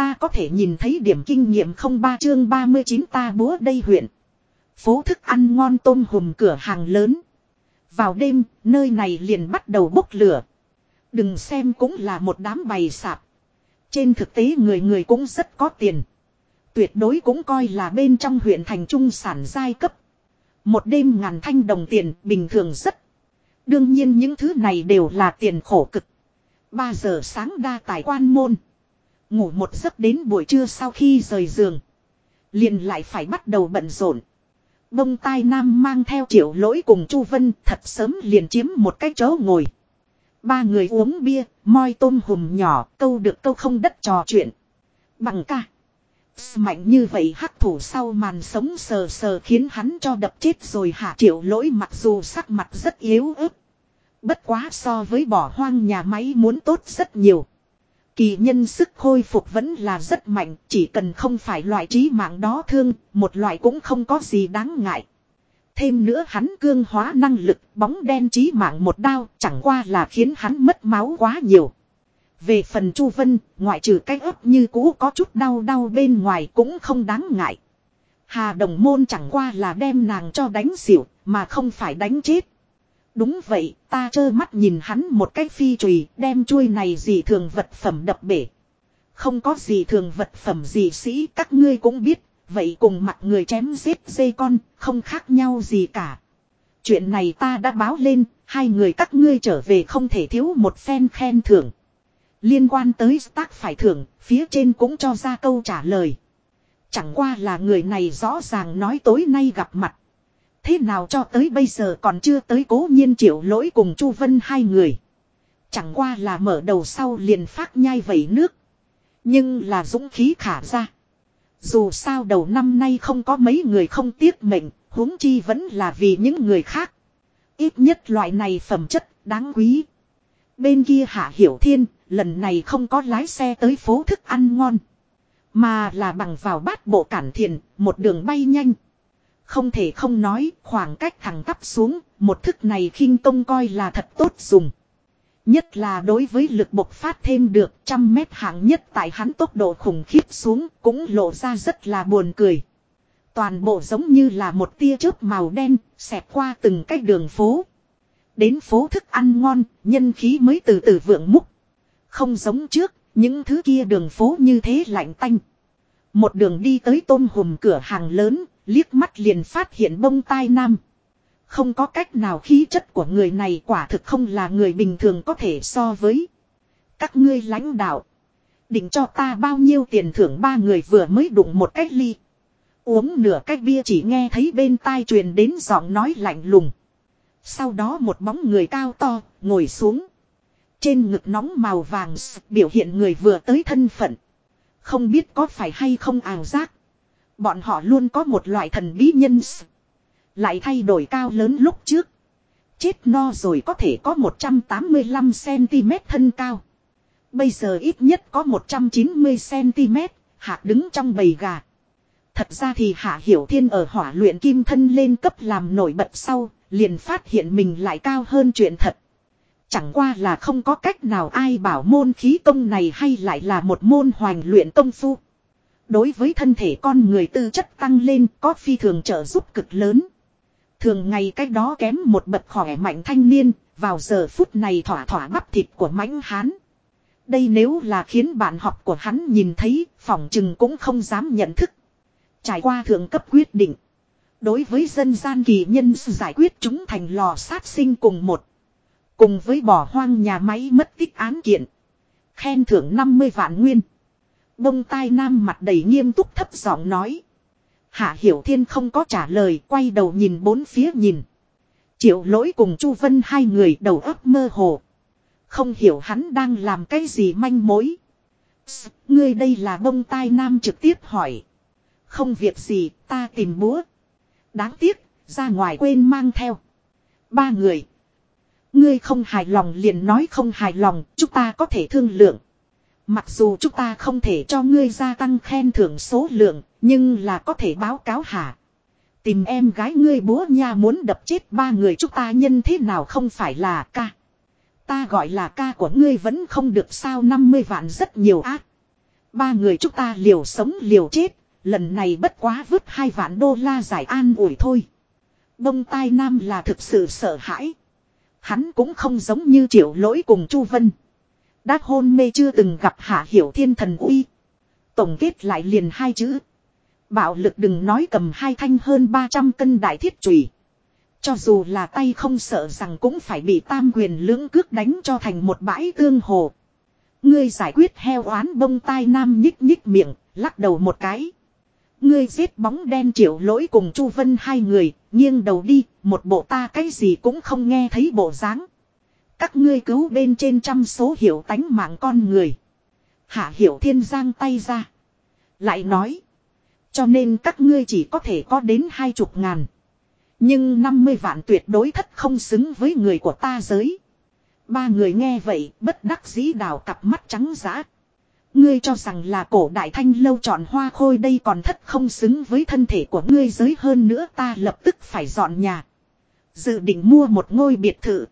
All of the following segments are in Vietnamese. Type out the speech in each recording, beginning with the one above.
Ta có thể nhìn thấy điểm kinh nghiệm không ba chương 39 ta búa đây huyện. Phố thức ăn ngon tôm hùm cửa hàng lớn. Vào đêm, nơi này liền bắt đầu bốc lửa. Đừng xem cũng là một đám bày sạp. Trên thực tế người người cũng rất có tiền. Tuyệt đối cũng coi là bên trong huyện thành trung sản giai cấp. Một đêm ngàn thanh đồng tiền bình thường rất. Đương nhiên những thứ này đều là tiền khổ cực. 3 giờ sáng đa tài quan môn. Ngủ một giấc đến buổi trưa sau khi rời giường. Liền lại phải bắt đầu bận rộn. Bông tai nam mang theo triệu lỗi cùng Chu Vân thật sớm liền chiếm một cái chỗ ngồi. Ba người uống bia, moi tôm hùm nhỏ, câu được câu không đất trò chuyện. Bằng ca. Mạnh như vậy hắc thủ sau màn sống sờ sờ khiến hắn cho đập chết rồi hạ triệu lỗi mặc dù sắc mặt rất yếu ớt. Bất quá so với bỏ hoang nhà máy muốn tốt rất nhiều. Kỳ nhân sức khôi phục vẫn là rất mạnh, chỉ cần không phải loại trí mạng đó thương, một loại cũng không có gì đáng ngại. Thêm nữa hắn cương hóa năng lực bóng đen trí mạng một đao chẳng qua là khiến hắn mất máu quá nhiều. Về phần Chu Vân, ngoại trừ cái ấp như cũ có chút đau đau bên ngoài cũng không đáng ngại. Hà đồng môn chẳng qua là đem nàng cho đánh xỉu, mà không phải đánh chết. Đúng vậy, ta trơ mắt nhìn hắn một cái phi chùy đem chuôi này gì thường vật phẩm đập bể. Không có gì thường vật phẩm gì sĩ các ngươi cũng biết, vậy cùng mặt người chém giết dây con, không khác nhau gì cả. Chuyện này ta đã báo lên, hai người các ngươi trở về không thể thiếu một phen khen thưởng. Liên quan tới tác phải thưởng, phía trên cũng cho ra câu trả lời. Chẳng qua là người này rõ ràng nói tối nay gặp mặt. Thế nào cho tới bây giờ còn chưa tới cố nhiên triệu lỗi cùng Chu Vân hai người. Chẳng qua là mở đầu sau liền phát nhai vẩy nước. Nhưng là dũng khí khả ra. Dù sao đầu năm nay không có mấy người không tiếc mệnh, huống chi vẫn là vì những người khác. Ít nhất loại này phẩm chất đáng quý. Bên kia Hạ Hiểu Thiên, lần này không có lái xe tới phố thức ăn ngon. Mà là bằng vào bát bộ cản thiền, một đường bay nhanh. Không thể không nói, khoảng cách thẳng tắp xuống, một thức này khinh công coi là thật tốt dùng. Nhất là đối với lực bộc phát thêm được trăm mét hạng nhất tại hắn tốc độ khủng khiếp xuống cũng lộ ra rất là buồn cười. Toàn bộ giống như là một tia chớp màu đen xẹt qua từng cái đường phố. Đến phố thức ăn ngon, nhân khí mới từ từ vượng múc. Không giống trước, những thứ kia đường phố như thế lạnh tanh. Một đường đi tới tôm hùm cửa hàng lớn, liếc mắt liền phát hiện bông tai nam. Không có cách nào khí chất của người này quả thực không là người bình thường có thể so với. Các ngươi lãnh đạo. Định cho ta bao nhiêu tiền thưởng ba người vừa mới đụng một cách ly. Uống nửa cách bia chỉ nghe thấy bên tai truyền đến giọng nói lạnh lùng. Sau đó một bóng người cao to, ngồi xuống. Trên ngực nóng màu vàng biểu hiện người vừa tới thân phận. Không biết có phải hay không ảo giác. Bọn họ luôn có một loại thần bí nhân Lại thay đổi cao lớn lúc trước. Chết no rồi có thể có 185cm thân cao. Bây giờ ít nhất có 190cm, hạ đứng trong bầy gà. Thật ra thì Hạ Hiểu Thiên ở hỏa luyện kim thân lên cấp làm nổi bật sau, liền phát hiện mình lại cao hơn chuyện thật. Chẳng qua là không có cách nào ai bảo môn khí công này hay lại là một môn hoành luyện công phu. Đối với thân thể con người tư chất tăng lên có phi thường trợ giúp cực lớn. Thường ngày cách đó kém một bậc khỏe mạnh thanh niên, vào giờ phút này thỏa thỏa bắp thịt của mãnh hán. Đây nếu là khiến bạn học của hắn nhìn thấy, phòng chừng cũng không dám nhận thức. Trải qua thượng cấp quyết định. Đối với dân gian kỳ nhân giải quyết chúng thành lò sát sinh cùng một. Cùng với bỏ hoang nhà máy mất tích án kiện. Khen thưởng 50 vạn nguyên. Bông tai nam mặt đầy nghiêm túc thấp giọng nói. Hạ Hiểu Thiên không có trả lời, quay đầu nhìn bốn phía nhìn. Triệu lỗi cùng Chu Vân hai người đầu óc mơ hồ. Không hiểu hắn đang làm cái gì manh mối. Ngươi đây là bông tai nam trực tiếp hỏi. Không việc gì, ta tìm búa. Đáng tiếc, ra ngoài quên mang theo. Ba người. Ngươi không hài lòng liền nói không hài lòng, chúng ta có thể thương lượng. Mặc dù chúng ta không thể cho ngươi gia tăng khen thưởng số lượng, nhưng là có thể báo cáo hả. Tìm em gái ngươi búa nha muốn đập chết ba người chúng ta nhân thế nào không phải là ca. Ta gọi là ca của ngươi vẫn không được sao 50 vạn rất nhiều ác. Ba người chúng ta liều sống liều chết, lần này bất quá vứt hai vạn đô la giải an ủi thôi. Bông tai nam là thực sự sợ hãi. Hắn cũng không giống như triệu lỗi cùng Chu Vân. Đã hôn mê chưa từng gặp hạ hiểu thiên thần uy. Tổng kết lại liền hai chữ. Bạo lực đừng nói cầm hai thanh hơn 300 cân đại thiết chùy. Cho dù là tay không sợ rằng cũng phải bị tam quyền lưỡng cước đánh cho thành một bãi tương hồ. Ngươi giải quyết heo oán bông tai nam nhích nhích miệng, lắc đầu một cái. Ngươi giết bóng đen triệu lỗi cùng Chu Vân hai người, nghiêng đầu đi, một bộ ta cái gì cũng không nghe thấy bộ dáng. Các ngươi cứu bên trên trăm số hiểu tánh mạng con người. Hạ hiểu thiên giang tay ra. Lại nói. Cho nên các ngươi chỉ có thể có đến hai chục ngàn. Nhưng 50 vạn tuyệt đối thất không xứng với người của ta giới. Ba người nghe vậy, bất đắc dĩ đào cặp mắt trắng giã. Ngươi cho rằng là cổ đại thanh lâu chọn hoa khôi đây còn thất không xứng với thân thể của ngươi giới hơn nữa ta lập tức phải dọn nhà. Dự định mua một ngôi biệt thự.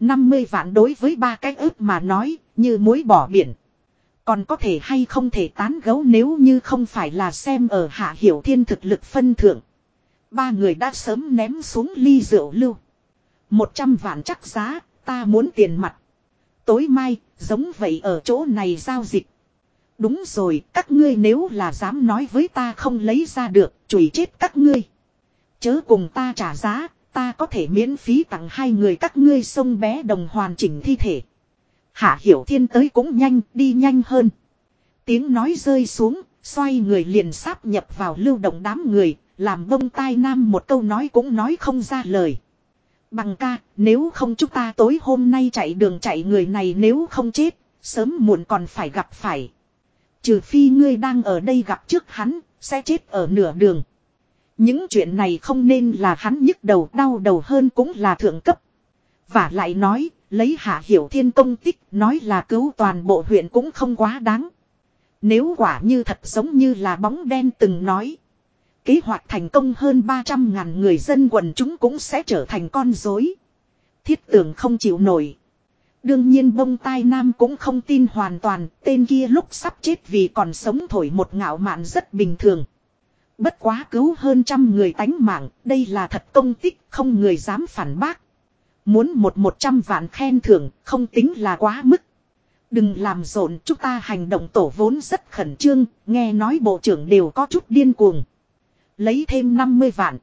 50 vạn đối với ba cái ướp mà nói, như muối bỏ biển. Còn có thể hay không thể tán gấu nếu như không phải là xem ở hạ hiểu thiên thực lực phân thượng. Ba người đã sớm ném xuống ly rượu lưu. Một trăm vạn chắc giá, ta muốn tiền mặt. Tối mai, giống vậy ở chỗ này giao dịch. Đúng rồi, các ngươi nếu là dám nói với ta không lấy ra được, chùi chết các ngươi. Chớ cùng ta trả giá, ta có thể miễn phí tặng hai người các ngươi sông bé đồng hoàn chỉnh thi thể. Hạ Hiểu Thiên tới cũng nhanh, đi nhanh hơn. Tiếng nói rơi xuống, xoay người liền sáp nhập vào lưu động đám người, làm bông tai nam một câu nói cũng nói không ra lời. Bằng ca, nếu không chúng ta tối hôm nay chạy đường chạy người này nếu không chết, sớm muộn còn phải gặp phải. Trừ phi ngươi đang ở đây gặp trước hắn, sẽ chết ở nửa đường. Những chuyện này không nên là hắn nhức đầu đau đầu hơn cũng là thượng cấp. Và lại nói, lấy hạ hiểu thiên công tích nói là cứu toàn bộ huyện cũng không quá đáng. Nếu quả như thật giống như là bóng đen từng nói. Kế hoạch thành công hơn 300 ngàn người dân quần chúng cũng sẽ trở thành con dối. Thiết tưởng không chịu nổi. Đương nhiên bông tai nam cũng không tin hoàn toàn, tên kia lúc sắp chết vì còn sống thổi một ngạo mạn rất bình thường. Bất quá cứu hơn trăm người tánh mạng, đây là thật công tích, không người dám phản bác. Muốn một một trăm vạn khen thưởng, không tính là quá mức. Đừng làm rộn, chúng ta hành động tổ vốn rất khẩn trương, nghe nói bộ trưởng đều có chút điên cuồng. Lấy thêm 50 vạn.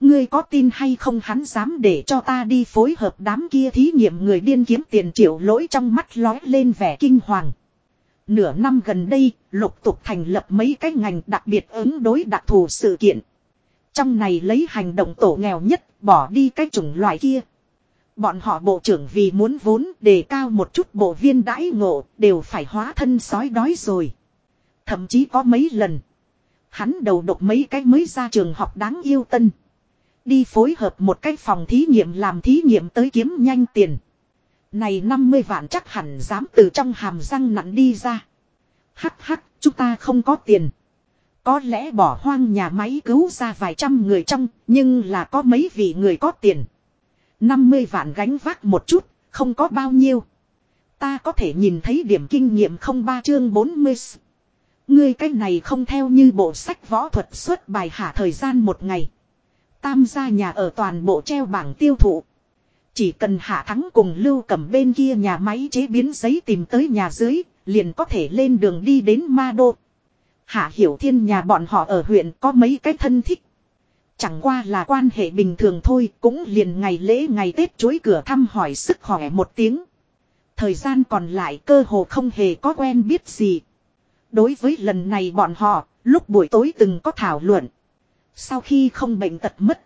Ngươi có tin hay không hắn dám để cho ta đi phối hợp đám kia thí nghiệm người điên kiếm tiền triệu lỗi trong mắt lói lên vẻ kinh hoàng. Nửa năm gần đây, lục tục thành lập mấy cái ngành đặc biệt ứng đối đặc thù sự kiện. Trong này lấy hành động tổ nghèo nhất, bỏ đi cái chủng loại kia. Bọn họ bộ trưởng vì muốn vốn đề cao một chút bộ viên đãi ngộ, đều phải hóa thân sói đói rồi. Thậm chí có mấy lần. Hắn đầu độc mấy cái mới ra trường học đáng yêu tân. Đi phối hợp một cái phòng thí nghiệm làm thí nghiệm tới kiếm nhanh tiền. Này 50 vạn chắc hẳn dám từ trong hàm răng nặn đi ra. Hắc hắc, chúng ta không có tiền. Có lẽ bỏ hoang nhà máy cứu ra vài trăm người trong, nhưng là có mấy vị người có tiền. 50 vạn gánh vác một chút, không có bao nhiêu. Ta có thể nhìn thấy điểm kinh nghiệm không ba chương 40. Ngươi cái này không theo như bộ sách võ thuật xuất bài hạ thời gian một ngày. Tam gia nhà ở toàn bộ treo bảng tiêu thụ. Chỉ cần hạ thắng cùng lưu cầm bên kia nhà máy chế biến giấy tìm tới nhà dưới, liền có thể lên đường đi đến Ma Đô. Hạ hiểu thiên nhà bọn họ ở huyện có mấy cái thân thích. Chẳng qua là quan hệ bình thường thôi, cũng liền ngày lễ ngày Tết chối cửa thăm hỏi sức khỏe một tiếng. Thời gian còn lại cơ hồ không hề có quen biết gì. Đối với lần này bọn họ, lúc buổi tối từng có thảo luận. Sau khi không bệnh tật mất.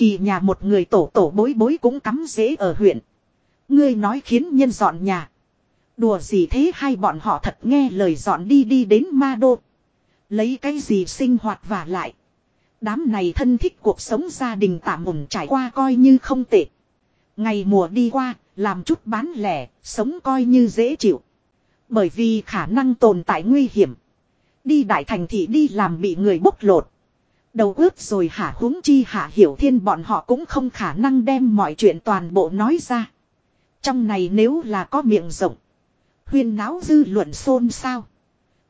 Kỳ nhà một người tổ tổ bối bối cũng cắm dễ ở huyện. Ngươi nói khiến nhân dọn nhà. Đùa gì thế hai bọn họ thật nghe lời dọn đi đi đến ma đô. Lấy cái gì sinh hoạt và lại. Đám này thân thích cuộc sống gia đình tạm ổn trải qua coi như không tệ. Ngày mùa đi qua, làm chút bán lẻ, sống coi như dễ chịu. Bởi vì khả năng tồn tại nguy hiểm. Đi đại thành thị đi làm bị người bốc lột. Đầu ướp rồi hả huống chi hạ hiểu thiên bọn họ cũng không khả năng đem mọi chuyện toàn bộ nói ra. Trong này nếu là có miệng rộng. Huyên náo dư luận xôn xao.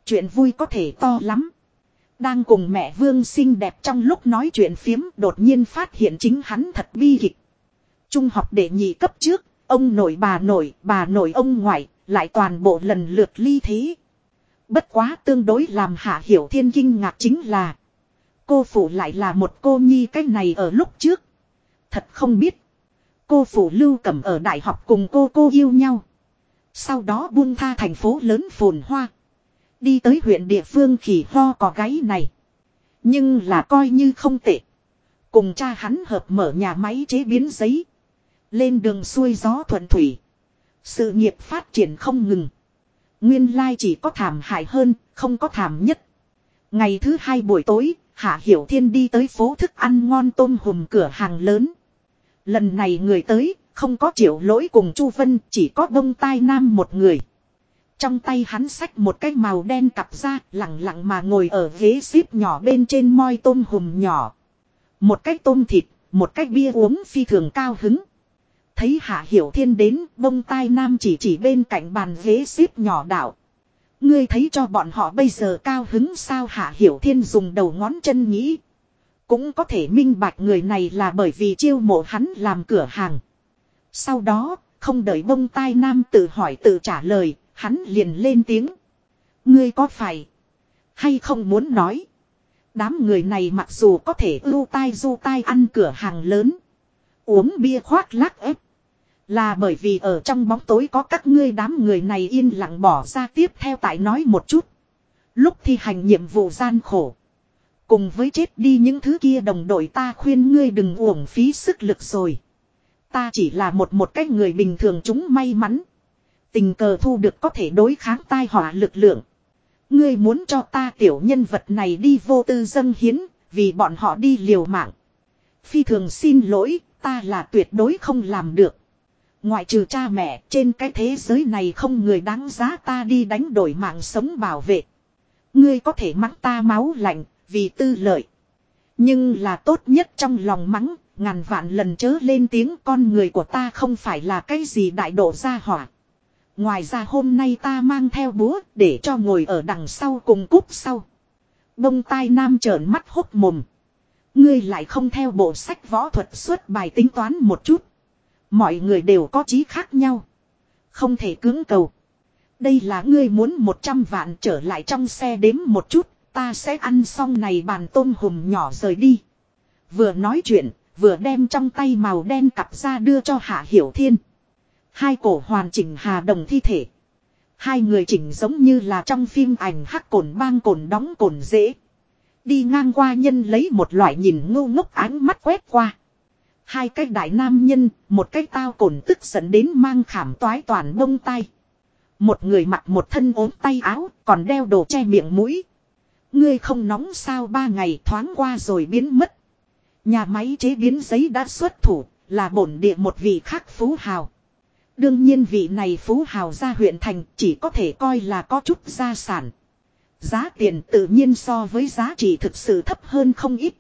Chuyện vui có thể to lắm. Đang cùng mẹ Vương xinh đẹp trong lúc nói chuyện phiếm đột nhiên phát hiện chính hắn thật bi kịch. Trung học đệ nhị cấp trước, ông nội bà nội, bà nội ông ngoại, lại toàn bộ lần lượt ly thế. Bất quá tương đối làm hạ hiểu thiên kinh ngạc chính là Cô phụ lại là một cô nhi cách này ở lúc trước. Thật không biết. Cô phụ lưu cẩm ở đại học cùng cô cô yêu nhau. Sau đó buông tha thành phố lớn phồn hoa. Đi tới huyện địa phương khỉ ho có gáy này. Nhưng là coi như không tệ. Cùng cha hắn hợp mở nhà máy chế biến giấy. Lên đường xuôi gió thuận thủy. Sự nghiệp phát triển không ngừng. Nguyên lai chỉ có thảm hại hơn, không có thảm nhất. Ngày thứ hai buổi tối, Hạ Hiểu Thiên đi tới phố thức ăn ngon tôm hùm cửa hàng lớn. Lần này người tới, không có triệu lỗi cùng Chu Vân, chỉ có đông tai nam một người. Trong tay hắn xách một cái màu đen cặp ra, lặng lặng mà ngồi ở ghế xếp nhỏ bên trên moi tôm hùm nhỏ. Một cái tôm thịt, một cái bia uống phi thường cao hứng thấy Hạ Hiểu Thiên đến, bông tai nam chỉ chỉ bên cạnh bàn ghế xếp nhỏ đạo. Ngươi thấy cho bọn họ bây giờ cao hứng sao Hạ Hiểu Thiên dùng đầu ngón chân nghĩ. Cũng có thể minh bạch người này là bởi vì chiêu mộ hắn làm cửa hàng. Sau đó, không đợi bông tai nam tự hỏi tự trả lời, hắn liền lên tiếng. Ngươi có phải hay không muốn nói. Đám người này mặc dù có thể ưu tai du tai ăn cửa hàng lớn. Uống bia khoác lác ép. Là bởi vì ở trong bóng tối có các ngươi đám người này yên lặng bỏ ra tiếp theo tại nói một chút. Lúc thi hành nhiệm vụ gian khổ. Cùng với chết đi những thứ kia đồng đội ta khuyên ngươi đừng uổng phí sức lực rồi. Ta chỉ là một một cái người bình thường chúng may mắn. Tình cờ thu được có thể đối kháng tai họa lực lượng. Ngươi muốn cho ta tiểu nhân vật này đi vô tư dân hiến, vì bọn họ đi liều mạng. Phi thường xin lỗi, ta là tuyệt đối không làm được. Ngoại trừ cha mẹ trên cái thế giới này không người đáng giá ta đi đánh đổi mạng sống bảo vệ. Ngươi có thể mắng ta máu lạnh vì tư lợi. Nhưng là tốt nhất trong lòng mắng, ngàn vạn lần chớ lên tiếng con người của ta không phải là cái gì đại độ ra hỏa. Ngoài ra hôm nay ta mang theo búa để cho ngồi ở đằng sau cùng cúp sau. Bông tai nam trợn mắt hốc mồm. Ngươi lại không theo bộ sách võ thuật xuất bài tính toán một chút. Mọi người đều có trí khác nhau. Không thể cưỡng cầu. Đây là ngươi muốn 100 vạn trở lại trong xe đếm một chút, ta sẽ ăn xong này bàn tôm hùm nhỏ rời đi. Vừa nói chuyện, vừa đem trong tay màu đen cặp ra đưa cho Hạ Hiểu Thiên. Hai cổ hoàn chỉnh hà đồng thi thể. Hai người chỉnh giống như là trong phim ảnh hắc cồn bang cồn đóng cồn dễ. Đi ngang qua nhân lấy một loại nhìn ngu ngốc ánh mắt quét qua. Hai cái đại nam nhân, một cái tao cồn tức giận đến mang khảm toái toàn bông tay. Một người mặc một thân ốm tay áo, còn đeo đồ che miệng mũi. Ngươi không nóng sao ba ngày thoáng qua rồi biến mất. Nhà máy chế biến giấy đã xuất thủ, là bổn địa một vị khác phú hào. Đương nhiên vị này phú hào ra huyện thành chỉ có thể coi là có chút gia sản. Giá tiền tự nhiên so với giá trị thực sự thấp hơn không ít.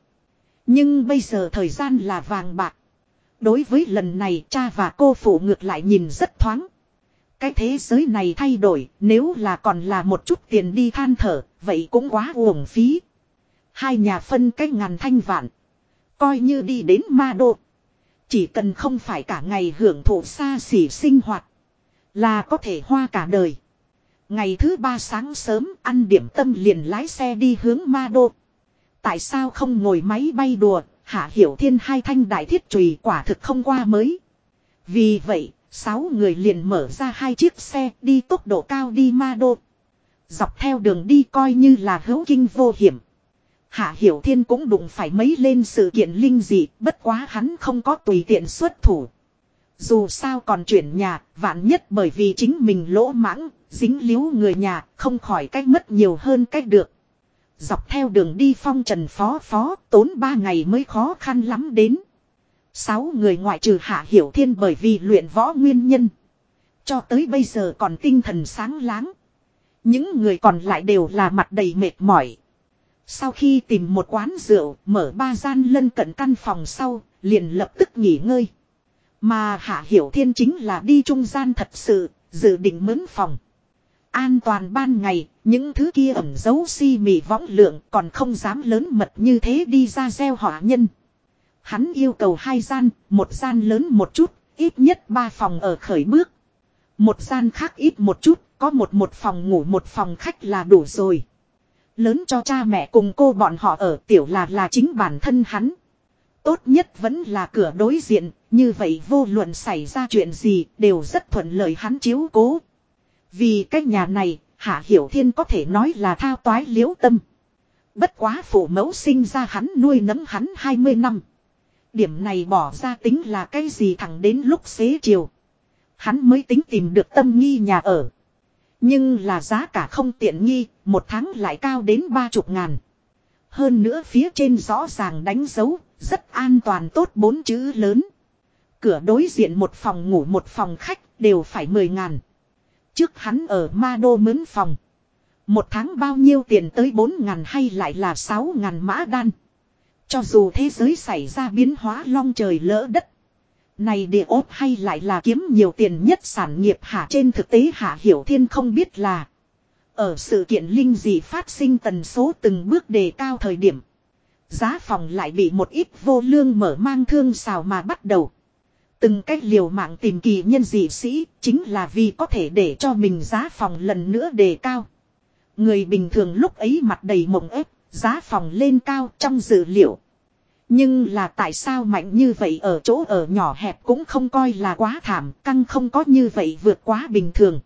Nhưng bây giờ thời gian là vàng bạc. Đối với lần này cha và cô phụ ngược lại nhìn rất thoáng. Cái thế giới này thay đổi, nếu là còn là một chút tiền đi than thở, vậy cũng quá uổng phí. Hai nhà phân cái ngàn thanh vạn. Coi như đi đến ma đô. Chỉ cần không phải cả ngày hưởng thụ xa xỉ sinh hoạt. Là có thể hoa cả đời. Ngày thứ ba sáng sớm ăn điểm tâm liền lái xe đi hướng ma đô. Tại sao không ngồi máy bay đùa, Hạ Hiểu Thiên hai thanh đại thiết chùy quả thực không qua mới. Vì vậy, sáu người liền mở ra hai chiếc xe đi tốc độ cao đi ma đô. Dọc theo đường đi coi như là hữu kinh vô hiểm. Hạ Hiểu Thiên cũng đụng phải mấy lên sự kiện linh dị, bất quá hắn không có tùy tiện xuất thủ. Dù sao còn chuyển nhà, vạn nhất bởi vì chính mình lỗ mãng, dính líu người nhà, không khỏi cách mất nhiều hơn cách được. Dọc theo đường đi phong trần phó phó tốn ba ngày mới khó khăn lắm đến. Sáu người ngoại trừ hạ hiểu thiên bởi vì luyện võ nguyên nhân. Cho tới bây giờ còn tinh thần sáng láng. Những người còn lại đều là mặt đầy mệt mỏi. Sau khi tìm một quán rượu, mở ba gian lân cận căn phòng sau, liền lập tức nghỉ ngơi. Mà Hạ Hiểu Thiên chính là đi trung gian thật sự, dự định mướn phòng. An toàn ban ngày, những thứ kia ẩn giấu si mị võng lượng còn không dám lớn mật như thế đi ra gieo họa nhân. Hắn yêu cầu hai gian, một gian lớn một chút, ít nhất ba phòng ở khởi bước. Một gian khác ít một chút, có một một phòng ngủ một phòng khách là đủ rồi. Lớn cho cha mẹ cùng cô bọn họ ở tiểu là là chính bản thân hắn. Tốt nhất vẫn là cửa đối diện, như vậy vô luận xảy ra chuyện gì đều rất thuận lợi hắn chiếu cố. Vì cái nhà này, Hạ Hiểu Thiên có thể nói là thao toái liễu tâm. Bất quá phụ mẫu sinh ra hắn nuôi nấng hắn 20 năm. Điểm này bỏ ra tính là cái gì thẳng đến lúc xế chiều. Hắn mới tính tìm được tâm nghi nhà ở. Nhưng là giá cả không tiện nghi, một tháng lại cao đến ba chục ngàn. Hơn nữa phía trên rõ ràng đánh dấu, rất an toàn tốt bốn chữ lớn. Cửa đối diện một phòng ngủ một phòng khách đều phải mười ngàn. Trước hắn ở ma đô mướn phòng. Một tháng bao nhiêu tiền tới bốn ngàn hay lại là sáu ngàn mã đan. Cho dù thế giới xảy ra biến hóa long trời lỡ đất. Này địa ốt hay lại là kiếm nhiều tiền nhất sản nghiệp hạ trên thực tế hạ hiểu thiên không biết là. Ở sự kiện linh dị phát sinh tần số từng bước đề cao thời điểm. Giá phòng lại bị một ít vô lương mở mang thương xào mà bắt đầu. Từng cách liều mạng tìm kỳ nhân dị sĩ chính là vì có thể để cho mình giá phòng lần nữa đề cao. Người bình thường lúc ấy mặt đầy mộng ép, giá phòng lên cao trong dự liệu. Nhưng là tại sao mạnh như vậy ở chỗ ở nhỏ hẹp cũng không coi là quá thảm, căng không có như vậy vượt quá bình thường.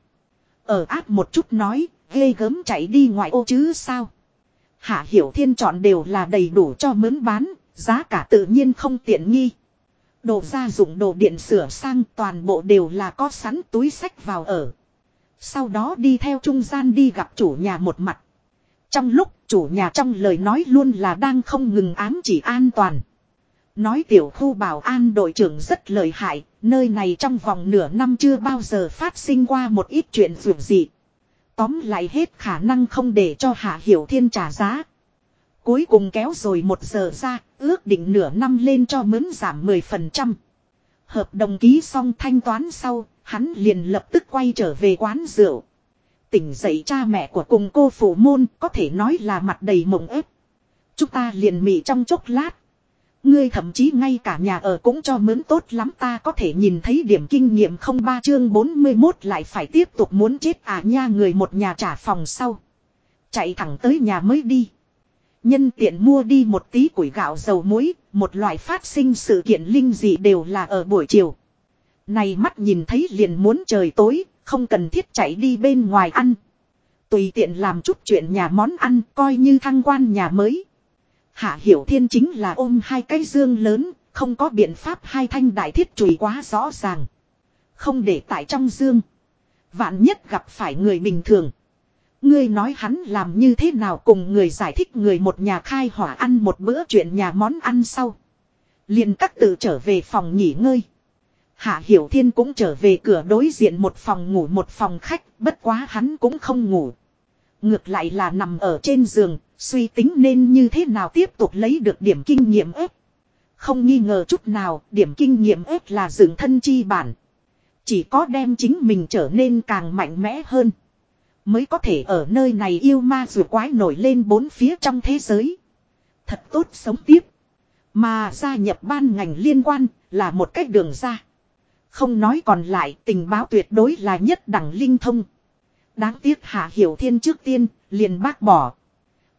Ở áp một chút nói, ghê gớm chạy đi ngoài ô chứ sao. Hạ Hiểu Thiên chọn đều là đầy đủ cho mướn bán, giá cả tự nhiên không tiện nghi. Đồ gia dụng đồ điện sửa sang toàn bộ đều là có sẵn túi sách vào ở. Sau đó đi theo trung gian đi gặp chủ nhà một mặt. Trong lúc chủ nhà trong lời nói luôn là đang không ngừng ám chỉ an toàn. Nói tiểu khu bảo an đội trưởng rất lợi hại, nơi này trong vòng nửa năm chưa bao giờ phát sinh qua một ít chuyện vượt gì. Tóm lại hết khả năng không để cho Hạ Hiểu Thiên trả giá. Cuối cùng kéo rồi một giờ ra, ước định nửa năm lên cho mướn giảm 10%. Hợp đồng ký xong thanh toán sau, hắn liền lập tức quay trở về quán rượu. Tỉnh dậy cha mẹ của cùng cô phụ môn có thể nói là mặt đầy mộng ép. Chúng ta liền mị trong chốc lát. Ngươi thậm chí ngay cả nhà ở cũng cho mướn tốt lắm ta có thể nhìn thấy điểm kinh nghiệm không ba chương 41 lại phải tiếp tục muốn chết à nha người một nhà trả phòng sau. Chạy thẳng tới nhà mới đi. Nhân tiện mua đi một tí củi gạo dầu muối, một loại phát sinh sự kiện linh dị đều là ở buổi chiều. Này mắt nhìn thấy liền muốn trời tối, không cần thiết chạy đi bên ngoài ăn. Tùy tiện làm chút chuyện nhà món ăn coi như thăng quan nhà mới. Hạ Hiểu Thiên chính là ôm hai cái dương lớn, không có biện pháp hai thanh đại thiết chùi quá rõ ràng. Không để tại trong dương. Vạn nhất gặp phải người bình thường. Ngươi nói hắn làm như thế nào cùng người giải thích người một nhà khai hỏa ăn một bữa chuyện nhà món ăn sau. liền các tự trở về phòng nghỉ ngơi. Hạ Hiểu Thiên cũng trở về cửa đối diện một phòng ngủ một phòng khách, bất quá hắn cũng không ngủ. Ngược lại là nằm ở trên giường, suy tính nên như thế nào tiếp tục lấy được điểm kinh nghiệm ếp. Không nghi ngờ chút nào, điểm kinh nghiệm ếp là dựng thân chi bản. Chỉ có đem chính mình trở nên càng mạnh mẽ hơn. Mới có thể ở nơi này yêu ma rùa quái nổi lên bốn phía trong thế giới. Thật tốt sống tiếp. Mà gia nhập ban ngành liên quan là một cách đường ra. Không nói còn lại, tình báo tuyệt đối là nhất đẳng linh thông. Đáng tiếc Hạ Hiểu Thiên trước tiên liền bác bỏ.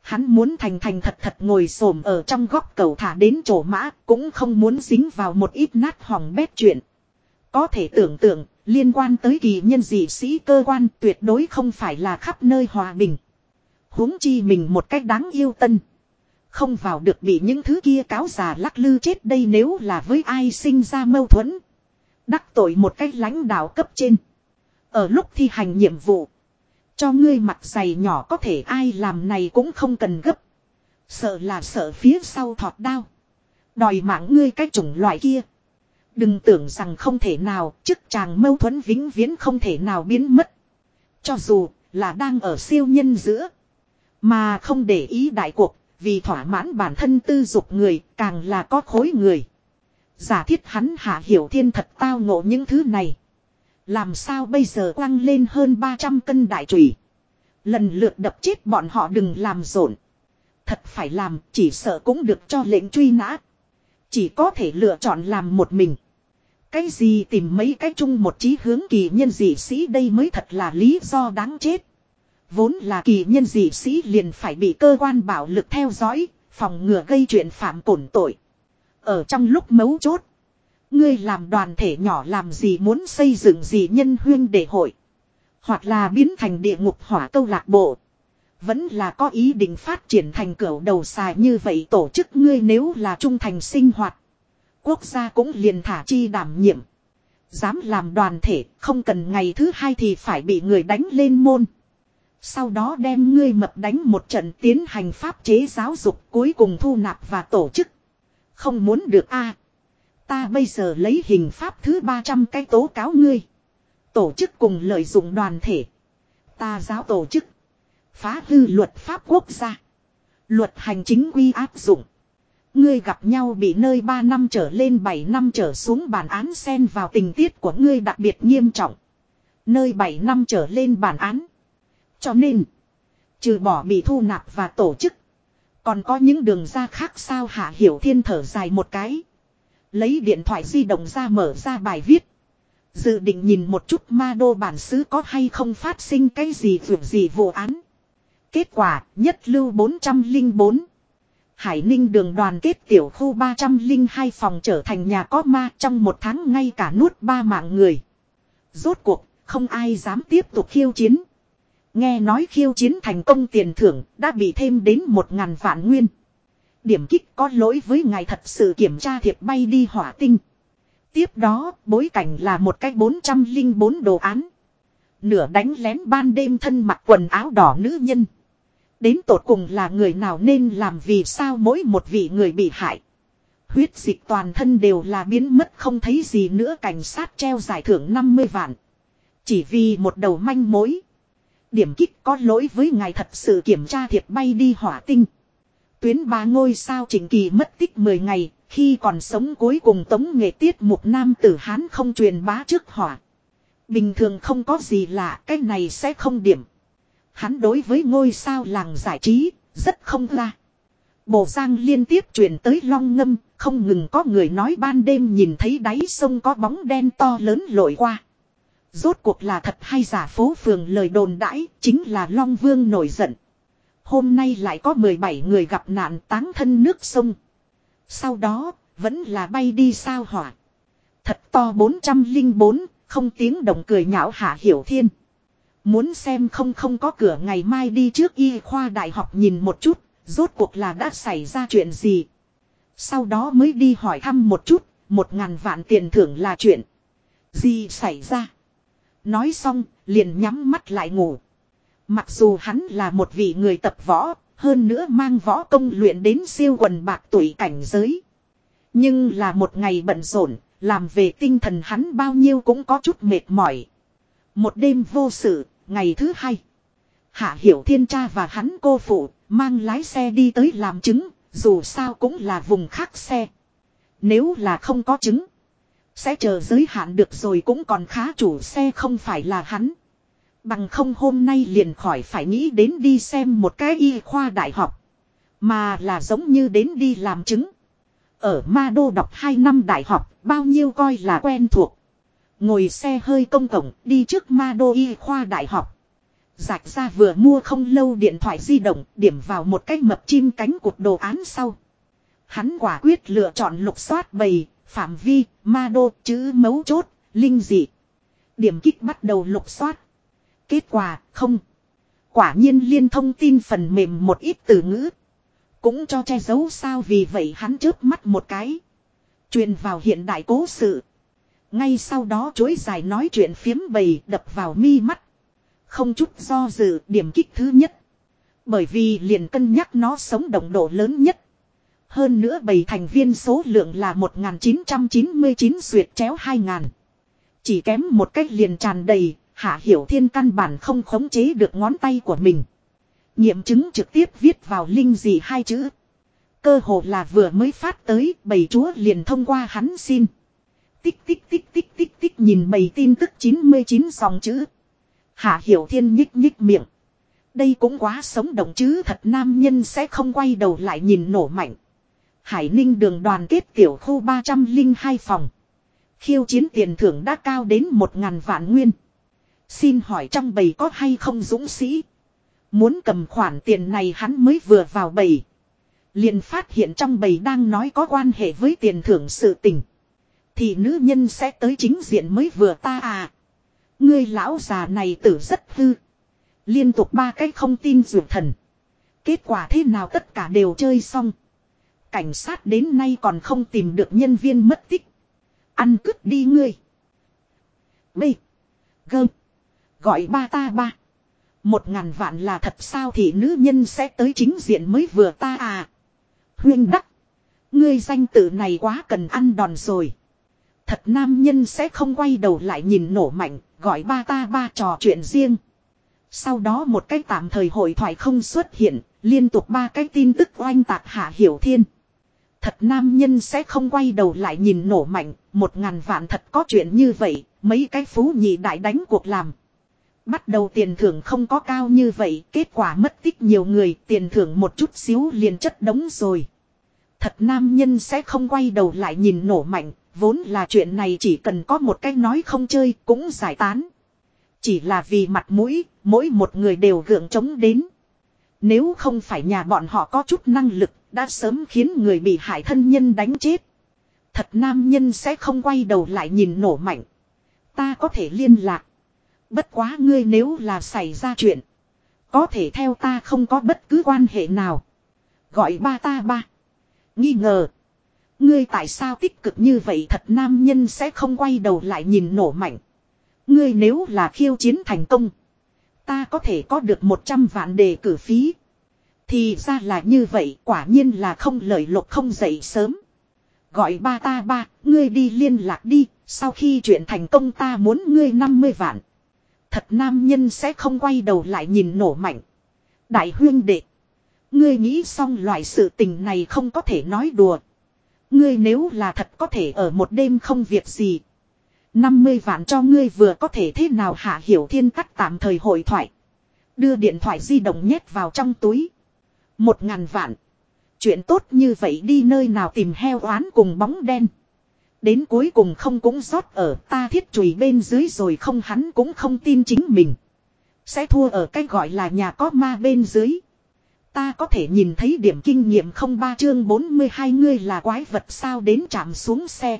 Hắn muốn thành thành thật thật ngồi xổm ở trong góc cầu thả đến chỗ mã, cũng không muốn dính vào một ít nát hỏng bét chuyện. Có thể tưởng tượng liên quan tới kỳ nhân dị sĩ cơ quan tuyệt đối không phải là khắp nơi hòa bình. huống chi mình một cách đáng yêu tân. Không vào được bị những thứ kia cáo già lắc lư chết đây nếu là với ai sinh ra mâu thuẫn. Đắc tội một cách lãnh đạo cấp trên. Ở lúc thi hành nhiệm vụ. Cho ngươi mặt dày nhỏ có thể ai làm này cũng không cần gấp. Sợ là sợ phía sau thọt đao. Đòi mạng ngươi cái chủng loại kia. Đừng tưởng rằng không thể nào, chức chàng mâu thuẫn vĩnh viễn không thể nào biến mất. Cho dù là đang ở siêu nhân giữa. Mà không để ý đại cuộc, vì thỏa mãn bản thân tư dục người, càng là có khối người. Giả thiết hắn hạ hiểu thiên thật tao ngộ những thứ này. Làm sao bây giờ quăng lên hơn 300 cân đại trùy. Lần lượt đập chết bọn họ đừng làm rộn. Thật phải làm chỉ sợ cũng được cho lệnh truy nã. Chỉ có thể lựa chọn làm một mình. Cái gì tìm mấy cái chung một chí hướng kỳ nhân dị sĩ đây mới thật là lý do đáng chết. Vốn là kỳ nhân dị sĩ liền phải bị cơ quan bảo lực theo dõi, phòng ngừa gây chuyện phạm tổn tội. Ở trong lúc mấu chốt, ngươi làm đoàn thể nhỏ làm gì muốn xây dựng gì nhân huyên để hội. Hoặc là biến thành địa ngục hỏa câu lạc bộ. Vẫn là có ý định phát triển thành cửa đầu xài như vậy tổ chức ngươi nếu là trung thành sinh hoạt. Quốc gia cũng liền thả chi đảm nhiệm. Dám làm đoàn thể, không cần ngày thứ hai thì phải bị người đánh lên môn. Sau đó đem ngươi mập đánh một trận tiến hành pháp chế giáo dục cuối cùng thu nạp và tổ chức. Không muốn được a Ta bây giờ lấy hình pháp thứ 300 cái tố cáo ngươi. Tổ chức cùng lợi dụng đoàn thể. Ta giáo tổ chức. Phá hư luật pháp quốc gia. Luật hành chính quy áp dụng. Ngươi gặp nhau bị nơi 3 năm trở lên 7 năm trở xuống bản án xen vào tình tiết của ngươi đặc biệt nghiêm trọng. Nơi 7 năm trở lên bản án. Cho nên, trừ bỏ bị thu nạp và tổ chức. Còn có những đường ra khác sao Hạ Hiểu Thiên thở dài một cái. Lấy điện thoại di động ra mở ra bài viết. Dự định nhìn một chút ma đô bản xứ có hay không phát sinh cái gì vượt gì vụ án. Kết quả nhất lưu 404. Hải Ninh đường đoàn kết tiểu khu 302 phòng trở thành nhà có ma trong một tháng ngay cả nuốt ba mạng người. Rốt cuộc, không ai dám tiếp tục khiêu chiến. Nghe nói khiêu chiến thành công tiền thưởng đã bị thêm đến một ngàn vạn nguyên. Điểm kích có lỗi với ngài thật sự kiểm tra thiệp bay đi hỏa tinh. Tiếp đó, bối cảnh là một cái 404 đồ án. Nửa đánh lén ban đêm thân mặc quần áo đỏ nữ nhân. Đến tột cùng là người nào nên làm vì sao mỗi một vị người bị hại. Huyết dịch toàn thân đều là biến mất không thấy gì nữa cảnh sát treo giải thưởng 50 vạn. Chỉ vì một đầu manh mối. Điểm kích có lỗi với ngài thật sự kiểm tra thiệt bay đi hỏa tinh. Tuyến ba ngôi sao chỉnh kỳ mất tích 10 ngày, khi còn sống cuối cùng tống nghệ tiết mục nam tử Hán không truyền bá trước hỏa. Bình thường không có gì lạ, cái này sẽ không điểm. Hắn đối với ngôi sao làng giải trí, rất không la. Bộ giang liên tiếp truyền tới long ngâm, không ngừng có người nói ban đêm nhìn thấy đáy sông có bóng đen to lớn lội qua. Rốt cuộc là thật hay giả phố phường lời đồn đãi, chính là Long Vương nổi giận. Hôm nay lại có 17 người gặp nạn táng thân nước sông. Sau đó, vẫn là bay đi sao hỏa. Thật to 404, không tiếng động cười nhạo hạ hiểu thiên. Muốn xem không không có cửa ngày mai đi trước y khoa đại học nhìn một chút, rốt cuộc là đã xảy ra chuyện gì. Sau đó mới đi hỏi thăm một chút, một ngàn vạn tiền thưởng là chuyện. Gì xảy ra? Nói xong, liền nhắm mắt lại ngủ. Mặc dù hắn là một vị người tập võ, hơn nữa mang võ công luyện đến siêu quần bạc tuổi cảnh giới. Nhưng là một ngày bận rộn, làm về tinh thần hắn bao nhiêu cũng có chút mệt mỏi. Một đêm vô sự, ngày thứ hai. Hạ hiểu thiên cha và hắn cô phụ, mang lái xe đi tới làm chứng, dù sao cũng là vùng khác xe. Nếu là không có chứng, sẽ chờ giới hạn được rồi cũng còn khá chủ xe không phải là hắn. Bằng không hôm nay liền khỏi phải nghĩ đến đi xem một cái y khoa đại học. Mà là giống như đến đi làm chứng. Ở Ma Đô đọc 2 năm đại học, bao nhiêu coi là quen thuộc. Ngồi xe hơi công cộng, đi trước Ma Đô y khoa đại học. Giạch ra vừa mua không lâu điện thoại di động, điểm vào một cái mập chim cánh cụt đồ án sau. Hắn quả quyết lựa chọn lục soát bầy, phạm vi, ma đô, chữ mấu chốt, linh dị. Điểm kích bắt đầu lục soát. Kết quả, không. Quả nhiên liên thông tin phần mềm một ít từ ngữ. Cũng cho che giấu sao vì vậy hắn chớp mắt một cái. Truyền vào hiện đại cố sự. Ngay sau đó chối dài nói chuyện phiếm bầy đập vào mi mắt. Không chút do dự điểm kích thứ nhất. Bởi vì liền cân nhắc nó sống động độ lớn nhất. Hơn nữa bầy thành viên số lượng là 1999 duyệt chéo 2000. Chỉ kém một cách liền tràn đầy, Hạ Hiểu Thiên căn bản không khống chế được ngón tay của mình. Nghiệm chứng trực tiếp viết vào linh gì hai chữ. Cơ hồ là vừa mới phát tới, bầy chúa liền thông qua hắn xin. Tích tích tích tích tích tích nhìn bầy tin tức 99 dòng chữ. Hạ Hiểu Thiên nhích nhích miệng. Đây cũng quá sống động chứ, thật nam nhân sẽ không quay đầu lại nhìn nổ mạnh. Hải Ninh đường đoàn kết tiểu khu 302 phòng. Khiêu chiến tiền thưởng đã cao đến 1.000 vạn nguyên. Xin hỏi trong bầy có hay không dũng sĩ? Muốn cầm khoản tiền này hắn mới vừa vào bầy. liền phát hiện trong bầy đang nói có quan hệ với tiền thưởng sự tình. Thì nữ nhân sẽ tới chính diện mới vừa ta à. Ngươi lão già này tử rất hư. Liên tục ba cái không tin dược thần. Kết quả thế nào tất cả đều chơi xong. Cảnh sát đến nay còn không tìm được nhân viên mất tích. Ăn cướp đi ngươi. B. Gơ. Gọi ba ta ba. Một ngàn vạn là thật sao thì nữ nhân sẽ tới chính diện mới vừa ta à. Huyên đắc. Ngươi danh tự này quá cần ăn đòn rồi. Thật nam nhân sẽ không quay đầu lại nhìn nổ mạnh, gọi ba ta ba trò chuyện riêng. Sau đó một cái tạm thời hội thoại không xuất hiện, liên tục ba cái tin tức oanh tạc hạ hiểu thiên. Thật nam nhân sẽ không quay đầu lại nhìn nổ mạnh, một ngàn vạn thật có chuyện như vậy, mấy cái phú nhị đại đánh cuộc làm. Bắt đầu tiền thưởng không có cao như vậy, kết quả mất tích nhiều người, tiền thưởng một chút xíu liền chất đống rồi. Thật nam nhân sẽ không quay đầu lại nhìn nổ mạnh, vốn là chuyện này chỉ cần có một cách nói không chơi cũng giải tán. Chỉ là vì mặt mũi, mỗi một người đều gượng chống đến. Nếu không phải nhà bọn họ có chút năng lực, đã sớm khiến người bị hại thân nhân đánh chết. Thật nam nhân sẽ không quay đầu lại nhìn nổ mạnh. Ta có thể liên lạc. Bất quá ngươi nếu là xảy ra chuyện. Có thể theo ta không có bất cứ quan hệ nào. Gọi ba ta ba. Nghi ngờ. Ngươi tại sao tích cực như vậy thật nam nhân sẽ không quay đầu lại nhìn nổ mạnh. Ngươi nếu là khiêu chiến thành công. Ta có thể có được 100 vạn đề cử phí. Thì ra là như vậy quả nhiên là không lời lộc không dậy sớm. Gọi ba ta ba, ngươi đi liên lạc đi, sau khi chuyện thành công ta muốn ngươi 50 vạn. Thật nam nhân sẽ không quay đầu lại nhìn nổ mạnh. Đại huyên đệ. Ngươi nghĩ xong loại sự tình này không có thể nói đùa. Ngươi nếu là thật có thể ở một đêm không việc gì. 50 vạn cho ngươi vừa có thể thế nào hạ hiểu thiên cắt tạm thời hội thoại. Đưa điện thoại di động nhét vào trong túi. Một ngàn vạn. Chuyện tốt như vậy đi nơi nào tìm heo oán cùng bóng đen. Đến cuối cùng không cũng rót ở ta thiết chùy bên dưới rồi không hắn cũng không tin chính mình. Sẽ thua ở cái gọi là nhà có ma bên dưới. Ta có thể nhìn thấy điểm kinh nghiệm không ba chương 42 ngươi là quái vật sao đến chạm xuống xe.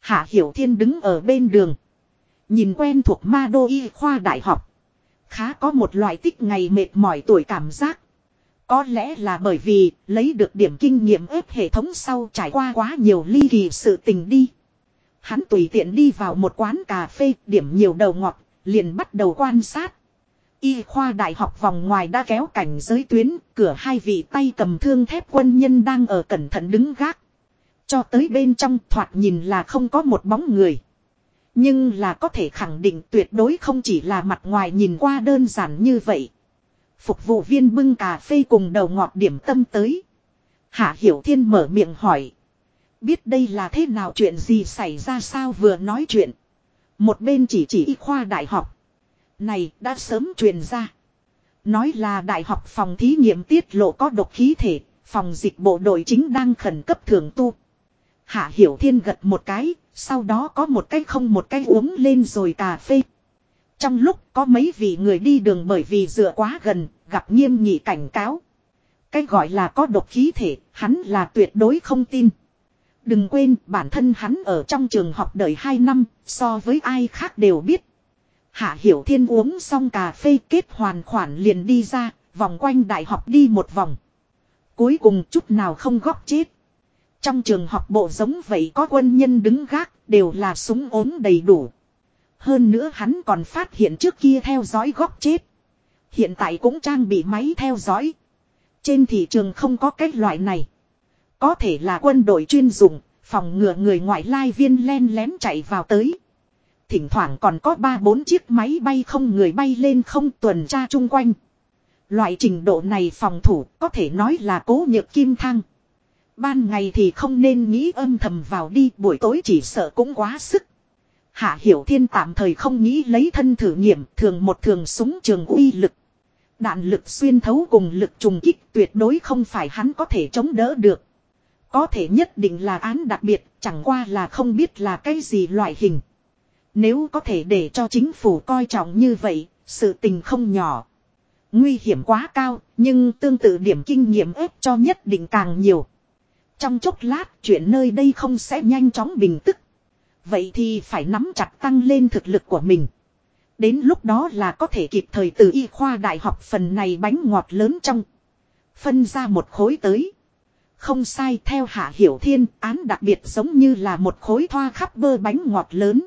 Hạ Hiểu Thiên đứng ở bên đường. Nhìn quen thuộc ma đô y khoa đại học. Khá có một loại tích ngày mệt mỏi tuổi cảm giác. Có lẽ là bởi vì lấy được điểm kinh nghiệm ép hệ thống sau trải qua quá nhiều ly kỳ sự tình đi. Hắn tùy tiện đi vào một quán cà phê điểm nhiều đầu ngọt, liền bắt đầu quan sát. Y khoa đại học vòng ngoài đã kéo cảnh giới tuyến, cửa hai vị tay cầm thương thép quân nhân đang ở cẩn thận đứng gác. Cho tới bên trong thoạt nhìn là không có một bóng người. Nhưng là có thể khẳng định tuyệt đối không chỉ là mặt ngoài nhìn qua đơn giản như vậy. Phục vụ viên bưng cà phê cùng đầu ngọt điểm tâm tới. Hạ Hiểu Thiên mở miệng hỏi. Biết đây là thế nào chuyện gì xảy ra sao vừa nói chuyện. Một bên chỉ chỉ y khoa đại học. Này đã sớm truyền ra. Nói là đại học phòng thí nghiệm tiết lộ có độc khí thể, phòng dịch bộ đội chính đang khẩn cấp thường tu. Hạ Hiểu Thiên gật một cái, sau đó có một cái không một cái uống lên rồi cà phê. Trong lúc có mấy vị người đi đường bởi vì dựa quá gần, gặp nghiêm nghị cảnh cáo. Cái gọi là có độc khí thể, hắn là tuyệt đối không tin. Đừng quên bản thân hắn ở trong trường học đợi 2 năm, so với ai khác đều biết. Hạ Hiểu Thiên uống xong cà phê kết hoàn khoản liền đi ra, vòng quanh đại học đi một vòng. Cuối cùng chút nào không góp chết. Trong trường học bộ giống vậy có quân nhân đứng gác, đều là súng ốm đầy đủ. Hơn nữa hắn còn phát hiện trước kia theo dõi góp chết. Hiện tại cũng trang bị máy theo dõi. Trên thị trường không có cái loại này. Có thể là quân đội chuyên dụng, phòng ngừa người ngoại lai viên len lén chạy vào tới. Thỉnh thoảng còn có 3-4 chiếc máy bay không người bay lên không tuần tra chung quanh. Loại trình độ này phòng thủ có thể nói là cố nhược kim thăng. Ban ngày thì không nên nghĩ âm thầm vào đi buổi tối chỉ sợ cũng quá sức. Hạ Hiểu Thiên tạm thời không nghĩ lấy thân thử nghiệm thường một thường súng trường uy lực. Đạn lực xuyên thấu cùng lực trùng kích tuyệt đối không phải hắn có thể chống đỡ được. Có thể nhất định là án đặc biệt, chẳng qua là không biết là cái gì loại hình. Nếu có thể để cho chính phủ coi trọng như vậy, sự tình không nhỏ. Nguy hiểm quá cao, nhưng tương tự điểm kinh nghiệm ép cho nhất định càng nhiều. Trong chốc lát, chuyện nơi đây không sẽ nhanh chóng bình tức. Vậy thì phải nắm chặt tăng lên thực lực của mình. Đến lúc đó là có thể kịp thời từ y khoa đại học phần này bánh ngọt lớn trong. Phân ra một khối tới. Không sai theo hạ hiểu thiên án đặc biệt giống như là một khối thoa khắp bơ bánh ngọt lớn.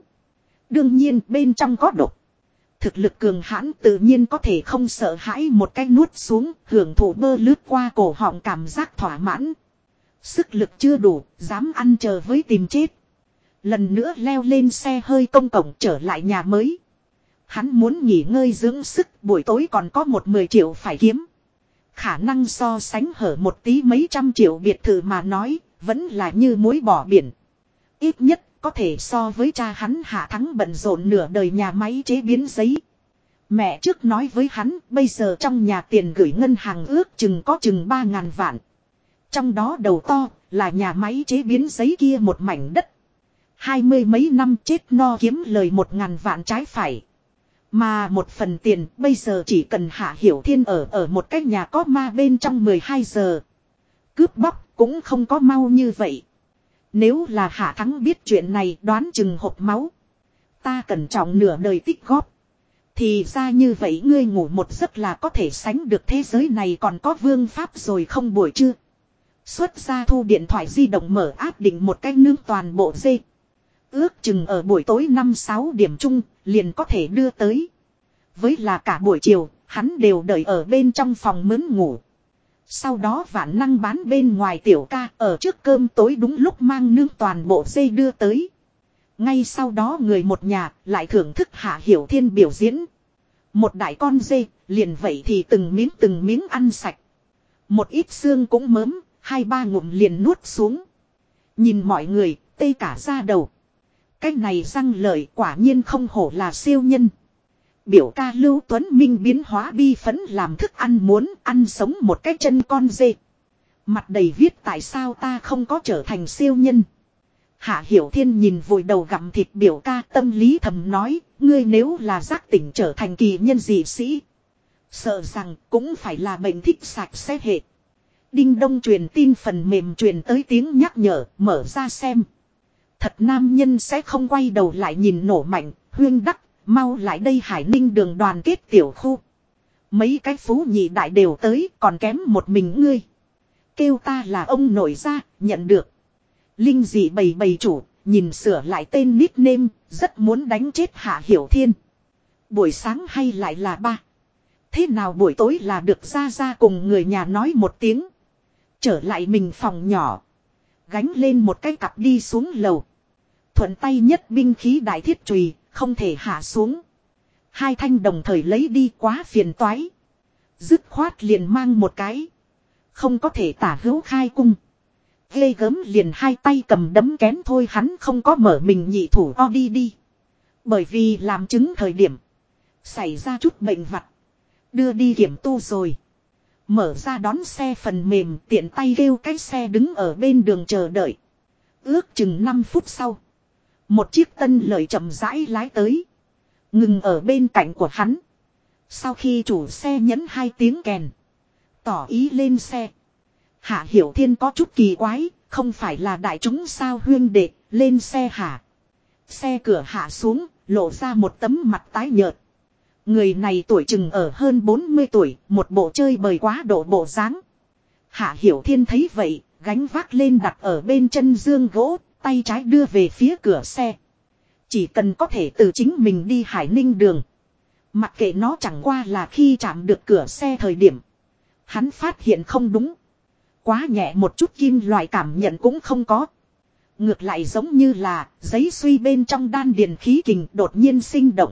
Đương nhiên bên trong có độc. Thực lực cường hãn tự nhiên có thể không sợ hãi một cái nuốt xuống hưởng thụ bơ lướt qua cổ họng cảm giác thỏa mãn. Sức lực chưa đủ, dám ăn chờ với tìm chết. Lần nữa leo lên xe hơi công cộng trở lại nhà mới. Hắn muốn nghỉ ngơi dưỡng sức buổi tối còn có một 10 triệu phải kiếm. Khả năng so sánh hở một tí mấy trăm triệu biệt thự mà nói, vẫn là như muối bỏ biển. Ít nhất có thể so với cha hắn hạ thắng bận rộn nửa đời nhà máy chế biến giấy. Mẹ trước nói với hắn, bây giờ trong nhà tiền gửi ngân hàng ước chừng có chừng 3.000 vạn. Trong đó đầu to, là nhà máy chế biến giấy kia một mảnh đất. Hai mươi mấy năm chết no kiếm lời một ngàn vạn trái phải. Mà một phần tiền bây giờ chỉ cần Hạ Hiểu Thiên ở ở một cái nhà có ma bên trong 12 giờ. Cướp bóc cũng không có mau như vậy. Nếu là Hạ Thắng biết chuyện này đoán chừng hộp máu. Ta cẩn trọng nửa đời tích góp. Thì ra như vậy ngươi ngủ một giấc là có thể sánh được thế giới này còn có vương pháp rồi không buổi chưa. Xuất ra thu điện thoại di động mở áp định một cái nướng toàn bộ dê. Ước chừng ở buổi tối 5-6 điểm chung, liền có thể đưa tới. Với là cả buổi chiều, hắn đều đợi ở bên trong phòng mướn ngủ. Sau đó vạn năng bán bên ngoài tiểu ca ở trước cơm tối đúng lúc mang nương toàn bộ dây đưa tới. Ngay sau đó người một nhà lại thưởng thức hạ hiểu thiên biểu diễn. Một đại con dê, liền vậy thì từng miếng từng miếng ăn sạch. Một ít xương cũng mớm, hai ba ngụm liền nuốt xuống. Nhìn mọi người, tê cả ra đầu. Cái này răng lợi quả nhiên không hổ là siêu nhân. Biểu ca Lưu Tuấn Minh biến hóa bi phấn làm thức ăn muốn ăn sống một cái chân con dê. Mặt đầy viết tại sao ta không có trở thành siêu nhân. Hạ Hiểu Thiên nhìn vội đầu gặm thịt biểu ca tâm lý thầm nói, ngươi nếu là giác tỉnh trở thành kỳ nhân dị sĩ. Sợ rằng cũng phải là bệnh thích sạch sẽ hệ. Đinh Đông truyền tin phần mềm truyền tới tiếng nhắc nhở, mở ra xem. Thật nam nhân sẽ không quay đầu lại nhìn nổ mạnh, huyên đắc, mau lại đây hải ninh đường đoàn kết tiểu khu. Mấy cái phú nhị đại đều tới, còn kém một mình ngươi. Kêu ta là ông nội ra, nhận được. Linh dị bầy bầy chủ, nhìn sửa lại tên nickname, rất muốn đánh chết hạ hiểu thiên. Buổi sáng hay lại là ba. Thế nào buổi tối là được ra ra cùng người nhà nói một tiếng. Trở lại mình phòng nhỏ. Gánh lên một cái cặp đi xuống lầu. Thuận tay nhất binh khí đại thiết trùy, không thể hạ xuống. Hai thanh đồng thời lấy đi quá phiền toái. Dứt khoát liền mang một cái. Không có thể tả hữu khai cung. Ghê gớm liền hai tay cầm đấm kén thôi hắn không có mở mình nhị thủ o đi đi. Bởi vì làm chứng thời điểm. Xảy ra chút bệnh vặt. Đưa đi kiểm tu rồi. Mở ra đón xe phần mềm tiện tay kêu cái xe đứng ở bên đường chờ đợi. Ước chừng 5 phút sau. Một chiếc tân lời chậm rãi lái tới. Ngừng ở bên cạnh của hắn. Sau khi chủ xe nhấn hai tiếng kèn. Tỏ ý lên xe. Hạ Hiểu Thiên có chút kỳ quái. Không phải là đại chúng sao huyên đệ. Lên xe hả. Xe cửa hạ xuống. Lộ ra một tấm mặt tái nhợt. Người này tuổi chừng ở hơn 40 tuổi. Một bộ chơi bời quá độ bộ dáng. Hạ Hiểu Thiên thấy vậy. Gánh vác lên đặt ở bên chân dương gỗ Tay trái đưa về phía cửa xe. Chỉ cần có thể từ chính mình đi hải ninh đường. Mặc kệ nó chẳng qua là khi chạm được cửa xe thời điểm. Hắn phát hiện không đúng. Quá nhẹ một chút kim loại cảm nhận cũng không có. Ngược lại giống như là giấy suy bên trong đan điền khí kình đột nhiên sinh động.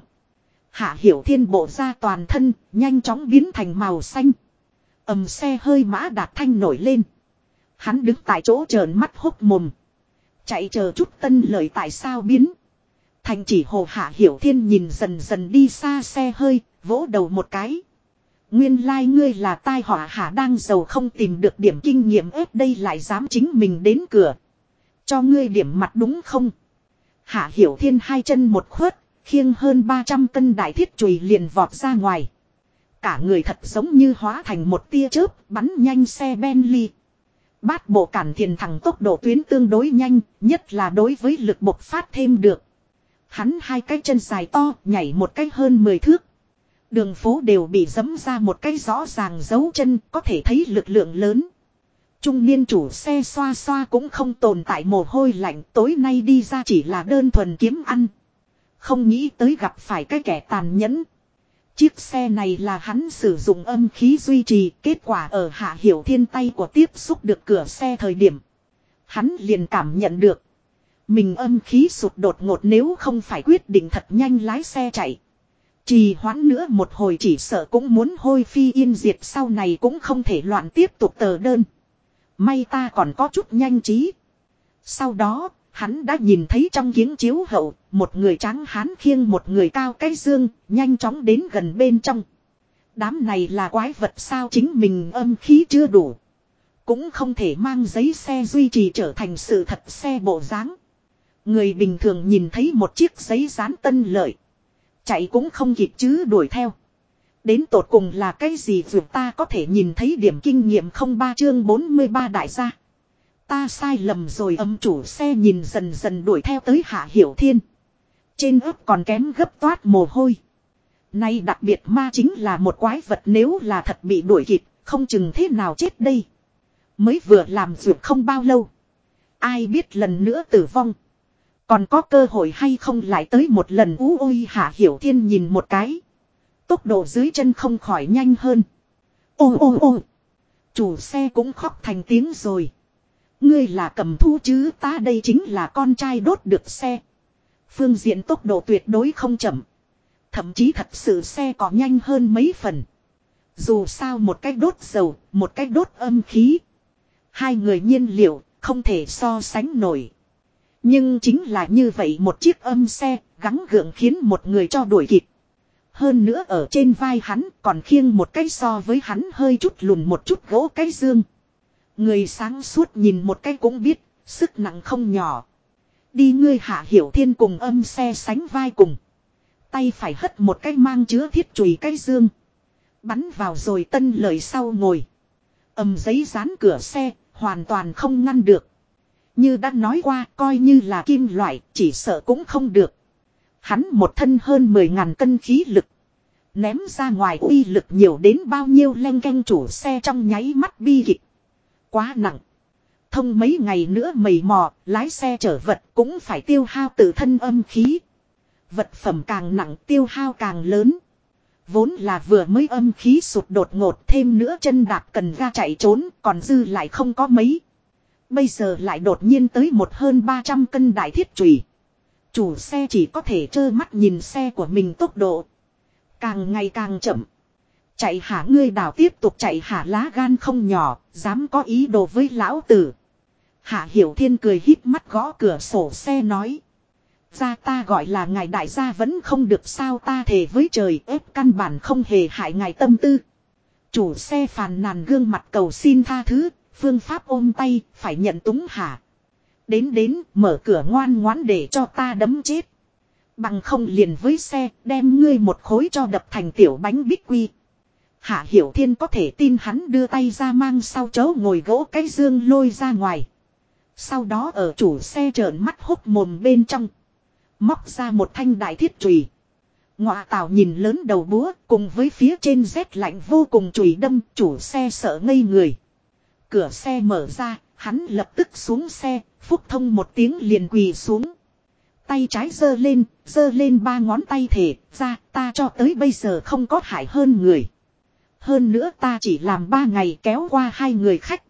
Hạ hiểu thiên bộ ra toàn thân, nhanh chóng biến thành màu xanh. ầm xe hơi mã đạt thanh nổi lên. Hắn đứng tại chỗ trợn mắt hốc mồm. Chạy chờ chút tân lời tại sao biến. Thành chỉ hồ hạ hiểu thiên nhìn dần dần đi xa xe hơi, vỗ đầu một cái. Nguyên lai like ngươi là tai họa hạ đang giàu không tìm được điểm kinh nghiệm ếp đây lại dám chính mình đến cửa. Cho ngươi điểm mặt đúng không? Hạ hiểu thiên hai chân một khuất, khiêng hơn 300 cân đại thiết chùy liền vọt ra ngoài. Cả người thật giống như hóa thành một tia chớp bắn nhanh xe Bentley. Bát bộ cản thiền thẳng tốc độ tuyến tương đối nhanh, nhất là đối với lực bộc phát thêm được. Hắn hai cái chân dài to, nhảy một cái hơn 10 thước. Đường phố đều bị dấm ra một cái rõ ràng dấu chân, có thể thấy lực lượng lớn. Trung niên chủ xe xoa xoa cũng không tồn tại mồ hôi lạnh, tối nay đi ra chỉ là đơn thuần kiếm ăn. Không nghĩ tới gặp phải cái kẻ tàn nhẫn. Chiếc xe này là hắn sử dụng âm khí duy trì, kết quả ở hạ hiểu thiên tay của tiếp xúc được cửa xe thời điểm. Hắn liền cảm nhận được. Mình âm khí sụt đột ngột nếu không phải quyết định thật nhanh lái xe chạy. Trì hoãn nữa một hồi chỉ sợ cũng muốn hôi phi yên diệt sau này cũng không thể loạn tiếp tục tờ đơn. May ta còn có chút nhanh trí. Sau đó, hắn đã nhìn thấy trong giếng chiếu hậu, một người trắng hán khiêng một người cao cái dương, nhanh chóng đến gần bên trong. Đám này là quái vật sao chính mình âm khí chưa đủ. Cũng không thể mang giấy xe duy trì trở thành sự thật xe bộ dáng. Người bình thường nhìn thấy một chiếc giấy dán tân lợi. Chạy cũng không kịp chứ đuổi theo. Đến tột cùng là cái gì dù ta có thể nhìn thấy điểm kinh nghiệm không ba chương 43 đại gia. Ta sai lầm rồi âm chủ xe nhìn dần dần đuổi theo tới hạ hiểu thiên. Trên ớt còn kém gấp toát mồ hôi. Nay đặc biệt ma chính là một quái vật nếu là thật bị đuổi kịp, không chừng thế nào chết đây. Mới vừa làm dược không bao lâu. Ai biết lần nữa tử vong. Còn có cơ hội hay không lại tới một lần ú ôi hạ hiểu thiên nhìn một cái. Tốc độ dưới chân không khỏi nhanh hơn. Ô ô ô. Chủ xe cũng khóc thành tiếng rồi. Ngươi là cầm thu chứ ta đây chính là con trai đốt được xe. Phương diện tốc độ tuyệt đối không chậm. Thậm chí thật sự xe có nhanh hơn mấy phần. Dù sao một cách đốt dầu, một cách đốt âm khí. Hai người nhiên liệu, không thể so sánh nổi. Nhưng chính là như vậy một chiếc âm xe, gắng gượng khiến một người cho đuổi kịp. Hơn nữa ở trên vai hắn còn khiêng một cái so với hắn hơi chút lùn một chút gỗ cái dương. Người sáng suốt nhìn một cái cũng biết, sức nặng không nhỏ. Đi ngươi hạ hiểu thiên cùng âm xe sánh vai cùng. Tay phải hất một cái mang chứa thiết chùy cái dương. Bắn vào rồi tân lời sau ngồi. Âm giấy dán cửa xe, hoàn toàn không ngăn được. Như đã nói qua, coi như là kim loại, chỉ sợ cũng không được. Hắn một thân hơn 10 ngàn cân khí lực. Ném ra ngoài uy lực nhiều đến bao nhiêu len canh chủ xe trong nháy mắt bi kịch. Quá nặng. Thông mấy ngày nữa mầy mò, lái xe chở vật cũng phải tiêu hao tự thân âm khí. Vật phẩm càng nặng tiêu hao càng lớn. Vốn là vừa mới âm khí sụt đột ngột thêm nữa chân đạp cần ra chạy trốn còn dư lại không có mấy. Bây giờ lại đột nhiên tới một hơn 300 cân đại thiết trùy. Chủ xe chỉ có thể trơ mắt nhìn xe của mình tốc độ. Càng ngày càng chậm. Chạy hả ngươi đào tiếp tục chạy hả lá gan không nhỏ, dám có ý đồ với lão tử. Hạ Hiểu Thiên cười híp mắt gõ cửa sổ xe nói. gia ta gọi là ngài đại gia vẫn không được sao ta thề với trời ép căn bản không hề hại ngài tâm tư. Chủ xe phàn nàn gương mặt cầu xin tha thứ, phương pháp ôm tay, phải nhận túng hả. Đến đến, mở cửa ngoan ngoãn để cho ta đấm chết. Bằng không liền với xe, đem ngươi một khối cho đập thành tiểu bánh bích quy. Hạ Hiểu Thiên có thể tin hắn đưa tay ra mang sau chấu ngồi gỗ cái dương lôi ra ngoài. Sau đó ở chủ xe trợn mắt hốc mồm bên trong. Móc ra một thanh đại thiết chùy. Ngọa tào nhìn lớn đầu búa cùng với phía trên rét lạnh vô cùng chùy đâm chủ xe sợ ngây người. Cửa xe mở ra, hắn lập tức xuống xe, phúc thông một tiếng liền quỳ xuống. Tay trái giơ lên, giơ lên ba ngón tay thể, ra ta cho tới bây giờ không có hại hơn người. Hơn nữa ta chỉ làm ba ngày kéo qua hai người khách.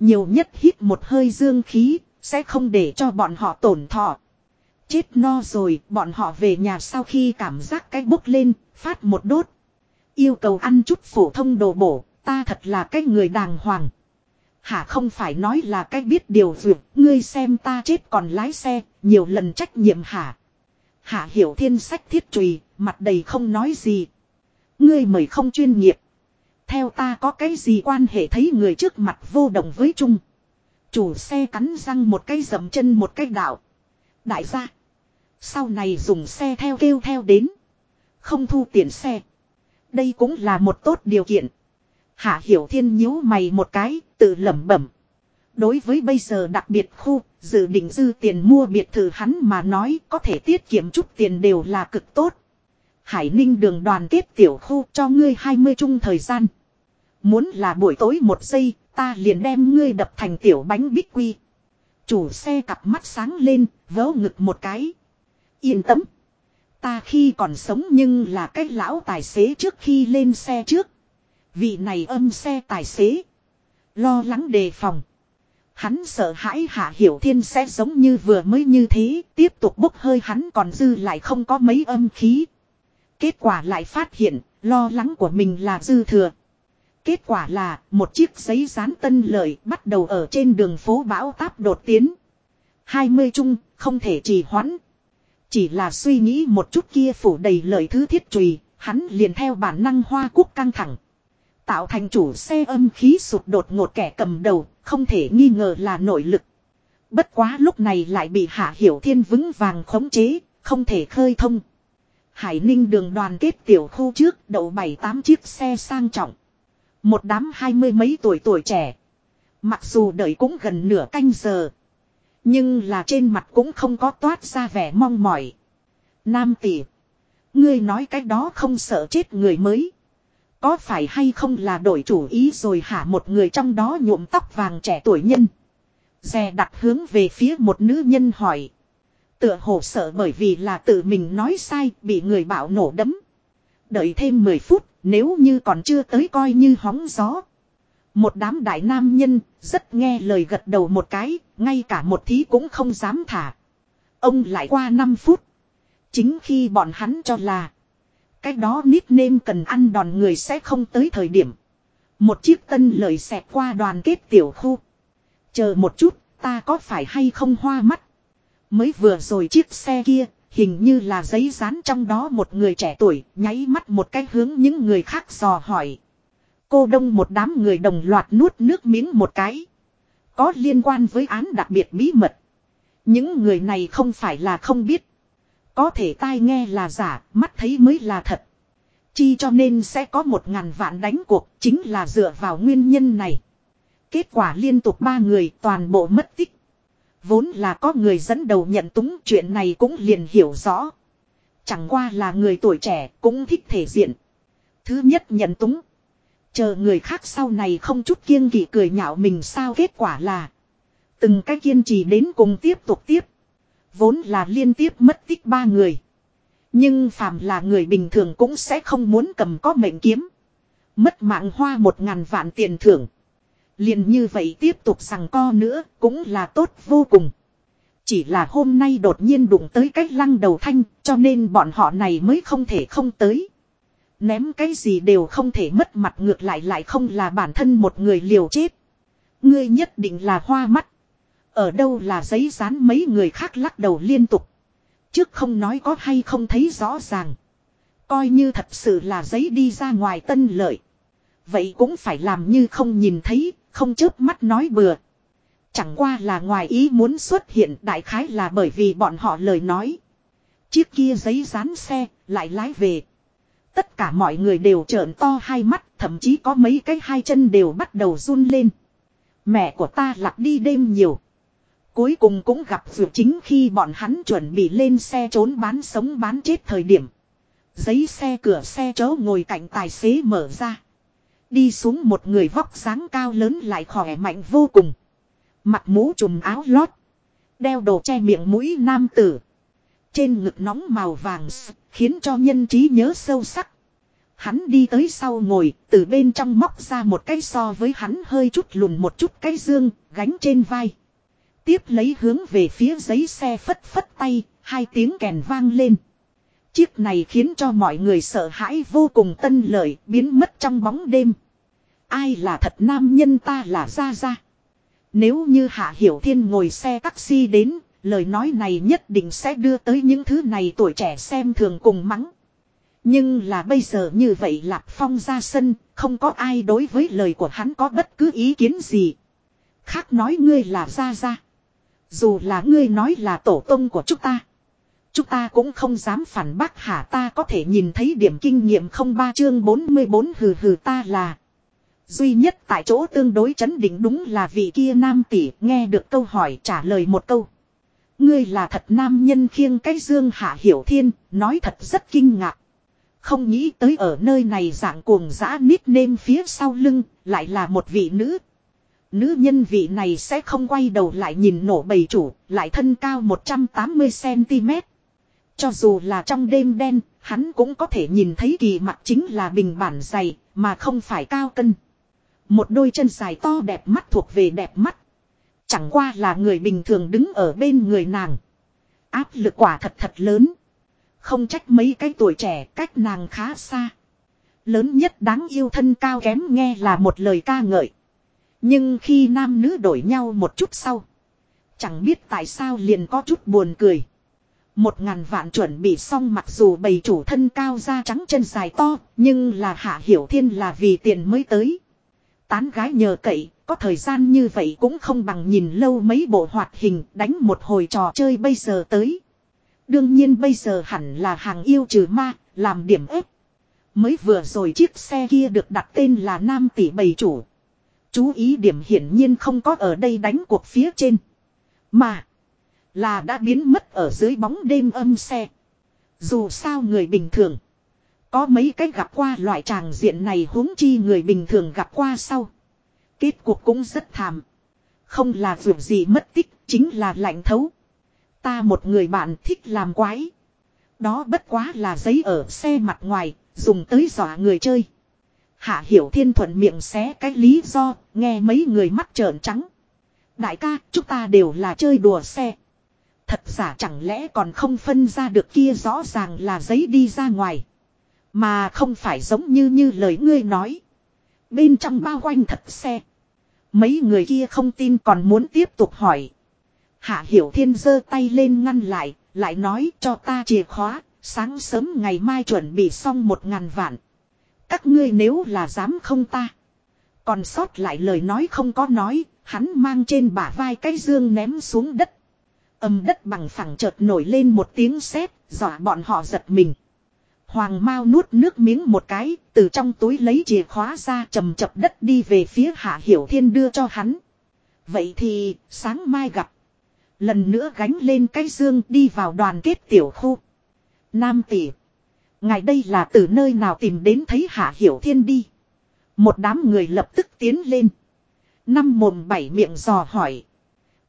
Nhiều nhất hít một hơi dương khí, sẽ không để cho bọn họ tổn thọ. Chết no rồi, bọn họ về nhà sau khi cảm giác cái bốc lên, phát một đốt. Yêu cầu ăn chút phổ thông đồ bổ, ta thật là cái người đàng hoàng. Hả không phải nói là cái biết điều dược, ngươi xem ta chết còn lái xe, nhiều lần trách nhiệm hả. Hạ hiểu thiên sách thiết trùy, mặt đầy không nói gì. Ngươi mời không chuyên nghiệp. Theo ta có cái gì quan hệ thấy người trước mặt vô động với chung. Chủ xe cắn răng một cái dầm chân một cái đạo. Đại gia. Sau này dùng xe theo kêu theo đến. Không thu tiền xe. Đây cũng là một tốt điều kiện. Hạ Hiểu Thiên nhíu mày một cái, tự lẩm bẩm. Đối với bây giờ đặc biệt khu, dự định dư tiền mua biệt thự hắn mà nói có thể tiết kiệm chút tiền đều là cực tốt. Hải Ninh đường đoàn kết tiểu khu cho ngươi 20 chung thời gian. Muốn là buổi tối một giây, ta liền đem ngươi đập thành tiểu bánh bích quy. Chủ xe cặp mắt sáng lên, vớ ngực một cái. Yên tâm. Ta khi còn sống nhưng là cái lão tài xế trước khi lên xe trước. Vị này âm xe tài xế. Lo lắng đề phòng. Hắn sợ hãi Hạ Hiểu Thiên sẽ giống như vừa mới như thế, tiếp tục bốc hơi hắn còn dư lại không có mấy âm khí. Kết quả lại phát hiện, lo lắng của mình là dư thừa. Kết quả là, một chiếc giấy dán tân lợi bắt đầu ở trên đường phố bão táp đột tiến. 20 chung, không thể trì hoãn. Chỉ là suy nghĩ một chút kia phủ đầy lời thứ thiết trùy, hắn liền theo bản năng hoa quốc căng thẳng. Tạo thành chủ xe âm khí sụt đột ngột kẻ cầm đầu, không thể nghi ngờ là nội lực. Bất quá lúc này lại bị Hạ Hiểu Thiên vững vàng khống chế, không thể khơi thông. Hải Ninh đường đoàn kết tiểu khu trước đậu bảy tám chiếc xe sang trọng. Một đám hai mươi mấy tuổi tuổi trẻ. Mặc dù đợi cũng gần nửa canh giờ. Nhưng là trên mặt cũng không có toát ra vẻ mong mỏi. Nam tỷ. Ngươi nói cái đó không sợ chết người mới. Có phải hay không là đổi chủ ý rồi hả một người trong đó nhuộm tóc vàng trẻ tuổi nhân. Dè đặt hướng về phía một nữ nhân hỏi. Tựa hồ sợ bởi vì là tự mình nói sai, bị người bảo nổ đấm. Đợi thêm 10 phút nếu như còn chưa tới coi như hóng gió. Một đám đại nam nhân rất nghe lời gật đầu một cái, ngay cả một thí cũng không dám thả. Ông lại qua 5 phút. Chính khi bọn hắn cho là cái đó nít nêm cần ăn đòn người sẽ không tới thời điểm. Một chiếc tân lời xẹt qua đoàn kết tiểu khu. Chờ một chút, ta có phải hay không hoa mắt? Mới vừa rồi chiếc xe kia, hình như là giấy dán trong đó một người trẻ tuổi, nháy mắt một cái hướng những người khác dò hỏi. Cô đông một đám người đồng loạt nuốt nước miếng một cái. Có liên quan với án đặc biệt bí mật. Những người này không phải là không biết. Có thể tai nghe là giả, mắt thấy mới là thật. Chi cho nên sẽ có một ngàn vạn đánh cuộc, chính là dựa vào nguyên nhân này. Kết quả liên tục ba người toàn bộ mất tích. Vốn là có người dẫn đầu nhận túng, chuyện này cũng liền hiểu rõ. Chẳng qua là người tuổi trẻ cũng thích thể diện. Thứ nhất nhận túng. Chờ người khác sau này không chút kiêng kỵ cười nhạo mình sao kết quả là. Từng cái kiên trì đến cùng tiếp tục tiếp. Vốn là liên tiếp mất tích ba người. Nhưng phàm là người bình thường cũng sẽ không muốn cầm có mệnh kiếm. Mất mạng hoa một ngàn vạn tiền thưởng liền như vậy tiếp tục rằng co nữa cũng là tốt vô cùng. Chỉ là hôm nay đột nhiên đụng tới cách lăng đầu thanh cho nên bọn họ này mới không thể không tới. Ném cái gì đều không thể mất mặt ngược lại lại không là bản thân một người liều chết. Ngươi nhất định là hoa mắt. Ở đâu là giấy dán mấy người khác lắc đầu liên tục. Trước không nói có hay không thấy rõ ràng. Coi như thật sự là giấy đi ra ngoài tân lợi. Vậy cũng phải làm như không nhìn thấy, không chớp mắt nói bừa. Chẳng qua là ngoài ý muốn xuất hiện đại khái là bởi vì bọn họ lời nói. Chiếc kia giấy dán xe, lại lái về. Tất cả mọi người đều trợn to hai mắt, thậm chí có mấy cái hai chân đều bắt đầu run lên. Mẹ của ta lặp đi đêm nhiều. Cuối cùng cũng gặp vượt chính khi bọn hắn chuẩn bị lên xe trốn bán sống bán chết thời điểm. Giấy xe cửa xe chớ ngồi cạnh tài xế mở ra. Đi xuống một người vóc dáng cao lớn lại khỏe mạnh vô cùng. Mặt mũ trùm áo lót. Đeo đồ che miệng mũi nam tử. Trên ngực nóng màu vàng khiến cho nhân trí nhớ sâu sắc. Hắn đi tới sau ngồi, từ bên trong móc ra một cái so với hắn hơi chút lùn một chút cái dương, gánh trên vai. Tiếp lấy hướng về phía giấy xe phất phất tay, hai tiếng kèn vang lên. Chiếc này khiến cho mọi người sợ hãi vô cùng tân lợi, biến mất trong bóng đêm. Ai là thật nam nhân ta là ra ra. Nếu như Hạ Hiểu Thiên ngồi xe taxi đến, lời nói này nhất định sẽ đưa tới những thứ này tuổi trẻ xem thường cùng mắng. Nhưng là bây giờ như vậy Lạp Phong ra sân, không có ai đối với lời của hắn có bất cứ ý kiến gì. Khác nói ngươi là ra ra. Dù là ngươi nói là tổ tông của chúng ta. Chúng ta cũng không dám phản bác hả ta có thể nhìn thấy điểm kinh nghiệm không ba chương 44 hừ hừ ta là. Duy nhất tại chỗ tương đối chấn định đúng là vị kia nam tỷ nghe được câu hỏi trả lời một câu. Ngươi là thật nam nhân khiêng cái dương hạ hiểu thiên, nói thật rất kinh ngạc. Không nghĩ tới ở nơi này dạng cuồng dã nít nêm phía sau lưng, lại là một vị nữ. Nữ nhân vị này sẽ không quay đầu lại nhìn nổ bầy chủ, lại thân cao 180cm. Cho dù là trong đêm đen, hắn cũng có thể nhìn thấy kỳ mặt chính là bình bản dày, mà không phải cao cân. Một đôi chân dài to đẹp mắt thuộc về đẹp mắt. Chẳng qua là người bình thường đứng ở bên người nàng. Áp lực quả thật thật lớn. Không trách mấy cái tuổi trẻ cách nàng khá xa. Lớn nhất đáng yêu thân cao kém nghe là một lời ca ngợi. Nhưng khi nam nữ đổi nhau một chút sau. Chẳng biết tại sao liền có chút buồn cười. Một ngàn vạn chuẩn bị xong mặc dù bầy chủ thân cao da trắng chân dài to, nhưng là hạ hiểu thiên là vì tiền mới tới. Tán gái nhờ cậy, có thời gian như vậy cũng không bằng nhìn lâu mấy bộ hoạt hình đánh một hồi trò chơi bây giờ tới. Đương nhiên bây giờ hẳn là hàng yêu trừ ma, làm điểm ếp. Mới vừa rồi chiếc xe kia được đặt tên là Nam Tỷ Bầy Chủ. Chú ý điểm hiển nhiên không có ở đây đánh cuộc phía trên. Mà. Là đã biến mất ở dưới bóng đêm âm xe. Dù sao người bình thường. Có mấy cách gặp qua loại tràng diện này huống chi người bình thường gặp qua sau. Kết cuộc cũng rất thảm. Không là vượt gì mất tích, chính là lạnh thấu. Ta một người bạn thích làm quái. Đó bất quá là giấy ở xe mặt ngoài, dùng tới dọa người chơi. Hạ Hiểu Thiên thuận miệng xé cái lý do, nghe mấy người mắt trợn trắng. Đại ca, chúng ta đều là chơi đùa xe. Thật giả chẳng lẽ còn không phân ra được kia rõ ràng là giấy đi ra ngoài. Mà không phải giống như như lời ngươi nói. Bên trong bao quanh thật xe. Mấy người kia không tin còn muốn tiếp tục hỏi. Hạ Hiểu Thiên giơ tay lên ngăn lại, lại nói cho ta chìa khóa, sáng sớm ngày mai chuẩn bị xong một ngàn vạn. Các ngươi nếu là dám không ta. Còn sót lại lời nói không có nói, hắn mang trên bả vai cái dương ném xuống đất. Âm đất bằng phẳng chợt nổi lên một tiếng sét, dọa bọn họ giật mình. Hoàng Mao nuốt nước miếng một cái, từ trong túi lấy chìa khóa ra chầm chập đất đi về phía Hạ Hiểu Thiên đưa cho hắn. Vậy thì, sáng mai gặp. Lần nữa gánh lên cái dương đi vào đoàn kết tiểu khu. Nam tỷ. Ngài đây là từ nơi nào tìm đến thấy Hạ Hiểu Thiên đi. Một đám người lập tức tiến lên. Năm mồm bảy miệng dò hỏi.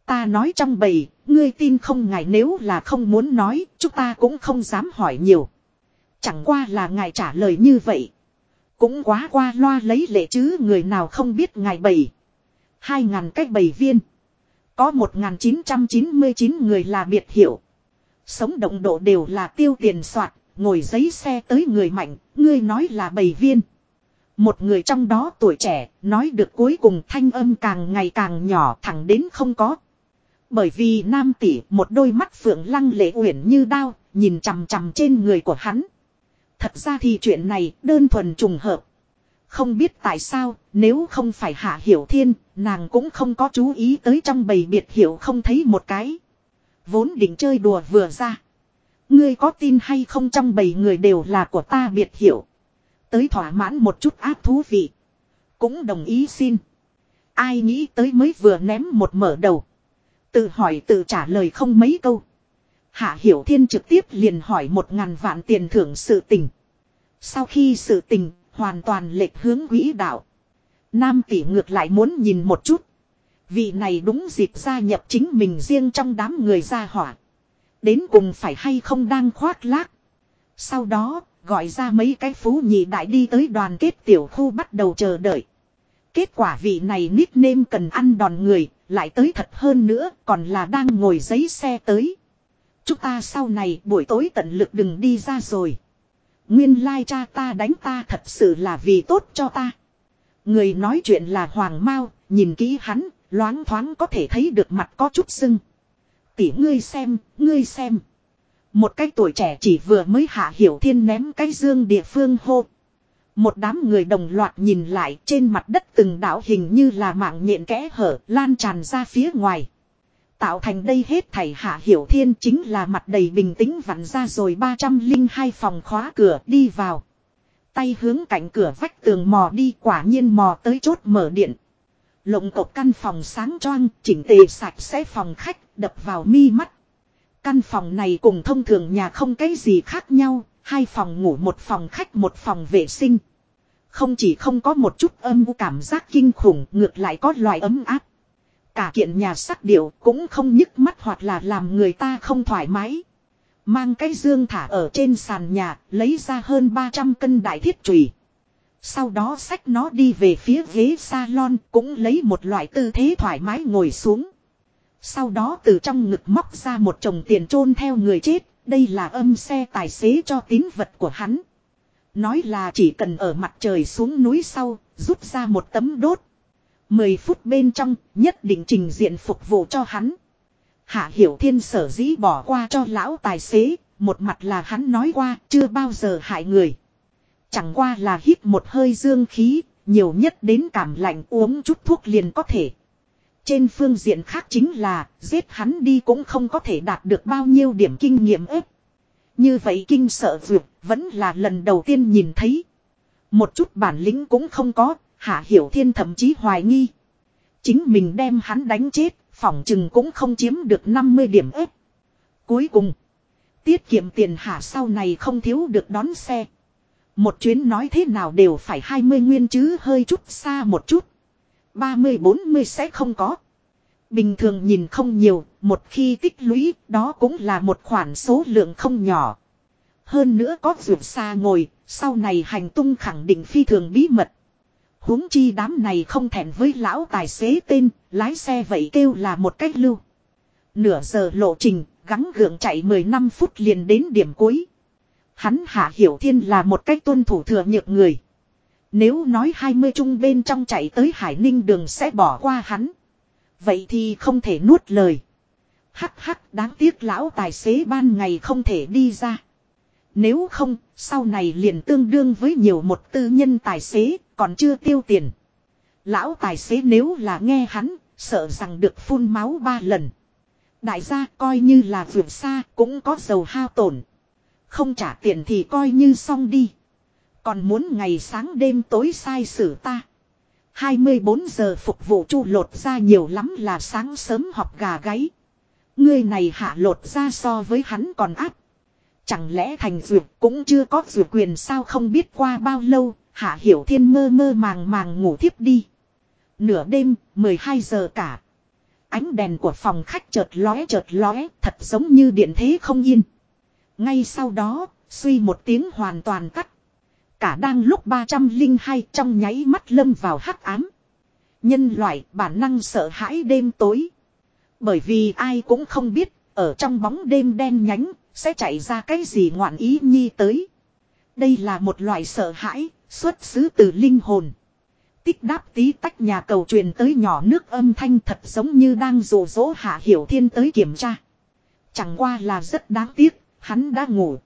Ta nói trong bầy, ngươi tin không ngài nếu là không muốn nói, chúng ta cũng không dám hỏi nhiều. Chẳng qua là ngài trả lời như vậy. Cũng quá qua loa lấy lệ chứ người nào không biết ngài bầy. Hai ngàn cách bầy viên. Có một ngàn chín trăm chín mươi chín người là biệt hiệu. Sống động độ đều là tiêu tiền soạt, ngồi giấy xe tới người mạnh, ngươi nói là bầy viên. Một người trong đó tuổi trẻ, nói được cuối cùng thanh âm càng ngày càng nhỏ thẳng đến không có. Bởi vì nam tỷ một đôi mắt phượng lăng lệ uyển như đao, nhìn chằm chằm trên người của hắn. Thật ra thì chuyện này đơn thuần trùng hợp. Không biết tại sao, nếu không phải hạ hiểu thiên, nàng cũng không có chú ý tới trong bầy biệt hiểu không thấy một cái. Vốn định chơi đùa vừa ra. Ngươi có tin hay không trong bầy người đều là của ta biệt hiểu. Tới thỏa mãn một chút áp thú vị. Cũng đồng ý xin. Ai nghĩ tới mới vừa ném một mở đầu. Tự hỏi tự trả lời không mấy câu. Hạ Hiểu Thiên trực tiếp liền hỏi một ngàn vạn tiền thưởng sự tình. Sau khi sự tình hoàn toàn lệch hướng quỹ đạo. Nam tỷ ngược lại muốn nhìn một chút. Vị này đúng dịp gia nhập chính mình riêng trong đám người gia hỏa. Đến cùng phải hay không đang khoác lác. Sau đó, gọi ra mấy cái phú nhị đại đi tới đoàn kết tiểu khu bắt đầu chờ đợi. Kết quả vị này nickname cần ăn đòn người, lại tới thật hơn nữa, còn là đang ngồi giấy xe tới. Chúng ta sau này buổi tối tận lực đừng đi ra rồi. Nguyên lai cha ta đánh ta thật sự là vì tốt cho ta. Người nói chuyện là Hoàng Mao, nhìn kỹ hắn, loáng thoáng có thể thấy được mặt có chút sưng. Tỷ ngươi xem, ngươi xem. Một cái tuổi trẻ chỉ vừa mới hạ hiểu thiên ném cái dương địa phương hô. Một đám người đồng loạt nhìn lại trên mặt đất từng đảo hình như là mạng nhện kẽ hở lan tràn ra phía ngoài. Tạo thành đây hết thảy hạ hiểu thiên chính là mặt đầy bình tĩnh vặn ra rồi 302 phòng khóa cửa đi vào. Tay hướng cạnh cửa vách tường mò đi quả nhiên mò tới chốt mở điện. Lộng cột căn phòng sáng choang chỉnh tề sạch sẽ phòng khách đập vào mi mắt. Căn phòng này cùng thông thường nhà không cái gì khác nhau, hai phòng ngủ một phòng khách một phòng vệ sinh. Không chỉ không có một chút âm u cảm giác kinh khủng ngược lại có loại ấm áp. Cả kiện nhà sắc điệu cũng không nhức mắt hoặc là làm người ta không thoải mái. Mang cái dương thả ở trên sàn nhà, lấy ra hơn 300 cân đại thiết trùy. Sau đó xách nó đi về phía ghế salon cũng lấy một loại tư thế thoải mái ngồi xuống. Sau đó từ trong ngực móc ra một chồng tiền chôn theo người chết, đây là âm xe tài xế cho tín vật của hắn. Nói là chỉ cần ở mặt trời xuống núi sau, rút ra một tấm đốt. Mười phút bên trong, nhất định trình diện phục vụ cho hắn. Hạ Hiểu Thiên sở dĩ bỏ qua cho lão tài xế, một mặt là hắn nói qua chưa bao giờ hại người. Chẳng qua là hít một hơi dương khí, nhiều nhất đến cảm lạnh uống chút thuốc liền có thể. Trên phương diện khác chính là, giết hắn đi cũng không có thể đạt được bao nhiêu điểm kinh nghiệm ếp. Như vậy kinh sợ vượt, vẫn là lần đầu tiên nhìn thấy. Một chút bản lĩnh cũng không có, Hạ Hiểu Thiên thậm chí hoài nghi. Chính mình đem hắn đánh chết, phỏng chừng cũng không chiếm được 50 điểm ếp. Cuối cùng, tiết kiệm tiền hạ sau này không thiếu được đón xe. Một chuyến nói thế nào đều phải 20 nguyên chứ hơi chút xa một chút. 30-40 sẽ không có. Bình thường nhìn không nhiều, một khi tích lũy, đó cũng là một khoản số lượng không nhỏ. Hơn nữa có vượt xa ngồi, sau này hành tung khẳng định phi thường bí mật huống chi đám này không thẹn với lão tài xế tên, lái xe vậy kêu là một cách lưu. Nửa giờ lộ trình, gắng gượng chạy 15 phút liền đến điểm cuối. Hắn hạ hiểu thiên là một cách tuân thủ thừa nhược người. Nếu nói 20 chung bên trong chạy tới Hải Ninh đường sẽ bỏ qua hắn. Vậy thì không thể nuốt lời. Hắc hắc đáng tiếc lão tài xế ban ngày không thể đi ra. Nếu không, sau này liền tương đương với nhiều một tư nhân tài xế, còn chưa tiêu tiền. Lão tài xế nếu là nghe hắn, sợ rằng được phun máu ba lần. Đại gia coi như là vượt xa, cũng có dầu hao tổn. Không trả tiền thì coi như xong đi. Còn muốn ngày sáng đêm tối sai xử ta. 24 giờ phục vụ chu lột ra nhiều lắm là sáng sớm họp gà gáy. Người này hạ lột ra so với hắn còn áp. Chẳng lẽ thành dược cũng chưa có dược quyền sao không biết qua bao lâu, hạ hiểu thiên mơ mơ màng màng ngủ thiếp đi. Nửa đêm, 12 giờ cả. Ánh đèn của phòng khách chợt lóe chợt lóe, thật giống như điện thế không yên. Ngay sau đó, suy một tiếng hoàn toàn cắt Cả đang lúc 302 trong nháy mắt lâm vào hắc ám. Nhân loại bản năng sợ hãi đêm tối. Bởi vì ai cũng không biết, ở trong bóng đêm đen nhánh, sẽ chạy ra cái gì ngoạn ý nhi tới. Đây là một loại sợ hãi, xuất xứ từ linh hồn. Tích đáp tí tách nhà cầu truyền tới nhỏ nước âm thanh thật giống như đang rủ rỗ hạ hiểu thiên tới kiểm tra. Chẳng qua là rất đáng tiếc, hắn đã ngủ.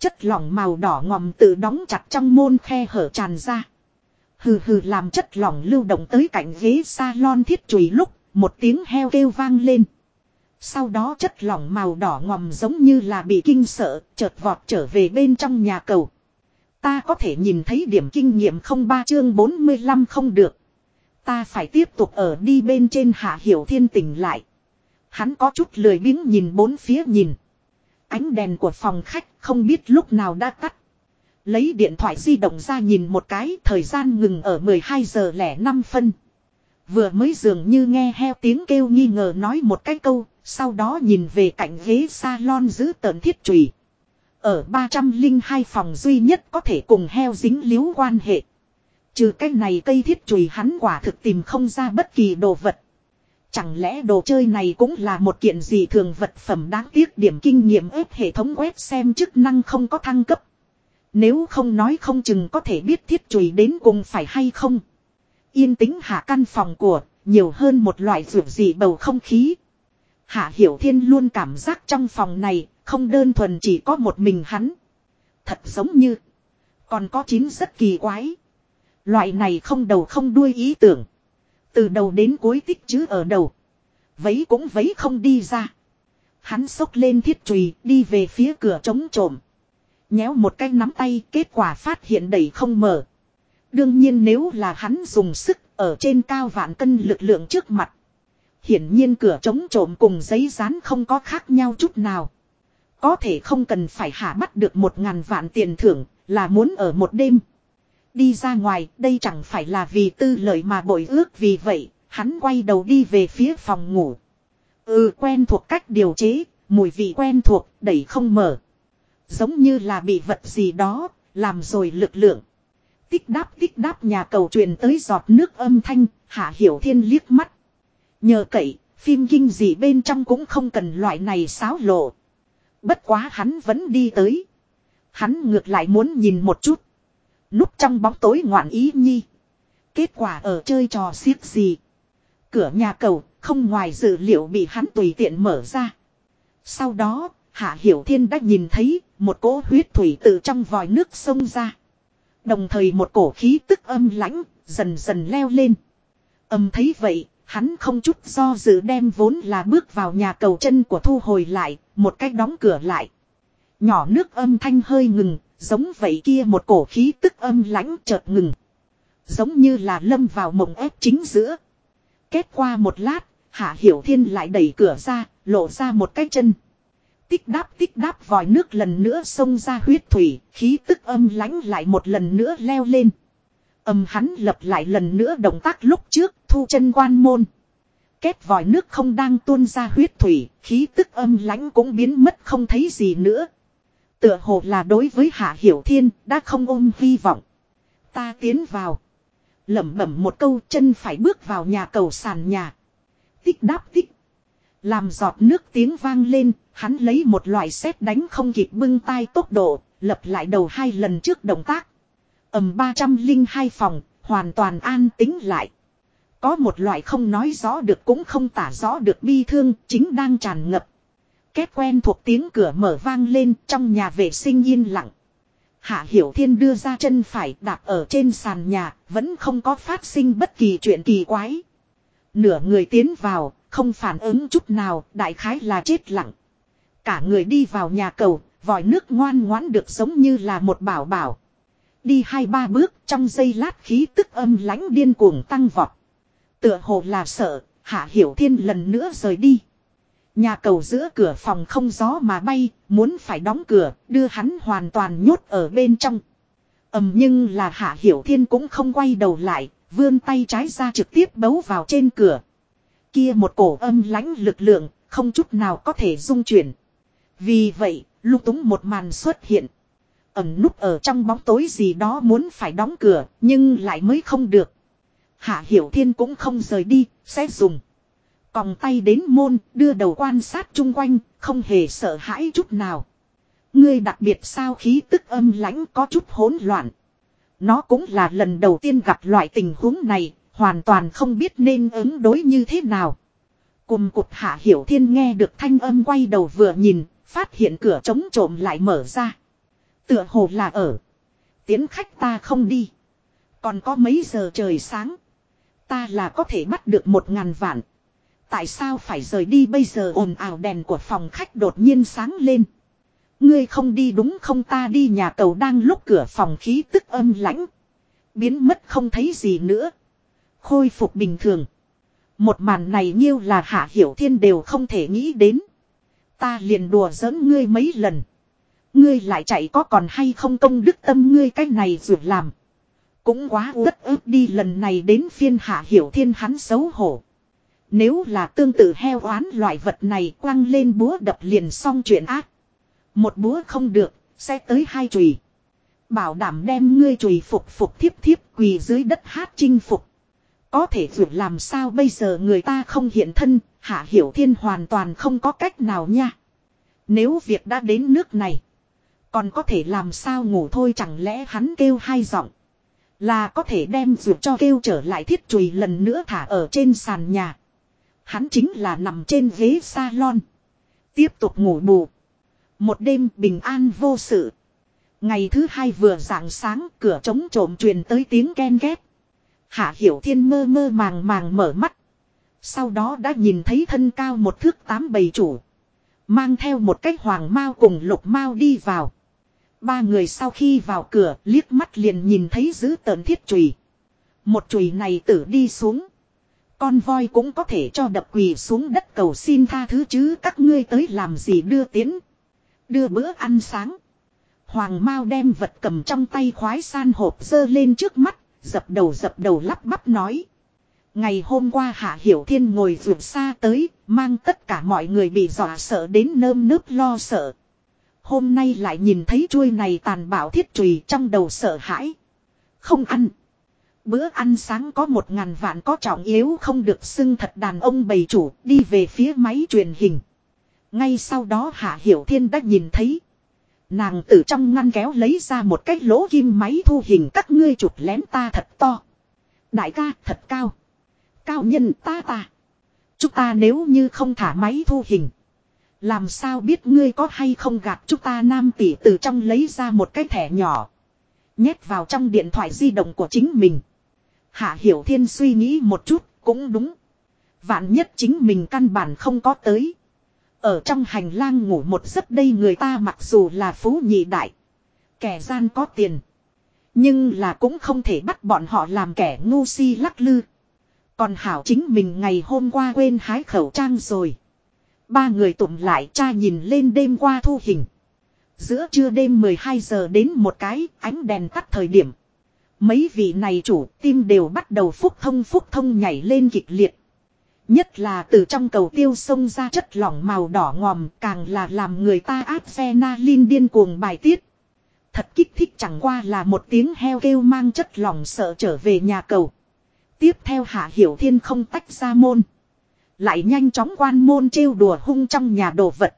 Chất lỏng màu đỏ ngòm tự đóng chặt trong môn khe hở tràn ra. Hừ hừ làm chất lỏng lưu động tới cạnh ghế salon thiết chùy lúc, một tiếng heo kêu vang lên. Sau đó chất lỏng màu đỏ ngòm giống như là bị kinh sợ, chợt vọt trở về bên trong nhà cầu. Ta có thể nhìn thấy điểm kinh nghiệm không ba chương 45 không được. Ta phải tiếp tục ở đi bên trên hạ hiểu thiên tỉnh lại. Hắn có chút lười biếng nhìn bốn phía nhìn. Ánh đèn của phòng khách không biết lúc nào đã tắt. Lấy điện thoại di động ra nhìn một cái thời gian ngừng ở 12 giờ lẻ 5 phân. Vừa mới dường như nghe heo tiếng kêu nghi ngờ nói một cái câu, sau đó nhìn về cạnh ghế salon giữ tợn thiết trùy. Ở 302 phòng duy nhất có thể cùng heo dính líu quan hệ. Trừ cái này cây thiết chùy hắn quả thực tìm không ra bất kỳ đồ vật. Chẳng lẽ đồ chơi này cũng là một kiện gì thường vật phẩm đáng tiếc điểm kinh nghiệm ép hệ thống web xem chức năng không có thăng cấp. Nếu không nói không chừng có thể biết thiết chùy đến cùng phải hay không. Yên tĩnh hạ căn phòng của, nhiều hơn một loại rượu gì bầu không khí. Hạ Hiểu Thiên luôn cảm giác trong phòng này, Không đơn thuần chỉ có một mình hắn. Thật giống như. Còn có chín rất kỳ quái. Loại này không đầu không đuôi ý tưởng. Từ đầu đến cuối tích chứ ở đầu. Vấy cũng vấy không đi ra. Hắn xốc lên thiết chùy đi về phía cửa trống trộm. Nhéo một cái nắm tay, kết quả phát hiện đẩy không mở. Đương nhiên nếu là hắn dùng sức, ở trên cao vạn cân lực lượng trước mặt. Hiển nhiên cửa trống trộm cùng giấy dán không có khác nhau chút nào. Có thể không cần phải hạ bắt được một ngàn vạn tiền thưởng, là muốn ở một đêm. Đi ra ngoài đây chẳng phải là vì tư lợi mà bội ước vì vậy hắn quay đầu đi về phía phòng ngủ. Ừ quen thuộc cách điều chế, mùi vị quen thuộc, đẩy không mở. Giống như là bị vật gì đó, làm rồi lực lượng. Tích đáp tích đáp nhà cầu truyền tới giọt nước âm thanh, hạ hiểu thiên liếc mắt. Nhờ cậy, phim kinh dị bên trong cũng không cần loại này xáo lộ. Bất quá hắn vẫn đi tới. Hắn ngược lại muốn nhìn một chút. Núp trong bóng tối ngoạn ý nhi. Kết quả ở chơi trò xiếc gì. Cửa nhà cầu không ngoài dự liệu bị hắn tùy tiện mở ra. Sau đó, Hạ Hiểu Thiên đã nhìn thấy một cỗ huyết thủy từ trong vòi nước sông ra. Đồng thời một cổ khí tức âm lãnh, dần dần leo lên. Âm thấy vậy, hắn không chút do dự đem vốn là bước vào nhà cầu chân của thu hồi lại, một cách đóng cửa lại. Nhỏ nước âm thanh hơi ngừng, giống vậy kia một cổ khí tức âm lãnh chợt ngừng. Giống như là lâm vào mộng ép chính giữa. Kết qua một lát, Hạ Hiểu Thiên lại đẩy cửa ra, lộ ra một cái chân. Tích đáp tích đáp vòi nước lần nữa xông ra huyết thủy, khí tức âm lãnh lại một lần nữa leo lên. Âm hắn lập lại lần nữa động tác lúc trước, thu chân quan môn. Kết vòi nước không đang tuôn ra huyết thủy, khí tức âm lãnh cũng biến mất không thấy gì nữa. Tựa hồ là đối với Hạ Hiểu Thiên, đã không ôm hy vọng. Ta tiến vào. lẩm bẩm một câu chân phải bước vào nhà cầu sàn nhà. Tích đáp tích. Làm giọt nước tiếng vang lên, hắn lấy một loại xét đánh không kịp bưng tay tốc độ, lập lại đầu hai lần trước động tác. ầm 302 phòng, hoàn toàn an tính lại. Có một loại không nói rõ được cũng không tả rõ được bi thương, chính đang tràn ngập. Kết quen thuộc tiếng cửa mở vang lên trong nhà vệ sinh yên lặng. Hạ Hiểu Thiên đưa ra chân phải đạp ở trên sàn nhà, vẫn không có phát sinh bất kỳ chuyện kỳ quái. Nửa người tiến vào, không phản ứng chút nào, đại khái là chết lặng. Cả người đi vào nhà cầu, vòi nước ngoan ngoãn được giống như là một bảo bảo. Đi hai ba bước trong giây lát khí tức âm lãnh điên cuồng tăng vọt. Tựa hồ là sợ, Hạ Hiểu Thiên lần nữa rời đi. Nhà cầu giữa cửa phòng không gió mà bay, muốn phải đóng cửa, đưa hắn hoàn toàn nhốt ở bên trong. ầm nhưng là Hạ Hiểu Thiên cũng không quay đầu lại, vươn tay trái ra trực tiếp bấu vào trên cửa. Kia một cổ âm lãnh lực lượng, không chút nào có thể dung chuyển. Vì vậy, lúc túng một màn xuất hiện. Ẩm núp ở trong bóng tối gì đó muốn phải đóng cửa, nhưng lại mới không được. Hạ Hiểu Thiên cũng không rời đi, sẽ dùng. Còng tay đến môn, đưa đầu quan sát chung quanh, không hề sợ hãi chút nào. Ngươi đặc biệt sao khí tức âm lãnh có chút hỗn loạn. Nó cũng là lần đầu tiên gặp loại tình huống này, hoàn toàn không biết nên ứng đối như thế nào. Cùng cục hạ hiểu thiên nghe được thanh âm quay đầu vừa nhìn, phát hiện cửa chống trộm lại mở ra. Tựa hồ là ở. Tiến khách ta không đi. Còn có mấy giờ trời sáng. Ta là có thể bắt được một ngàn vạn. Tại sao phải rời đi bây giờ ồn ào đèn của phòng khách đột nhiên sáng lên. Ngươi không đi đúng không ta đi nhà cầu đang lúc cửa phòng khí tức âm lãnh. Biến mất không thấy gì nữa. Khôi phục bình thường. Một màn này nhiêu là hạ hiểu thiên đều không thể nghĩ đến. Ta liền đùa giỡn ngươi mấy lần. Ngươi lại chạy có còn hay không công đức tâm ngươi cái này dù làm. Cũng quá đất ướp đi lần này đến phiên hạ hiểu thiên hắn xấu hổ. Nếu là tương tự heo oán loại vật này quăng lên búa đập liền xong chuyện ác. Một búa không được, sẽ tới hai chùy. Bảo đảm đem ngươi chùy phục phục thiếp thiếp quỳ dưới đất hát chinh phục. Có thể dù làm sao bây giờ người ta không hiện thân, hạ hiểu thiên hoàn toàn không có cách nào nha. Nếu việc đã đến nước này, còn có thể làm sao ngủ thôi chẳng lẽ hắn kêu hai giọng. Là có thể đem dù cho kêu trở lại thiết chùy lần nữa thả ở trên sàn nhà. Hắn chính là nằm trên ghế salon. Tiếp tục ngủ bù. Một đêm bình an vô sự. Ngày thứ hai vừa rạng sáng, cửa trống trộm truyền tới tiếng ken ghép. Hạ Hiểu Thiên mơ mơ màng màng mở mắt. Sau đó đã nhìn thấy thân cao một thước tám bầy chủ. Mang theo một cái hoàng mao cùng lục mao đi vào. Ba người sau khi vào cửa, liếc mắt liền nhìn thấy giữ tờn thiết chùy. Một chùy này tử đi xuống. Con voi cũng có thể cho đập quỳ xuống đất cầu xin tha thứ chứ các ngươi tới làm gì đưa tiến. Đưa bữa ăn sáng. Hoàng Mao đem vật cầm trong tay khoái san hộp dơ lên trước mắt, dập đầu dập đầu lắp bắp nói. Ngày hôm qua Hạ Hiểu Thiên ngồi vượt xa tới, mang tất cả mọi người bị dọa sợ đến nơm nớp lo sợ. Hôm nay lại nhìn thấy chuôi này tàn bạo thiết trùy trong đầu sợ hãi. Không ăn. Bữa ăn sáng có một ngàn vạn có trọng yếu không được xưng thật đàn ông bầy chủ, đi về phía máy truyền hình. Ngay sau đó Hạ Hiểu Thiên đã nhìn thấy. Nàng từ trong ngăn kéo lấy ra một cái lỗ kim máy thu hình, các ngươi chụp lén ta thật to. Đại ca, thật cao. Cao nhân ta ta. Chúng ta nếu như không thả máy thu hình. Làm sao biết ngươi có hay không gạt chúng ta nam tỷ từ trong lấy ra một cái thẻ nhỏ. Nhét vào trong điện thoại di động của chính mình. Hạ Hiểu Thiên suy nghĩ một chút, cũng đúng. Vạn nhất chính mình căn bản không có tới. Ở trong hành lang ngủ một giấc đây người ta mặc dù là phú nhị đại. Kẻ gian có tiền. Nhưng là cũng không thể bắt bọn họ làm kẻ ngu si lắc lư. Còn Hảo chính mình ngày hôm qua quên hái khẩu trang rồi. Ba người tụm lại cha nhìn lên đêm qua thu hình. Giữa trưa đêm 12 giờ đến một cái ánh đèn tắt thời điểm. Mấy vị này chủ tim đều bắt đầu phúc thông phúc thông nhảy lên kịch liệt. Nhất là từ trong cầu tiêu sông ra chất lỏng màu đỏ ngòm, càng là làm người ta áp xe na lin điên cuồng bài tiết. Thật kích thích chẳng qua là một tiếng heo kêu mang chất lỏng sợ trở về nhà cầu. Tiếp theo Hạ Hiểu Thiên không tách ra môn. Lại nhanh chóng quan môn trêu đùa hung trong nhà đồ vật.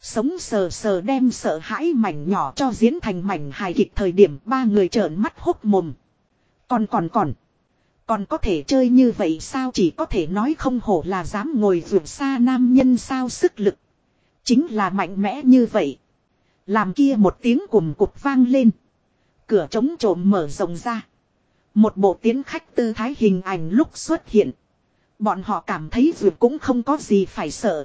Sống sờ sờ đem sợ hãi mảnh nhỏ cho diễn thành mảnh hài kịch thời điểm, ba người trợn mắt hốc mồm. Còn còn còn. Còn có thể chơi như vậy sao chỉ có thể nói không hổ là dám ngồi vượt xa nam nhân sao sức lực. Chính là mạnh mẽ như vậy. Làm kia một tiếng cùng cục vang lên. Cửa trống trộm mở rộng ra. Một bộ tiến khách tư thái hình ảnh lúc xuất hiện. Bọn họ cảm thấy vượt cũng không có gì phải sợ.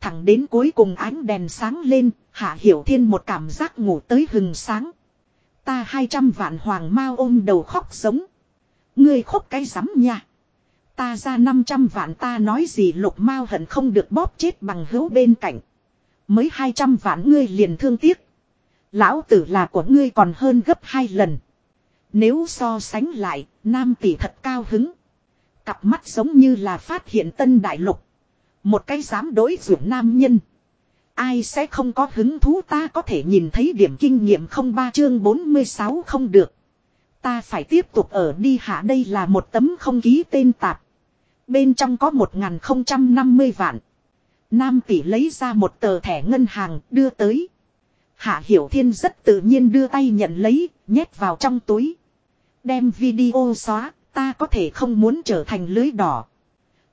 Thẳng đến cuối cùng ánh đèn sáng lên, Hạ Hiểu Thiên một cảm giác ngủ tới hừng sáng. Ta hai trăm vạn hoàng mao ôm đầu khóc giống. Ngươi khóc cái rắm nha. Ta ra năm trăm vạn ta nói gì lục mao hận không được bóp chết bằng hữu bên cạnh. Mới hai trăm vạn ngươi liền thương tiếc. Lão tử là của ngươi còn hơn gấp hai lần. Nếu so sánh lại, nam tỷ thật cao hứng. Cặp mắt giống như là phát hiện tân đại lục. Một cái dám đối dụng nam nhân. Ai sẽ không có hứng thú ta có thể nhìn thấy điểm kinh nghiệm không ba chương 46 không được. Ta phải tiếp tục ở đi hạ đây là một tấm không ký tên tạp. Bên trong có 1050 vạn. Nam tỷ lấy ra một tờ thẻ ngân hàng đưa tới. Hạ Hiểu Thiên rất tự nhiên đưa tay nhận lấy, nhét vào trong túi. Đem video xóa, ta có thể không muốn trở thành lưới đỏ.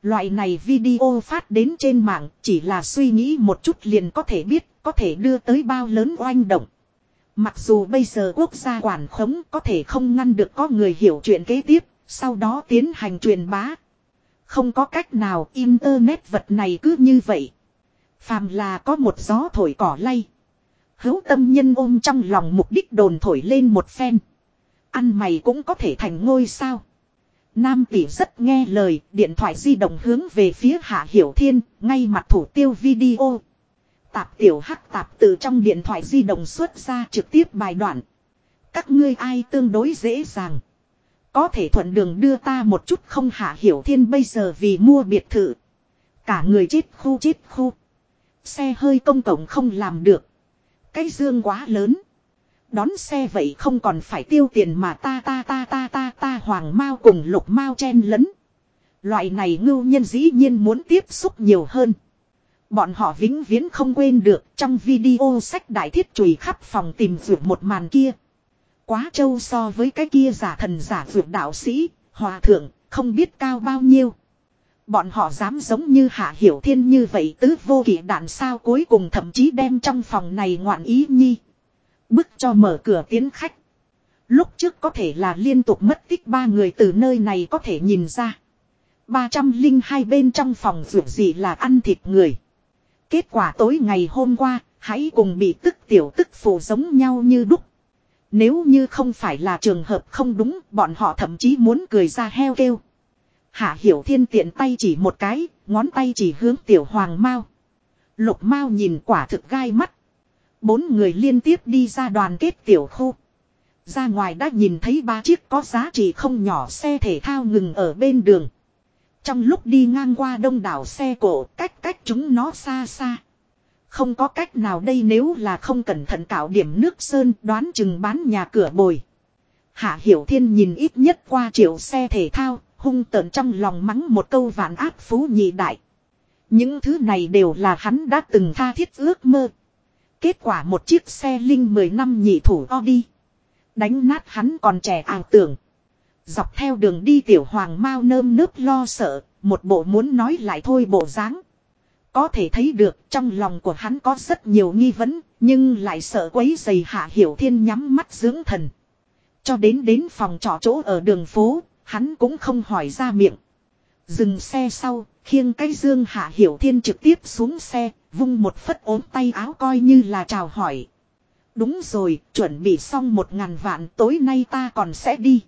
Loại này video phát đến trên mạng chỉ là suy nghĩ một chút liền có thể biết có thể đưa tới bao lớn oanh động. Mặc dù bây giờ quốc gia quản khống có thể không ngăn được có người hiểu chuyện kế tiếp, sau đó tiến hành truyền bá. Không có cách nào internet vật này cứ như vậy. Phàm là có một gió thổi cỏ lay. Hữu tâm nhân ôm trong lòng mục đích đồn thổi lên một phen. Ăn mày cũng có thể thành ngôi sao. Nam tỷ rất nghe lời, điện thoại di động hướng về phía Hạ Hiểu Thiên, ngay mặt thủ tiêu video. Tạp tiểu hắc tạp từ trong điện thoại di động xuất ra trực tiếp bài đoạn. Các ngươi ai tương đối dễ dàng. Có thể thuận đường đưa ta một chút không Hạ Hiểu Thiên bây giờ vì mua biệt thự. Cả người chết khu chết khu. Xe hơi công cộng không làm được. Cái dương quá lớn. Đón xe vậy không còn phải tiêu tiền mà ta ta ta ta ta ta hoàng mao cùng lục mao chen lấn. Loại này ngưu nhân dĩ nhiên muốn tiếp xúc nhiều hơn. Bọn họ vĩnh viễn không quên được trong video sách đại thiết chùi khắp phòng tìm vượt một màn kia. Quá trâu so với cái kia giả thần giả vượt đạo sĩ, hòa thượng, không biết cao bao nhiêu. Bọn họ dám giống như Hạ Hiểu Thiên như vậy tứ vô kỷ đạn sao cuối cùng thậm chí đem trong phòng này ngoạn ý nhi. Bức cho mở cửa tiến khách. Lúc trước có thể là liên tục mất tích ba người từ nơi này có thể nhìn ra. 302 bên trong phòng vượt gì là ăn thịt người. Kết quả tối ngày hôm qua, hãy cùng bị tức tiểu tức phù giống nhau như đúc. Nếu như không phải là trường hợp không đúng, bọn họ thậm chí muốn cười ra heo kêu. Hạ Hiểu Thiên tiện tay chỉ một cái, ngón tay chỉ hướng tiểu hoàng mao. Lục mao nhìn quả thực gai mắt. Bốn người liên tiếp đi ra đoàn kết tiểu khu. Ra ngoài đã nhìn thấy ba chiếc có giá trị không nhỏ xe thể thao ngừng ở bên đường. Trong lúc đi ngang qua đông đảo xe cổ cách cách chúng nó xa xa. Không có cách nào đây nếu là không cẩn thận cạo điểm nước sơn đoán chừng bán nhà cửa bồi. Hạ Hiểu Thiên nhìn ít nhất qua triệu xe thể thao, hung tợn trong lòng mắng một câu vạn ác phú nhị đại. Những thứ này đều là hắn đã từng tha thiết ước mơ. Kết quả một chiếc xe linh 10 năm nhị thủ o đi. Đánh nát hắn còn trẻ ảo tưởng. Dọc theo đường đi tiểu hoàng mau nơm nớp lo sợ, một bộ muốn nói lại thôi bộ dáng. Có thể thấy được trong lòng của hắn có rất nhiều nghi vấn, nhưng lại sợ quấy dày hạ hiểu thiên nhắm mắt dưỡng thần. Cho đến đến phòng trọ chỗ ở đường phố, hắn cũng không hỏi ra miệng. Dừng xe sau, khiêng cái dương hạ hiểu thiên trực tiếp xuống xe, vung một phất ốm tay áo coi như là chào hỏi. Đúng rồi, chuẩn bị xong một ngàn vạn tối nay ta còn sẽ đi.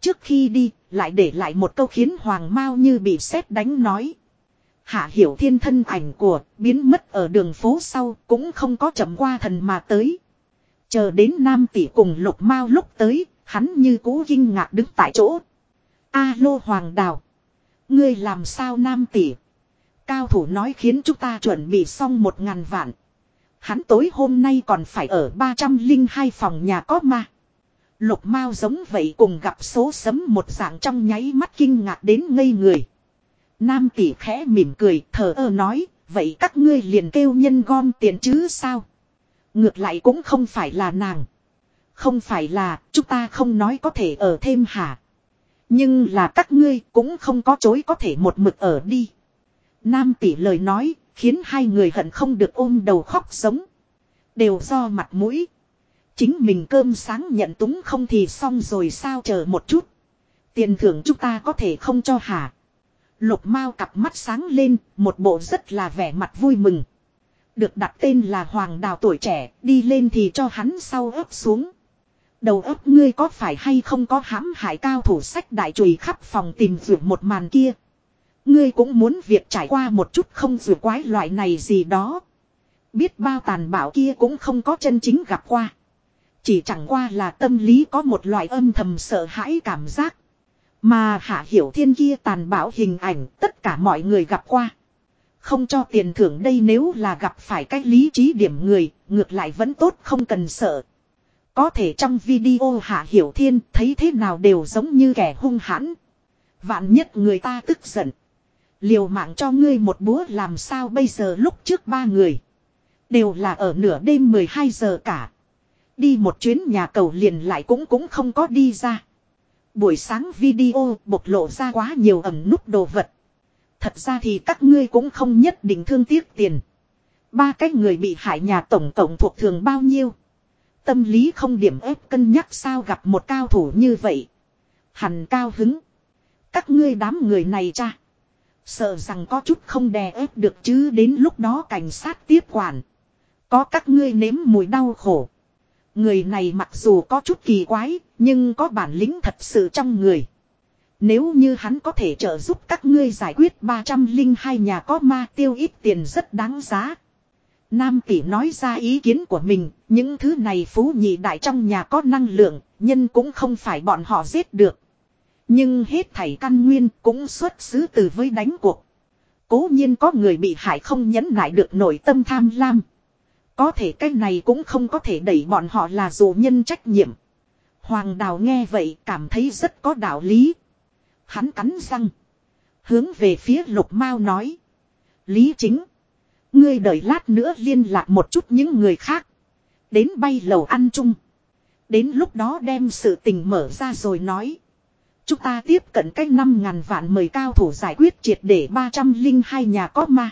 Trước khi đi, lại để lại một câu khiến Hoàng Mao như bị sét đánh nói. Hạ hiểu thiên thân ảnh của biến mất ở đường phố sau cũng không có chậm qua thần mà tới. Chờ đến Nam tỷ cùng Lục Mao lúc tới, hắn như cú kinh ngạc đứng tại chỗ. Alo Hoàng Đào. Ngươi làm sao Nam tỷ? Cao thủ nói khiến chúng ta chuẩn bị xong một ngàn vạn. Hắn tối hôm nay còn phải ở 302 phòng nhà có ma. Lục Mao giống vậy cùng gặp số sấm một dạng trong nháy mắt kinh ngạc đến ngây người. Nam tỷ khẽ mỉm cười thở ơ nói, vậy các ngươi liền kêu nhân gom tiền chứ sao? Ngược lại cũng không phải là nàng. Không phải là, chúng ta không nói có thể ở thêm hả? Nhưng là các ngươi cũng không có chối có thể một mực ở đi. Nam tỷ lời nói, khiến hai người hận không được ôm đầu khóc sống. Đều do mặt mũi. Chính mình cơm sáng nhận túng không thì xong rồi sao chờ một chút. Tiền thưởng chúng ta có thể không cho hả. Lục Mao cặp mắt sáng lên, một bộ rất là vẻ mặt vui mừng. Được đặt tên là Hoàng Đào tuổi trẻ, đi lên thì cho hắn sau ấp xuống. Đầu ấp ngươi có phải hay không có hãm hại cao thủ sách đại chùy khắp phòng tìm vượt một màn kia. Ngươi cũng muốn việc trải qua một chút không dù quái loại này gì đó. Biết bao tàn bạo kia cũng không có chân chính gặp qua. Chỉ chẳng qua là tâm lý có một loại âm thầm sợ hãi cảm giác. Mà hạ hiểu thiên kia tàn bạo hình ảnh tất cả mọi người gặp qua. Không cho tiền thưởng đây nếu là gặp phải cách lý trí điểm người, ngược lại vẫn tốt không cần sợ. Có thể trong video hạ hiểu thiên thấy thế nào đều giống như kẻ hung hãn. Vạn nhất người ta tức giận. Liều mạng cho ngươi một búa làm sao bây giờ lúc trước ba người. Đều là ở nửa đêm 12 giờ cả. Đi một chuyến nhà cầu liền lại cũng cũng không có đi ra. Buổi sáng video bộc lộ ra quá nhiều ẩm nút đồ vật. Thật ra thì các ngươi cũng không nhất định thương tiếc tiền. Ba cái người bị hại nhà tổng tổng thuộc thường bao nhiêu. Tâm lý không điểm ép cân nhắc sao gặp một cao thủ như vậy. Hẳn cao hứng. Các ngươi đám người này cha. Sợ rằng có chút không đè ép được chứ đến lúc đó cảnh sát tiếp quản. Có các ngươi nếm mùi đau khổ. Người này mặc dù có chút kỳ quái, nhưng có bản lĩnh thật sự trong người. Nếu như hắn có thể trợ giúp các ngươi giải quyết 302 nhà có ma tiêu ít tiền rất đáng giá. Nam tỷ nói ra ý kiến của mình, những thứ này phú nhị đại trong nhà có năng lượng, nhân cũng không phải bọn họ giết được. Nhưng hết thảy căn nguyên cũng xuất xứ từ với đánh cuộc. Cố nhiên có người bị hại không nhẫn nại được nội tâm tham lam. Có thể cái này cũng không có thể đẩy bọn họ là dù nhân trách nhiệm. Hoàng đào nghe vậy cảm thấy rất có đạo lý. Hắn cắn răng. Hướng về phía lục mao nói. Lý chính. Ngươi đợi lát nữa liên lạc một chút những người khác. Đến bay lầu ăn chung. Đến lúc đó đem sự tình mở ra rồi nói. Chúng ta tiếp cận cách 5 ngàn vạn mời cao thủ giải quyết triệt để 302 nhà có ma.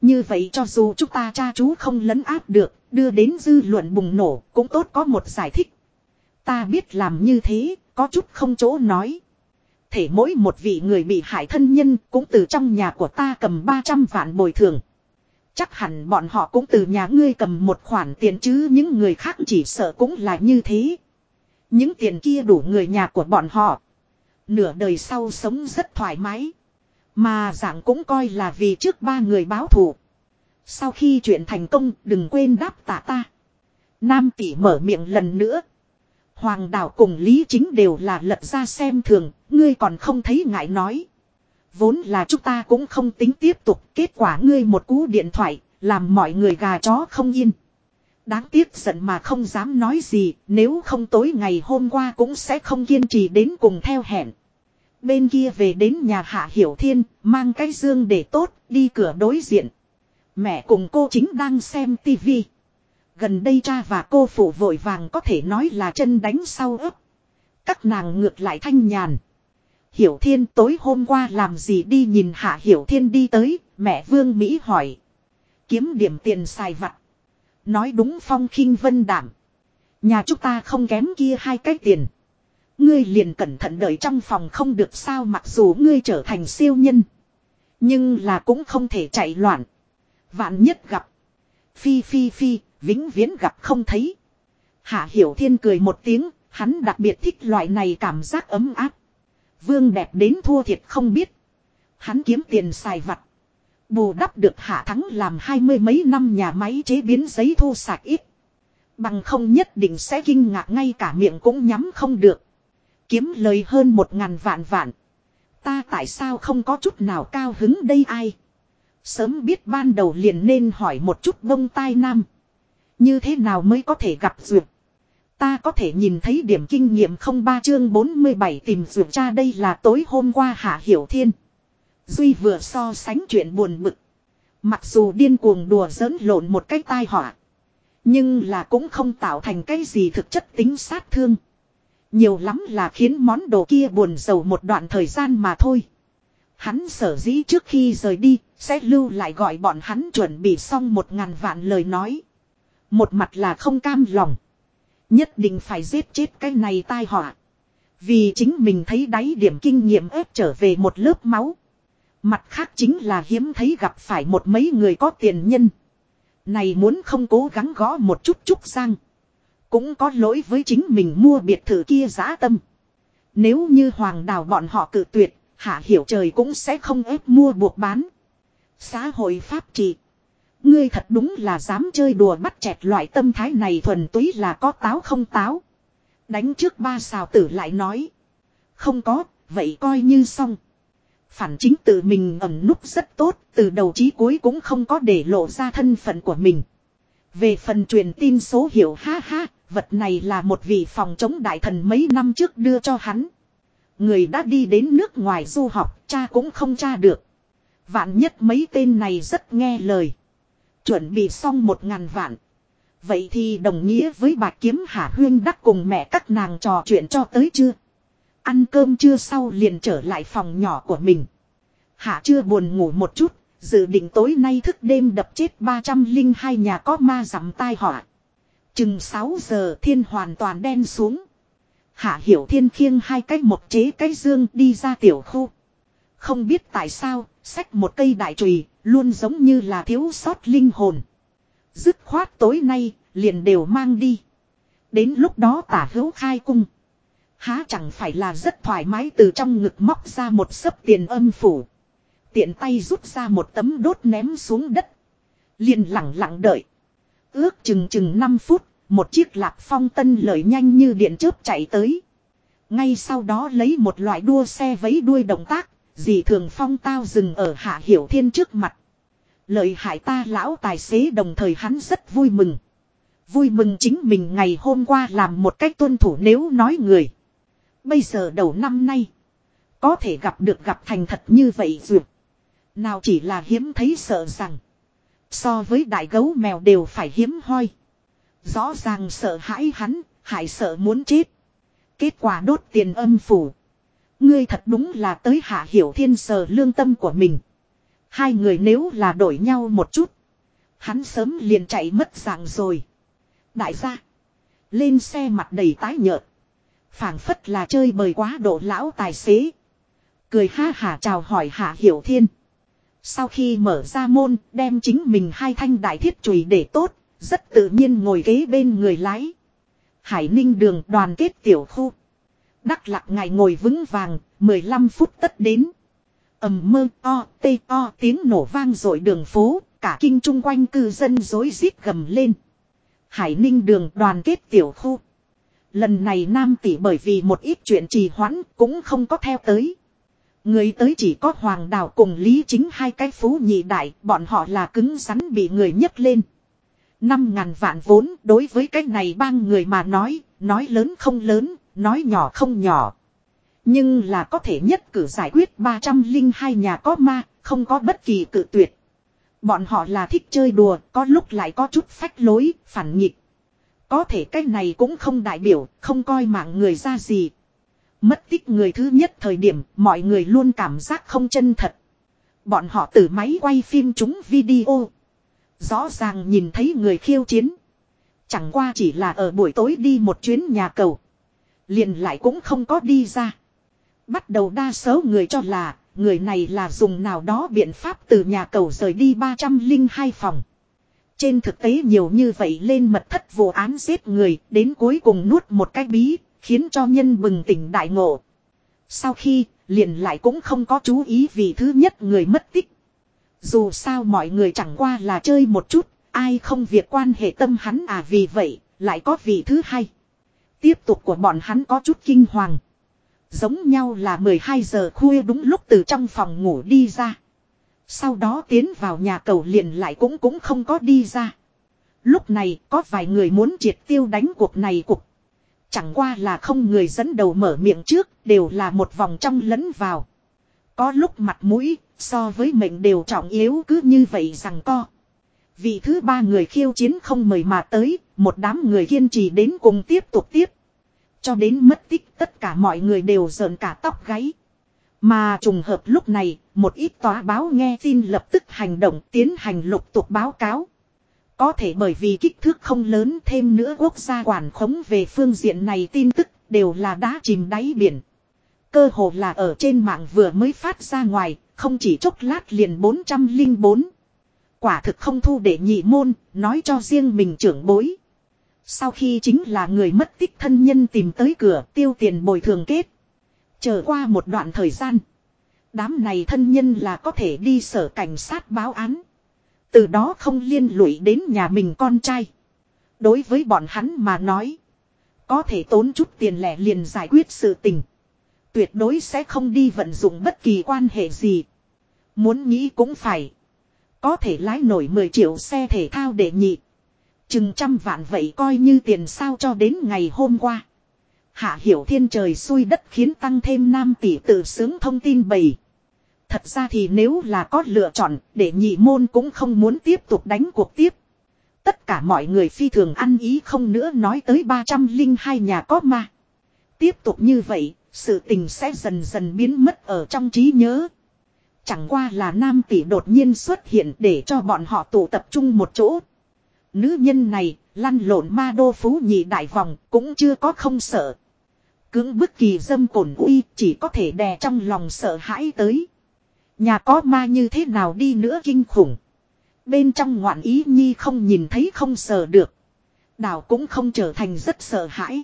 Như vậy cho dù chúng ta cha chú không lấn áp được, đưa đến dư luận bùng nổ, cũng tốt có một giải thích. Ta biết làm như thế, có chút không chỗ nói. Thể mỗi một vị người bị hại thân nhân cũng từ trong nhà của ta cầm 300 vạn bồi thường. Chắc hẳn bọn họ cũng từ nhà ngươi cầm một khoản tiền chứ những người khác chỉ sợ cũng là như thế. Những tiền kia đủ người nhà của bọn họ. Nửa đời sau sống rất thoải mái. Mà dạng cũng coi là vì trước ba người báo thù. Sau khi chuyện thành công đừng quên đáp tạ ta. Nam tỷ mở miệng lần nữa. Hoàng đảo cùng Lý Chính đều là lật ra xem thường, ngươi còn không thấy ngại nói. Vốn là chúng ta cũng không tính tiếp tục, kết quả ngươi một cú điện thoại, làm mọi người gà chó không yên. Đáng tiếc giận mà không dám nói gì, nếu không tối ngày hôm qua cũng sẽ không kiên trì đến cùng theo hẹn. Bên kia về đến nhà Hạ Hiểu Thiên, mang cái dương để tốt, đi cửa đối diện. Mẹ cùng cô chính đang xem tivi. Gần đây cha và cô phụ vội vàng có thể nói là chân đánh sau ấp. Các nàng ngược lại thanh nhàn. Hiểu Thiên tối hôm qua làm gì đi nhìn Hạ Hiểu Thiên đi tới, mẹ Vương Mỹ hỏi. Kiếm điểm tiền xài vặt. Nói đúng phong khinh vân đảm. Nhà chúng ta không kém kia hai cái tiền. Ngươi liền cẩn thận đợi trong phòng không được sao mặc dù ngươi trở thành siêu nhân. Nhưng là cũng không thể chạy loạn. Vạn nhất gặp. Phi phi phi, vĩnh viễn gặp không thấy. Hạ Hiểu Thiên cười một tiếng, hắn đặc biệt thích loại này cảm giác ấm áp. Vương đẹp đến thua thiệt không biết. Hắn kiếm tiền xài vặt. Bù đắp được hạ thắng làm hai mươi mấy năm nhà máy chế biến giấy thu sạc ít. Bằng không nhất định sẽ kinh ngạc ngay cả miệng cũng nhắm không được. Kiếm lời hơn một ngàn vạn vạn. Ta tại sao không có chút nào cao hứng đây ai? Sớm biết ban đầu liền nên hỏi một chút bông tai nam. Như thế nào mới có thể gặp duyệt? Ta có thể nhìn thấy điểm kinh nghiệm không ba chương 47 tìm duyệt cha đây là tối hôm qua Hạ Hiểu Thiên. Duy vừa so sánh chuyện buồn bực. Mặc dù điên cuồng đùa giỡn lộn một cái tai họa. Nhưng là cũng không tạo thành cái gì thực chất tính sát thương. Nhiều lắm là khiến món đồ kia buồn giàu một đoạn thời gian mà thôi. Hắn sở dĩ trước khi rời đi, sẽ lưu lại gọi bọn hắn chuẩn bị xong một ngàn vạn lời nói. Một mặt là không cam lòng. Nhất định phải giết chết cái này tai họa. Vì chính mình thấy đáy điểm kinh nghiệm ép trở về một lớp máu. Mặt khác chính là hiếm thấy gặp phải một mấy người có tiền nhân. Này muốn không cố gắng gõ một chút chút sang. Cũng có lỗi với chính mình mua biệt thự kia giá tâm. Nếu như hoàng đào bọn họ cự tuyệt, hạ hiểu trời cũng sẽ không ép mua buộc bán. Xã hội pháp trị. Ngươi thật đúng là dám chơi đùa bắt chẹt loại tâm thái này thuần túy là có táo không táo. Đánh trước ba xào tử lại nói. Không có, vậy coi như xong. Phản chính tự mình ẩn núp rất tốt, từ đầu chí cuối cũng không có để lộ ra thân phận của mình. Về phần truyền tin số hiệu ha ha, vật này là một vị phòng chống đại thần mấy năm trước đưa cho hắn. Người đã đi đến nước ngoài du học, cha cũng không tra được. Vạn nhất mấy tên này rất nghe lời. Chuẩn bị xong một ngàn vạn. Vậy thì đồng nghĩa với bà kiếm Hà Huyên đắc cùng mẹ các nàng trò chuyện cho tới chưa? Ăn cơm trưa sau liền trở lại phòng nhỏ của mình. Hạ chưa buồn ngủ một chút, dự định tối nay thức đêm đập chết 302 nhà có ma giảm tai họa. Chừng 6 giờ thiên hoàn toàn đen xuống. Hạ hiểu thiên khiêng hai cái một chế cái dương đi ra tiểu khu. Không biết tại sao, sách một cây đại chùy luôn giống như là thiếu sót linh hồn. Dứt khoát tối nay, liền đều mang đi. Đến lúc đó tả hữu khai cung. Há chẳng phải là rất thoải mái từ trong ngực móc ra một sấp tiền âm phủ. Tiện tay rút ra một tấm đốt ném xuống đất. Liền lặng lặng đợi. Ước chừng chừng 5 phút, một chiếc lạc phong tân lợi nhanh như điện chớp chạy tới. Ngay sau đó lấy một loại đua xe vấy đuôi động tác, dì thường phong tao dừng ở hạ hiểu thiên trước mặt. Lợi hại ta lão tài xế đồng thời hắn rất vui mừng. Vui mừng chính mình ngày hôm qua làm một cách tuân thủ nếu nói người. Bây giờ đầu năm nay. Có thể gặp được gặp thành thật như vậy dược. Nào chỉ là hiếm thấy sợ rằng. So với đại gấu mèo đều phải hiếm hoi. Rõ ràng sợ hãi hắn, hại sợ muốn chết. Kết quả đốt tiền âm phủ. Ngươi thật đúng là tới hạ hiểu thiên sờ lương tâm của mình. Hai người nếu là đổi nhau một chút. Hắn sớm liền chạy mất dạng rồi. Đại gia. Lên xe mặt đầy tái nhợt phảng phất là chơi bời quá độ lão tài xế. Cười ha hả chào hỏi hạ hiểu thiên. Sau khi mở ra môn, đem chính mình hai thanh đại thiết chùy để tốt, rất tự nhiên ngồi ghế bên người lái. Hải ninh đường đoàn kết tiểu khu. Đắc lạc ngài ngồi vững vàng, 15 phút tất đến. ầm mơ o, tê o tiếng nổ vang rội đường phố, cả kinh chung quanh cư dân rối rít gầm lên. Hải ninh đường đoàn kết tiểu khu. Lần này Nam tỷ bởi vì một ít chuyện trì hoãn cũng không có theo tới. Người tới chỉ có Hoàng Đào cùng Lý Chính hai cái phú nhị đại, bọn họ là cứng rắn bị người nhấc lên. Năm ngàn vạn vốn đối với cái này bang người mà nói, nói lớn không lớn, nói nhỏ không nhỏ. Nhưng là có thể nhất cử giải quyết 302 nhà có ma, không có bất kỳ cự tuyệt. Bọn họ là thích chơi đùa, có lúc lại có chút phách lối, phản nghịch. Có thể cái này cũng không đại biểu, không coi mạng người ra gì. Mất tích người thứ nhất thời điểm, mọi người luôn cảm giác không chân thật. Bọn họ từ máy quay phim chúng video. Rõ ràng nhìn thấy người khiêu chiến. Chẳng qua chỉ là ở buổi tối đi một chuyến nhà cầu. Liền lại cũng không có đi ra. Bắt đầu đa số người cho là người này là dùng nào đó biện pháp từ nhà cầu rời đi 302 phòng. Trên thực tế nhiều như vậy lên mật thất vụ án giết người đến cuối cùng nuốt một cái bí khiến cho nhân bừng tỉnh đại ngộ. Sau khi liền lại cũng không có chú ý vì thứ nhất người mất tích. Dù sao mọi người chẳng qua là chơi một chút, ai không việc quan hệ tâm hắn à vì vậy, lại có vị thứ hai. Tiếp tục của bọn hắn có chút kinh hoàng. Giống nhau là 12 giờ khuya đúng lúc từ trong phòng ngủ đi ra. Sau đó tiến vào nhà cầu liền lại cũng cũng không có đi ra. Lúc này có vài người muốn triệt tiêu đánh cuộc này cục. Chẳng qua là không người dẫn đầu mở miệng trước đều là một vòng trong lẫn vào. Có lúc mặt mũi so với mệnh đều trọng yếu cứ như vậy rằng co. Vị thứ ba người khiêu chiến không mời mà tới, một đám người kiên trì đến cùng tiếp tục tiếp. Cho đến mất tích tất cả mọi người đều rợn cả tóc gáy. Mà trùng hợp lúc này, một ít tòa báo nghe tin lập tức hành động tiến hành lục tục báo cáo. Có thể bởi vì kích thước không lớn thêm nữa quốc gia quản khống về phương diện này tin tức đều là đá chìm đáy biển. Cơ hồ là ở trên mạng vừa mới phát ra ngoài, không chỉ chốc lát liền 404. Quả thực không thu để nhị môn, nói cho riêng mình trưởng bối. Sau khi chính là người mất tích thân nhân tìm tới cửa tiêu tiền bồi thường kết. Chờ qua một đoạn thời gian. Đám này thân nhân là có thể đi sở cảnh sát báo án. Từ đó không liên lụy đến nhà mình con trai. Đối với bọn hắn mà nói. Có thể tốn chút tiền lẻ liền giải quyết sự tình. Tuyệt đối sẽ không đi vận dụng bất kỳ quan hệ gì. Muốn nghĩ cũng phải. Có thể lái nổi 10 triệu xe thể thao để nhị. Chừng trăm vạn vậy coi như tiền sao cho đến ngày hôm qua. Hạ hiểu thiên trời xui đất khiến tăng thêm nam tỷ tự sướng thông tin bầy. Thật ra thì nếu là có lựa chọn để nhị môn cũng không muốn tiếp tục đánh cuộc tiếp. Tất cả mọi người phi thường ăn ý không nữa nói tới 302 nhà có ma. Tiếp tục như vậy, sự tình sẽ dần dần biến mất ở trong trí nhớ. Chẳng qua là nam tỷ đột nhiên xuất hiện để cho bọn họ tụ tập trung một chỗ. Nữ nhân này, lăn lộn ma đô phú nhị đại vòng, cũng chưa có không sợ. Cưỡng bức kỳ dâm cổn uy chỉ có thể đè trong lòng sợ hãi tới. Nhà có ma như thế nào đi nữa kinh khủng. Bên trong ngoạn ý nhi không nhìn thấy không sờ được. Đảo cũng không trở thành rất sợ hãi.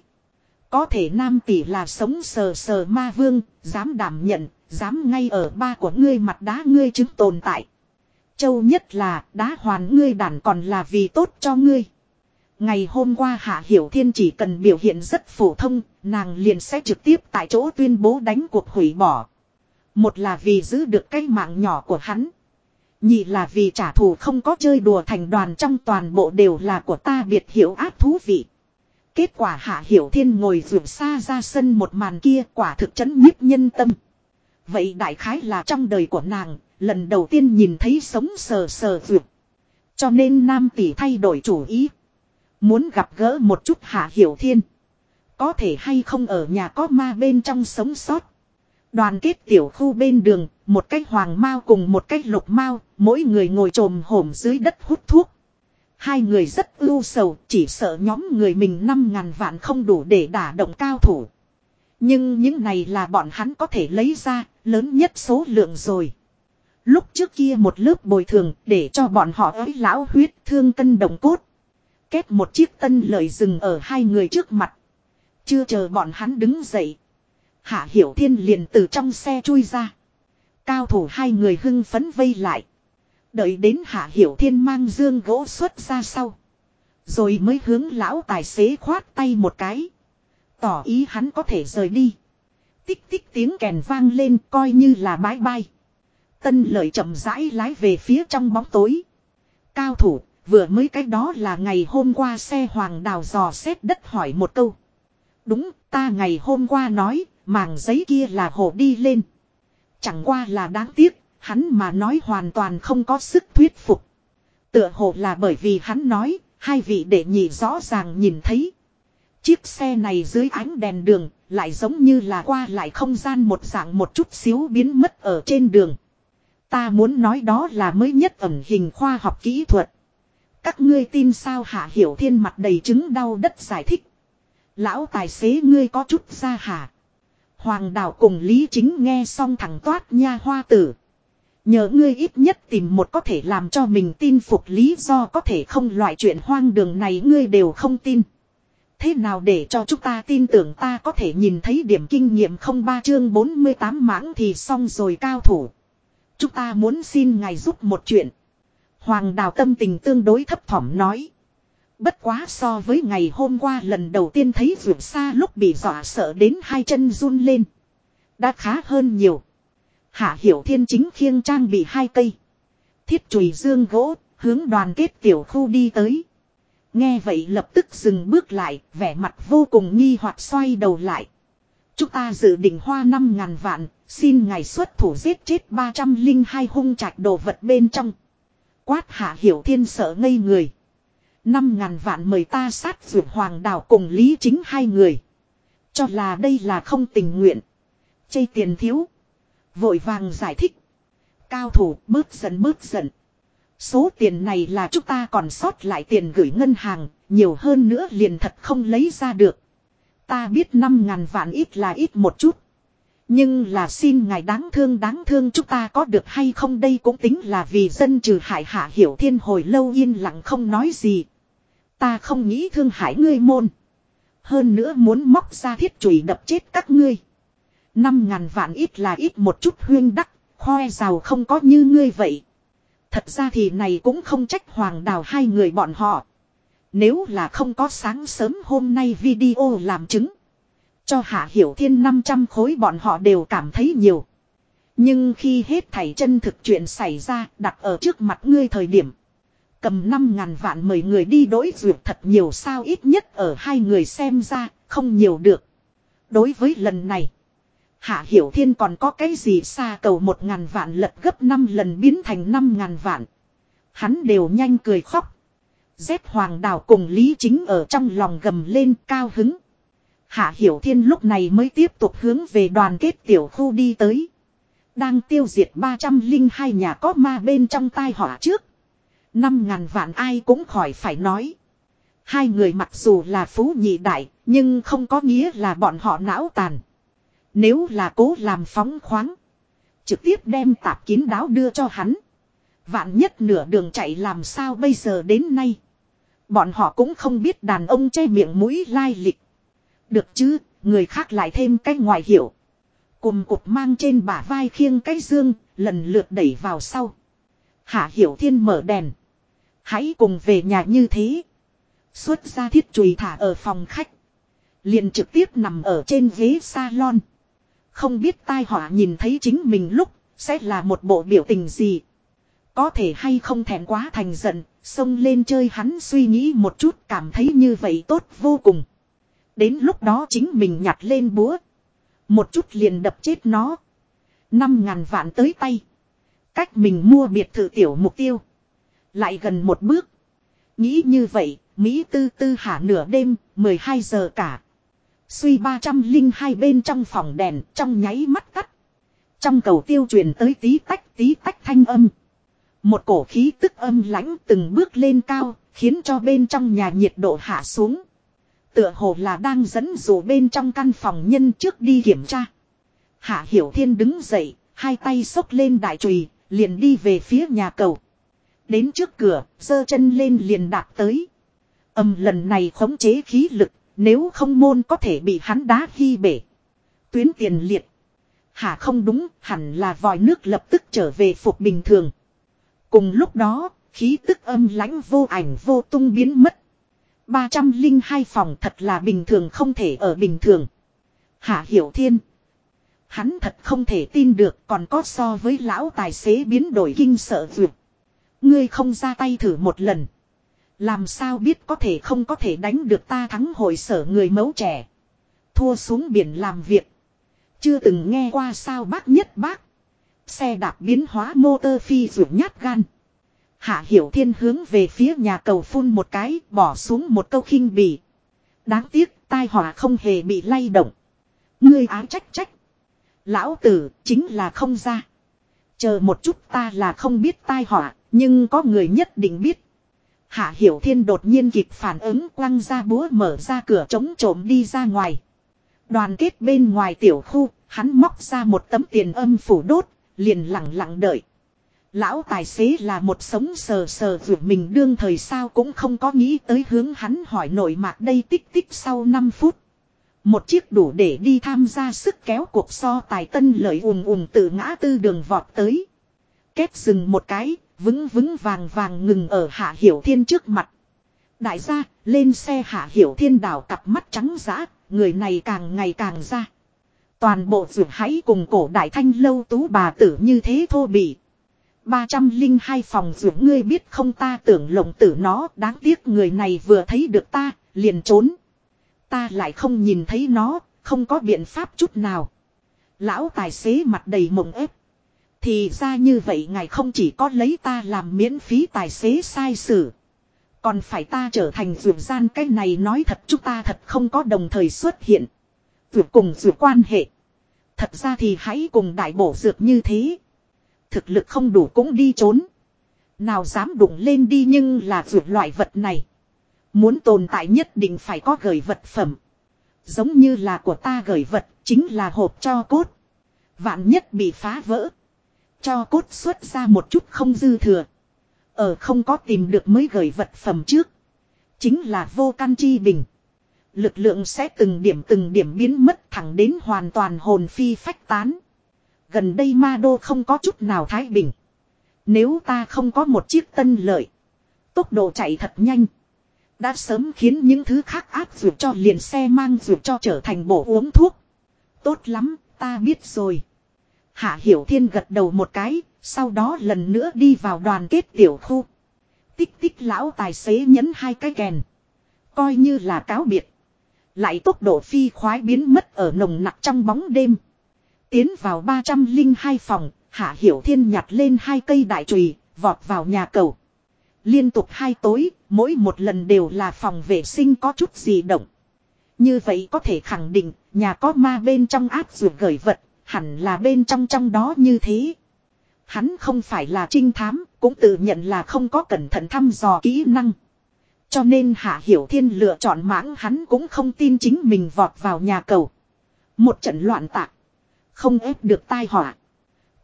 Có thể nam tỷ là sống sờ sờ ma vương, dám đảm nhận, dám ngay ở ba của ngươi mặt đá ngươi chứng tồn tại. Châu nhất là đá hoàn ngươi đàn còn là vì tốt cho ngươi. Ngày hôm qua Hạ Hiểu Thiên chỉ cần biểu hiện rất phổ thông, nàng liền sẽ trực tiếp tại chỗ tuyên bố đánh cuộc hủy bỏ. Một là vì giữ được cái mạng nhỏ của hắn. Nhị là vì trả thù không có chơi đùa thành đoàn trong toàn bộ đều là của ta biệt hiểu ác thú vị. Kết quả Hạ Hiểu Thiên ngồi vượt xa ra sân một màn kia quả thực chấn nhiếp nhân tâm. Vậy đại khái là trong đời của nàng, lần đầu tiên nhìn thấy sống sờ sờ vượt. Cho nên Nam Tỷ thay đổi chủ ý. Muốn gặp gỡ một chút Hạ Hiểu Thiên. Có thể hay không ở nhà có ma bên trong sống sót. Đoàn kết tiểu khu bên đường, một cái hoàng mao cùng một cái lục mao, mỗi người ngồi trồm hổm dưới đất hút thuốc. Hai người rất ưu sầu, chỉ sợ nhóm người mình năm ngàn vạn không đủ để đả động cao thủ. Nhưng những này là bọn hắn có thể lấy ra, lớn nhất số lượng rồi. Lúc trước kia một lớp bồi thường để cho bọn họ ấy lão huyết thương cân đồng cốt. Kết một chiếc tân lời dừng ở hai người trước mặt. Chưa chờ bọn hắn đứng dậy. Hạ Hiểu Thiên liền từ trong xe chui ra. Cao thủ hai người hưng phấn vây lại. Đợi đến Hạ Hiểu Thiên mang dương gỗ xuất ra sau. Rồi mới hướng lão tài xế khoát tay một cái. Tỏ ý hắn có thể rời đi. Tích tích tiếng kèn vang lên coi như là bái bai. Tân lợi chậm rãi lái về phía trong bóng tối. Cao thủ, vừa mới cái đó là ngày hôm qua xe hoàng đào dò xét đất hỏi một câu. Đúng, ta ngày hôm qua nói, màng giấy kia là hồ đi lên. Chẳng qua là đáng tiếc, hắn mà nói hoàn toàn không có sức thuyết phục. Tựa hồ là bởi vì hắn nói, hai vị đệ nhị rõ ràng nhìn thấy. Chiếc xe này dưới ánh đèn đường, lại giống như là qua lại không gian một dạng một chút xíu biến mất ở trên đường. Ta muốn nói đó là mới nhất ẩn hình khoa học kỹ thuật. Các ngươi tin sao hạ hiểu thiên mặt đầy chứng đau đất giải thích. Lão tài xế ngươi có chút ra hả. Hoàng đảo cùng Lý Chính nghe xong thẳng toát nha hoa tử. Nhờ ngươi ít nhất tìm một có thể làm cho mình tin phục lý do có thể không loại chuyện hoang đường này ngươi đều không tin. Thế nào để cho chúng ta tin tưởng ta có thể nhìn thấy điểm kinh nghiệm không ba chương 48 mãng thì xong rồi cao thủ. Chúng ta muốn xin ngài giúp một chuyện. Hoàng đào tâm tình tương đối thấp thỏm nói. Bất quá so với ngày hôm qua lần đầu tiên thấy vượt xa lúc bị dọa sợ đến hai chân run lên. Đã khá hơn nhiều. Hạ hiểu thiên chính khiêng trang bị hai cây. Thiết chùy dương gỗ, hướng đoàn kết tiểu khu đi tới. Nghe vậy lập tức dừng bước lại, vẻ mặt vô cùng nghi hoặc xoay đầu lại. Chúng ta dự định hoa năm ngàn vạn, xin ngài xuất thủ giết chết 302 hung trạch đồ vật bên trong. Quát hạ hiểu thiên sợ ngây người. Năm ngàn vạn mời ta sát vượt hoàng đảo cùng lý chính hai người. Cho là đây là không tình nguyện. Chây tiền thiếu. Vội vàng giải thích. Cao thủ, bớt giận bớt giận. Số tiền này là chúng ta còn sót lại tiền gửi ngân hàng. Nhiều hơn nữa liền thật không lấy ra được. Ta biết năm ngàn vạn ít là ít một chút. Nhưng là xin ngài đáng thương đáng thương chúng ta có được hay không đây cũng tính là vì dân trừ hại hạ hiểu thiên hồi lâu yên lặng không nói gì. Ta không nghĩ thương hại ngươi môn. Hơn nữa muốn móc ra thiết chùy đập chết các ngươi. Năm ngàn vạn ít là ít một chút huyên đắc, khoe giàu không có như ngươi vậy. Thật ra thì này cũng không trách hoàng đào hai người bọn họ. Nếu là không có sáng sớm hôm nay video làm chứng. Cho Hạ Hiểu Thiên 500 khối bọn họ đều cảm thấy nhiều. Nhưng khi hết thảy chân thực chuyện xảy ra, đặt ở trước mặt ngươi thời điểm. Cầm 5 ngàn vạn mời người đi đối duyệt thật nhiều sao ít nhất ở hai người xem ra không nhiều được. Đối với lần này. Hạ Hiểu Thiên còn có cái gì xa cầu một ngàn vạn lật gấp 5 lần biến thành 5 ngàn vạn. Hắn đều nhanh cười khóc. Dép Hoàng Đào cùng Lý Chính ở trong lòng gầm lên cao hứng. Hạ Hiểu Thiên lúc này mới tiếp tục hướng về đoàn kết tiểu khu đi tới. Đang tiêu diệt 302 nhà có ma bên trong tai họa trước. Năm ngàn vạn ai cũng khỏi phải nói. Hai người mặc dù là phú nhị đại, nhưng không có nghĩa là bọn họ não tàn. Nếu là cố làm phóng khoáng. Trực tiếp đem tạp kín đáo đưa cho hắn. Vạn nhất nửa đường chạy làm sao bây giờ đến nay. Bọn họ cũng không biết đàn ông che miệng mũi lai lịch. Được chứ, người khác lại thêm cái ngoài hiểu. Cùng cục mang trên bả vai khiêng cái dương, lần lượt đẩy vào sau. Hạ hiểu thiên mở đèn. Hãy cùng về nhà như thế. Xuất ra thiết chùy thả ở phòng khách. Liền trực tiếp nằm ở trên ghế salon. Không biết tai họa nhìn thấy chính mình lúc, sẽ là một bộ biểu tình gì. Có thể hay không thèm quá thành giận, xông lên chơi hắn suy nghĩ một chút cảm thấy như vậy tốt vô cùng. Đến lúc đó chính mình nhặt lên búa. Một chút liền đập chết nó. Năm ngàn vạn tới tay. Cách mình mua biệt thự tiểu mục tiêu. Lại gần một bước. Nghĩ như vậy, Mỹ tư tư hả nửa đêm, 12 giờ cả. Suy 302 bên trong phòng đèn, trong nháy mắt tắt. Trong cầu tiêu truyền tới tí tách tí tách thanh âm. Một cổ khí tức âm lãnh từng bước lên cao, khiến cho bên trong nhà nhiệt độ hạ xuống. Tựa hồ là đang dẫn dụ bên trong căn phòng nhân trước đi kiểm tra. Hạ Hiểu Thiên đứng dậy, hai tay xốc lên đại chùy, liền đi về phía nhà cầu. Đến trước cửa, giơ chân lên liền đạp tới. Âm lần này khống chế khí lực, nếu không môn có thể bị hắn đá khi bể. Tuyến tiền liệt. Hả không đúng, hẳn là vòi nước lập tức trở về phục bình thường. Cùng lúc đó, khí tức âm lãnh vô ảnh vô tung biến mất. 302 phòng thật là bình thường không thể ở bình thường. Hạ Hiểu Thiên. Hắn thật không thể tin được còn có so với lão tài xế biến đổi kinh sợ vượt. Ngươi không ra tay thử một lần. Làm sao biết có thể không có thể đánh được ta thắng hội sở người mẫu trẻ. Thua xuống biển làm việc. Chưa từng nghe qua sao bác nhất bác. Xe đạp biến hóa motor phi vượt nhát gan. Hạ Hiểu Thiên hướng về phía nhà cầu phun một cái, bỏ xuống một câu khinh bỉ. Đáng tiếc, tai họa không hề bị lay động. Ngươi á trách trách. Lão tử, chính là không ra. Chờ một chút ta là không biết tai họa, nhưng có người nhất định biết. Hạ Hiểu Thiên đột nhiên kịp phản ứng quăng ra búa mở ra cửa chống trộm đi ra ngoài. Đoàn kết bên ngoài tiểu khu, hắn móc ra một tấm tiền âm phủ đốt, liền lặng lặng đợi. Lão tài xế là một sống sờ sờ vượt mình đương thời sao cũng không có nghĩ tới hướng hắn hỏi nội mạc đây tích tích sau 5 phút. Một chiếc đủ để đi tham gia sức kéo cuộc so tài tân lợi ùm ùm từ ngã tư đường vọt tới. Kết dừng một cái, vững vững vàng vàng ngừng ở hạ hiểu thiên trước mặt. Đại gia, lên xe hạ hiểu thiên đảo cặp mắt trắng giã, người này càng ngày càng ra. Toàn bộ rượu hãy cùng cổ đại thanh lâu tú bà tử như thế thô bỉ. 302 phòng dưỡng ngươi biết không ta tưởng lộng tử nó đáng tiếc người này vừa thấy được ta, liền trốn. Ta lại không nhìn thấy nó, không có biện pháp chút nào. Lão tài xế mặt đầy mộng ép. Thì ra như vậy ngài không chỉ có lấy ta làm miễn phí tài xế sai sử. Còn phải ta trở thành rượu gian cái này nói thật chúng ta thật không có đồng thời xuất hiện. Rượu cùng rượu quan hệ. Thật ra thì hãy cùng đại bổ dược như thế. Thực lực không đủ cũng đi trốn. Nào dám đụng lên đi nhưng là vượt loại vật này. Muốn tồn tại nhất định phải có gửi vật phẩm. Giống như là của ta gửi vật chính là hộp cho cốt. Vạn nhất bị phá vỡ. Cho cốt xuất ra một chút không dư thừa. Ở không có tìm được mới gửi vật phẩm trước. Chính là vô căn chi bình. Lực lượng sẽ từng điểm từng điểm biến mất thẳng đến hoàn toàn hồn phi phách tán. Gần đây ma đô không có chút nào thái bình. Nếu ta không có một chiếc tân lợi. Tốc độ chạy thật nhanh. Đã sớm khiến những thứ khác áp dụng cho liền xe mang dụng cho trở thành bổ uống thuốc. Tốt lắm, ta biết rồi. Hạ Hiểu Thiên gật đầu một cái, sau đó lần nữa đi vào đoàn kết tiểu khu. Tích tích lão tài xế nhấn hai cái kèn. Coi như là cáo biệt. Lại tốc độ phi khoái biến mất ở nồng nặc trong bóng đêm. Tiến vào 302 phòng, Hạ Hiểu Thiên nhặt lên hai cây đại chùy vọt vào nhà cầu. Liên tục hai tối, mỗi một lần đều là phòng vệ sinh có chút gì động. Như vậy có thể khẳng định, nhà có ma bên trong áp dụng gửi vật, hẳn là bên trong trong đó như thế. Hắn không phải là trinh thám, cũng tự nhận là không có cẩn thận thăm dò kỹ năng. Cho nên Hạ Hiểu Thiên lựa chọn mãng hắn cũng không tin chính mình vọt vào nhà cầu. Một trận loạn tạc. Không ép được tai họa.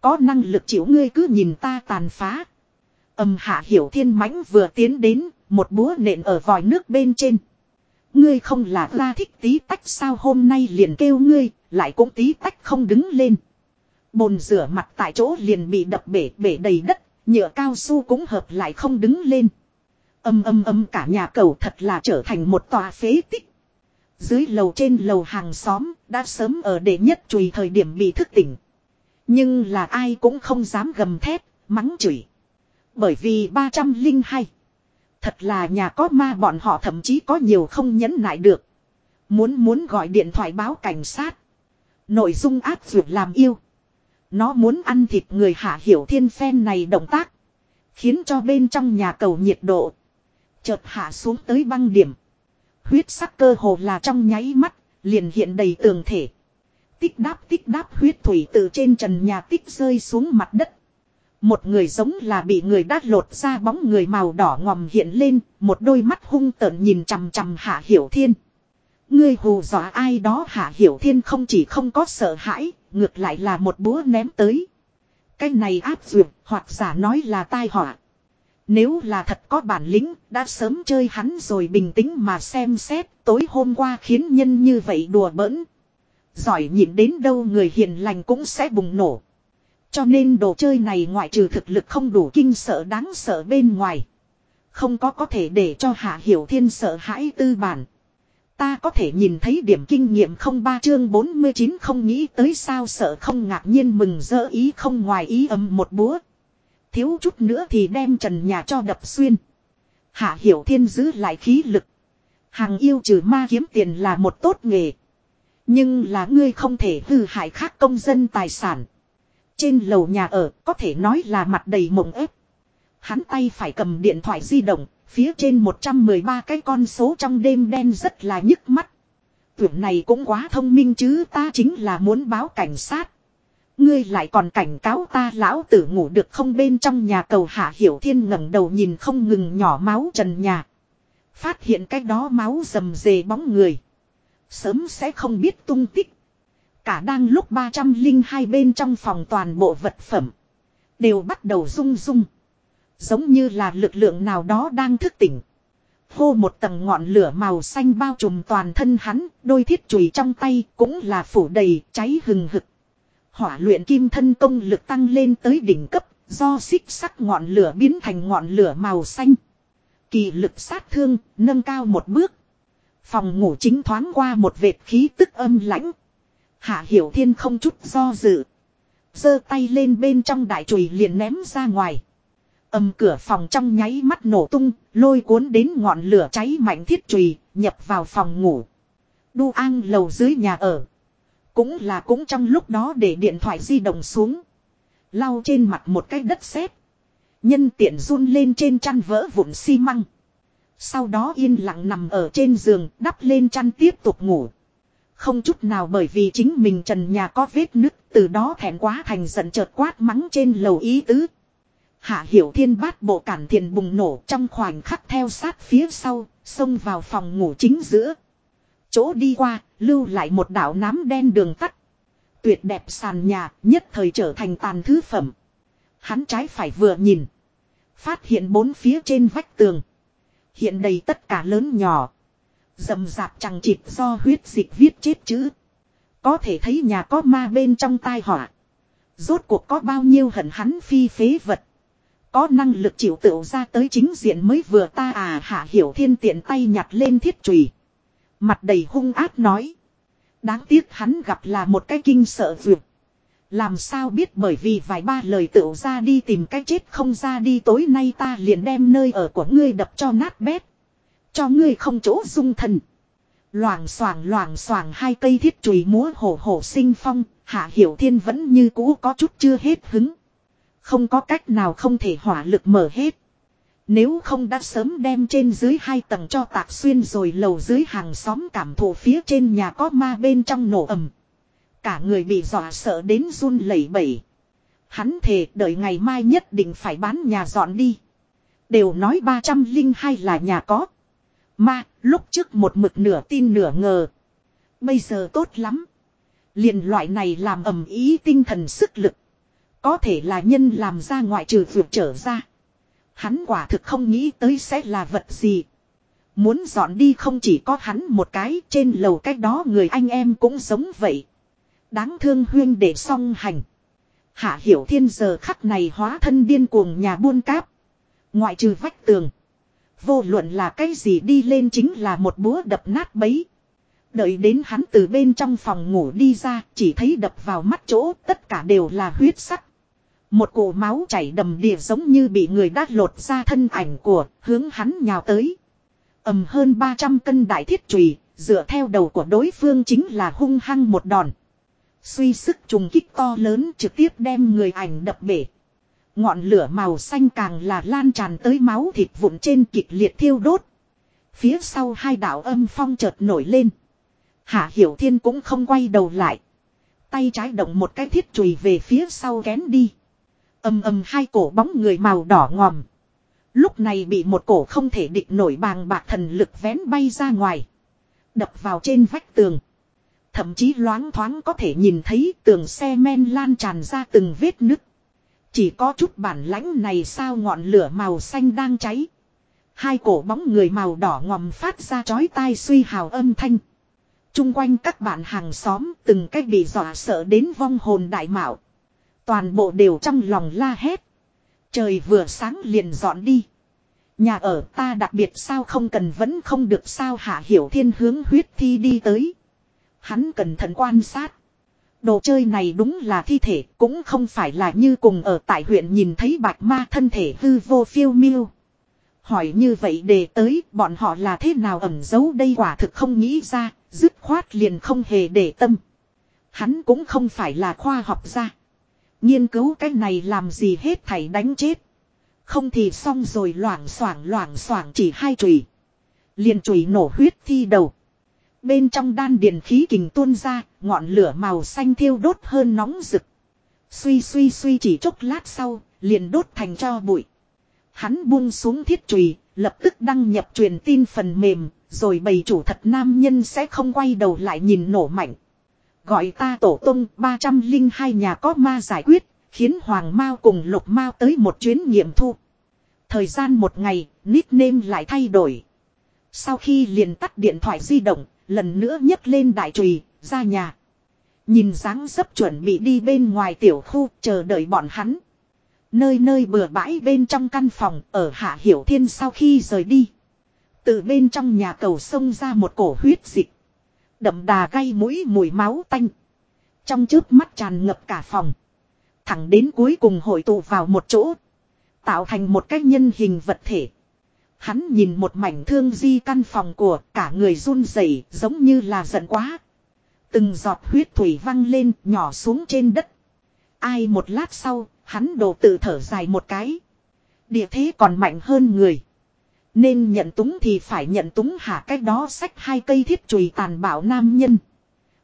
Có năng lực chịu ngươi cứ nhìn ta tàn phá. Âm Hạ Hiểu Thiên mãnh vừa tiến đến, một búa nện ở vòi nước bên trên. Ngươi không là ra thích tí tách sao hôm nay liền kêu ngươi, lại cũng tí tách không đứng lên. Bồn rửa mặt tại chỗ liền bị đập bể bể đầy đất, nhựa cao su cũng hợp lại không đứng lên. Âm âm âm cả nhà cầu thật là trở thành một tòa phế tích. Dưới lầu trên lầu hàng xóm đã sớm ở đệ nhất chùi thời điểm bị thức tỉnh. Nhưng là ai cũng không dám gầm thép, mắng chửi. Bởi vì 302. Thật là nhà có ma bọn họ thậm chí có nhiều không nhẫn nại được. Muốn muốn gọi điện thoại báo cảnh sát. Nội dung áp dược làm yêu. Nó muốn ăn thịt người hạ hiểu thiên phen này động tác. Khiến cho bên trong nhà cầu nhiệt độ. Chợt hạ xuống tới băng điểm. Huyết sắc cơ hồ là trong nháy mắt. Liền hiện đầy tường thể. Tích đáp tích đáp huyết thủy từ trên trần nhà tích rơi xuống mặt đất. Một người giống là bị người đát lột ra bóng người màu đỏ ngòm hiện lên, một đôi mắt hung tợn nhìn chằm chằm Hạ Hiểu Thiên. Ngươi hù dọa ai đó Hạ Hiểu Thiên không chỉ không có sợ hãi, ngược lại là một búa ném tới. Cái này áp duyệt, hoặc giả nói là tai họa. Nếu là thật có bản lĩnh, đã sớm chơi hắn rồi bình tĩnh mà xem xét, tối hôm qua khiến nhân như vậy đùa bỡn. Giỏi nhịn đến đâu người hiền lành cũng sẽ bùng nổ. Cho nên đồ chơi này ngoại trừ thực lực không đủ kinh sợ đáng sợ bên ngoài. Không có có thể để cho Hạ Hiểu Thiên sợ hãi tư bản. Ta có thể nhìn thấy điểm kinh nghiệm không ba chương 49 không nghĩ tới sao sợ không ngạc nhiên mừng rỡ ý không ngoài ý âm một búa. Thiếu chút nữa thì đem trần nhà cho đập xuyên. Hạ Hiểu Thiên giữ lại khí lực. Hàng yêu trừ ma kiếm tiền là một tốt nghề. Nhưng là ngươi không thể hư hại khác công dân tài sản. Trên lầu nhà ở có thể nói là mặt đầy mộng ép. Hắn tay phải cầm điện thoại di động, phía trên 113 cái con số trong đêm đen rất là nhức mắt. Tưởng này cũng quá thông minh chứ ta chính là muốn báo cảnh sát. Ngươi lại còn cảnh cáo ta lão tử ngủ được không bên trong nhà cầu hạ hiểu thiên ngẩng đầu nhìn không ngừng nhỏ máu trần nhà. Phát hiện cái đó máu rầm rề bóng người. Sớm sẽ không biết tung tích. Cả đang lúc 302 bên trong phòng toàn bộ vật phẩm. Đều bắt đầu rung rung. Giống như là lực lượng nào đó đang thức tỉnh. Hô một tầng ngọn lửa màu xanh bao trùm toàn thân hắn, đôi thiết chùy trong tay cũng là phủ đầy, cháy hừng hực. Hỏa luyện kim thân công lực tăng lên tới đỉnh cấp, do xích sắc ngọn lửa biến thành ngọn lửa màu xanh. Kỳ lực sát thương, nâng cao một bước. Phòng ngủ chính thoáng qua một vệt khí tức âm lãnh. Hạ Hiểu Thiên không chút do dự. giơ tay lên bên trong đại chùy liền ném ra ngoài. Âm cửa phòng trong nháy mắt nổ tung, lôi cuốn đến ngọn lửa cháy mạnh thiết chùy nhập vào phòng ngủ. Đu an lầu dưới nhà ở. Cũng là cũng trong lúc đó để điện thoại di động xuống. Lau trên mặt một cái đất sét Nhân tiện run lên trên chăn vỡ vụn xi măng. Sau đó yên lặng nằm ở trên giường đắp lên chăn tiếp tục ngủ. Không chút nào bởi vì chính mình trần nhà có vết nứt từ đó thẹn quá thành giận chợt quát mắng trên lầu ý tứ. Hạ hiểu thiên bát bộ cản thiền bùng nổ trong khoảnh khắc theo sát phía sau, xông vào phòng ngủ chính giữa. Chỗ đi qua, lưu lại một đảo nám đen đường tắt. Tuyệt đẹp sàn nhà, nhất thời trở thành tàn thứ phẩm. Hắn trái phải vừa nhìn. Phát hiện bốn phía trên vách tường. Hiện đầy tất cả lớn nhỏ. Dầm dạp chẳng chịt do huyết dịch viết chết chữ. Có thể thấy nhà có ma bên trong tai họa. Rốt cuộc có bao nhiêu hận hắn phi phế vật. Có năng lực chịu tựu ra tới chính diện mới vừa ta à hạ hiểu thiên tiện tay nhặt lên thiết trùy. Mặt đầy hung ác nói. Đáng tiếc hắn gặp là một cái kinh sợ vượt. Làm sao biết bởi vì vài ba lời tựu ra đi tìm cái chết không ra đi tối nay ta liền đem nơi ở của ngươi đập cho nát bét. Cho ngươi không chỗ dung thần. Loảng xoảng loảng xoảng hai cây thiết chùy múa hổ hổ sinh phong, hạ hiểu thiên vẫn như cũ có chút chưa hết hứng. Không có cách nào không thể hỏa lực mở hết. Nếu không đã sớm đem trên dưới hai tầng cho tạc xuyên rồi lầu dưới hàng xóm cảm thụ phía trên nhà có ma bên trong nổ ầm. Cả người bị dọa sợ đến run lẩy bẩy. Hắn thề đợi ngày mai nhất định phải bán nhà dọn đi. Đều nói 302 là nhà có. Ma, lúc trước một mực nửa tin nửa ngờ. Bây giờ tốt lắm. liền loại này làm ầm ý tinh thần sức lực. Có thể là nhân làm ra ngoại trừ vượt trở ra. Hắn quả thực không nghĩ tới sẽ là vật gì. Muốn dọn đi không chỉ có hắn một cái trên lầu cách đó người anh em cũng giống vậy. Đáng thương huyên để song hành. Hạ hiểu thiên giờ khắc này hóa thân điên cuồng nhà buôn cáp. Ngoại trừ vách tường. Vô luận là cái gì đi lên chính là một búa đập nát bấy. Đợi đến hắn từ bên trong phòng ngủ đi ra, chỉ thấy đập vào mắt chỗ, tất cả đều là huyết sắc. Một cổ máu chảy đầm đìa giống như bị người đát lột ra thân ảnh của, hướng hắn nhào tới. ầm hơn 300 cân đại thiết chùy dựa theo đầu của đối phương chính là hung hăng một đòn. Suy sức trùng kích to lớn trực tiếp đem người ảnh đập bể. Ngọn lửa màu xanh càng là lan tràn tới máu thịt vụn trên kịch liệt thiêu đốt. Phía sau hai đạo âm phong chợt nổi lên. Hạ Hiểu Thiên cũng không quay đầu lại. tay trái động một cái thiết chùy về phía sau kén đi ầm ầm hai cổ bóng người màu đỏ ngòm. Lúc này bị một cổ không thể địch nổi bàng bạc thần lực vén bay ra ngoài. Đập vào trên vách tường. Thậm chí loáng thoáng có thể nhìn thấy tường xe men lan tràn ra từng vết nứt. Chỉ có chút bản lãnh này sao ngọn lửa màu xanh đang cháy. Hai cổ bóng người màu đỏ ngòm phát ra chói tai suy hào âm thanh. Trung quanh các bạn hàng xóm từng cách bị dọa sợ đến vong hồn đại mạo. Toàn bộ đều trong lòng la hét. Trời vừa sáng liền dọn đi. Nhà ở ta đặc biệt sao không cần vẫn không được sao hạ hiểu thiên hướng huyết thi đi tới. Hắn cẩn thận quan sát. Đồ chơi này đúng là thi thể cũng không phải là như cùng ở tại huyện nhìn thấy bạch ma thân thể hư vô phiêu miêu. Hỏi như vậy để tới bọn họ là thế nào ẩn giấu đây quả thực không nghĩ ra, dứt khoát liền không hề để tâm. Hắn cũng không phải là khoa học gia. Nghiên cứu cái này làm gì hết thảy đánh chết. Không thì xong rồi loảng xoảng loảng xoảng chỉ hai chùy Liền chùy nổ huyết thi đầu. Bên trong đan điền khí kình tuôn ra, ngọn lửa màu xanh thiêu đốt hơn nóng rực. Suy suy suy chỉ chốc lát sau, liền đốt thành cho bụi. Hắn buông xuống thiết chùy, lập tức đăng nhập truyền tin phần mềm, rồi bày chủ thật nam nhân sẽ không quay đầu lại nhìn nổ mạnh. Gọi ta tổ tung 302 nhà có ma giải quyết, khiến Hoàng Mao cùng Lục Mao tới một chuyến nghiệm thu. Thời gian một ngày, nickname lại thay đổi. Sau khi liền tắt điện thoại di động, lần nữa nhấc lên đại trùy, ra nhà. Nhìn dáng dấp chuẩn bị đi bên ngoài tiểu khu, chờ đợi bọn hắn. Nơi nơi bừa bãi bên trong căn phòng, ở Hạ Hiểu Thiên sau khi rời đi. Từ bên trong nhà cầu sông ra một cổ huyết dịch. Đậm đà gây mũi mùi máu tanh. Trong trước mắt tràn ngập cả phòng. Thẳng đến cuối cùng hội tụ vào một chỗ. Tạo thành một cái nhân hình vật thể. Hắn nhìn một mảnh thương di căn phòng của cả người run rẩy giống như là giận quá. Từng giọt huyết thủy văng lên nhỏ xuống trên đất. Ai một lát sau, hắn đổ tự thở dài một cái. Địa thế còn mạnh hơn người. Nên nhận túng thì phải nhận túng hạ cách đó sách hai cây thiết chùy tàn bạo nam nhân.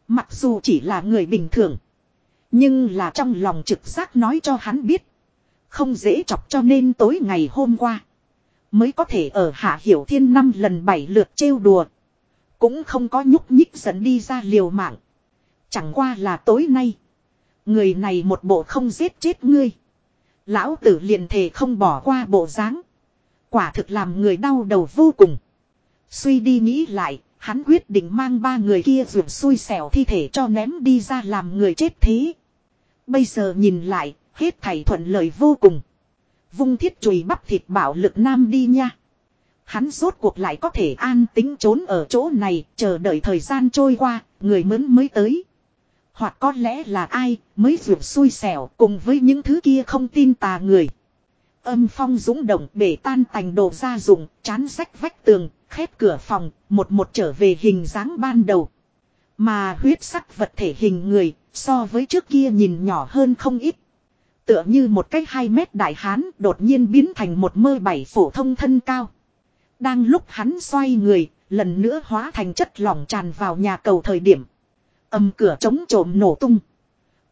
Mặc dù chỉ là người bình thường. Nhưng là trong lòng trực giác nói cho hắn biết. Không dễ chọc cho nên tối ngày hôm qua. Mới có thể ở hạ hiểu thiên năm lần bảy lượt trêu đùa. Cũng không có nhúc nhích dẫn đi ra liều mạng. Chẳng qua là tối nay. Người này một bộ không giết chết ngươi. Lão tử liền thề không bỏ qua bộ dáng. Quả thực làm người đau đầu vô cùng. Suy đi nghĩ lại, hắn quyết định mang ba người kia ruột xui xẻo thi thể cho ném đi ra làm người chết thế. Bây giờ nhìn lại, hết thảy thuận lợi vô cùng. Vung thiết chùy bắp thịt bảo lực nam đi nha. Hắn rốt cuộc lại có thể an tính trốn ở chỗ này, chờ đợi thời gian trôi qua, người mướn mới tới. Hoặc có lẽ là ai, mới ruột xui xẻo cùng với những thứ kia không tin tà người. Âm phong dũng động bể tan tành đồ gia dụng, chán sách vách tường, khép cửa phòng, một một trở về hình dáng ban đầu. Mà huyết sắc vật thể hình người, so với trước kia nhìn nhỏ hơn không ít. Tựa như một cái 2 mét đại hán đột nhiên biến thành một mơ bảy phổ thông thân cao. Đang lúc hắn xoay người, lần nữa hóa thành chất lỏng tràn vào nhà cầu thời điểm. Âm cửa chống trộm nổ tung.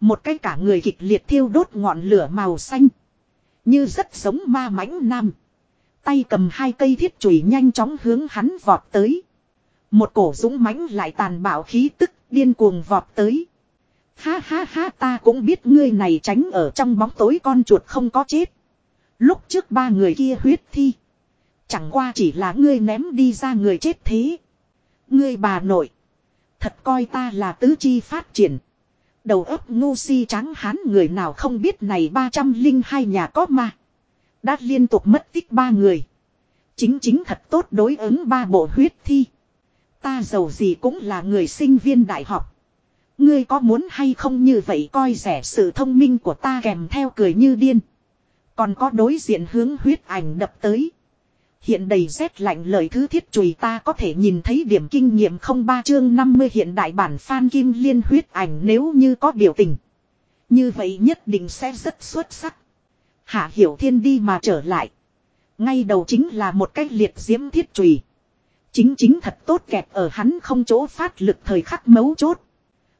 Một cái cả người kịch liệt thiêu đốt ngọn lửa màu xanh. Như rất giống ma mãnh nam. Tay cầm hai cây thiết chùy nhanh chóng hướng hắn vọt tới. Một cổ dũng mãnh lại tàn bạo khí tức điên cuồng vọt tới. Ha ha ha, ta cũng biết ngươi này tránh ở trong bóng tối con chuột không có chết. Lúc trước ba người kia huyết thi. Chẳng qua chỉ là ngươi ném đi ra người chết thế. Ngươi bà nội. Thật coi ta là tứ chi phát triển. Đầu óc ngu si trắng hán người nào không biết này 302 nhà có ma. Đã liên tục mất tích ba người. Chính chính thật tốt đối ứng ba bộ huyết thi. Ta giàu gì cũng là người sinh viên đại học. Ngươi có muốn hay không như vậy coi rẻ sự thông minh của ta kèm theo cười như điên. Còn có đối diện hướng huyết ảnh đập tới. Hiện đầy rét lạnh lời thứ thiết chùi ta có thể nhìn thấy điểm kinh nghiệm không ba chương 50 hiện đại bản Phan Kim Liên huyết ảnh nếu như có biểu tình. Như vậy nhất định sẽ rất xuất sắc. Hạ Hiểu Thiên đi mà trở lại. Ngay đầu chính là một cách liệt diễm thiết chùy. Chính chính thật tốt kẹp ở hắn không chỗ phát lực thời khắc mấu chốt.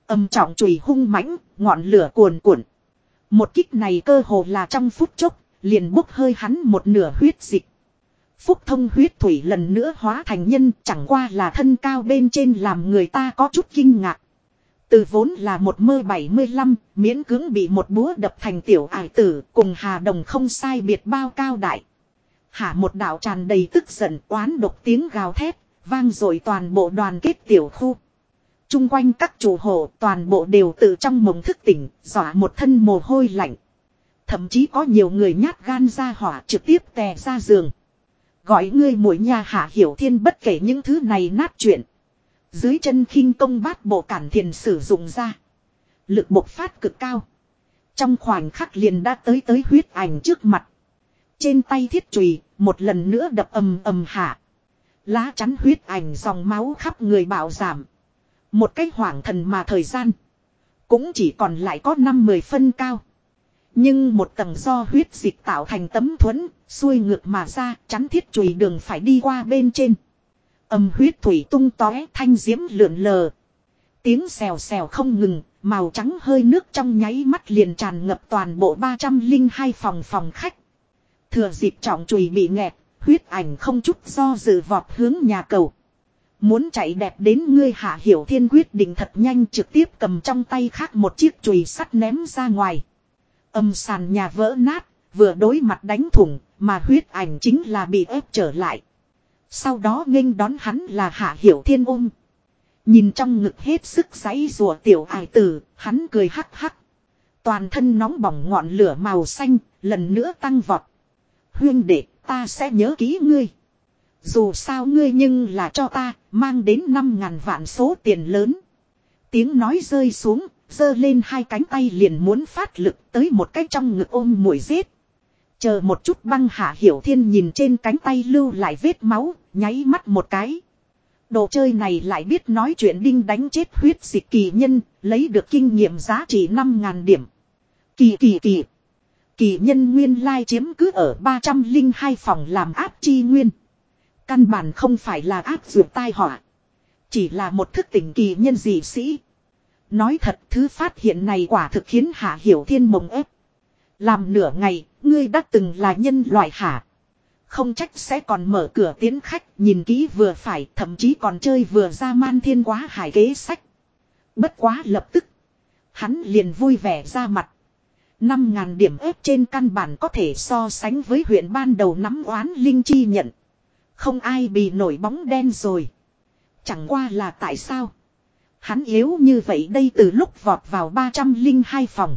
Âm trọng chùy hung mãnh, ngọn lửa cuồn cuộn. Một kích này cơ hồ là trong phút chốc, liền bốc hơi hắn một nửa huyết dịch. Phúc thông huyết thủy lần nữa hóa thành nhân chẳng qua là thân cao bên trên làm người ta có chút kinh ngạc. Từ vốn là một mơ 75, miễn cưỡng bị một búa đập thành tiểu ải tử cùng Hà Đồng không sai biệt bao cao đại. Hả một đạo tràn đầy tức giận oán độc tiếng gào thét, vang dội toàn bộ đoàn kết tiểu khu. Trung quanh các chủ hộ toàn bộ đều tự trong mộng thức tỉnh, dọa một thân mồ hôi lạnh. Thậm chí có nhiều người nhát gan ra hỏa trực tiếp tè ra giường. Gọi ngươi muội nhà hạ hiểu thiên bất kể những thứ này nát chuyện. Dưới chân khinh công bát bộ cản thiền sử dụng ra. Lực bộc phát cực cao. Trong khoảnh khắc liền đã tới tới huyết ảnh trước mặt. Trên tay thiết chùy một lần nữa đập ầm ầm hạ. Lá chắn huyết ảnh dòng máu khắp người bạo giảm. Một cái hoảng thần mà thời gian. Cũng chỉ còn lại có 5-10 phân cao. Nhưng một tầng do huyết dịch tạo thành tấm thuẫn, xuôi ngược mà ra, chắn thiết chùy đường phải đi qua bên trên. Âm huyết thủy tung tóe thanh diễm lượn lờ. Tiếng xèo xèo không ngừng, màu trắng hơi nước trong nháy mắt liền tràn ngập toàn bộ 302 phòng phòng khách. Thừa dịp trọng chùy bị nghẹt, huyết ảnh không chút do dự vọt hướng nhà cầu. Muốn chạy đẹp đến ngươi hạ hiểu thiên quyết định thật nhanh trực tiếp cầm trong tay khác một chiếc chùy sắt ném ra ngoài. Âm sàn nhà vỡ nát, vừa đối mặt đánh thủng, mà huyết ảnh chính là bị ép trở lại. Sau đó nghênh đón hắn là hạ hiểu thiên ôm. Nhìn trong ngực hết sức giấy rùa tiểu ải tử, hắn cười hắc hắc. Toàn thân nóng bỏng ngọn lửa màu xanh, lần nữa tăng vọt. Huyên đệ, ta sẽ nhớ kỹ ngươi. Dù sao ngươi nhưng là cho ta, mang đến năm ngàn vạn số tiền lớn. Tiếng nói rơi xuống, giơ lên hai cánh tay liền muốn phát lực tới một cái trong ngực ôm mùi giết. Chờ một chút băng hạ hiểu thiên nhìn trên cánh tay lưu lại vết máu, nháy mắt một cái. Đồ chơi này lại biết nói chuyện đinh đánh chết huyết dịch kỳ nhân, lấy được kinh nghiệm giá trị 5.000 điểm. Kỳ kỳ kỳ. Kỳ nhân nguyên lai chiếm cứ ở 302 phòng làm áp chi nguyên. Căn bản không phải là áp dược tai họa. Chỉ là một thức tỉnh kỳ nhân dị sĩ. Nói thật thứ phát hiện này quả thực khiến Hạ Hiểu Thiên mộng ép. Làm nửa ngày, ngươi đã từng là nhân loại hả. Không trách sẽ còn mở cửa tiến khách, nhìn kỹ vừa phải, thậm chí còn chơi vừa ra man thiên quá hải kế sách. Bất quá lập tức. Hắn liền vui vẻ ra mặt. Năm ngàn điểm ép trên căn bản có thể so sánh với huyện ban đầu nắm oán linh chi nhận. Không ai bị nổi bóng đen rồi. Chẳng qua là tại sao. Hắn yếu như vậy đây từ lúc vọt vào 302 phòng.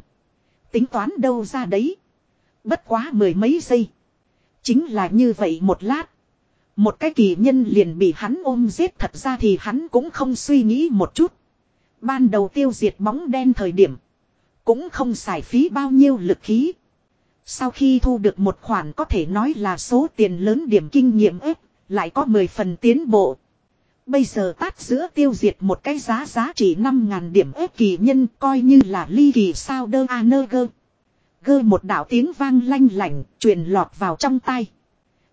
Tính toán đâu ra đấy. Bất quá mười mấy giây. Chính là như vậy một lát. Một cái kỳ nhân liền bị hắn ôm giết thật ra thì hắn cũng không suy nghĩ một chút. Ban đầu tiêu diệt bóng đen thời điểm. Cũng không xài phí bao nhiêu lực khí. Sau khi thu được một khoản có thể nói là số tiền lớn điểm kinh nghiệm ếp, lại có 10 phần tiến bộ. Bây giờ tát giữa tiêu diệt một cái giá giá trị 5.000 điểm ếp kỳ nhân coi như là ly kỳ sao đơ a nơ gơ. Gơ một đạo tiếng vang lanh lảnh, truyền lọt vào trong tay.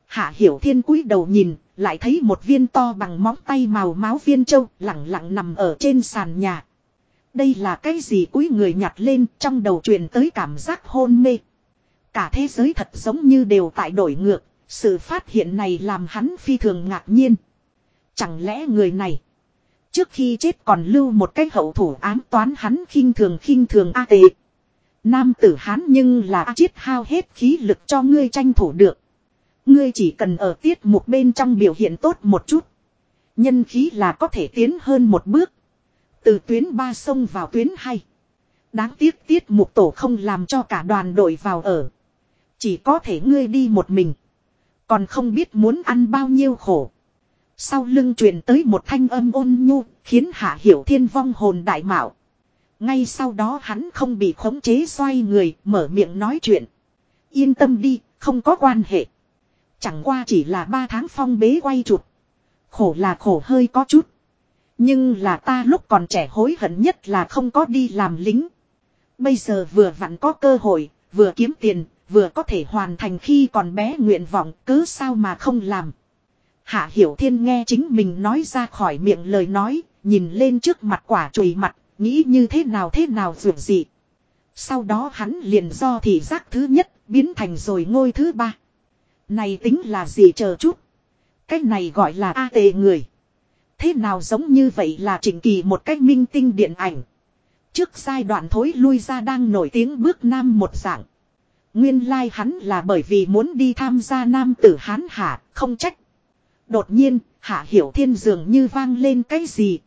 Hạ hiểu thiên cúi đầu nhìn, lại thấy một viên to bằng móng tay màu máu viên châu lặng lặng nằm ở trên sàn nhà. Đây là cái gì cúi người nhặt lên trong đầu truyền tới cảm giác hôn mê. Cả thế giới thật giống như đều tại đổi ngược, sự phát hiện này làm hắn phi thường ngạc nhiên. Chẳng lẽ người này, trước khi chết còn lưu một cái hậu thủ án toán hắn khinh thường khinh thường a tệ. Nam tử hán nhưng là chiết hao hết khí lực cho ngươi tranh thủ được. Ngươi chỉ cần ở tiết mục bên trong biểu hiện tốt một chút. Nhân khí là có thể tiến hơn một bước. Từ tuyến ba sông vào tuyến hai. Đáng tiếc tiết mục tổ không làm cho cả đoàn đội vào ở. Chỉ có thể ngươi đi một mình. Còn không biết muốn ăn bao nhiêu khổ. Sau lưng truyền tới một thanh âm ôn nhu, khiến Hạ Hiểu Thiên vong hồn đại mạo. Ngay sau đó hắn không bị khống chế xoay người, mở miệng nói chuyện. Yên tâm đi, không có quan hệ. Chẳng qua chỉ là ba tháng phong bế quay chuột Khổ là khổ hơi có chút. Nhưng là ta lúc còn trẻ hối hận nhất là không có đi làm lính. Bây giờ vừa vặn có cơ hội, vừa kiếm tiền, vừa có thể hoàn thành khi còn bé nguyện vọng cứ sao mà không làm. Hạ Hiểu Thiên nghe chính mình nói ra khỏi miệng lời nói, nhìn lên trước mặt quả chùi mặt, Nghĩ như thế nào thế nào dù gì. Sau đó hắn liền do thị giác thứ nhất biến thành rồi ngôi thứ ba. Này tính là gì chờ chút. Cái này gọi là A tệ người. Thế nào giống như vậy là chỉnh kỳ một cách minh tinh điện ảnh. Trước giai đoạn thối lui ra đang nổi tiếng bước nam một dạng. Nguyên lai like hắn là bởi vì muốn đi tham gia nam tử hán hạ, không trách. Đột nhiên, hạ hiểu thiên dường như vang lên cái gì.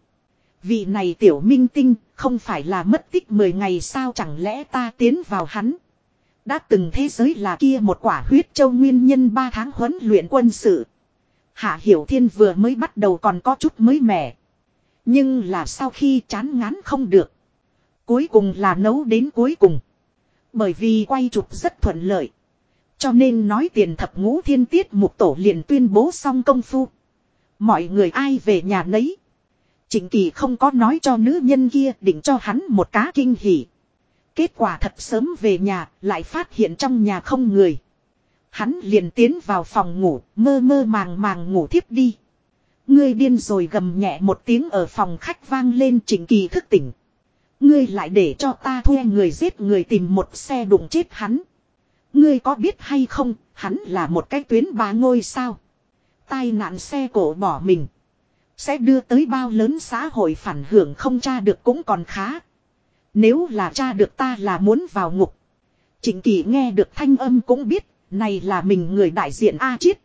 Vị này tiểu minh tinh, không phải là mất tích 10 ngày sao chẳng lẽ ta tiến vào hắn. Đã từng thế giới là kia một quả huyết châu nguyên nhân 3 tháng huấn luyện quân sự. Hạ Hiểu Thiên vừa mới bắt đầu còn có chút mới mẻ. Nhưng là sau khi chán ngán không được. Cuối cùng là nấu đến cuối cùng. Bởi vì quay chụp rất thuận lợi. Cho nên nói tiền thập ngũ thiên tiết mục tổ liền tuyên bố xong công phu. Mọi người ai về nhà nấy. Trịnh Kỳ không có nói cho nữ nhân kia định cho hắn một cá kinh hỉ. Kết quả thật sớm về nhà, lại phát hiện trong nhà không người. Hắn liền tiến vào phòng ngủ, mơ mơ màng màng ngủ thiếp đi. Ngươi điên rồi gầm nhẹ một tiếng ở phòng khách vang lên Trịnh Kỳ thức tỉnh. Ngươi lại để cho ta thuê người giết người tìm một xe đụng chết hắn. Ngươi có biết hay không, hắn là một cái tuyến ba ngôi sao. Tai nạn xe cổ bỏ mình. Sẽ đưa tới bao lớn xã hội phản hưởng không tra được cũng còn khá. Nếu là tra được ta là muốn vào ngục. Trịnh Kỳ nghe được thanh âm cũng biết, này là mình người đại diện A Chiết.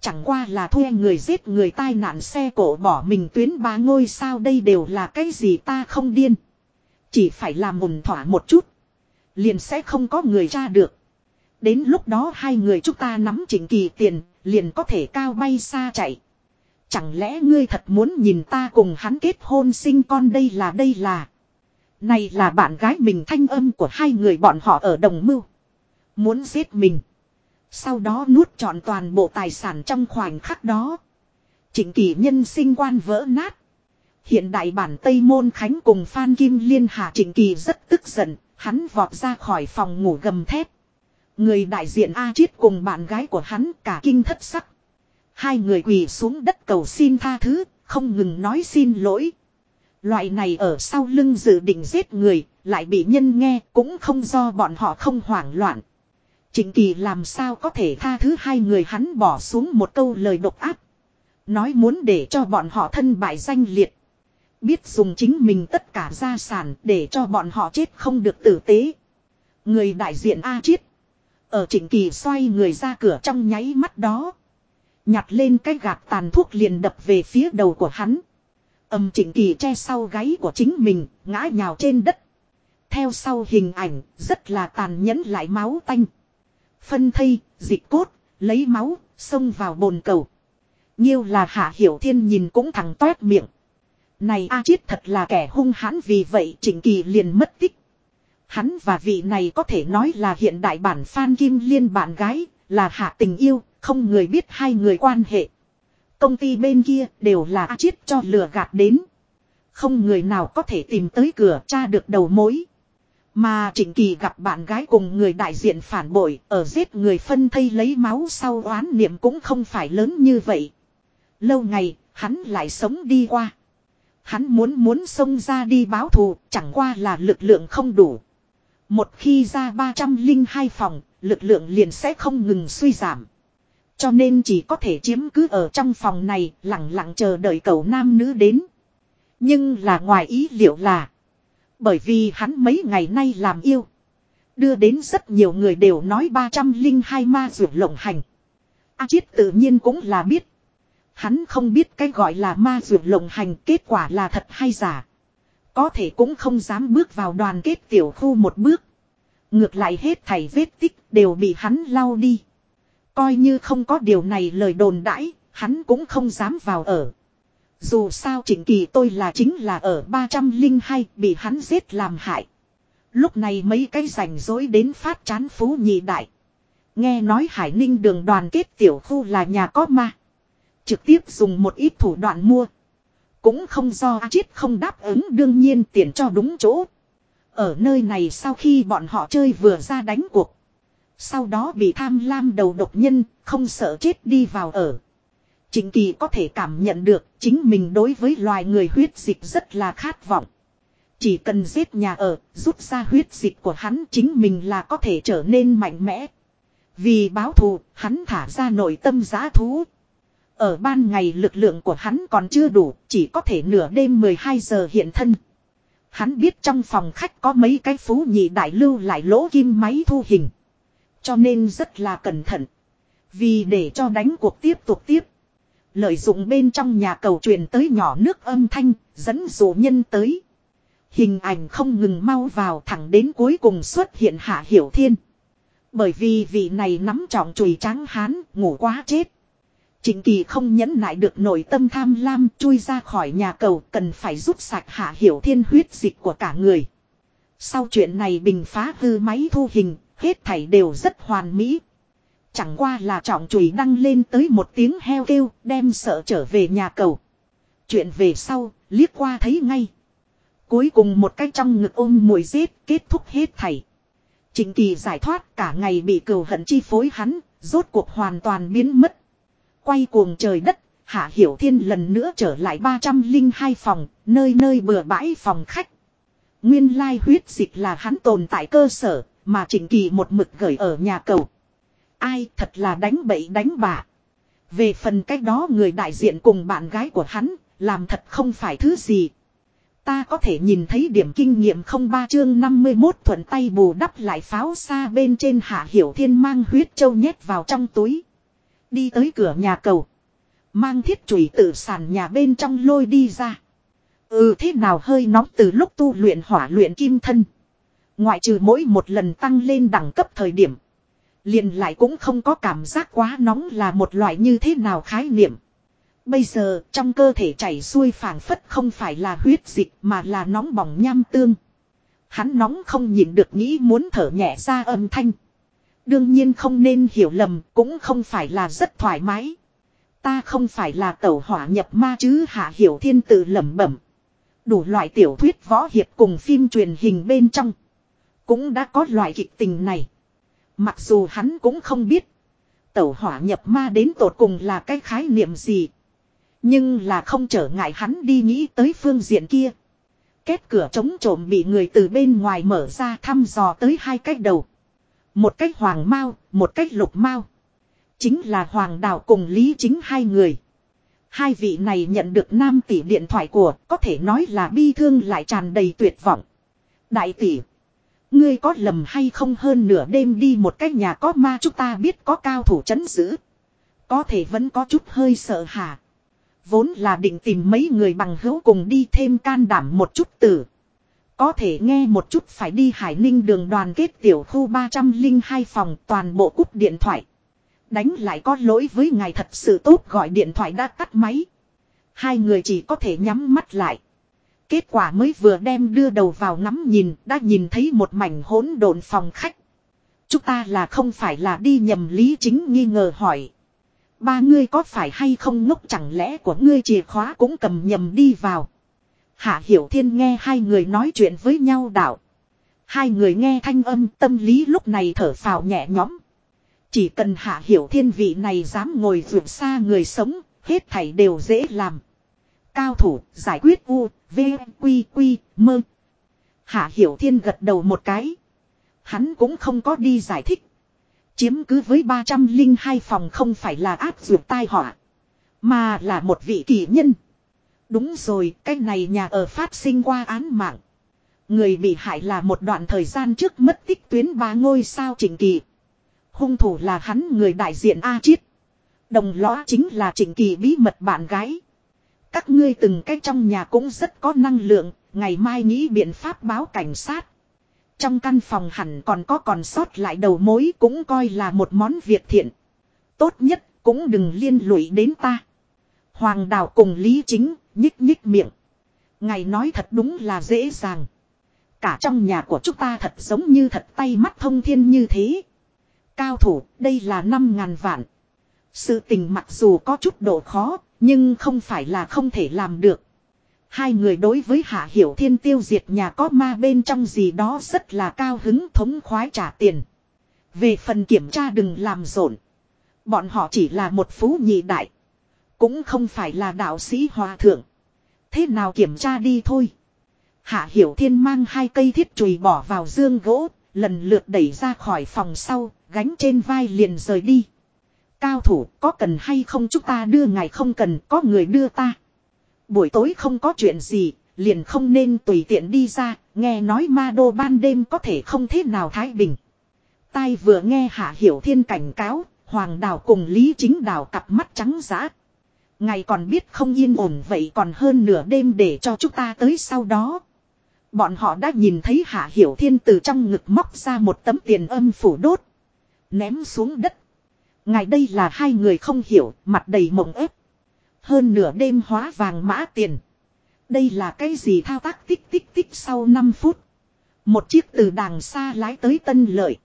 Chẳng qua là thuê người giết người tai nạn xe cổ bỏ mình tuyến ba ngôi sao đây đều là cái gì ta không điên. Chỉ phải làm mùn thỏa một chút. Liền sẽ không có người tra được. Đến lúc đó hai người chúng ta nắm chỉnh kỳ tiền, liền có thể cao bay xa chạy. Chẳng lẽ ngươi thật muốn nhìn ta cùng hắn kết hôn sinh con đây là đây là. Này là bạn gái mình thanh âm của hai người bọn họ ở đồng mưu. Muốn giết mình. Sau đó nuốt trọn toàn bộ tài sản trong khoảnh khắc đó. chỉnh kỳ nhân sinh quan vỡ nát. Hiện đại bản Tây Môn Khánh cùng Phan Kim Liên Hạ Trịnh Kỳ rất tức giận, hắn vọt ra khỏi phòng ngủ gầm thép. Người đại diện A Chiết cùng bạn gái của hắn cả kinh thất sắc. Hai người quỳ xuống đất cầu xin tha thứ, không ngừng nói xin lỗi. Loại này ở sau lưng dự định giết người, lại bị nhân nghe cũng không do bọn họ không hoảng loạn. Trịnh Kỳ làm sao có thể tha thứ hai người hắn bỏ xuống một câu lời độc áp. Nói muốn để cho bọn họ thân bại danh liệt. Biết dùng chính mình tất cả gia sản để cho bọn họ chết không được tử tế. Người đại diện A Chiết. Ở Trịnh Kỳ xoay người ra cửa trong nháy mắt đó. Nhặt lên cái gạt tàn thuốc liền đập về phía đầu của hắn. Âm Trịnh Kỳ che sau gáy của chính mình, ngã nhào trên đất. Theo sau hình ảnh, rất là tàn nhẫn lại máu tanh. Phân thây, dịch cốt, lấy máu, xông vào bồn cầu. Nhiêu là hạ hiểu thiên nhìn cũng thẳng toét miệng. Này A Chiết thật là kẻ hung hãn vì vậy Trịnh Kỳ liền mất tích. Hắn và vị này có thể nói là hiện đại bản Phan Kim Liên bạn gái, là hạ tình yêu, không người biết hai người quan hệ. Công ty bên kia đều là A Chiết cho lừa gạt đến. Không người nào có thể tìm tới cửa tra được đầu mối. Mà Trịnh Kỳ gặp bạn gái cùng người đại diện phản bội ở giết người phân thây lấy máu sau oán niệm cũng không phải lớn như vậy. Lâu ngày, hắn lại sống đi qua. Hắn muốn muốn xông ra đi báo thù, chẳng qua là lực lượng không đủ. Một khi ra 302 phòng, lực lượng liền sẽ không ngừng suy giảm. Cho nên chỉ có thể chiếm cứ ở trong phòng này, lặng lặng chờ đợi cậu nam nữ đến. Nhưng là ngoài ý liệu là, bởi vì hắn mấy ngày nay làm yêu. Đưa đến rất nhiều người đều nói 302 ma rượu lộng hành. A Chiết tự nhiên cũng là biết. Hắn không biết cái gọi là ma dược lộng hành kết quả là thật hay giả. Có thể cũng không dám bước vào đoàn kết tiểu khu một bước. Ngược lại hết thảy vết tích đều bị hắn lau đi. Coi như không có điều này lời đồn đãi, hắn cũng không dám vào ở. Dù sao chỉnh kỳ tôi là chính là ở 302 bị hắn giết làm hại. Lúc này mấy cái rảnh rối đến phát chán phú nhị đại. Nghe nói Hải Ninh đường đoàn kết tiểu khu là nhà có ma. Trực tiếp dùng một ít thủ đoạn mua. Cũng không do A Chiết không đáp ứng đương nhiên tiền cho đúng chỗ. Ở nơi này sau khi bọn họ chơi vừa ra đánh cuộc. Sau đó bị tham lam đầu độc nhân, không sợ chết đi vào ở. Chính kỳ có thể cảm nhận được chính mình đối với loài người huyết dịch rất là khát vọng. Chỉ cần giết nhà ở, rút ra huyết dịch của hắn chính mình là có thể trở nên mạnh mẽ. Vì báo thù, hắn thả ra nội tâm giá thú. Ở ban ngày lực lượng của hắn còn chưa đủ, chỉ có thể nửa đêm 12 giờ hiện thân. Hắn biết trong phòng khách có mấy cái phú nhị đại lưu lại lỗ kim máy thu hình. Cho nên rất là cẩn thận. Vì để cho đánh cuộc tiếp tục tiếp. Lợi dụng bên trong nhà cầu truyền tới nhỏ nước âm thanh, dẫn dụ nhân tới. Hình ảnh không ngừng mau vào thẳng đến cuối cùng xuất hiện Hạ Hiểu Thiên. Bởi vì vị này nắm trọng chùy trắng hán, ngủ quá chết. Trịnh Kỳ không nhẫn nại được nội tâm tham lam chui ra khỏi nhà cầu cần phải giúp sạch Hạ Hiểu Thiên huyết dịch của cả người. Sau chuyện này bình phá hư máy thu hình, hết thảy đều rất hoàn mỹ. Chẳng qua là trọng chùy đăng lên tới một tiếng heo kêu, đem sợ trở về nhà cầu. Chuyện về sau, liếc qua thấy ngay. Cuối cùng một cái trong ngực ôm mùi giết, kết thúc hết thảy. Trịnh kỳ giải thoát cả ngày bị cừu hận chi phối hắn, rốt cuộc hoàn toàn biến mất. Quay cuồng trời đất, Hạ Hiểu Thiên lần nữa trở lại 302 phòng, nơi nơi bừa bãi phòng khách. Nguyên lai huyết dịch là hắn tồn tại cơ sở, mà Trịnh Kỳ một mực gửi ở nhà cầu. Ai thật là đánh bậy đánh bạ. Về phần cách đó người đại diện cùng bạn gái của hắn, làm thật không phải thứ gì. Ta có thể nhìn thấy điểm kinh nghiệm không ba chương 51 thuận tay bù đắp lại pháo xa bên trên hạ hiểu thiên mang huyết châu nhét vào trong túi. Đi tới cửa nhà cầu. Mang thiết chùy tự sàn nhà bên trong lôi đi ra. Ừ thế nào hơi nóng từ lúc tu luyện hỏa luyện kim thân. Ngoại trừ mỗi một lần tăng lên đẳng cấp thời điểm. Liền lại cũng không có cảm giác quá nóng là một loại như thế nào khái niệm. Bây giờ, trong cơ thể chảy xuôi phảng phất không phải là huyết dịch mà là nóng bỏng nham tương. Hắn nóng không nhịn được nghĩ muốn thở nhẹ ra âm thanh. Đương nhiên không nên hiểu lầm, cũng không phải là rất thoải mái. Ta không phải là tẩu hỏa nhập ma chứ hạ hiểu thiên tự lẩm bẩm. Đủ loại tiểu thuyết võ hiệp cùng phim truyền hình bên trong. Cũng đã có loại kịch tình này. Mặc dù hắn cũng không biết. Tẩu hỏa nhập ma đến tột cùng là cái khái niệm gì. Nhưng là không trở ngại hắn đi nghĩ tới phương diện kia. Kết cửa chống trộm bị người từ bên ngoài mở ra thăm dò tới hai cách đầu. Một cách hoàng mau, một cách lục mau. Chính là hoàng đạo cùng lý chính hai người. Hai vị này nhận được nam tỷ điện thoại của có thể nói là bi thương lại tràn đầy tuyệt vọng. Đại tỷ. Ngươi có lầm hay không hơn nửa đêm đi một cách nhà có ma chúng ta biết có cao thủ chấn giữ. Có thể vẫn có chút hơi sợ hả. Vốn là định tìm mấy người bằng hữu cùng đi thêm can đảm một chút tử. Có thể nghe một chút phải đi Hải Ninh đường đoàn kết tiểu khu 302 phòng toàn bộ cúp điện thoại. Đánh lại có lỗi với ngài thật sự tốt gọi điện thoại đã tắt máy. Hai người chỉ có thể nhắm mắt lại. Kết quả mới vừa đem đưa đầu vào ngắm nhìn, đã nhìn thấy một mảnh hỗn độn phòng khách. Chúng ta là không phải là đi nhầm lý chính nghi ngờ hỏi. Ba ngươi có phải hay không ngốc chẳng lẽ của ngươi chìa khóa cũng cầm nhầm đi vào. Hạ Hiểu Thiên nghe hai người nói chuyện với nhau đạo. Hai người nghe thanh âm tâm lý lúc này thở phào nhẹ nhõm. Chỉ cần Hạ Hiểu Thiên vị này dám ngồi vượt xa người sống, hết thảy đều dễ làm. Cao thủ, giải quyết U, V, Quy, Quy, Mơ. Hạ Hiểu Thiên gật đầu một cái. Hắn cũng không có đi giải thích. Chiếm cứ với 302 phòng không phải là áp dụng tai họa. Mà là một vị kỳ nhân. Đúng rồi, cái này nhà ở phát sinh qua án mạng. Người bị hại là một đoạn thời gian trước mất tích tuyến ba ngôi sao trình kỳ. Hung thủ là hắn người đại diện A Chiết. Đồng lõa chính là Trịnh Kỳ bí mật bạn gái. Các ngươi từng cái trong nhà cũng rất có năng lượng, ngày mai nghĩ biện pháp báo cảnh sát. Trong căn phòng hẳn còn có còn sót lại đầu mối cũng coi là một món việc thiện. Tốt nhất cũng đừng liên lụy đến ta. Hoàng Đào cùng Lý Chính nhích nhích miệng. Ngày nói thật đúng là dễ dàng. Cả trong nhà của chúng ta thật giống như thật tay mắt thông thiên như thế. Cao thủ, đây là năm ngàn vạn. Sự tình mặc dù có chút độ khó, nhưng không phải là không thể làm được. Hai người đối với Hạ Hiểu Thiên tiêu diệt nhà có ma bên trong gì đó rất là cao hứng thống khoái trả tiền. Về phần kiểm tra đừng làm rộn. Bọn họ chỉ là một phú nhị đại. Cũng không phải là đạo sĩ hòa thượng. Thế nào kiểm tra đi thôi. Hạ Hiểu Thiên mang hai cây thiết chùy bỏ vào dương gỗ, lần lượt đẩy ra khỏi phòng sau, gánh trên vai liền rời đi. Cao thủ có cần hay không chúng ta đưa ngài không cần có người đưa ta. Buổi tối không có chuyện gì, liền không nên tùy tiện đi ra, nghe nói ma đô ban đêm có thể không thế nào thái bình. Tai vừa nghe Hạ Hiểu Thiên cảnh cáo, Hoàng Đào cùng Lý Chính Đào cặp mắt trắng giã. Ngày còn biết không yên ổn vậy còn hơn nửa đêm để cho chúng ta tới sau đó. Bọn họ đã nhìn thấy Hạ Hiểu Thiên từ trong ngực móc ra một tấm tiền âm phủ đốt. Ném xuống đất. Ngày đây là hai người không hiểu, mặt đầy mộng ép. Hơn nửa đêm hóa vàng mã tiền. Đây là cái gì thao tác tích tích tích sau 5 phút. Một chiếc từ đàng xa lái tới tân lợi.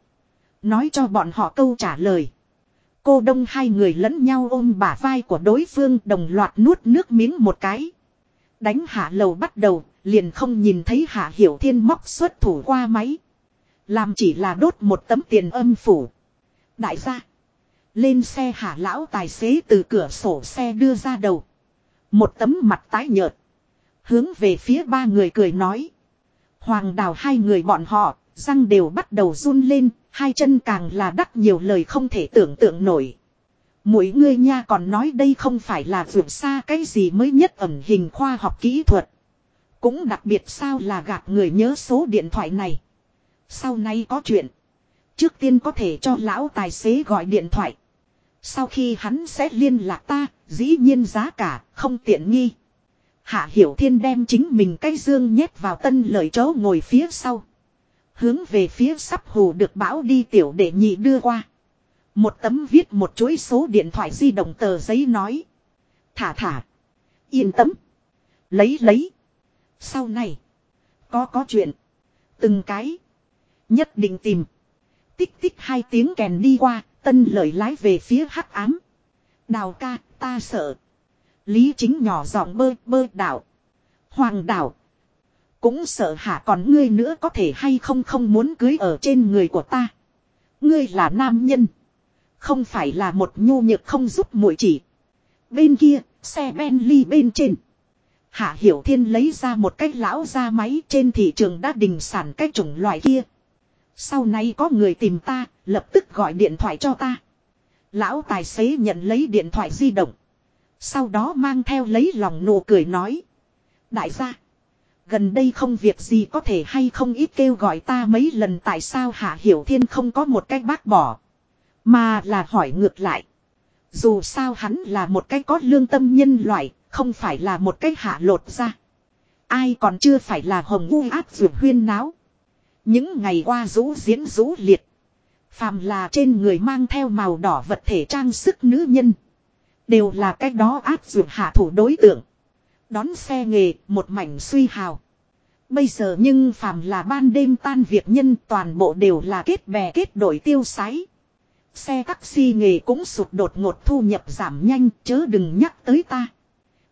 Nói cho bọn họ câu trả lời. Cô đông hai người lẫn nhau ôm bả vai của đối phương đồng loạt nuốt nước miếng một cái. Đánh hạ lầu bắt đầu, liền không nhìn thấy hạ hiểu thiên móc xuất thủ qua máy. Làm chỉ là đốt một tấm tiền âm phủ. Đại gia. Lên xe hạ lão tài xế từ cửa sổ xe đưa ra đầu. Một tấm mặt tái nhợt. Hướng về phía ba người cười nói. Hoàng đào hai người bọn họ, răng đều bắt đầu run lên, hai chân càng là đắc nhiều lời không thể tưởng tượng nổi. Mỗi ngươi nha còn nói đây không phải là vượt xa cái gì mới nhất ẩn hình khoa học kỹ thuật. Cũng đặc biệt sao là gạt người nhớ số điện thoại này. Sau này có chuyện. Trước tiên có thể cho lão tài xế gọi điện thoại. Sau khi hắn sẽ liên lạc ta, dĩ nhiên giá cả, không tiện nghi. Hạ Hiểu Thiên đem chính mình cái dương nhét vào tân lợi chỗ ngồi phía sau. Hướng về phía sắp hù được bão đi tiểu để nhị đưa qua. Một tấm viết một chuỗi số điện thoại di động tờ giấy nói. Thả thả. Yên tâm. Lấy lấy. Sau này. Có có chuyện. Từng cái. Nhất định tìm. Tích tích hai tiếng kèn đi qua. Tân lời lái về phía hắc ám. Đào ca, ta sợ. Lý chính nhỏ giọng bơ bơ đảo. Hoàng đảo. Cũng sợ hả còn ngươi nữa có thể hay không không muốn cưới ở trên người của ta. Ngươi là nam nhân. Không phải là một nhu nhược không giúp muội chỉ. Bên kia, xe Bentley bên trên. Hạ Hiểu Thiên lấy ra một cái lão ra máy trên thị trường đã đình sản cái chủng loại kia. Sau này có người tìm ta, lập tức gọi điện thoại cho ta. Lão tài xế nhận lấy điện thoại di động. Sau đó mang theo lấy lòng nụ cười nói. Đại gia. Gần đây không việc gì có thể hay không ít kêu gọi ta mấy lần tại sao Hạ Hiểu Thiên không có một cách bác bỏ. Mà là hỏi ngược lại. Dù sao hắn là một cái có lương tâm nhân loại, không phải là một cái hạ lột ra. Ai còn chưa phải là hồng u áp dược huyên náo. Những ngày qua rũ diễn rũ liệt. Phàm là trên người mang theo màu đỏ vật thể trang sức nữ nhân. Đều là cách đó áp dụng hạ thủ đối tượng. Đón xe nghề, một mảnh suy hào. Bây giờ nhưng phàm là ban đêm tan việc nhân toàn bộ đều là kết bè kết đội tiêu sái. Xe taxi nghề cũng sụt đột ngột thu nhập giảm nhanh, chớ đừng nhắc tới ta.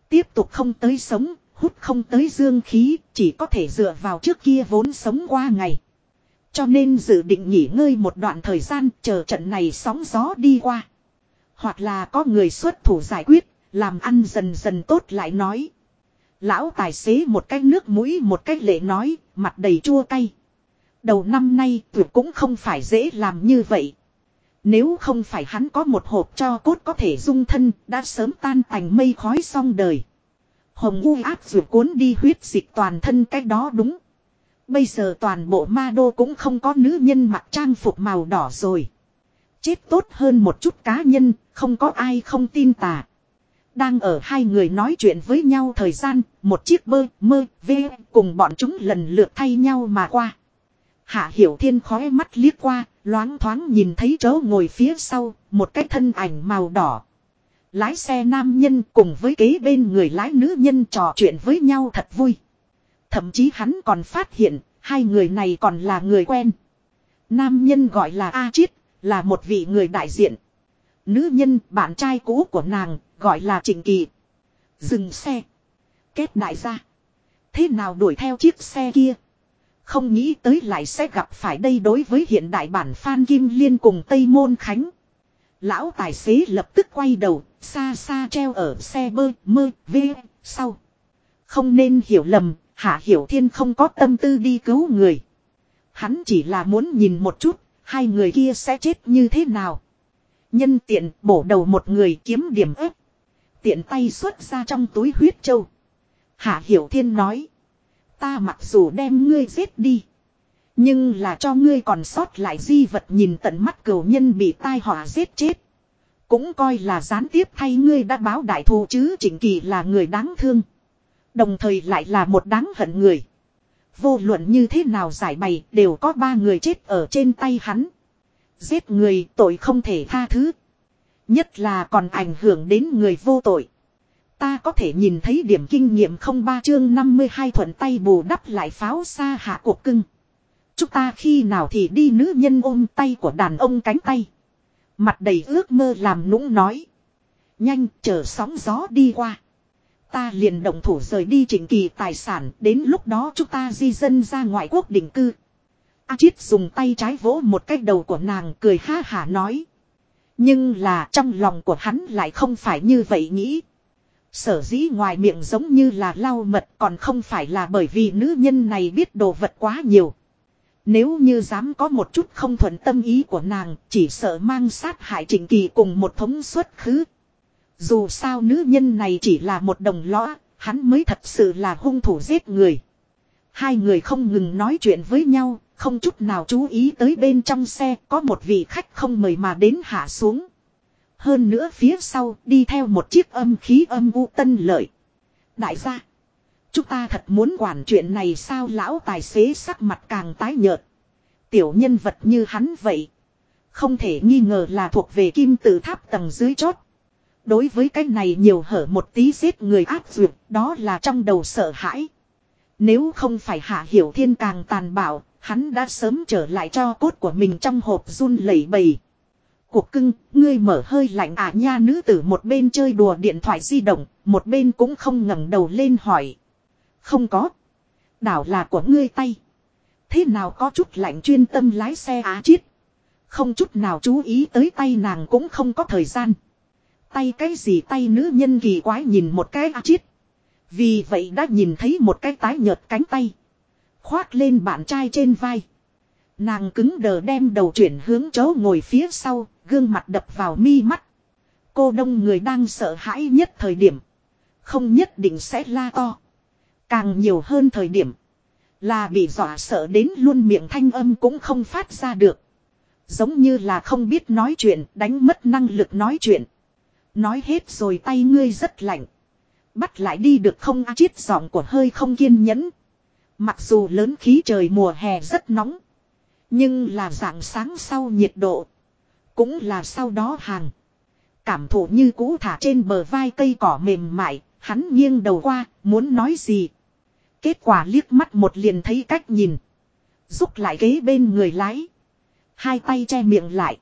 Tiếp tục không tới sống, hút không tới dương khí, chỉ có thể dựa vào trước kia vốn sống qua ngày. Cho nên dự định nghỉ ngơi một đoạn thời gian chờ trận này sóng gió đi qua. Hoặc là có người xuất thủ giải quyết, làm ăn dần dần tốt lại nói. Lão tài xế một cái nước mũi một cái lệ nói, mặt đầy chua cay. Đầu năm nay tuyệt cũng không phải dễ làm như vậy. Nếu không phải hắn có một hộp cho cốt có thể dung thân, đã sớm tan thành mây khói xong đời. Hồng u áp dù cuốn đi huyết dịch toàn thân cái đó đúng. Bây giờ toàn bộ ma đô cũng không có nữ nhân mặc trang phục màu đỏ rồi. Chết tốt hơn một chút cá nhân, không có ai không tin tà. Đang ở hai người nói chuyện với nhau thời gian, một chiếc bơ, mơ, vê cùng bọn chúng lần lượt thay nhau mà qua. Hạ Hiểu Thiên khói mắt liếc qua, loáng thoáng nhìn thấy chỗ ngồi phía sau, một cái thân ảnh màu đỏ. Lái xe nam nhân cùng với kế bên người lái nữ nhân trò chuyện với nhau thật vui. Thậm chí hắn còn phát hiện, hai người này còn là người quen. Nam nhân gọi là A Chiết, là một vị người đại diện. Nữ nhân, bạn trai cũ của nàng, gọi là Trịnh Kỳ. Dừng xe. Kết đại gia. Thế nào đuổi theo chiếc xe kia? Không nghĩ tới lại sẽ gặp phải đây đối với hiện đại bản Phan Kim Liên cùng Tây Môn Khánh. Lão tài xế lập tức quay đầu, xa xa treo ở xe bơ, mơ, v, sau. Không nên hiểu lầm, Hạ Hiểu Thiên không có tâm tư đi cứu người. Hắn chỉ là muốn nhìn một chút, hai người kia sẽ chết như thế nào. Nhân tiện bổ đầu một người kiếm điểm ếp. Tiện tay xuất ra trong túi huyết châu. Hạ Hiểu Thiên nói. Ta mặc dù đem ngươi giết đi. Nhưng là cho ngươi còn sót lại di vật nhìn tận mắt cửu nhân bị tai họa giết chết. Cũng coi là gián tiếp thay ngươi đã báo đại thù chứ chỉnh Kỳ là người đáng thương. Đồng thời lại là một đáng hận người. Vô luận như thế nào giải bày đều có ba người chết ở trên tay hắn. Giết người tội không thể tha thứ. Nhất là còn ảnh hưởng đến người vô tội. Ta có thể nhìn thấy điểm kinh nghiệm không ba chương 52 thuận tay bù đắp lại pháo xa hạ cuộc cưng. Chúng ta khi nào thì đi nữ nhân ôm tay của đàn ông cánh tay. Mặt đầy ước mơ làm nũng nói. Nhanh, chờ sóng gió đi qua. Ta liền động thủ rời đi chỉnh kỳ tài sản. Đến lúc đó chúng ta di dân ra ngoại quốc định cư. A Chiết dùng tay trái vỗ một cái đầu của nàng cười ha hả nói. Nhưng là trong lòng của hắn lại không phải như vậy nghĩ. Sở dĩ ngoài miệng giống như là lau mật còn không phải là bởi vì nữ nhân này biết đồ vật quá nhiều. Nếu như dám có một chút không thuận tâm ý của nàng, chỉ sợ mang sát hại Trịnh Kỳ cùng một thống xuất khứ. Dù sao nữ nhân này chỉ là một đồng lõa, hắn mới thật sự là hung thủ giết người. Hai người không ngừng nói chuyện với nhau, không chút nào chú ý tới bên trong xe có một vị khách không mời mà đến hạ xuống. Hơn nữa phía sau đi theo một chiếc âm khí âm u tân lợi. Đại gia. Chúng ta thật muốn quản chuyện này sao lão tài xế sắc mặt càng tái nhợt. Tiểu nhân vật như hắn vậy. Không thể nghi ngờ là thuộc về kim tự tháp tầng dưới chót. Đối với cái này nhiều hở một tí giết người áp duyệt đó là trong đầu sợ hãi. Nếu không phải hạ hiểu thiên càng tàn bạo, hắn đã sớm trở lại cho cốt của mình trong hộp run lẩy bẩy. Cuộc cưng, ngươi mở hơi lạnh à nha nữ tử một bên chơi đùa điện thoại di động, một bên cũng không ngẩng đầu lên hỏi. Không có. Đảo là của ngươi tay. Thế nào có chút lạnh chuyên tâm lái xe á chiết. Không chút nào chú ý tới tay nàng cũng không có thời gian. Tay cái gì tay nữ nhân kỳ quái nhìn một cái á chiết. Vì vậy đã nhìn thấy một cái tái nhợt cánh tay. Khoác lên bạn trai trên vai. Nàng cứng đờ đem đầu chuyển hướng chỗ ngồi phía sau, gương mặt đập vào mi mắt. Cô đông người đang sợ hãi nhất thời điểm. Không nhất định sẽ la to. Càng nhiều hơn thời điểm. Là bị dọa sợ đến luôn miệng thanh âm cũng không phát ra được. Giống như là không biết nói chuyện, đánh mất năng lực nói chuyện. Nói hết rồi tay ngươi rất lạnh. Bắt lại đi được không a chiết giọng của hơi không kiên nhẫn. Mặc dù lớn khí trời mùa hè rất nóng. Nhưng là dạng sáng sau nhiệt độ. Cũng là sau đó hàng. Cảm thụ như cũ thả trên bờ vai cây cỏ mềm mại. Hắn nghiêng đầu qua, muốn nói gì. Kết quả liếc mắt một liền thấy cách nhìn. rút lại ghế bên người lái. Hai tay che miệng lại.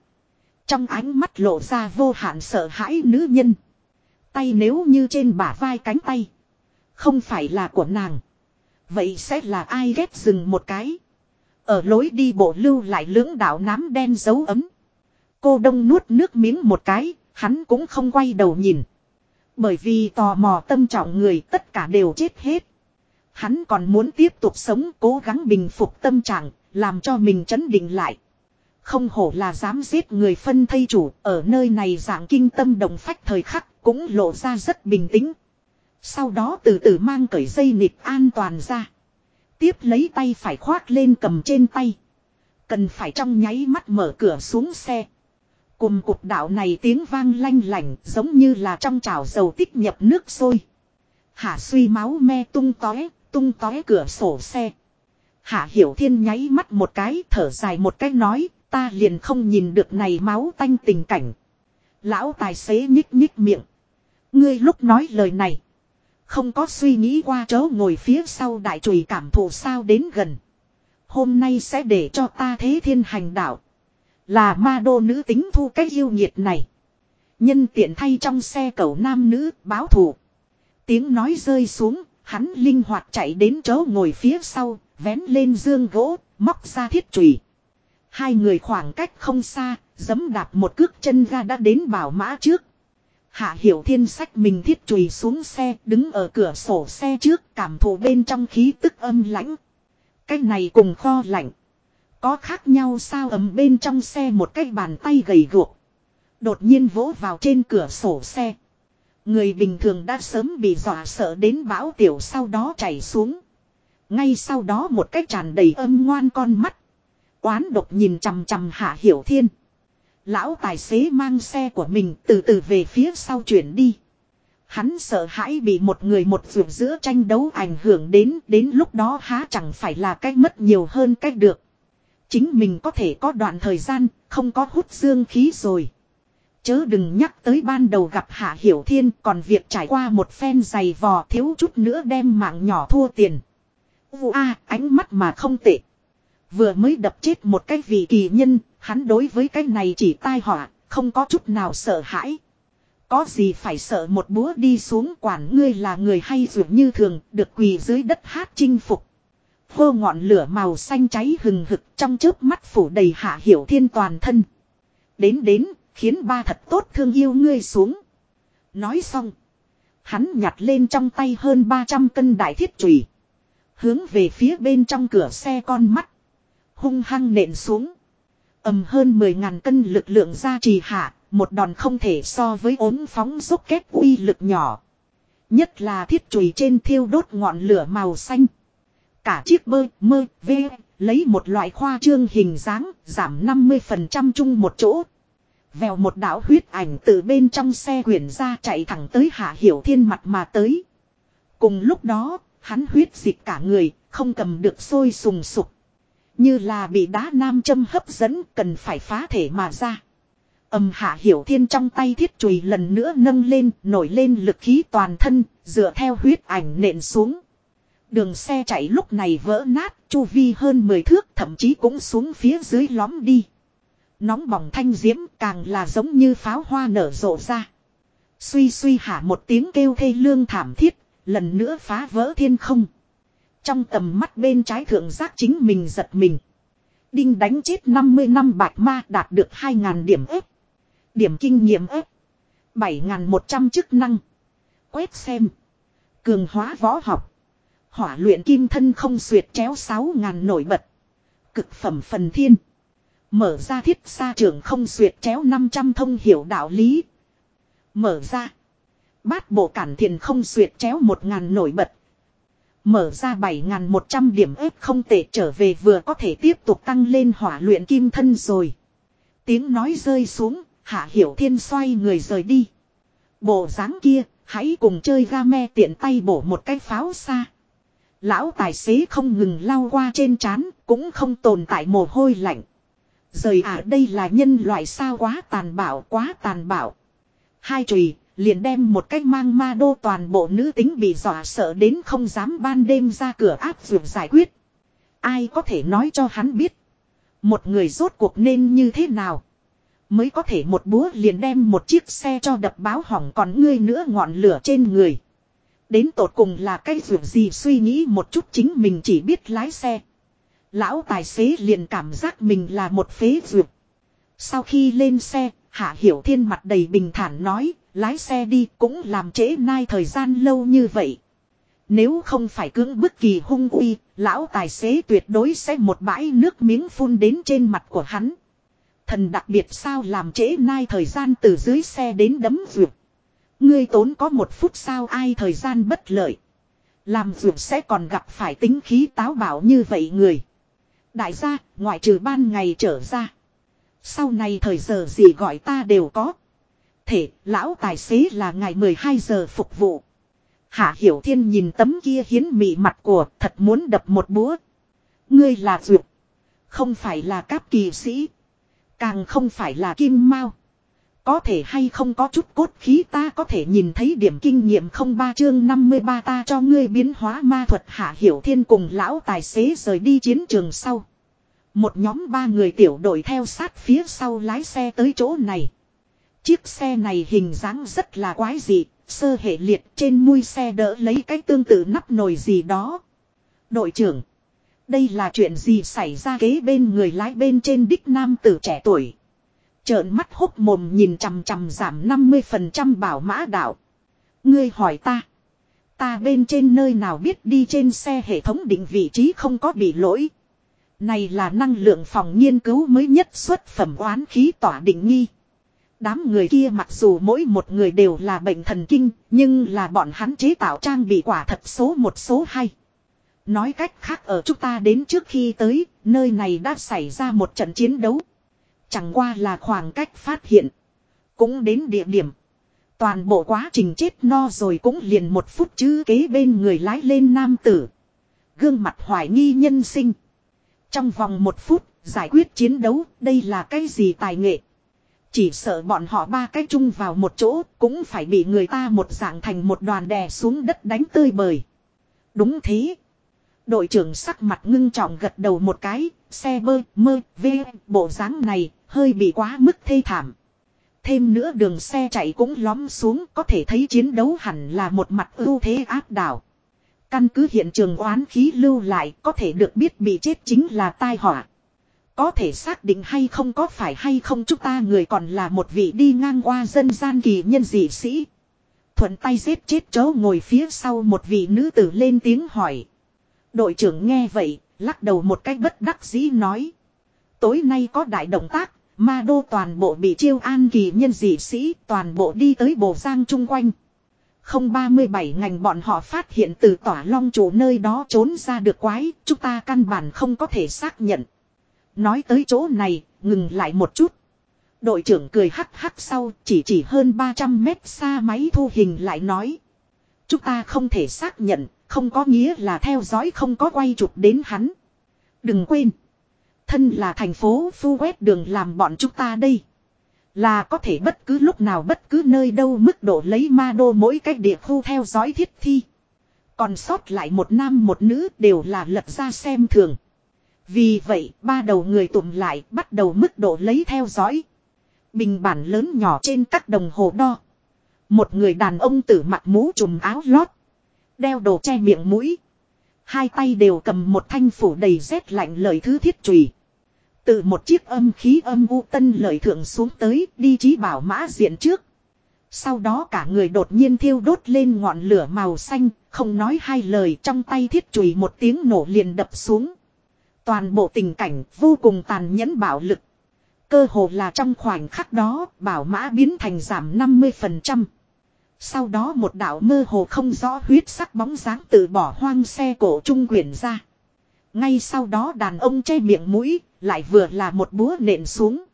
Trong ánh mắt lộ ra vô hạn sợ hãi nữ nhân. Tay nếu như trên bả vai cánh tay. Không phải là của nàng. Vậy sẽ là ai ghét dừng một cái. Ở lối đi bộ lưu lại lưỡng đạo nám đen dấu ấm. Cô đông nuốt nước miếng một cái, hắn cũng không quay đầu nhìn. Bởi vì tò mò tâm trọng người tất cả đều chết hết. Hắn còn muốn tiếp tục sống cố gắng bình phục tâm trạng, làm cho mình chấn định lại. Không hổ là dám giết người phân thây chủ, ở nơi này dạng kinh tâm đồng phách thời khắc cũng lộ ra rất bình tĩnh. Sau đó từ từ mang cởi dây nịt an toàn ra. Tiếp lấy tay phải khoác lên cầm trên tay. Cần phải trong nháy mắt mở cửa xuống xe. Cùng cục đạo này tiếng vang lanh lành giống như là trong chảo dầu tích nhập nước sôi. Hạ suy máu me tung tóe, tung tóe cửa sổ xe. Hạ Hiểu Thiên nháy mắt một cái thở dài một cái nói ta liền không nhìn được này máu tanh tình cảnh. Lão tài xế nhích nhích miệng. Ngươi lúc nói lời này. Không có suy nghĩ qua chỗ ngồi phía sau đại chùy cảm thụ sao đến gần. Hôm nay sẽ để cho ta thế thiên hành đạo. Là ma đô nữ tính thu cách yêu nhiệt này. Nhân tiện thay trong xe cầu nam nữ báo thù. Tiếng nói rơi xuống, hắn linh hoạt chạy đến chỗ ngồi phía sau, vén lên dương gỗ, móc ra thiết chùy. Hai người khoảng cách không xa, giấm đạp một cước chân ga đã đến bảo mã trước. Hạ Hiểu Thiên sách mình thiết chùy xuống xe, đứng ở cửa sổ xe trước, cảm thụ bên trong khí tức âm lãnh. Cái này cùng kho lạnh. Có khác nhau sao ấm bên trong xe một cái bàn tay gầy guộc. Đột nhiên vỗ vào trên cửa sổ xe. Người bình thường đã sớm bị dọa sợ đến bão tiểu sau đó chảy xuống. Ngay sau đó một cái tràn đầy âm ngoan con mắt. Quán độc nhìn chằm chằm Hạ Hiểu Thiên. Lão tài xế mang xe của mình từ từ về phía sau chuyển đi. Hắn sợ hãi bị một người một vườn giữa tranh đấu ảnh hưởng đến, đến lúc đó há chẳng phải là cách mất nhiều hơn cách được. Chính mình có thể có đoạn thời gian, không có hút dương khí rồi. Chớ đừng nhắc tới ban đầu gặp Hạ Hiểu Thiên còn việc trải qua một phen giày vò thiếu chút nữa đem mạng nhỏ thua tiền. Ua, a ánh mắt mà không tệ. Vừa mới đập chết một cái vị kỳ nhân, hắn đối với cái này chỉ tai họa, không có chút nào sợ hãi. Có gì phải sợ một búa đi xuống quản ngươi là người hay dường như thường, được quỳ dưới đất hát chinh phục. Hô ngọn lửa màu xanh cháy hừng hực trong chớp mắt phủ đầy hạ hiểu thiên toàn thân. Đến đến, khiến ba thật tốt thương yêu ngươi xuống. Nói xong. Hắn nhặt lên trong tay hơn 300 cân đại thiết chùy Hướng về phía bên trong cửa xe con mắt. Hung hăng nện xuống ầm hơn 10 ngàn cân lực lượng ra trì hạ. Một đòn không thể so với ốm phóng rốt kép uy lực nhỏ. Nhất là thiết chùy trên thiêu đốt ngọn lửa màu xanh. Cả chiếc bơi mơ, vê, lấy một loại khoa trương hình dáng, giảm 50% chung một chỗ. Vèo một đạo huyết ảnh từ bên trong xe quyển ra chạy thẳng tới Hạ Hiểu Thiên mặt mà tới. Cùng lúc đó, hắn huyết dịch cả người, không cầm được sôi sùng sục. Như là bị đá nam châm hấp dẫn cần phải phá thể mà ra. Âm hạ hiểu thiên trong tay thiết chùy lần nữa nâng lên, nổi lên lực khí toàn thân, dựa theo huyết ảnh nện xuống. Đường xe chạy lúc này vỡ nát, chu vi hơn 10 thước thậm chí cũng xuống phía dưới lõm đi. Nóng bỏng thanh diễm càng là giống như pháo hoa nở rộ ra. Suy suy hạ một tiếng kêu thê lương thảm thiết, lần nữa phá vỡ thiên không. Trong tầm mắt bên trái thượng giác chính mình giật mình. Đinh đánh chết 50 năm bạch ma đạt được 2.000 điểm ếp. Điểm kinh nghiệm ếp. 7.100 chức năng. Quét xem. Cường hóa võ học. Hỏa luyện kim thân không xuyệt chéo 6.000 nổi bật. Cực phẩm phần thiên. Mở ra thiết xa trường không xuyệt chéo 500 thông hiểu đạo lý. Mở ra. Bát bộ cản thiền không xuyệt chéo 1.000 nổi bật. Mở ra 7.100 điểm ếp không tệ trở về vừa có thể tiếp tục tăng lên hỏa luyện kim thân rồi. Tiếng nói rơi xuống, Hạ Hiểu Thiên xoay người rời đi. Bộ dáng kia, hãy cùng chơi ga me tiện tay bổ một cái pháo xa. Lão tài xế không ngừng lao qua trên trán, cũng không tồn tại mồ hôi lạnh. Rời à đây là nhân loại sao quá tàn bạo quá tàn bạo. Hai chùy liền đem một cách mang ma đô toàn bộ nữ tính bị dọa sợ đến không dám ban đêm ra cửa áp dụng giải quyết. Ai có thể nói cho hắn biết. Một người rốt cuộc nên như thế nào. Mới có thể một búa liền đem một chiếc xe cho đập báo hỏng còn ngươi nữa ngọn lửa trên người. Đến tột cùng là cái dù gì suy nghĩ một chút chính mình chỉ biết lái xe. Lão tài xế liền cảm giác mình là một phế dược. Sau khi lên xe, Hạ Hiểu Thiên mặt đầy bình thản nói, lái xe đi cũng làm trễ nai thời gian lâu như vậy. Nếu không phải cưỡng bức kỳ hung uy, lão tài xế tuyệt đối sẽ một bãi nước miếng phun đến trên mặt của hắn. Thần đặc biệt sao làm trễ nai thời gian từ dưới xe đến đấm vượt. Ngươi tốn có một phút sao ai thời gian bất lợi. Làm vượt sẽ còn gặp phải tính khí táo bạo như vậy người. Đại gia, ngoại trừ ban ngày trở ra. Sau này thời giờ gì gọi ta đều có. Thể, lão tài xế là ngày 12 giờ phục vụ. Hạ Hiểu Thiên nhìn tấm kia hiến mị mặt của thật muốn đập một búa. Ngươi là duyệt. Không phải là cáp kỳ sĩ. Càng không phải là kim mao. Có thể hay không có chút cốt khí ta có thể nhìn thấy điểm kinh nghiệm không ba chương 53 ta cho ngươi biến hóa ma thuật hạ hiểu thiên cùng lão tài xế rời đi chiến trường sau. Một nhóm ba người tiểu đội theo sát phía sau lái xe tới chỗ này. Chiếc xe này hình dáng rất là quái dị, sơ hệ liệt trên mui xe đỡ lấy cái tương tự nắp nồi gì đó. Đội trưởng, đây là chuyện gì xảy ra kế bên người lái bên trên đích nam tử trẻ tuổi. Trợn mắt hốc mồm nhìn chằm chằm giảm 50% bảo mã đạo. Ngươi hỏi ta. Ta bên trên nơi nào biết đi trên xe hệ thống định vị trí không có bị lỗi. Này là năng lượng phòng nghiên cứu mới nhất xuất phẩm oán khí tỏa định nghi. Đám người kia mặc dù mỗi một người đều là bệnh thần kinh, nhưng là bọn hắn chế tạo trang bị quả thật số một số hai. Nói cách khác ở chúng ta đến trước khi tới, nơi này đã xảy ra một trận chiến đấu. Chẳng qua là khoảng cách phát hiện. Cũng đến địa điểm. Toàn bộ quá trình chết no rồi cũng liền một phút chứ kế bên người lái lên nam tử. Gương mặt hoài nghi nhân sinh. Trong vòng một phút, giải quyết chiến đấu, đây là cái gì tài nghệ. Chỉ sợ bọn họ ba cái chung vào một chỗ, cũng phải bị người ta một dạng thành một đoàn đè xuống đất đánh tơi bời. Đúng thế. Đội trưởng sắc mặt ngưng trọng gật đầu một cái, xe bơi mơ, v, bộ dáng này, hơi bị quá mức thê thảm. Thêm nữa đường xe chạy cũng lóm xuống có thể thấy chiến đấu hẳn là một mặt ưu thế áp đảo. Căn cứ hiện trường oán khí lưu lại có thể được biết bị chết chính là tai họa. Có thể xác định hay không có phải hay không chúng ta người còn là một vị đi ngang qua dân gian kỳ nhân dị sĩ. Thuận tay giết chết chó ngồi phía sau một vị nữ tử lên tiếng hỏi. Đội trưởng nghe vậy, lắc đầu một cách bất đắc dĩ nói. Tối nay có đại động tác, ma đô toàn bộ bị chiêu an kỳ nhân dị sĩ toàn bộ đi tới bồ giang chung quanh. Không 37 ngành bọn họ phát hiện từ tỏa long chủ nơi đó trốn ra được quái, chúng ta căn bản không có thể xác nhận. Nói tới chỗ này, ngừng lại một chút. Đội trưởng cười hắc hắc sau, chỉ chỉ hơn 300 mét xa máy thu hình lại nói. Chúng ta không thể xác nhận, không có nghĩa là theo dõi không có quay chụp đến hắn. Đừng quên. Thân là thành phố phu quét đường làm bọn chúng ta đây. Là có thể bất cứ lúc nào bất cứ nơi đâu mức độ lấy ma đô mỗi cách địa khu theo dõi thiết thi. Còn sót lại một nam một nữ đều là lật ra xem thường. Vì vậy ba đầu người tụm lại bắt đầu mức độ lấy theo dõi. Bình bản lớn nhỏ trên các đồng hồ đo. Một người đàn ông tử mặt mũ trùm áo lót. Đeo đồ che miệng mũi. Hai tay đều cầm một thanh phủ đầy rét lạnh lời thứ thiết trùy. Từ một chiếc âm khí âm u tân lời thượng xuống tới đi trí bảo mã diện trước. Sau đó cả người đột nhiên thiêu đốt lên ngọn lửa màu xanh, không nói hai lời trong tay thiết chùy một tiếng nổ liền đập xuống. Toàn bộ tình cảnh vô cùng tàn nhẫn bạo lực. Cơ hồ là trong khoảnh khắc đó bảo mã biến thành giảm 50%. Sau đó một đạo mơ hồ không rõ huyết sắc bóng dáng tự bỏ hoang xe cổ trung quyển ra. Ngay sau đó đàn ông che miệng mũi, lại vừa là một búa nện xuống.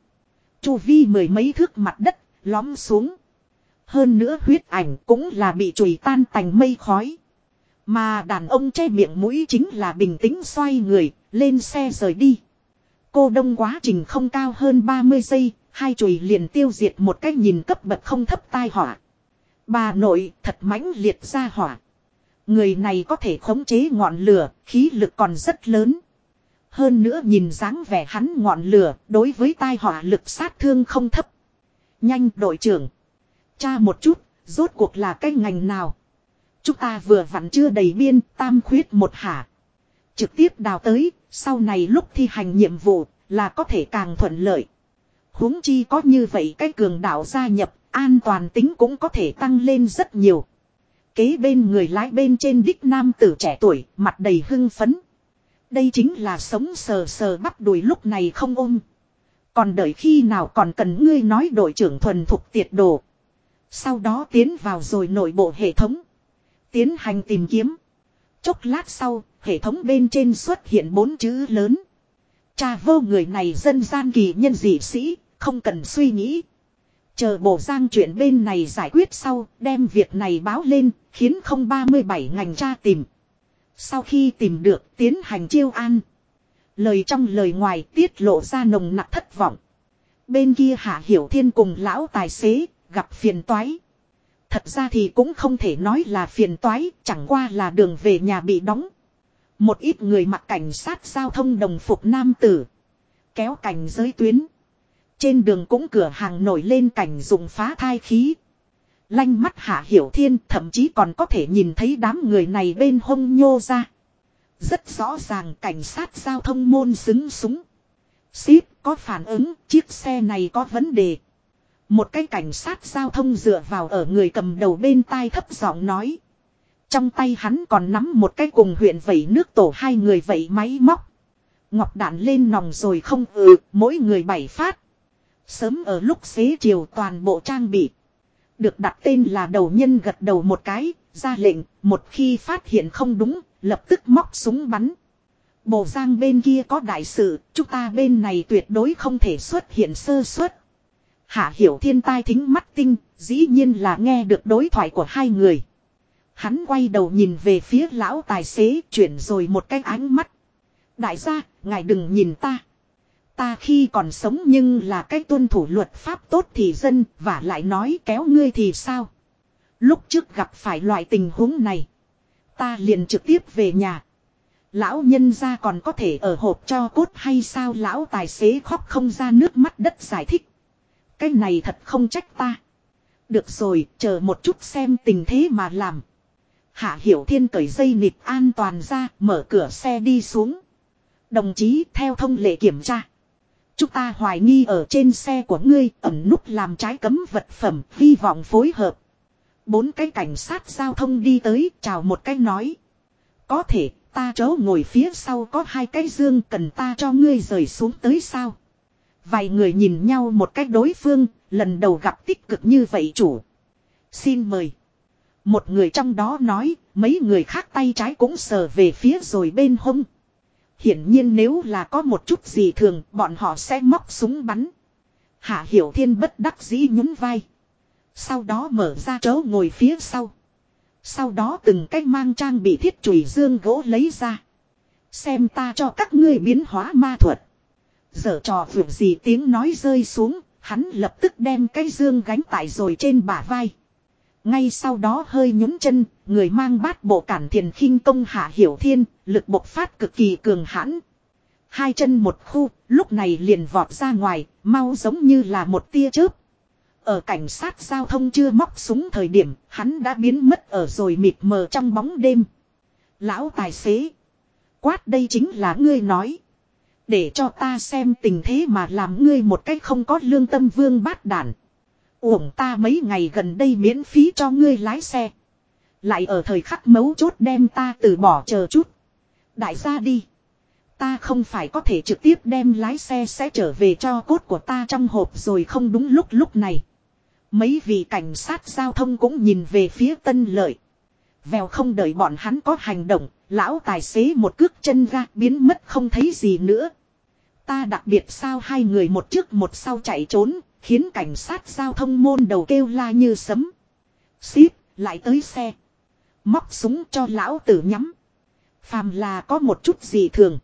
Chu vi mười mấy thước mặt đất, lõm xuống. Hơn nữa huyết ảnh cũng là bị chùi tan thành mây khói. Mà đàn ông che miệng mũi chính là bình tĩnh xoay người, lên xe rời đi. Cô đông quá trình không cao hơn 30 giây, hai chùi liền tiêu diệt một cách nhìn cấp bậc không thấp tai họa. Bà nội thật mãnh liệt ra hỏa. Người này có thể khống chế ngọn lửa, khí lực còn rất lớn. Hơn nữa nhìn dáng vẻ hắn ngọn lửa, đối với tai họa lực sát thương không thấp. Nhanh đội trưởng. Cha một chút, rốt cuộc là cái ngành nào. Chúng ta vừa vặn chưa đầy biên, tam khuyết một hả. Trực tiếp đào tới, sau này lúc thi hành nhiệm vụ, là có thể càng thuận lợi. huống chi có như vậy cái cường đạo gia nhập, an toàn tính cũng có thể tăng lên rất nhiều. Kế bên người lái bên trên đích nam tử trẻ tuổi, mặt đầy hưng phấn. Đây chính là sống sờ sờ bắp đùi lúc này không ôm. Còn đợi khi nào còn cần ngươi nói đội trưởng thuần thục tiệt đồ. Sau đó tiến vào rồi nội bộ hệ thống. Tiến hành tìm kiếm. Chốc lát sau, hệ thống bên trên xuất hiện bốn chữ lớn. Cha vô người này dân gian kỳ nhân dị sĩ, không cần suy nghĩ. Chờ bộ giang chuyện bên này giải quyết sau, đem việc này báo lên, khiến không 37 ngành tra tìm. Sau khi tìm được tiến hành chiêu an. Lời trong lời ngoài tiết lộ ra nồng nặc thất vọng. Bên kia Hạ Hiểu Thiên cùng lão tài xế, gặp phiền toái. Thật ra thì cũng không thể nói là phiền toái, chẳng qua là đường về nhà bị đóng. Một ít người mặc cảnh sát giao thông đồng phục nam tử. Kéo cảnh giới tuyến. Trên đường cũng cửa hàng nổi lên cảnh dùng phá thai khí. Lanh mắt hạ hiểu thiên thậm chí còn có thể nhìn thấy đám người này bên hông nhô ra. Rất rõ ràng cảnh sát giao thông môn xứng súng. Ship có phản ứng, chiếc xe này có vấn đề. Một cái cảnh sát giao thông dựa vào ở người cầm đầu bên tai thấp giọng nói. Trong tay hắn còn nắm một cái cùng huyện vẩy nước tổ hai người vẩy máy móc. Ngọc đạn lên nòng rồi không ừ, mỗi người bảy phát. Sớm ở lúc xế chiều toàn bộ trang bị. Được đặt tên là đầu nhân gật đầu một cái, ra lệnh, một khi phát hiện không đúng, lập tức móc súng bắn. Bồ giang bên kia có đại sự, chúng ta bên này tuyệt đối không thể xuất hiện sơ suất. Hạ hiểu thiên tai thính mắt tinh, dĩ nhiên là nghe được đối thoại của hai người. Hắn quay đầu nhìn về phía lão tài xế chuyển rồi một cái ánh mắt. Đại gia, ngài đừng nhìn ta. Ta khi còn sống nhưng là cái tuân thủ luật pháp tốt thì dân và lại nói kéo ngươi thì sao. Lúc trước gặp phải loại tình huống này. Ta liền trực tiếp về nhà. Lão nhân ra còn có thể ở hộp cho cốt hay sao lão tài xế khóc không ra nước mắt đất giải thích. Cái này thật không trách ta. Được rồi, chờ một chút xem tình thế mà làm. Hạ Hiểu Thiên cởi dây nịt an toàn ra, mở cửa xe đi xuống. Đồng chí theo thông lệ kiểm tra. Chúng ta hoài nghi ở trên xe của ngươi ẩn nút làm trái cấm vật phẩm, hy vọng phối hợp. Bốn cái cảnh sát giao thông đi tới, chào một cái nói. Có thể, ta chớ ngồi phía sau có hai cái dương cần ta cho ngươi rời xuống tới sao. Vài người nhìn nhau một cách đối phương, lần đầu gặp tích cực như vậy chủ. Xin mời. Một người trong đó nói, mấy người khác tay trái cũng sờ về phía rồi bên hông. Hiển nhiên nếu là có một chút gì thường, bọn họ sẽ móc súng bắn. Hạ Hiểu Thiên bất đắc dĩ nhún vai. Sau đó mở ra chỗ ngồi phía sau. Sau đó từng cách mang trang bị thiết chùy dương gỗ lấy ra. Xem ta cho các ngươi biến hóa ma thuật. Giờ trò vượt gì tiếng nói rơi xuống, hắn lập tức đem cái dương gánh tại rồi trên bả vai. Ngay sau đó hơi nhún chân, người mang bát bộ cản thiền khinh công hạ hiểu thiên, lực bộc phát cực kỳ cường hãn. Hai chân một khu, lúc này liền vọt ra ngoài, mau giống như là một tia chớp. Ở cảnh sát giao thông chưa móc súng thời điểm, hắn đã biến mất ở rồi mịt mờ trong bóng đêm. Lão tài xế. Quát đây chính là ngươi nói. Để cho ta xem tình thế mà làm ngươi một cách không có lương tâm vương bát đản. Uổng ta mấy ngày gần đây miễn phí cho ngươi lái xe. Lại ở thời khắc mấu chốt đem ta từ bỏ chờ chút. Đại gia đi. Ta không phải có thể trực tiếp đem lái xe sẽ trở về cho cốt của ta trong hộp rồi không đúng lúc lúc này. Mấy vị cảnh sát giao thông cũng nhìn về phía tân lợi. Vèo không đợi bọn hắn có hành động, lão tài xế một cước chân ra biến mất không thấy gì nữa. Ta đặc biệt sao hai người một trước một sau chạy trốn, khiến cảnh sát giao thông môn đầu kêu la như sấm. Xít, lại tới xe. Móc súng cho lão tử nhắm. Phàm là có một chút gì thường.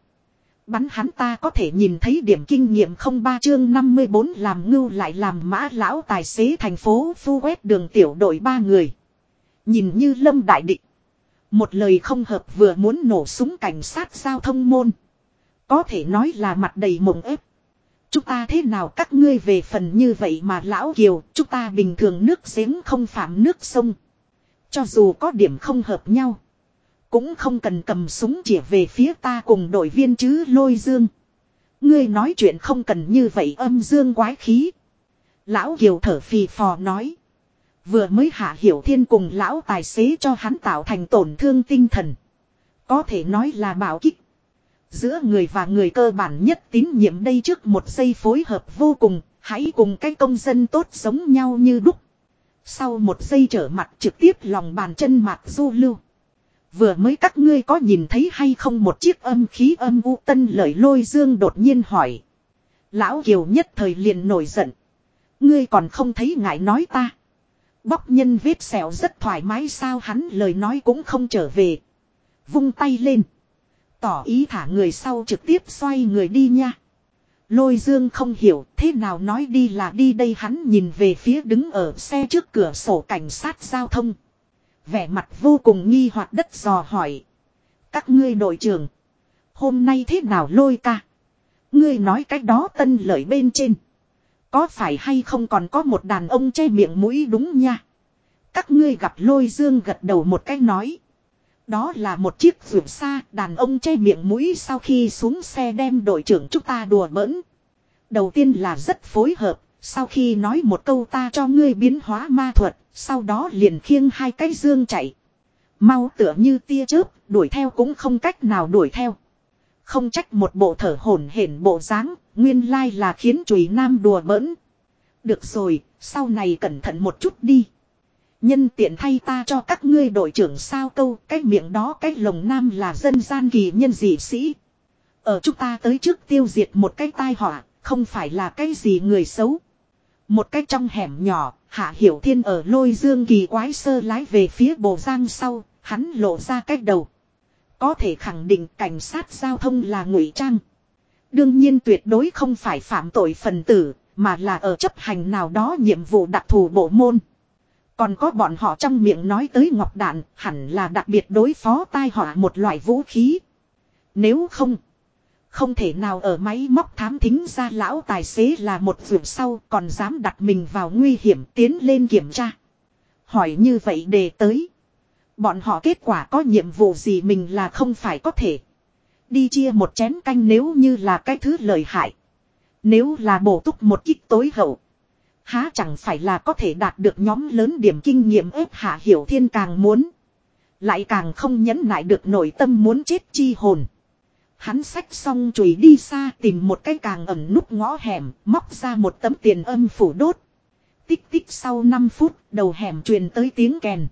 Bắn hắn ta có thể nhìn thấy điểm kinh nghiệm không ba chương 54 làm ngưu lại làm mã lão tài xế thành phố phu quét đường tiểu đội ba người. Nhìn như lâm đại định. Một lời không hợp vừa muốn nổ súng cảnh sát giao thông môn. Có thể nói là mặt đầy mộng ép. Chúng ta thế nào các ngươi về phần như vậy mà lão kiều, chúng ta bình thường nước giếng không phạm nước sông. Cho dù có điểm không hợp nhau. Cũng không cần cầm súng chỉ về phía ta cùng đội viên chứ lôi dương. Ngươi nói chuyện không cần như vậy âm dương quái khí. Lão Kiều thở phì phò nói. Vừa mới hạ hiểu thiên cùng lão tài xế cho hắn tạo thành tổn thương tinh thần. Có thể nói là bảo kích. Giữa người và người cơ bản nhất tín nhiệm đây trước một giây phối hợp vô cùng, hãy cùng cái công dân tốt giống nhau như đúc. Sau một giây trở mặt trực tiếp lòng bàn chân mặt du lưu. Vừa mới các ngươi có nhìn thấy hay không một chiếc âm khí âm u tân lợi lôi dương đột nhiên hỏi. Lão Kiều nhất thời liền nổi giận. Ngươi còn không thấy ngại nói ta. Bóc nhân vết sẹo rất thoải mái sao hắn lời nói cũng không trở về. Vung tay lên. Tỏ ý thả người sau trực tiếp xoay người đi nha. Lôi dương không hiểu thế nào nói đi là đi đây hắn nhìn về phía đứng ở xe trước cửa sổ cảnh sát giao thông. Vẻ mặt vô cùng nghi hoặc đất dò hỏi. Các ngươi đội trưởng. Hôm nay thế nào lôi ca? Ngươi nói cách đó tân lợi bên trên. Có phải hay không còn có một đàn ông che miệng mũi đúng nha. Các ngươi gặp lôi dương gật đầu một cách nói. Đó là một chiếc vượt xa đàn ông che miệng mũi sau khi xuống xe đem đội trưởng chúng ta đùa bỡn. Đầu tiên là rất phối hợp, sau khi nói một câu ta cho ngươi biến hóa ma thuật, sau đó liền khiêng hai cái dương chạy. Mau tựa như tia chớp, đuổi theo cũng không cách nào đuổi theo. Không trách một bộ thở hổn hển bộ dáng, nguyên lai là khiến chùy nam đùa bỡn. Được rồi, sau này cẩn thận một chút đi. Nhân tiện thay ta cho các ngươi đội trưởng sao câu, cái miệng đó cái lồng nam là dân gian kỳ nhân dị sĩ. Ở chúng ta tới trước tiêu diệt một cái tai họa, không phải là cái gì người xấu. Một cái trong hẻm nhỏ, Hạ Hiểu Thiên ở lôi dương kỳ quái sơ lái về phía bồ giang sau, hắn lộ ra cách đầu. Có thể khẳng định cảnh sát giao thông là ngụy trang. Đương nhiên tuyệt đối không phải phạm tội phần tử, mà là ở chấp hành nào đó nhiệm vụ đặc thù bộ môn. Còn có bọn họ trong miệng nói tới ngọc đạn, hẳn là đặc biệt đối phó tai họa một loại vũ khí. Nếu không, không thể nào ở máy móc thám thính ra lão tài xế là một vượt sau còn dám đặt mình vào nguy hiểm tiến lên kiểm tra. Hỏi như vậy để tới. Bọn họ kết quả có nhiệm vụ gì mình là không phải có thể. Đi chia một chén canh nếu như là cái thứ lợi hại. Nếu là bổ túc một kích tối hậu. Há chẳng phải là có thể đạt được nhóm lớn điểm kinh nghiệm ép hạ hiểu thiên càng muốn. Lại càng không nhẫn nại được nội tâm muốn chết chi hồn. Hắn xách xong chùi đi xa tìm một cái càng ẩn nút ngõ hẻm, móc ra một tấm tiền âm phủ đốt. Tích tích sau 5 phút, đầu hẻm truyền tới tiếng kèn.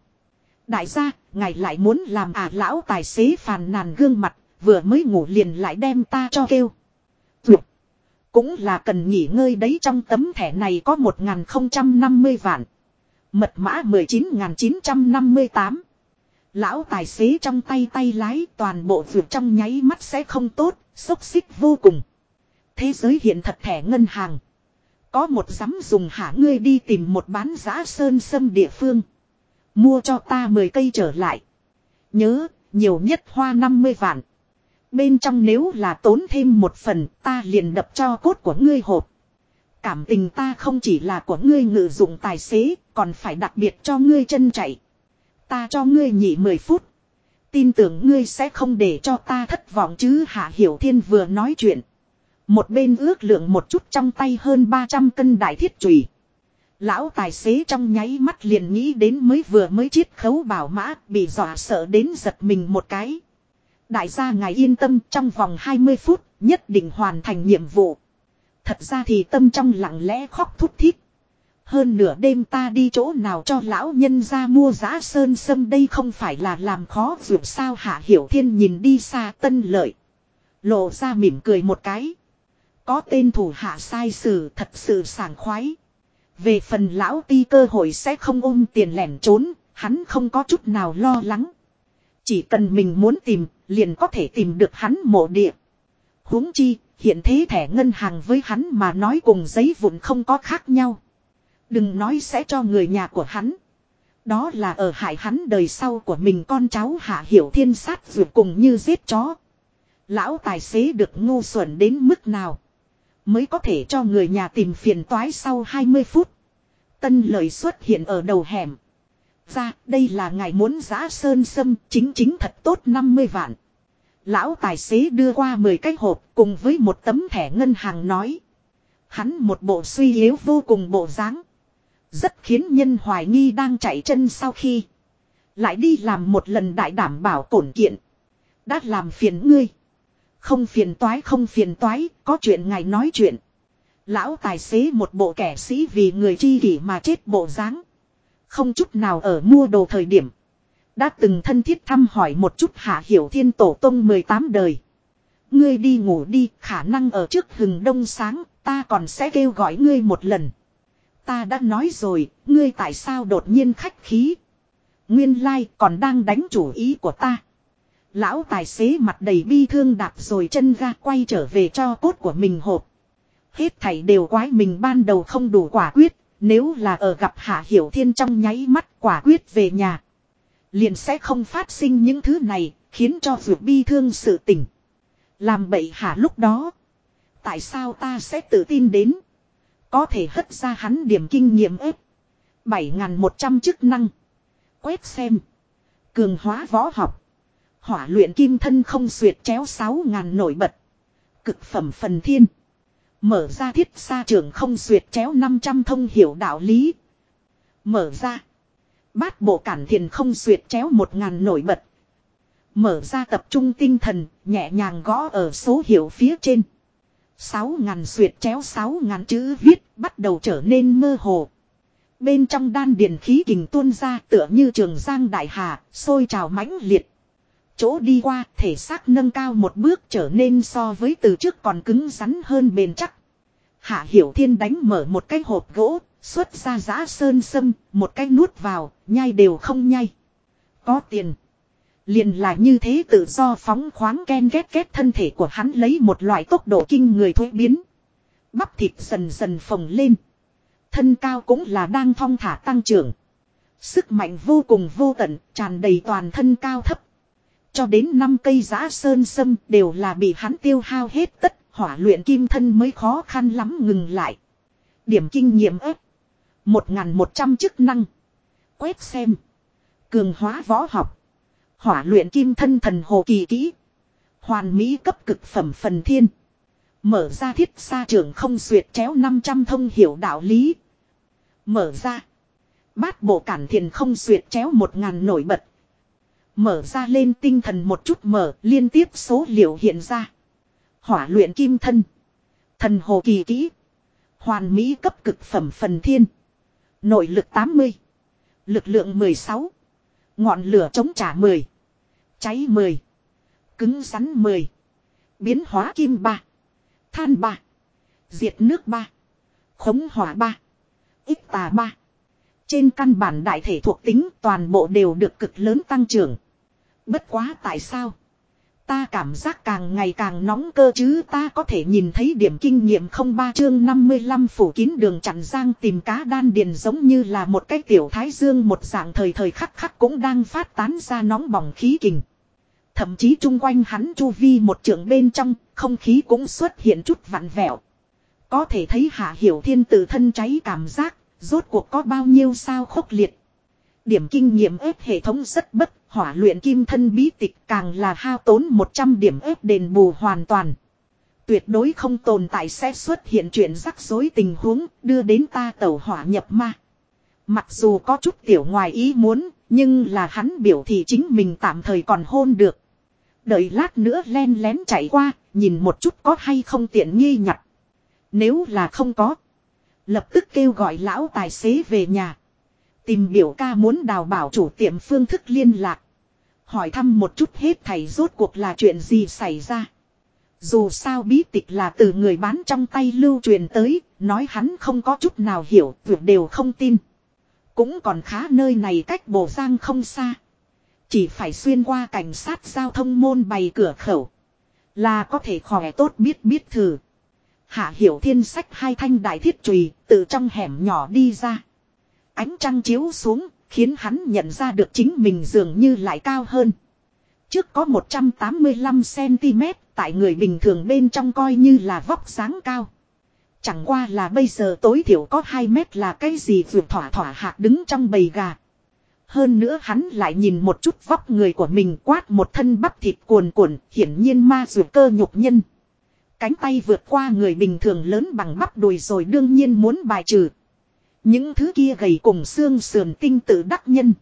Đại gia, ngài lại muốn làm à lão tài xế phàn nàn gương mặt, vừa mới ngủ liền lại đem ta cho kêu. Cũng là cần nghỉ ngơi đấy trong tấm thẻ này có 1050 vạn. Mật mã 19958. Lão tài xế trong tay tay lái toàn bộ vượt trong nháy mắt sẽ không tốt, xúc xích vô cùng. Thế giới hiện thật thẻ ngân hàng. Có một dám dùng hả ngươi đi tìm một bán giá sơn sâm địa phương. Mua cho ta 10 cây trở lại. Nhớ, nhiều nhất hoa 50 vạn. Bên trong nếu là tốn thêm một phần ta liền đập cho cốt của ngươi hộp. Cảm tình ta không chỉ là của ngươi ngự dụng tài xế, còn phải đặc biệt cho ngươi chân chạy. Ta cho ngươi nhị 10 phút. Tin tưởng ngươi sẽ không để cho ta thất vọng chứ Hạ Hiểu Thiên vừa nói chuyện. Một bên ước lượng một chút trong tay hơn 300 cân đại thiết chùy. Lão tài xế trong nháy mắt liền nghĩ đến mới vừa mới chiết khấu bảo mã bị dọa sợ đến giật mình một cái. Đại gia ngài yên tâm trong vòng 20 phút nhất định hoàn thành nhiệm vụ. Thật ra thì tâm trong lặng lẽ khóc thút thít. Hơn nửa đêm ta đi chỗ nào cho lão nhân ra mua giá sơn sâm đây không phải là làm khó dù sao hạ hiểu thiên nhìn đi xa tân lợi. Lộ ra mỉm cười một cái. Có tên thủ hạ sai sử thật sự sảng khoái. Về phần lão ti cơ hội sẽ không ôm tiền lẻn trốn, hắn không có chút nào lo lắng. Chỉ cần mình muốn tìm, liền có thể tìm được hắn mộ địa. huống chi, hiện thế thẻ ngân hàng với hắn mà nói cùng giấy vụn không có khác nhau. Đừng nói sẽ cho người nhà của hắn. Đó là ở hại hắn đời sau của mình con cháu hạ hiểu thiên sát vượt cùng như giết chó. Lão tài xế được ngu xuẩn đến mức nào. Mới có thể cho người nhà tìm phiền toái sau 20 phút. Tân lời xuất hiện ở đầu hẻm. Ra, đây là ngài muốn giã sơn sâm, chính chính thật tốt 50 vạn. Lão tài xế đưa qua 10 cái hộp cùng với một tấm thẻ ngân hàng nói. Hắn một bộ suy yếu vô cùng bộ dáng. Rất khiến nhân hoài nghi đang chạy chân sau khi. Lại đi làm một lần đại đảm bảo cổn kiện. Đã làm phiền ngươi. Không phiền toái không phiền toái, có chuyện ngài nói chuyện. Lão tài xế một bộ kẻ sĩ vì người chi kỷ mà chết bộ dáng không chút nào ở mua đồ thời điểm. Đã từng thân thiết thăm hỏi một chút hạ hiểu thiên tổ tông 18 đời. Ngươi đi ngủ đi, khả năng ở trước hừng đông sáng, ta còn sẽ kêu gọi ngươi một lần. Ta đã nói rồi, ngươi tại sao đột nhiên khách khí. Nguyên lai like còn đang đánh chủ ý của ta. Lão tài xế mặt đầy bi thương đạp rồi chân ga quay trở về cho cốt của mình hộp. Hết thảy đều quái mình ban đầu không đủ quả quyết, nếu là ở gặp Hạ Hiểu Thiên trong nháy mắt quả quyết về nhà. Liền sẽ không phát sinh những thứ này, khiến cho vượt bi thương sự tình Làm bậy hạ lúc đó. Tại sao ta sẽ tự tin đến? Có thể hất ra hắn điểm kinh nghiệm ếp. 7.100 chức năng. Quét xem. Cường hóa võ học. Hỏa luyện kim thân không xuyệt chéo 6.000 nổi bật. Cực phẩm phần thiên. Mở ra thiết xa trường không duyệt chéo 500 thông hiểu đạo lý. Mở ra. Bát bộ cản thiền không duyệt chéo 1000 nổi bật. Mở ra tập trung tinh thần, nhẹ nhàng gõ ở số hiệu phía trên. 6.000 duyệt chéo 6.000 chữ viết, bắt đầu trở nên mơ hồ. Bên trong đan điền khí kình tuôn ra tựa như trường giang đại hà, sôi trào mãnh liệt. Chỗ đi qua, thể xác nâng cao một bước trở nên so với từ trước còn cứng rắn hơn bền chắc. Hạ Hiểu Thiên đánh mở một cái hộp gỗ, xuất ra giã sơn sâm, một cái nuốt vào, nhai đều không nhai. Có tiền. Liền là như thế tự do phóng khoáng ken ghét ghét thân thể của hắn lấy một loại tốc độ kinh người thuế biến. Bắp thịt dần dần phồng lên. Thân cao cũng là đang thong thả tăng trưởng. Sức mạnh vô cùng vô tận, tràn đầy toàn thân cao thấp. Cho đến năm cây giã sơn sâm đều là bị hắn tiêu hao hết tất, hỏa luyện kim thân mới khó khăn lắm ngừng lại. Điểm kinh nghiệm ếp. 1.100 chức năng. Quét xem. Cường hóa võ học. Hỏa luyện kim thân thần hồ kỳ kỹ. Hoàn mỹ cấp cực phẩm phần thiên. Mở ra thiết xa trường không xuyệt chéo 500 thông hiểu đạo lý. Mở ra. Bát bộ cản thiền không xuyệt chéo 1000 nổi bật. Mở ra lên tinh thần một chút mở, liên tiếp số liệu hiện ra. Hỏa luyện kim thân. Thần hồ kỳ kỹ. Hoàn mỹ cấp cực phẩm phần thiên. Nội lực 80. Lực lượng 16. Ngọn lửa chống trả 10. Cháy 10. Cứng rắn 10. Biến hóa kim 3. Than 3. Diệt nước 3. Khống hỏa 3. Ít tà 3. Trên căn bản đại thể thuộc tính toàn bộ đều được cực lớn tăng trưởng. Bất quá tại sao? Ta cảm giác càng ngày càng nóng cơ chứ ta có thể nhìn thấy điểm kinh nghiệm không ba chương 55 phủ kín đường chặn giang tìm cá đan điền giống như là một cái tiểu thái dương một dạng thời thời khắc khắc cũng đang phát tán ra nóng bỏng khí kình. Thậm chí chung quanh hắn chu vi một trường bên trong, không khí cũng xuất hiện chút vặn vẹo. Có thể thấy hạ hiểu thiên tự thân cháy cảm giác, rốt cuộc có bao nhiêu sao khốc liệt. Điểm kinh nghiệm ép hệ thống rất bất, hỏa luyện kim thân bí tịch càng là hao tốn 100 điểm ép đền bù hoàn toàn. Tuyệt đối không tồn tại sẽ xuất hiện chuyện rắc rối tình huống đưa đến ta tẩu hỏa nhập ma. Mặc dù có chút tiểu ngoài ý muốn, nhưng là hắn biểu thị chính mình tạm thời còn hôn được. Đợi lát nữa len lén chạy qua, nhìn một chút có hay không tiện nghi nhặt. Nếu là không có, lập tức kêu gọi lão tài xế về nhà. Tìm biểu ca muốn đào bảo chủ tiệm phương thức liên lạc. Hỏi thăm một chút hết thầy rốt cuộc là chuyện gì xảy ra. Dù sao bí tịch là từ người bán trong tay lưu truyền tới, nói hắn không có chút nào hiểu, tuyệt đều không tin. Cũng còn khá nơi này cách bổ giang không xa. Chỉ phải xuyên qua cảnh sát giao thông môn bày cửa khẩu. Là có thể khỏe tốt biết biết thử. Hạ hiểu thiên sách hai thanh đại thiết trùy từ trong hẻm nhỏ đi ra. Ánh trăng chiếu xuống khiến hắn nhận ra được chính mình dường như lại cao hơn. Trước có 185cm tại người bình thường bên trong coi như là vóc dáng cao. Chẳng qua là bây giờ tối thiểu có 2 mét là cái gì vượt thỏa thỏa hạt đứng trong bầy gà. Hơn nữa hắn lại nhìn một chút vóc người của mình quát một thân bắp thịt cuồn cuộn, hiển nhiên ma dược cơ nhục nhân. Cánh tay vượt qua người bình thường lớn bằng bắp đùi rồi đương nhiên muốn bài trừ. Những thứ kia gầy cùng xương sườn tinh tự đắc nhân.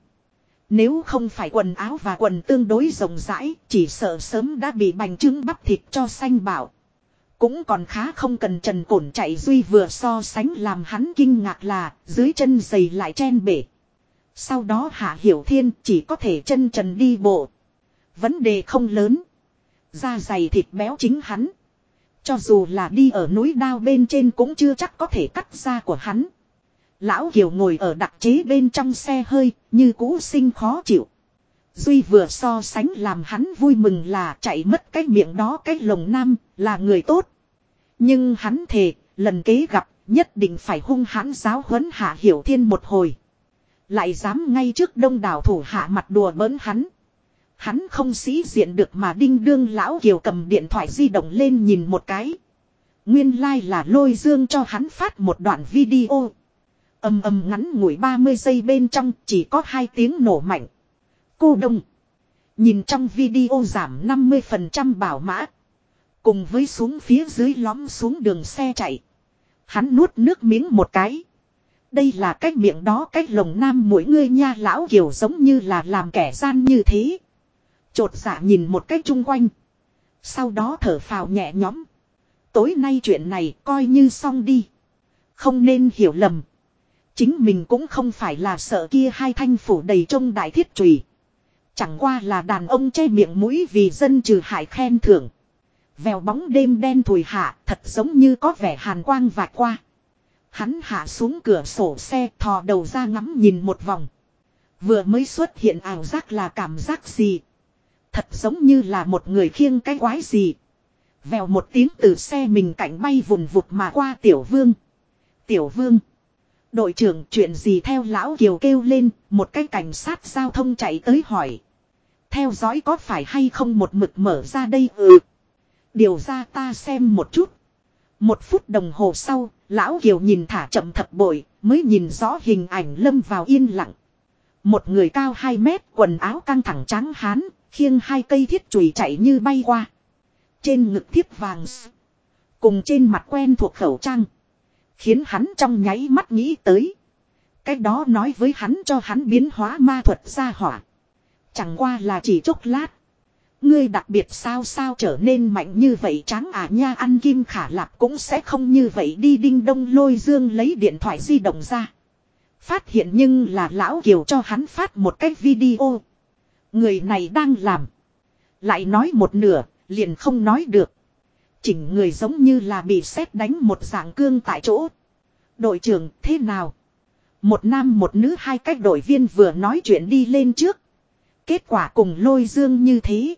Nếu không phải quần áo và quần tương đối rộng rãi, chỉ sợ sớm đã bị bành trướng bắp thịt cho xanh bảo. Cũng còn khá không cần trần cổn chạy duy vừa so sánh làm hắn kinh ngạc là dưới chân giày lại chen bể. Sau đó Hạ Hiểu Thiên chỉ có thể chân trần đi bộ. Vấn đề không lớn. Da dày thịt béo chính hắn. Cho dù là đi ở núi đao bên trên cũng chưa chắc có thể cắt da của hắn. Lão Kiều ngồi ở đặc chế bên trong xe hơi, như cũ sinh khó chịu. Duy vừa so sánh làm hắn vui mừng là chạy mất cái miệng đó cái lồng nam, là người tốt. Nhưng hắn thề, lần kế gặp, nhất định phải hung hãn giáo huấn hạ hiểu thiên một hồi. Lại dám ngay trước đông đảo thủ hạ mặt đùa bỡn hắn. Hắn không sĩ diện được mà đinh đương lão kiều cầm điện thoại di động lên nhìn một cái. Nguyên lai like là lôi dương cho hắn phát một đoạn video. Âm âm ngắn ngủi 30 giây bên trong chỉ có hai tiếng nổ mạnh. Cô đông. Nhìn trong video giảm 50% bảo mã. Cùng với xuống phía dưới lõm xuống đường xe chạy. Hắn nuốt nước miếng một cái. Đây là cách miệng đó cách lồng nam mỗi người nha, lão kiểu giống như là làm kẻ gian như thế. Chột dạ nhìn một cách chung quanh. Sau đó thở phào nhẹ nhõm. Tối nay chuyện này coi như xong đi. Không nên hiểu lầm. Chính mình cũng không phải là sợ kia hai thanh phủ đầy trông đại thiết trùy. Chẳng qua là đàn ông che miệng mũi vì dân trừ hại khen thưởng. Vèo bóng đêm đen thùi hạ, thật giống như có vẻ hàn quang vạch qua. Hắn hạ xuống cửa sổ xe, thò đầu ra ngắm nhìn một vòng. Vừa mới xuất hiện ảo giác là cảm giác gì. Thật giống như là một người khiêng cái quái gì. Vèo một tiếng từ xe mình cạnh bay vùn vụt mà qua tiểu vương. Tiểu vương. Đội trưởng chuyện gì theo lão Kiều kêu lên, một cái cảnh sát giao thông chạy tới hỏi. Theo dõi có phải hay không một mực mở ra đây ừ. Điều ra ta xem một chút. Một phút đồng hồ sau, lão Kiều nhìn thả chậm thập bội, mới nhìn rõ hình ảnh lâm vào yên lặng. Một người cao 2 mét, quần áo căng thẳng trắng hán, khiêng hai cây thiết chùy chạy như bay qua. Trên ngực thiếp vàng cùng trên mặt quen thuộc khẩu trang. Khiến hắn trong nháy mắt nghĩ tới. Cái đó nói với hắn cho hắn biến hóa ma thuật ra hỏa. Chẳng qua là chỉ chốc lát. Ngươi đặc biệt sao sao trở nên mạnh như vậy tráng à nha ăn kim khả lạp cũng sẽ không như vậy đi đinh đông lôi dương lấy điện thoại di động ra. Phát hiện nhưng là lão kiều cho hắn phát một cái video. Người này đang làm. Lại nói một nửa, liền không nói được. Chỉnh người giống như là bị sét đánh một dạng cương tại chỗ. Đội trưởng thế nào? Một nam một nữ hai cách đội viên vừa nói chuyện đi lên trước. Kết quả cùng lôi dương như thế.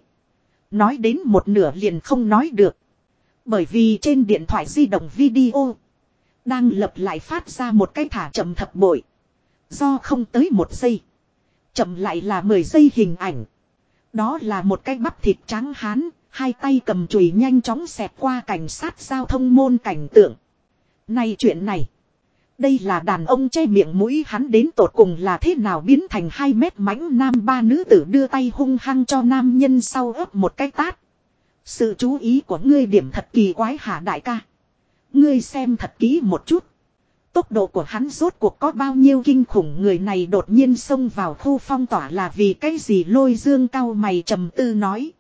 Nói đến một nửa liền không nói được. Bởi vì trên điện thoại di động video. Đang lập lại phát ra một cái thả chậm thập bội. Do không tới một giây. Chậm lại là 10 giây hình ảnh. Đó là một cái bắp thịt trắng hán, hai tay cầm chùy nhanh chóng xẹt qua cảnh sát giao thông môn cảnh tượng. Này chuyện này. Đây là đàn ông che miệng mũi hắn đến tột cùng là thế nào biến thành hai mét mãnh nam ba nữ tử đưa tay hung hăng cho nam nhân sau ấp một cái tát. Sự chú ý của ngươi điểm thật kỳ quái hả đại ca. Ngươi xem thật kỹ một chút. Tốc độ của hắn rốt cuộc có bao nhiêu kinh khủng người này đột nhiên xông vào khu phong tỏa là vì cái gì lôi dương cao mày trầm tư nói.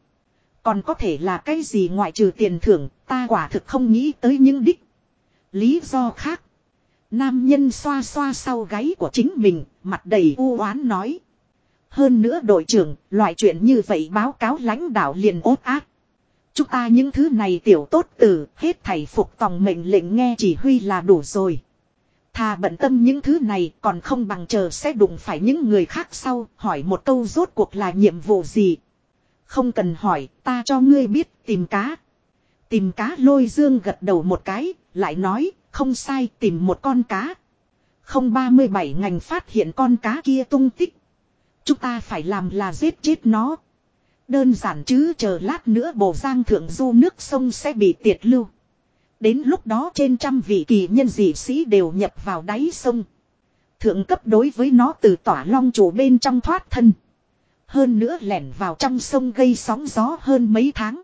Còn có thể là cái gì ngoại trừ tiền thưởng ta quả thực không nghĩ tới những đích. Lý do khác. Nam nhân xoa xoa sau gáy của chính mình, mặt đầy u oán nói. Hơn nữa đội trưởng, loại chuyện như vậy báo cáo lãnh đạo liền ốt ác. Chúng ta những thứ này tiểu tốt tử, hết thầy phục tòng mệnh lệnh nghe chỉ huy là đủ rồi. Thà bận tâm những thứ này còn không bằng chờ sẽ đụng phải những người khác sau, hỏi một câu rốt cuộc là nhiệm vụ gì. Không cần hỏi, ta cho ngươi biết, tìm cá. Tìm cá lôi dương gật đầu một cái, lại nói, không sai tìm một con cá. Không 37 ngành phát hiện con cá kia tung tích. Chúng ta phải làm là giết chết nó. Đơn giản chứ chờ lát nữa bồ giang thượng du nước sông sẽ bị tiệt lưu. Đến lúc đó trên trăm vị kỳ nhân dị sĩ đều nhập vào đáy sông. Thượng cấp đối với nó từ tỏa long chủ bên trong thoát thân. Hơn nữa lẻn vào trong sông gây sóng gió hơn mấy tháng.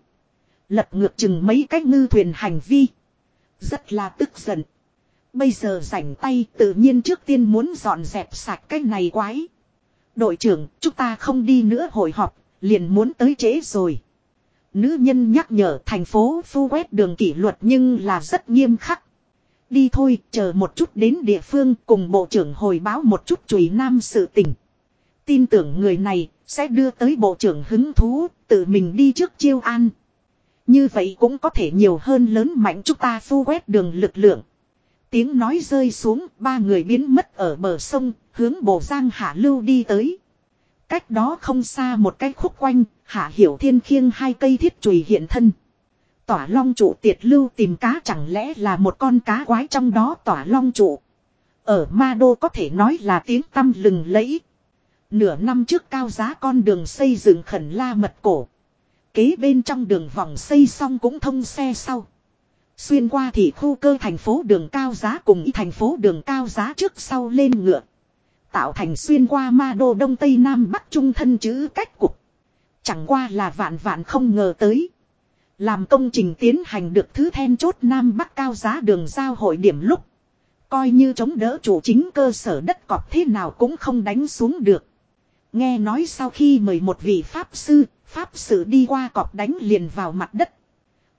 Lật ngược chừng mấy cái ngư thuyền hành vi. Rất là tức giận. Bây giờ rảnh tay tự nhiên trước tiên muốn dọn dẹp sạch cái này quái. Đội trưởng, chúng ta không đi nữa hội họp, liền muốn tới trễ rồi. Nữ nhân nhắc nhở thành phố phu quét đường kỷ luật nhưng là rất nghiêm khắc. Đi thôi, chờ một chút đến địa phương cùng bộ trưởng hồi báo một chút chùy nam sự tình. Tin tưởng người này sẽ đưa tới bộ trưởng hứng thú, tự mình đi trước chiêu an. Như vậy cũng có thể nhiều hơn lớn mạnh chúng ta phu quét đường lực lượng. Tiếng nói rơi xuống, ba người biến mất ở bờ sông, hướng bộ giang hạ lưu đi tới. Cách đó không xa một cái khúc quanh, hạ hiểu thiên khiêng hai cây thiết chùy hiện thân. Tỏa long trụ tiệt lưu tìm cá chẳng lẽ là một con cá quái trong đó tỏa long trụ. Ở ma đô có thể nói là tiếng tâm lừng lẫy. Nửa năm trước cao giá con đường xây dựng khẩn la mật cổ. Kế bên trong đường vòng xây xong cũng thông xe sau. Xuyên qua thị khu cơ thành phố đường cao giá cùng y thành phố đường cao giá trước sau lên ngựa. Tạo thành xuyên qua ma đô đông tây nam bắc trung thân chữ cách cục. Chẳng qua là vạn vạn không ngờ tới. Làm công trình tiến hành được thứ then chốt Nam Bắc cao giá đường giao hội điểm lúc. Coi như chống đỡ chủ chính cơ sở đất cọp thế nào cũng không đánh xuống được. Nghe nói sau khi mời một vị pháp sư, pháp sư đi qua cọp đánh liền vào mặt đất.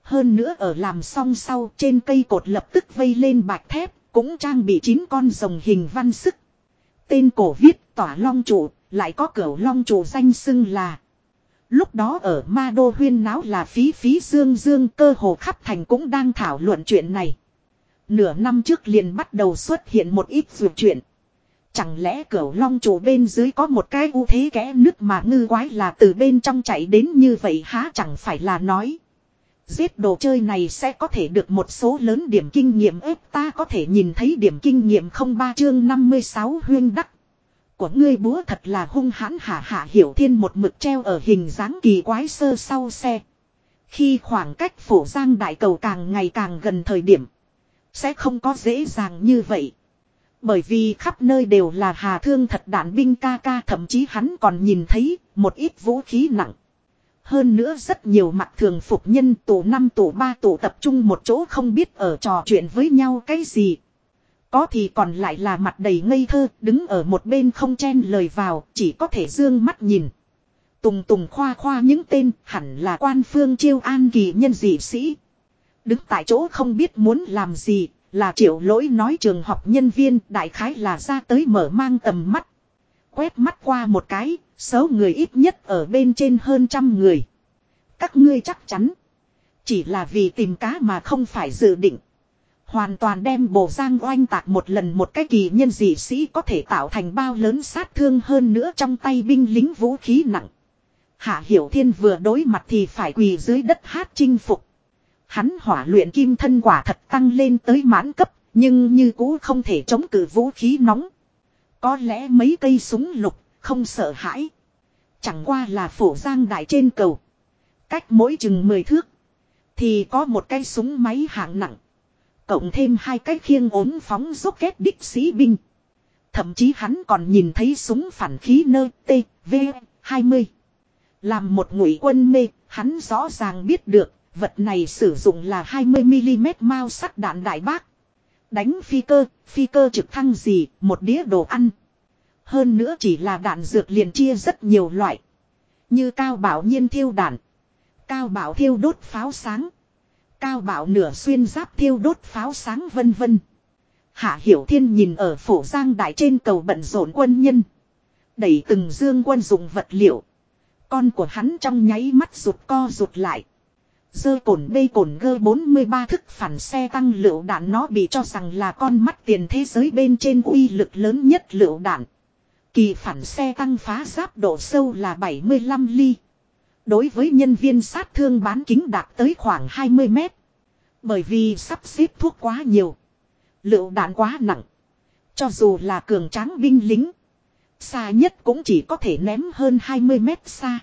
Hơn nữa ở làm xong sau trên cây cột lập tức vây lên bạch thép, cũng trang bị chín con rồng hình văn sức. Tên cổ viết tỏa long trụ, lại có cửu long trụ danh xưng là. Lúc đó ở ma đô huyên náo là phí phí dương dương cơ hồ khắp thành cũng đang thảo luận chuyện này. Nửa năm trước liền bắt đầu xuất hiện một ít dược chuyện. Chẳng lẽ cửu long chủ bên dưới có một cái ưu thế kẽ nước mà ngư quái là từ bên trong chạy đến như vậy há chẳng phải là nói. Giết đồ chơi này sẽ có thể được một số lớn điểm kinh nghiệm ếp ta có thể nhìn thấy điểm kinh nghiệm không ba chương 56 huyên đắc. Của ngươi búa thật là hung hãn hạ hạ hiểu thiên một mực treo ở hình dáng kỳ quái sơ sau xe. Khi khoảng cách phổ giang đại cầu càng ngày càng gần thời điểm. Sẽ không có dễ dàng như vậy. Bởi vì khắp nơi đều là hà thương thật đạn binh ca ca thậm chí hắn còn nhìn thấy một ít vũ khí nặng. Hơn nữa rất nhiều mặt thường phục nhân tổ năm tổ ba tổ tập trung một chỗ không biết ở trò chuyện với nhau cái gì. Có thì còn lại là mặt đầy ngây thơ, đứng ở một bên không chen lời vào, chỉ có thể dương mắt nhìn. Tùng tùng khoa khoa những tên hẳn là quan phương chiêu an kỳ nhân dị sĩ. Đứng tại chỗ không biết muốn làm gì, là triệu lỗi nói trường học nhân viên đại khái là ra tới mở mang tầm mắt. Quét mắt qua một cái, số người ít nhất ở bên trên hơn trăm người. Các ngươi chắc chắn. Chỉ là vì tìm cá mà không phải dự định. Hoàn toàn đem bộ giang oanh tạc một lần một cái kỳ nhân dị sĩ có thể tạo thành bao lớn sát thương hơn nữa trong tay binh lính vũ khí nặng. Hạ Hiểu Thiên vừa đối mặt thì phải quỳ dưới đất hát chinh phục. Hắn hỏa luyện kim thân quả thật tăng lên tới mãn cấp, nhưng như cũ không thể chống cự vũ khí nóng. Có lẽ mấy cây súng lục, không sợ hãi. Chẳng qua là phổ giang đại trên cầu. Cách mỗi chừng 10 thước. Thì có một cây súng máy hạng nặng. Cộng thêm hai cái khiêng ốm phóng rốt kết đích sĩ binh. Thậm chí hắn còn nhìn thấy súng phản khí nơ T, V, 20. Làm một ngụy quân mê, hắn rõ ràng biết được, vật này sử dụng là 20mm mao sắt đạn đại bác. Đánh phi cơ, phi cơ trực thăng gì, một đĩa đồ ăn. Hơn nữa chỉ là đạn dược liền chia rất nhiều loại. Như cao bảo nhiên thiêu đạn. Cao bảo thiêu đốt pháo sáng. Cao bảo nửa xuyên giáp thiêu đốt pháo sáng vân vân. Hạ Hiểu Thiên nhìn ở phổ giang đại trên cầu bận rộn quân nhân. Đẩy từng dương quân dùng vật liệu. Con của hắn trong nháy mắt rụt co rụt lại. Dơ cồn bê cồn gơ 43 thức phản xe tăng lựu đạn nó bị cho rằng là con mắt tiền thế giới bên trên uy lực lớn nhất lựu đạn. Kỳ phản xe tăng phá giáp độ sâu là 75 ly. Đối với nhân viên sát thương bán kính đạt tới khoảng 20 mét. Bởi vì sắp xếp thuốc quá nhiều. Lựu đạn quá nặng. Cho dù là cường tráng binh lính. Xa nhất cũng chỉ có thể ném hơn 20 mét xa.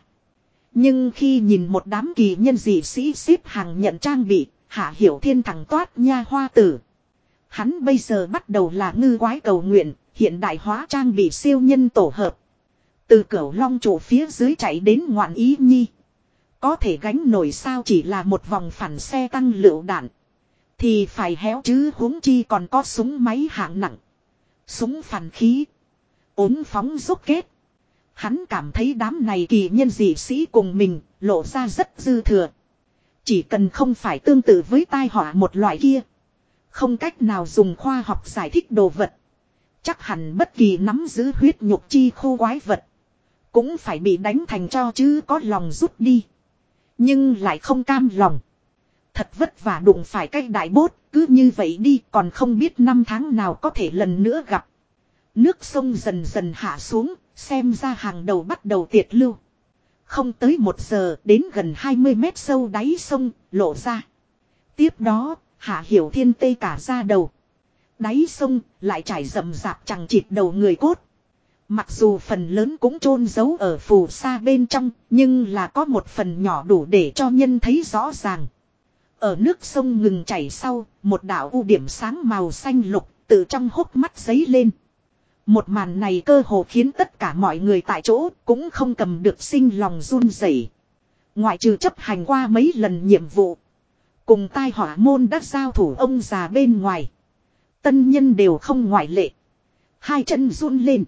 Nhưng khi nhìn một đám kỳ nhân dị sĩ xếp hàng nhận trang bị, hạ hiểu thiên thẳng toát nha hoa tử. Hắn bây giờ bắt đầu là ngư quái cầu nguyện, hiện đại hóa trang bị siêu nhân tổ hợp. Từ cửa long trụ phía dưới chạy đến ngoạn ý nhi. Có thể gánh nổi sao chỉ là một vòng phản xe tăng lựu đạn. Thì phải héo chứ huống chi còn có súng máy hạng nặng. Súng phản khí. ốm phóng rút kết. Hắn cảm thấy đám này kỳ nhân dị sĩ cùng mình lộ ra rất dư thừa. Chỉ cần không phải tương tự với tai họa một loại kia. Không cách nào dùng khoa học giải thích đồ vật. Chắc hẳn bất kỳ nắm giữ huyết nhục chi khô quái vật. Cũng phải bị đánh thành cho chứ có lòng rút đi. Nhưng lại không cam lòng. Thật vất vả đụng phải cách đại bốt, cứ như vậy đi còn không biết năm tháng nào có thể lần nữa gặp. Nước sông dần dần hạ xuống, xem ra hàng đầu bắt đầu tiệt lưu. Không tới một giờ đến gần 20 mét sâu đáy sông, lộ ra. Tiếp đó, hạ hiểu thiên tây cả ra đầu. Đáy sông, lại trải rậm rạp chẳng chịt đầu người cốt. Mặc dù phần lớn cũng chôn giấu ở phù sa bên trong, nhưng là có một phần nhỏ đủ để cho nhân thấy rõ ràng. Ở nước sông ngừng chảy sau, một đạo u điểm sáng màu xanh lục từ trong hốc mắt giấy lên. Một màn này cơ hồ khiến tất cả mọi người tại chỗ cũng không cầm được sinh lòng run rẩy. Ngoại trừ chấp hành qua mấy lần nhiệm vụ. Cùng tai họa môn đã giao thủ ông già bên ngoài. Tân nhân đều không ngoại lệ. Hai chân run lên.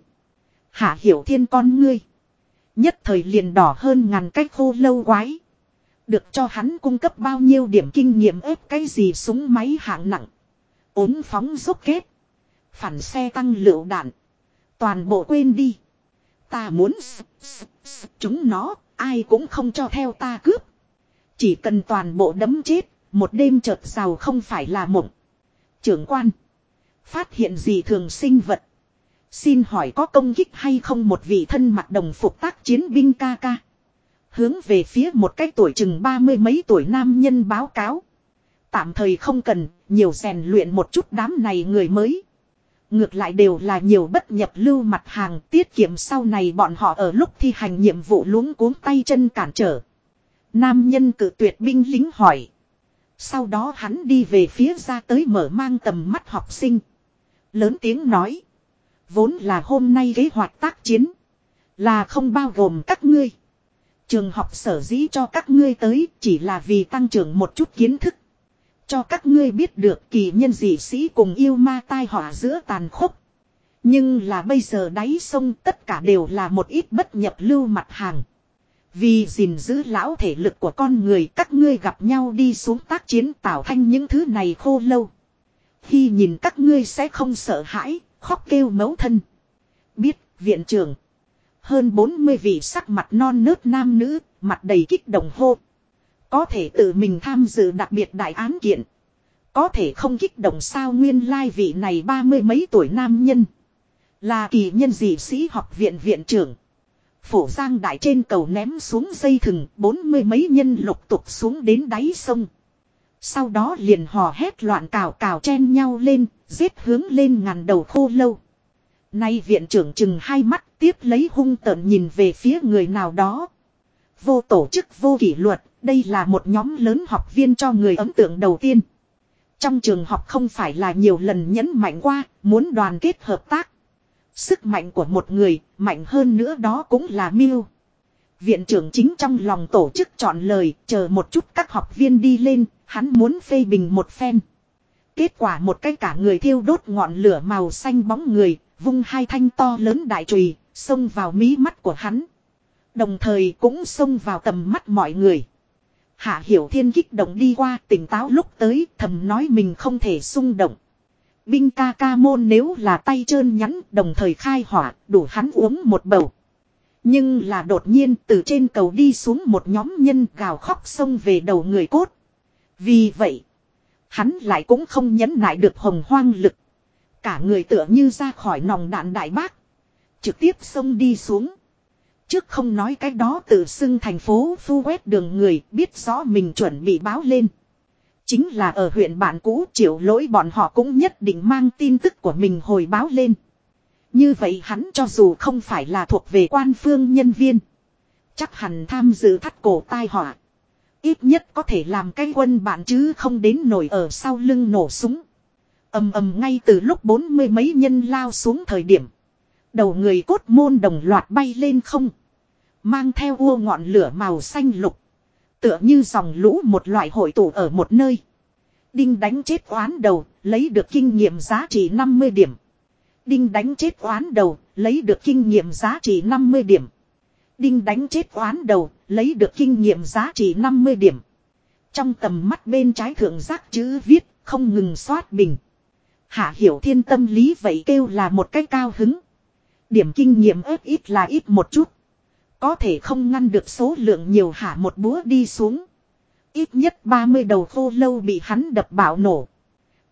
Hạ hiểu thiên con ngươi. Nhất thời liền đỏ hơn ngàn cách khô lâu quái. Được cho hắn cung cấp bao nhiêu điểm kinh nghiệm ép cái gì súng máy hạng nặng. ốm phóng rốt kết. Phản xe tăng lựu đạn. Toàn bộ quên đi. Ta muốn chúng nó, ai cũng không cho theo ta cướp. Chỉ cần toàn bộ đấm chết, một đêm chợt giàu không phải là mộng. Trưởng quan. Phát hiện gì thường sinh vật. Xin hỏi có công kích hay không một vị thân mặc đồng phục tác chiến binh ca ca. Hướng về phía một cái tuổi chừng ba mươi mấy tuổi nam nhân báo cáo. Tạm thời không cần, nhiều rèn luyện một chút đám này người mới. Ngược lại đều là nhiều bất nhập lưu mặt hàng tiết kiệm sau này bọn họ ở lúc thi hành nhiệm vụ luống cuống tay chân cản trở. Nam nhân cử tuyệt binh lính hỏi. Sau đó hắn đi về phía ra tới mở mang tầm mắt học sinh. Lớn tiếng nói. Vốn là hôm nay kế hoạch tác chiến. Là không bao gồm các ngươi. Trường học sở dĩ cho các ngươi tới chỉ là vì tăng trưởng một chút kiến thức. Cho các ngươi biết được kỳ nhân dị sĩ cùng yêu ma tai họa giữa tàn khốc. Nhưng là bây giờ đáy sông tất cả đều là một ít bất nhập lưu mặt hàng. Vì gìn giữ lão thể lực của con người các ngươi gặp nhau đi xuống tác chiến tạo thành những thứ này khô lâu. Khi nhìn các ngươi sẽ không sợ hãi, khóc kêu mấu thân. Biết, viện trưởng. Hơn 40 vị sắc mặt non nớt nam nữ, mặt đầy kích động hô. Có thể tự mình tham dự đặc biệt đại án kiện. Có thể không kích động sao nguyên lai vị này ba mươi mấy tuổi nam nhân. Là kỳ nhân dị sĩ học viện viện trưởng. Phổ giang đại trên cầu ném xuống dây thừng bốn mươi mấy nhân lục tục xuống đến đáy sông. Sau đó liền hò hét loạn cào cào chen nhau lên, giết hướng lên ngàn đầu khô lâu. Nay viện trưởng chừng hai mắt tiếp lấy hung tợn nhìn về phía người nào đó. Vô tổ chức vô kỷ luật, đây là một nhóm lớn học viên cho người ấn tượng đầu tiên. Trong trường học không phải là nhiều lần nhấn mạnh qua, muốn đoàn kết hợp tác. Sức mạnh của một người, mạnh hơn nữa đó cũng là mưu. Viện trưởng chính trong lòng tổ chức chọn lời, chờ một chút các học viên đi lên, hắn muốn phê bình một phen. Kết quả một cái cả người thiêu đốt ngọn lửa màu xanh bóng người, vung hai thanh to lớn đại trùy, xông vào mí mắt của hắn. Đồng thời cũng xông vào tầm mắt mọi người. Hạ Hiểu Thiên kích động đi qua tỉnh táo lúc tới thầm nói mình không thể xung động. Binh ca ca môn nếu là tay trơn nhắn đồng thời khai hỏa đủ hắn uống một bầu. Nhưng là đột nhiên từ trên cầu đi xuống một nhóm nhân gào khóc xông về đầu người cốt. Vì vậy, hắn lại cũng không nhấn nại được hồng hoang lực. Cả người tựa như ra khỏi nòng đạn đại bác. Trực tiếp xông đi xuống. Trước không nói cái đó tự xưng thành phố phu quét đường người biết rõ mình chuẩn bị báo lên. Chính là ở huyện bản cũ triệu lỗi bọn họ cũng nhất định mang tin tức của mình hồi báo lên. Như vậy hắn cho dù không phải là thuộc về quan phương nhân viên. Chắc hẳn tham dự thắt cổ tai họa. Ít nhất có thể làm cái quân bạn chứ không đến nổi ở sau lưng nổ súng. ầm ầm ngay từ lúc bốn mươi mấy nhân lao xuống thời điểm. Đầu người cốt môn đồng loạt bay lên không. Mang theo ua ngọn lửa màu xanh lục. Tựa như dòng lũ một loại hội tụ ở một nơi. Đinh đánh chết oán đầu, lấy được kinh nghiệm giá trị 50 điểm. Đinh đánh chết oán đầu, lấy được kinh nghiệm giá trị 50 điểm. Đinh đánh chết oán đầu, lấy được kinh nghiệm giá trị 50 điểm. Trong tầm mắt bên trái thượng giác chữ viết, không ngừng xoát bình. Hạ hiểu thiên tâm lý vậy kêu là một cách cao hứng. Điểm kinh nghiệm ớt ít là ít một chút. Có thể không ngăn được số lượng nhiều hả một búa đi xuống. Ít nhất 30 đầu khô lâu bị hắn đập bạo nổ.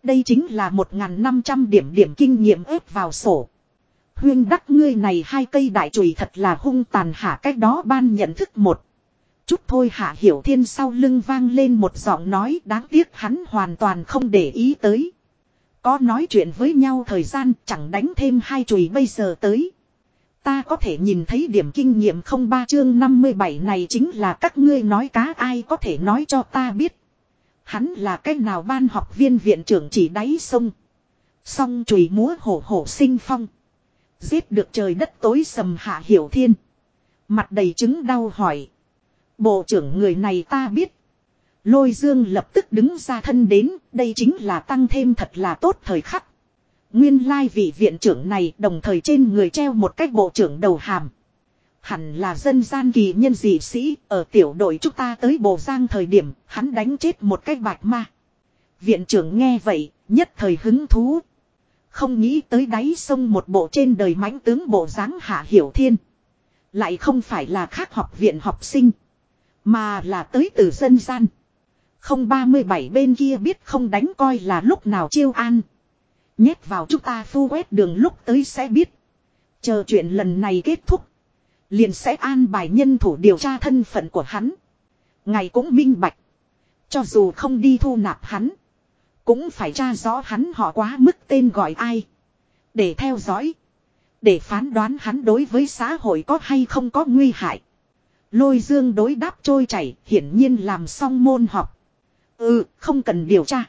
Đây chính là 1.500 điểm điểm kinh nghiệm ép vào sổ. Huyên đắc ngươi này hai cây đại chùy thật là hung tàn hả cách đó ban nhận thức một. Chút thôi hạ hiểu thiên sau lưng vang lên một giọng nói đáng tiếc hắn hoàn toàn không để ý tới. Có nói chuyện với nhau thời gian chẳng đánh thêm hai chùy bây giờ tới. Ta có thể nhìn thấy điểm kinh nghiệm không ba chương 57 này chính là các ngươi nói cá ai có thể nói cho ta biết. Hắn là cái nào ban học viên viện trưởng chỉ đáy sông. Song chùy múa hổ hổ sinh phong. Giết được trời đất tối sầm hạ hiểu thiên. Mặt đầy chứng đau hỏi. Bộ trưởng người này ta biết. Lôi dương lập tức đứng ra thân đến, đây chính là tăng thêm thật là tốt thời khắc. Nguyên lai vị viện trưởng này đồng thời trên người treo một cách bộ trưởng đầu hàm. Hẳn là dân gian kỳ nhân dị sĩ, ở tiểu đội chúng ta tới Bồ Giang thời điểm, hắn đánh chết một cách bạch ma. Viện trưởng nghe vậy, nhất thời hứng thú. Không nghĩ tới đáy sông một bộ trên đời mãnh tướng bộ dáng hạ hiểu thiên. Lại không phải là khác học viện học sinh. Mà là tới từ dân gian. Không 37 bên kia biết không đánh coi là lúc nào chiêu an. Nhét vào chúng ta phu quét đường lúc tới sẽ biết. Chờ chuyện lần này kết thúc. Liền sẽ an bài nhân thủ điều tra thân phận của hắn. Ngày cũng minh bạch. Cho dù không đi thu nạp hắn. Cũng phải tra rõ hắn họ quá mức tên gọi ai. Để theo dõi. Để phán đoán hắn đối với xã hội có hay không có nguy hại. Lôi dương đối đáp trôi chảy hiển nhiên làm xong môn học. Ừ, không cần điều tra.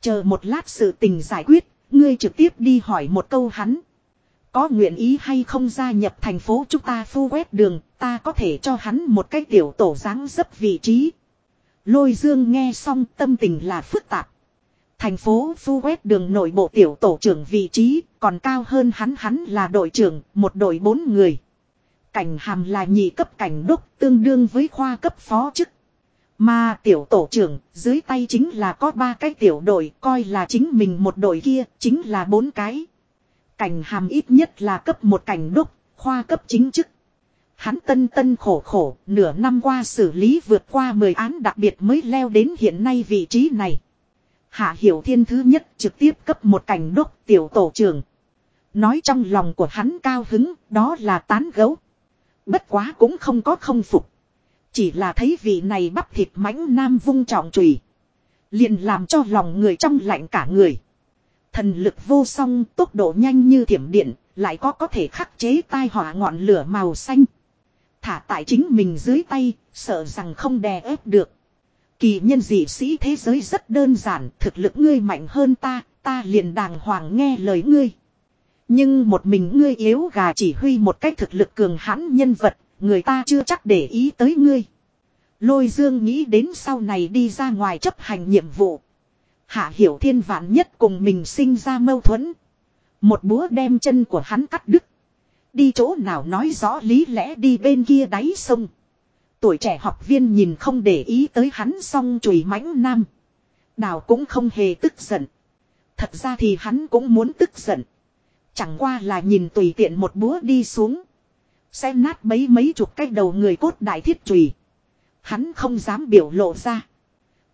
Chờ một lát sự tình giải quyết, ngươi trực tiếp đi hỏi một câu hắn. Có nguyện ý hay không gia nhập thành phố chúng ta phu quét đường, ta có thể cho hắn một cái tiểu tổ dáng dấp vị trí. Lôi dương nghe xong tâm tình là phức tạp. Thành phố phu quét đường nội bộ tiểu tổ trưởng vị trí, còn cao hơn hắn hắn là đội trưởng, một đội bốn người. Cảnh hàm là nhị cấp cảnh đốc tương đương với khoa cấp phó chức. Mà tiểu tổ trưởng, dưới tay chính là có ba cái tiểu đội, coi là chính mình một đội kia, chính là bốn cái. Cảnh hàm ít nhất là cấp một cảnh đốc, khoa cấp chính chức. Hắn tân tân khổ khổ, nửa năm qua xử lý vượt qua 10 án đặc biệt mới leo đến hiện nay vị trí này. Hạ Hiểu Thiên thứ nhất trực tiếp cấp một cảnh đốc tiểu tổ trưởng. Nói trong lòng của hắn cao hứng, đó là tán gấu. Bất quá cũng không có không phục. Chỉ là thấy vị này bắp thịt mãnh nam vung trọng trùy. Liền làm cho lòng người trong lạnh cả người. Thần lực vô song, tốc độ nhanh như thiểm điện, lại có có thể khắc chế tai họa ngọn lửa màu xanh. Thả tại chính mình dưới tay, sợ rằng không đè ép được. Kỳ nhân dị sĩ thế giới rất đơn giản, thực lực ngươi mạnh hơn ta, ta liền đàng hoàng nghe lời ngươi. Nhưng một mình ngươi yếu gà chỉ huy một cách thực lực cường hãn nhân vật, người ta chưa chắc để ý tới ngươi. Lôi dương nghĩ đến sau này đi ra ngoài chấp hành nhiệm vụ. Hạ hiểu thiên vạn nhất cùng mình sinh ra mâu thuẫn. Một búa đem chân của hắn cắt đứt. Đi chỗ nào nói rõ lý lẽ đi bên kia đáy sông. Tuổi trẻ học viên nhìn không để ý tới hắn xong chùi mãnh nam. Đào cũng không hề tức giận. Thật ra thì hắn cũng muốn tức giận. Chẳng qua là nhìn tùy tiện một búa đi xuống. Sẽ nát mấy mấy chục cái đầu người cốt đại thiết trùy. Hắn không dám biểu lộ ra.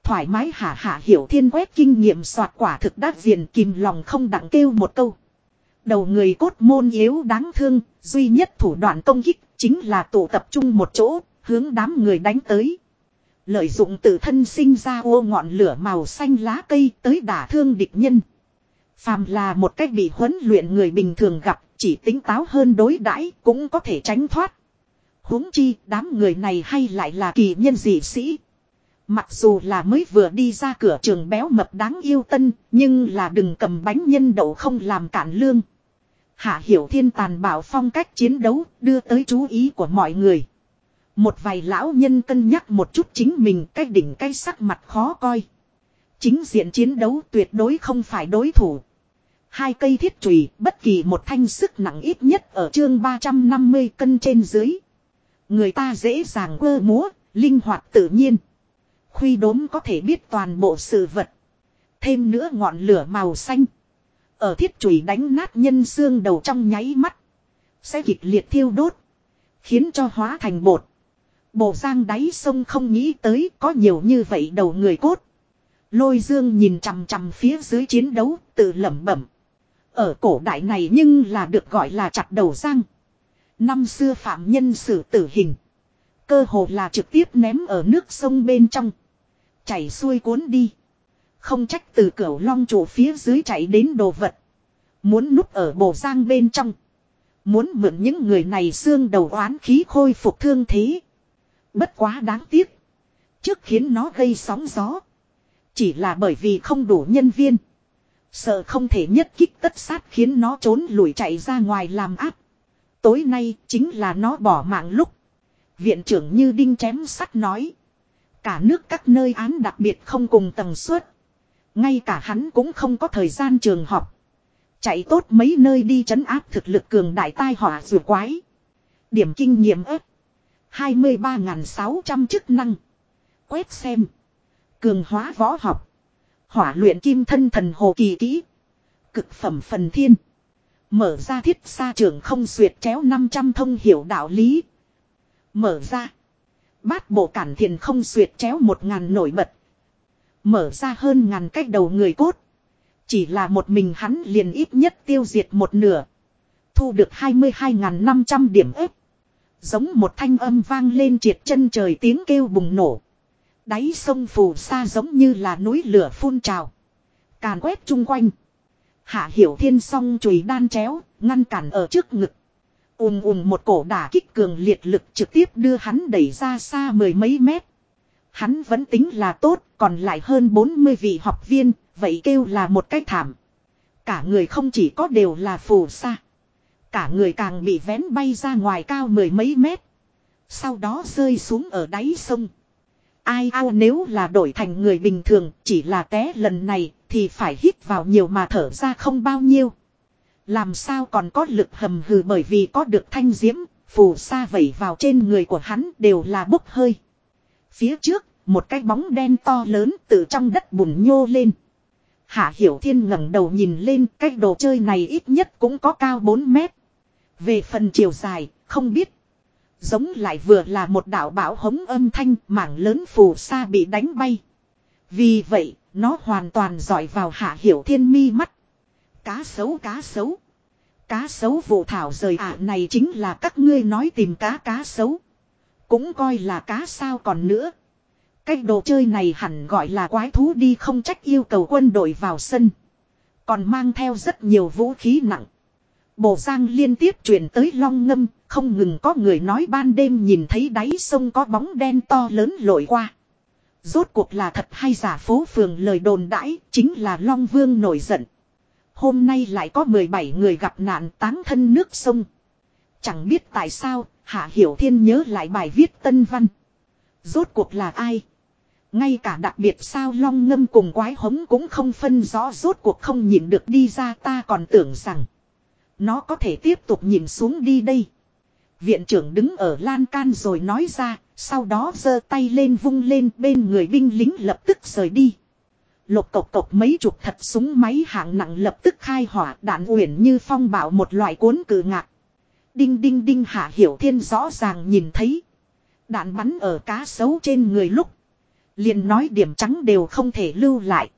Thoải mái hạ hạ hiểu thiên quét kinh nghiệm soạt quả thực đắc diền kìm lòng không đặng kêu một câu. Đầu người cốt môn yếu đáng thương, duy nhất thủ đoạn công kích chính là tụ tập trung một chỗ, hướng đám người đánh tới. Lợi dụng tự thân sinh ra ô ngọn lửa màu xanh lá cây tới đả thương địch nhân. Phàm là một cách bị huấn luyện người bình thường gặp, chỉ tính táo hơn đối đãi cũng có thể tránh thoát. huống chi, đám người này hay lại là kỳ nhân dị sĩ. Mặc dù là mới vừa đi ra cửa trường béo mập đáng yêu tân, nhưng là đừng cầm bánh nhân đậu không làm cản lương. Hạ hiểu thiên tàn bảo phong cách chiến đấu, đưa tới chú ý của mọi người. Một vài lão nhân cân nhắc một chút chính mình cái đỉnh cái sắc mặt khó coi. Chính diện chiến đấu tuyệt đối không phải đối thủ. Hai cây thiết chùy bất kỳ một thanh sức nặng ít nhất ở chương 350 cân trên dưới. Người ta dễ dàng quơ múa, linh hoạt tự nhiên. Khuy đốm có thể biết toàn bộ sự vật. Thêm nữa ngọn lửa màu xanh. Ở thiết chùy đánh nát nhân xương đầu trong nháy mắt. Sẽ kịch liệt thiêu đốt. Khiến cho hóa thành bột. bộ giang đáy sông không nghĩ tới có nhiều như vậy đầu người cốt. Lôi dương nhìn chằm chằm phía dưới chiến đấu, tự lẩm bẩm. Ở cổ đại này nhưng là được gọi là chặt đầu răng. Năm xưa phạm nhân xử tử hình. Cơ hồ là trực tiếp ném ở nước sông bên trong. Chảy xuôi cuốn đi. Không trách từ cửa long trụ phía dưới chạy đến đồ vật. Muốn núp ở bồ giang bên trong. Muốn mượn những người này xương đầu oán khí khôi phục thương thế. Bất quá đáng tiếc. Trước khiến nó gây sóng gió. Chỉ là bởi vì không đủ nhân viên. Sợ không thể nhất kích tất sát khiến nó trốn lùi chạy ra ngoài làm áp. Tối nay chính là nó bỏ mạng lúc. Viện trưởng như đinh chém sắt nói. Cả nước các nơi án đặc biệt không cùng tầng suất. Ngay cả hắn cũng không có thời gian trường học. Chạy tốt mấy nơi đi chấn áp thực lực cường đại tai họa rùa quái. Điểm kinh nghiệm ếp. 23.600 chức năng. Quét xem. Cường hóa võ học. Hỏa luyện kim thân thần hồ kỳ kỹ. Cực phẩm phần thiên. Mở ra thiết xa trường không xuyệt chéo 500 thông hiểu đạo lý. Mở ra. Bát bộ cản thiền không xuyệt chéo một ngàn nổi bật. Mở ra hơn ngàn cách đầu người cốt. Chỉ là một mình hắn liền ít nhất tiêu diệt một nửa. Thu được 22.500 điểm ếp. Giống một thanh âm vang lên triệt chân trời tiếng kêu bùng nổ. Đáy sông phù sa giống như là núi lửa phun trào. Càn quét chung quanh. Hạ hiểu thiên song chùy đan chéo, ngăn cản ở trước ngực. ùm ùm một cổ đả kích cường liệt lực trực tiếp đưa hắn đẩy ra xa mười mấy mét. Hắn vẫn tính là tốt, còn lại hơn 40 vị học viên, vậy kêu là một cái thảm. Cả người không chỉ có đều là phù sa. Cả người càng bị vén bay ra ngoài cao mười mấy mét. Sau đó rơi xuống ở đáy sông. Ai ao nếu là đổi thành người bình thường chỉ là té lần này thì phải hít vào nhiều mà thở ra không bao nhiêu. Làm sao còn có lực hầm hừ bởi vì có được thanh diễm, phù sa vẩy vào trên người của hắn đều là bốc hơi. Phía trước, một cái bóng đen to lớn từ trong đất bùn nhô lên. Hạ Hiểu Thiên ngẩng đầu nhìn lên cái đồ chơi này ít nhất cũng có cao 4 mét. Về phần chiều dài, không biết. Giống lại vừa là một đạo bão hống âm thanh mảng lớn phù sa bị đánh bay. Vì vậy, nó hoàn toàn dọi vào Hạ Hiểu Thiên mi mắt. Cá sấu cá sấu. Cá sấu vụ thảo rời ả này chính là các ngươi nói tìm cá cá sấu. Cũng coi là cá sao còn nữa. Cái đồ chơi này hẳn gọi là quái thú đi không trách yêu cầu quân đội vào sân. Còn mang theo rất nhiều vũ khí nặng bộ Giang liên tiếp truyền tới long ngâm, không ngừng có người nói ban đêm nhìn thấy đáy sông có bóng đen to lớn lội qua. Rốt cuộc là thật hay giả phố phường lời đồn đãi, chính là Long Vương nổi giận. Hôm nay lại có 17 người gặp nạn táng thân nước sông. Chẳng biết tại sao, Hạ Hiểu Thiên nhớ lại bài viết tân văn. Rốt cuộc là ai? Ngay cả đặc biệt sao long ngâm cùng quái hống cũng không phân rõ rốt cuộc không nhìn được đi ra ta còn tưởng rằng. Nó có thể tiếp tục nhìn xuống đi đây. Viện trưởng đứng ở lan can rồi nói ra, sau đó giơ tay lên vung lên bên người binh lính lập tức rời đi. Lục cộc cộc mấy chục thật súng máy hạng nặng lập tức khai hỏa đạn uyển như phong bảo một loại cuốn cử ngạc. Đinh đinh đinh hạ hiểu thiên rõ ràng nhìn thấy. Đạn bắn ở cá sấu trên người lúc. liền nói điểm trắng đều không thể lưu lại.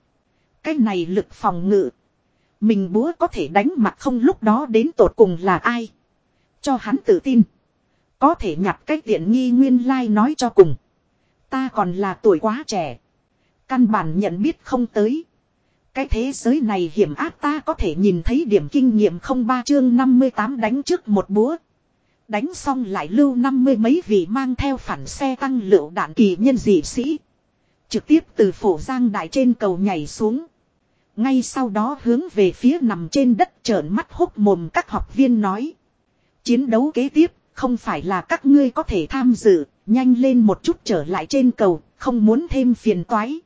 Cái này lực phòng ngự. Mình búa có thể đánh mặt không lúc đó đến tột cùng là ai. Cho hắn tự tin. Có thể nhặt cách tiện nghi nguyên lai like nói cho cùng. Ta còn là tuổi quá trẻ. Căn bản nhận biết không tới. Cái thế giới này hiểm ác ta có thể nhìn thấy điểm kinh nghiệm không ba chương 58 đánh trước một búa. Đánh xong lại lưu năm mươi mấy vị mang theo phản xe tăng lựu đạn kỳ nhân dị sĩ. Trực tiếp từ phổ giang đại trên cầu nhảy xuống. Ngay sau đó hướng về phía nằm trên đất trợn mắt hốc mồm các học viên nói. Chiến đấu kế tiếp, không phải là các ngươi có thể tham dự, nhanh lên một chút trở lại trên cầu, không muốn thêm phiền toái.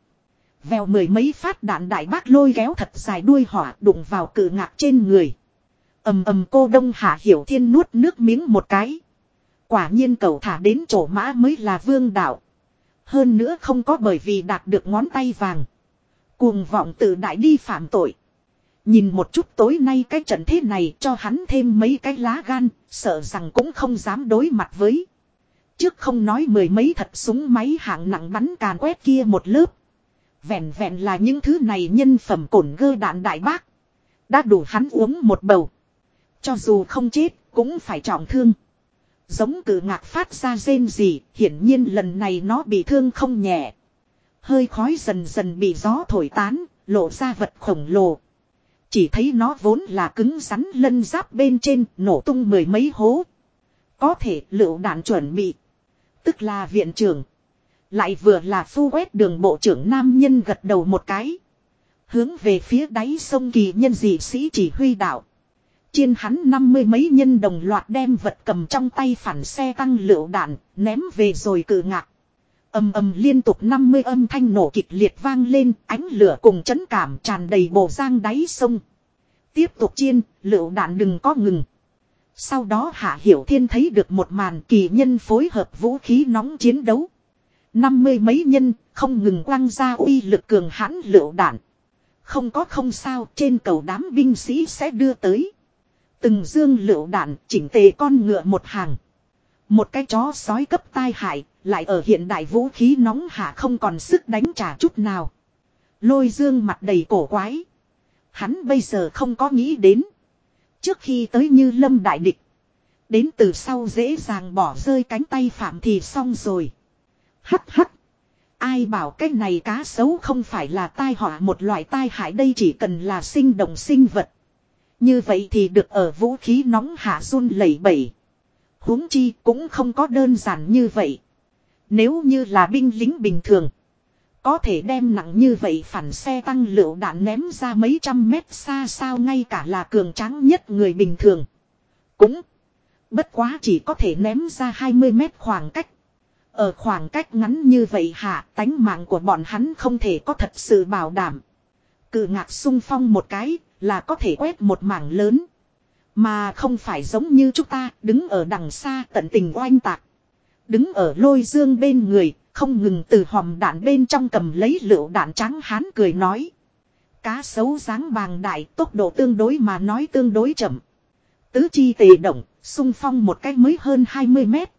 Vèo mười mấy phát đạn đại bác lôi kéo thật dài đuôi hỏa đụng vào cự ngạc trên người. ầm ầm cô đông hạ hiểu thiên nuốt nước miếng một cái. Quả nhiên cầu thả đến chỗ mã mới là vương đạo. Hơn nữa không có bởi vì đạt được ngón tay vàng. Cuồng vọng tự đại đi phạm tội. Nhìn một chút tối nay cái trận thế này cho hắn thêm mấy cái lá gan, sợ rằng cũng không dám đối mặt với. Trước không nói mười mấy thật súng máy hạng nặng bắn càn quét kia một lớp. Vẹn vẹn là những thứ này nhân phẩm cổn gơ đạn đại bác. Đã đủ hắn uống một bầu. Cho dù không chết, cũng phải trọng thương. Giống cử ngạc phát ra rên gì, hiển nhiên lần này nó bị thương không nhẹ. Hơi khói dần dần bị gió thổi tán, lộ ra vật khổng lồ. Chỉ thấy nó vốn là cứng rắn lân giáp bên trên, nổ tung mười mấy hố. Có thể lựu đạn chuẩn bị. Tức là viện trưởng. Lại vừa là phu quét đường bộ trưởng nam nhân gật đầu một cái. Hướng về phía đáy sông kỳ nhân dị sĩ chỉ huy đạo. Chiên hắn năm mươi mấy nhân đồng loạt đem vật cầm trong tay phản xe tăng lựu đạn, ném về rồi cự ngạc ầm ầm liên tục 50 âm thanh nổ kịch liệt vang lên, ánh lửa cùng chấn cảm tràn đầy bộ giang đáy sông. Tiếp tục chiên, lựu đạn đừng có ngừng. Sau đó Hạ Hiểu Thiên thấy được một màn kỳ nhân phối hợp vũ khí nóng chiến đấu. Năm mươi mấy nhân, không ngừng quăng ra uy lực cường hãn lựu đạn. Không có không sao, trên cầu đám binh sĩ sẽ đưa tới. Từng dương lựu đạn, chỉnh tề con ngựa một hàng. Một cái chó sói cấp tai hại, lại ở hiện đại vũ khí nóng hạ không còn sức đánh trả chút nào. Lôi dương mặt đầy cổ quái. Hắn bây giờ không có nghĩ đến. Trước khi tới như lâm đại địch. Đến từ sau dễ dàng bỏ rơi cánh tay phạm thì xong rồi. Hắt hắt. Ai bảo cái này cá sấu không phải là tai họa một loại tai hại đây chỉ cần là sinh động sinh vật. Như vậy thì được ở vũ khí nóng hạ run lẩy bẩy. huống chi cũng không có đơn giản như vậy. Nếu như là binh lính bình thường. Có thể đem nặng như vậy phản xe tăng lựu đạn ném ra mấy trăm mét xa sao ngay cả là cường tráng nhất người bình thường. Cũng bất quá chỉ có thể ném ra 20 mét khoảng cách. Ở khoảng cách ngắn như vậy hạ, tánh mạng của bọn hắn không thể có thật sự bảo đảm. Cự ngạc sung phong một cái là có thể quét một mảng lớn. Mà không phải giống như chúng ta đứng ở đằng xa tận tình oanh tạc. Đứng ở lôi dương bên người, không ngừng từ hòm đạn bên trong cầm lấy lựu đạn trắng hán cười nói. Cá sấu dáng bàng đại tốc độ tương đối mà nói tương đối chậm. Tứ chi tề động, sung phong một cách mới hơn 20 mét.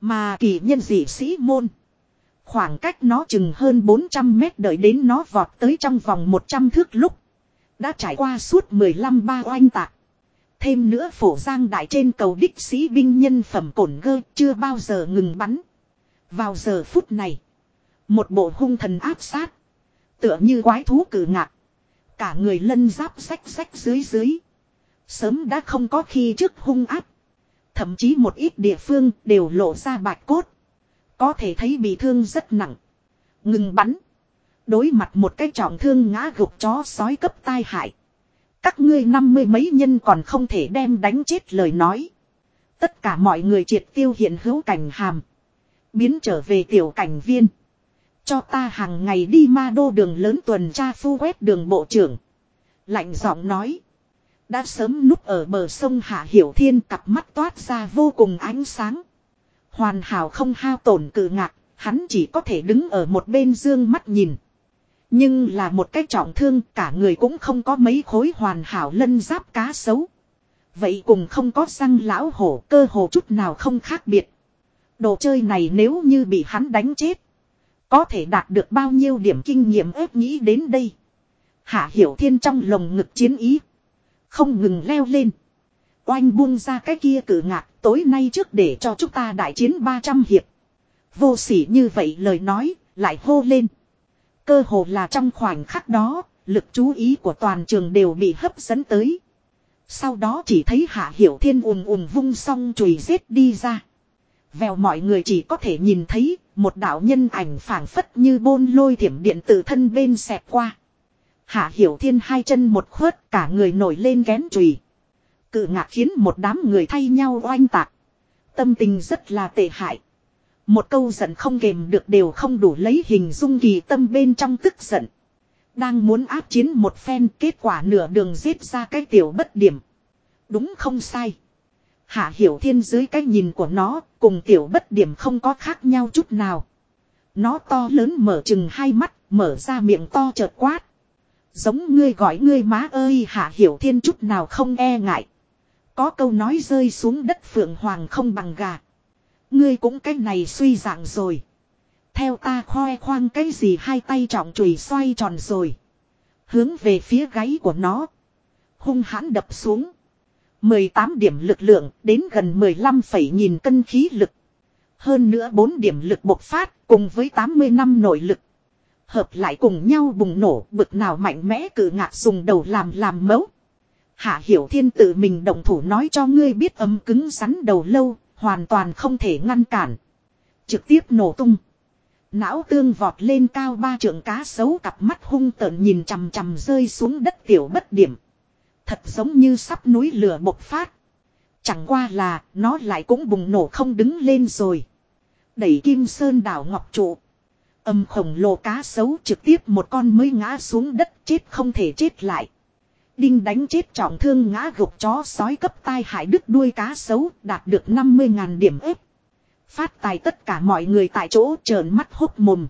Mà kỳ nhân dị sĩ môn. Khoảng cách nó chừng hơn 400 mét đợi đến nó vọt tới trong vòng 100 thước lúc. Đã trải qua suốt 15 ba oanh tạc. Thêm nữa phổ giang đại trên cầu đích sĩ binh nhân phẩm cổn gơ chưa bao giờ ngừng bắn. Vào giờ phút này. Một bộ hung thần áp sát. Tựa như quái thú cử ngạc. Cả người lân giáp sách sách dưới dưới. Sớm đã không có khi trước hung áp. Thậm chí một ít địa phương đều lộ ra bạch cốt. Có thể thấy bị thương rất nặng. Ngừng bắn. Đối mặt một cái trọng thương ngã gục chó sói cấp tai hại. Các ngươi năm mươi mấy nhân còn không thể đem đánh chết lời nói. Tất cả mọi người triệt tiêu hiện hữu cảnh hàm. Biến trở về tiểu cảnh viên. Cho ta hàng ngày đi ma đô đường lớn tuần tra phu quét đường bộ trưởng. Lạnh giọng nói. Đã sớm núp ở bờ sông Hạ Hiểu Thiên cặp mắt toát ra vô cùng ánh sáng. Hoàn hảo không hao tổn cự ngạc, hắn chỉ có thể đứng ở một bên dương mắt nhìn. Nhưng là một cách trọng thương cả người cũng không có mấy khối hoàn hảo lân giáp cá sấu. Vậy cùng không có răng lão hổ cơ hồ chút nào không khác biệt. Đồ chơi này nếu như bị hắn đánh chết. Có thể đạt được bao nhiêu điểm kinh nghiệm ép nghĩ đến đây. Hạ hiểu thiên trong lồng ngực chiến ý. Không ngừng leo lên. Oanh buông ra cái kia cử ngạc tối nay trước để cho chúng ta đại chiến 300 hiệp. Vô sỉ như vậy lời nói, lại hô lên. Cơ hồ là trong khoảnh khắc đó, lực chú ý của toàn trường đều bị hấp dẫn tới. Sau đó chỉ thấy Hạ Hiểu Thiên ùm ùm vung song chùy giết đi ra. Vèo mọi người chỉ có thể nhìn thấy một đạo nhân ảnh phảng phất như bôn lôi thiểm điện từ thân bên xẹt qua. Hạ Hiểu Thiên hai chân một khuất cả người nổi lên kén chùy. Cự ngạc khiến một đám người thay nhau oanh tạc. Tâm tình rất là tệ hại. Một câu giận không kềm được đều không đủ lấy hình dung kỳ tâm bên trong tức giận. Đang muốn áp chiến một phen kết quả nửa đường giết ra cái tiểu bất điểm. Đúng không sai. Hạ hiểu thiên dưới cái nhìn của nó cùng tiểu bất điểm không có khác nhau chút nào. Nó to lớn mở chừng hai mắt, mở ra miệng to chợt quát. Giống ngươi gọi ngươi má ơi hạ hiểu thiên chút nào không e ngại. Có câu nói rơi xuống đất phượng hoàng không bằng gà. Ngươi cũng cái này suy dạng rồi. Theo ta khoe khoang cái gì hai tay trọng chùy xoay tròn rồi. Hướng về phía gáy của nó. Hung hãn đập xuống. 18 điểm lực lượng đến gần 15 phẩy nghìn cân khí lực. Hơn nữa 4 điểm lực bộc phát cùng với 80 năm nội lực. Hợp lại cùng nhau bùng nổ bực nào mạnh mẽ cử ngạc dùng đầu làm làm mẫu. Hạ hiểu thiên tự mình động thủ nói cho ngươi biết ấm cứng rắn đầu lâu, hoàn toàn không thể ngăn cản. Trực tiếp nổ tung. Não tương vọt lên cao ba trượng cá sấu cặp mắt hung tợn nhìn chằm chằm rơi xuống đất tiểu bất điểm. Thật giống như sắp núi lửa bộc phát. Chẳng qua là, nó lại cũng bùng nổ không đứng lên rồi. Đẩy kim sơn đảo ngọc trụ. Âm khổng lồ cá sấu trực tiếp một con mới ngã xuống đất, chết không thể chết lại. Đinh đánh chết trọng thương ngã gục chó sói cấp tai hại đứt đuôi cá sấu, đạt được 50.000 điểm ếp. Phát tài tất cả mọi người tại chỗ trợn mắt hốc mồm.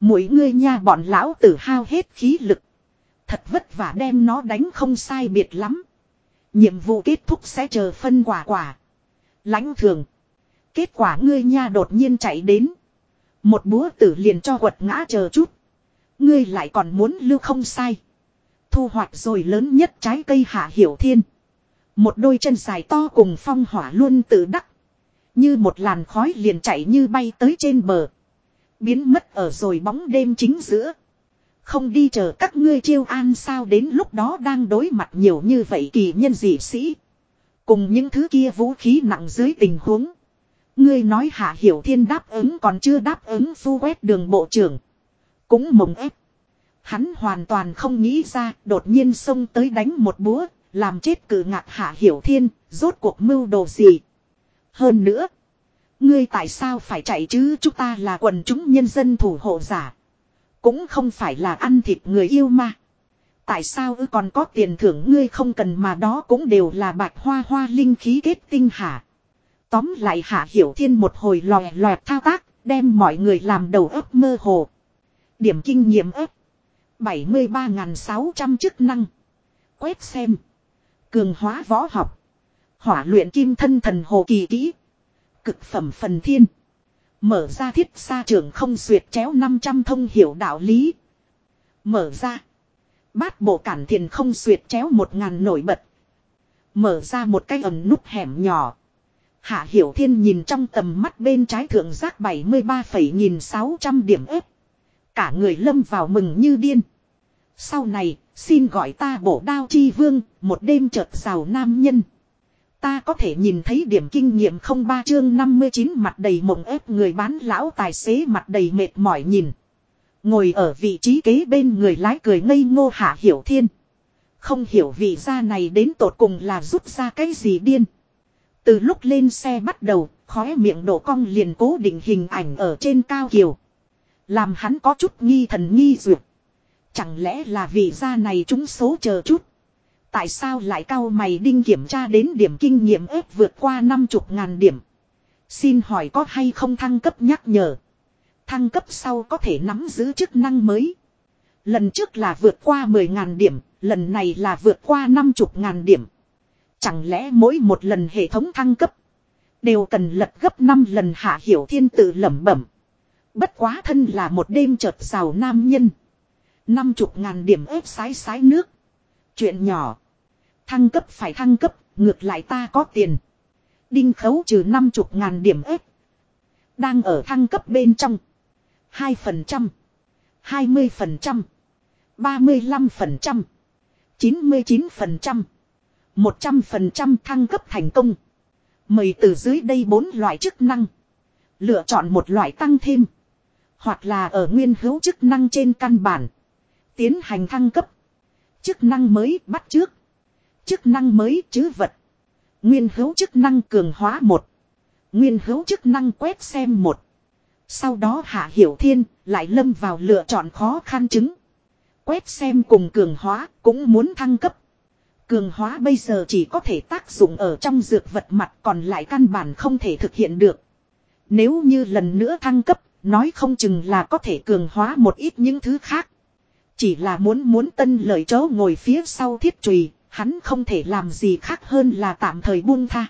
Mỗi người nha bọn lão tử hao hết khí lực. Thật vất vả đem nó đánh không sai biệt lắm. Nhiệm vụ kết thúc sẽ chờ phân quả quả. lãnh thường. Kết quả ngươi nha đột nhiên chạy đến. Một búa tử liền cho quật ngã chờ chút. Ngươi lại còn muốn lưu không sai. Thu hoạch rồi lớn nhất trái cây hạ hiểu thiên. Một đôi chân dài to cùng phong hỏa luôn tự đắc. Như một làn khói liền chạy như bay tới trên bờ. Biến mất ở rồi bóng đêm chính giữa. Không đi chờ các ngươi chiêu an sao đến lúc đó đang đối mặt nhiều như vậy kỳ nhân dị sĩ. Cùng những thứ kia vũ khí nặng dưới tình huống. Ngươi nói hạ hiểu thiên đáp ứng còn chưa đáp ứng phu quét đường bộ trưởng. Cũng mộng ép. Hắn hoàn toàn không nghĩ ra đột nhiên xông tới đánh một búa. Làm chết cử ngạc hạ hiểu thiên. Rốt cuộc mưu đồ gì. Hơn nữa. Ngươi tại sao phải chạy chứ chúng ta là quần chúng nhân dân thủ hộ giả. Cũng không phải là ăn thịt người yêu mà. Tại sao ư còn có tiền thưởng ngươi không cần mà đó cũng đều là bạch hoa hoa linh khí kết tinh hả. Tóm lại hạ hiểu thiên một hồi lòe loẹt thao tác, đem mọi người làm đầu ấp mơ hồ. Điểm kinh nghiệm ấp. 73.600 chức năng. Quét xem. Cường hóa võ học. Hỏa luyện kim thân thần hồ kỳ kỹ. Cực phẩm phần thiên. Mở ra thiết xa trường không xuyệt chéo 500 thông hiểu đạo lý. Mở ra. Bát bộ cản thiền không xuyệt chéo 1.000 nổi bật. Mở ra một cái ẩn nút hẻm nhỏ. Hạ Hiểu Thiên nhìn trong tầm mắt bên trái thượng giác 73,600 điểm ếp. Cả người lâm vào mừng như điên. Sau này, xin gọi ta bổ đao chi vương, một đêm chợt rào nam nhân. Ta có thể nhìn thấy điểm kinh nghiệm không ba chương 59 mặt đầy mộng ép người bán lão tài xế mặt đầy mệt mỏi nhìn. Ngồi ở vị trí kế bên người lái cười ngây ngô hạ hiểu thiên. Không hiểu vị ra này đến tột cùng là rút ra cái gì điên. Từ lúc lên xe bắt đầu, khóe miệng đổ cong liền cố định hình ảnh ở trên cao kiều. Làm hắn có chút nghi thần nghi duyệt. Chẳng lẽ là vì ra này chúng số chờ chút. Tại sao lại cao mày đinh kiểm tra đến điểm kinh nghiệm ếp vượt qua năm chục ngàn điểm. Xin hỏi có hay không thăng cấp nhắc nhở. Thăng cấp sau có thể nắm giữ chức năng mới. Lần trước là vượt qua 10.000 điểm, lần này là vượt qua 50 ngàn điểm. Chẳng lẽ mỗi một lần hệ thống thăng cấp đều cần lật gấp 5 lần hạ hiểu thiên tự lẩm bẩm. Bất quá thân là một đêm chợt xào nam nhân. Năm chục ngàn điểm ép sái sái nước. Chuyện nhỏ. Thăng cấp phải thăng cấp, ngược lại ta có tiền. Đinh khấu trừ năm chục ngàn điểm ép Đang ở thăng cấp bên trong. 2%. 20%. 35%. 99%. 100% thăng cấp thành công. Mời từ dưới đây bốn loại chức năng. Lựa chọn một loại tăng thêm. Hoặc là ở nguyên hữu chức năng trên căn bản. Tiến hành thăng cấp. Chức năng mới bắt trước. Chức năng mới chứ vật. Nguyên hữu chức năng cường hóa một. Nguyên hữu chức năng quét xem một. Sau đó Hạ Hiểu Thiên lại lâm vào lựa chọn khó khăn chứng. Quét xem cùng cường hóa cũng muốn thăng cấp. Cường hóa bây giờ chỉ có thể tác dụng ở trong dược vật mặt còn lại căn bản không thể thực hiện được. Nếu như lần nữa thăng cấp, nói không chừng là có thể cường hóa một ít những thứ khác. Chỉ là muốn muốn tân lợi chỗ ngồi phía sau thiết trùy, Hắn không thể làm gì khác hơn là tạm thời buông tha.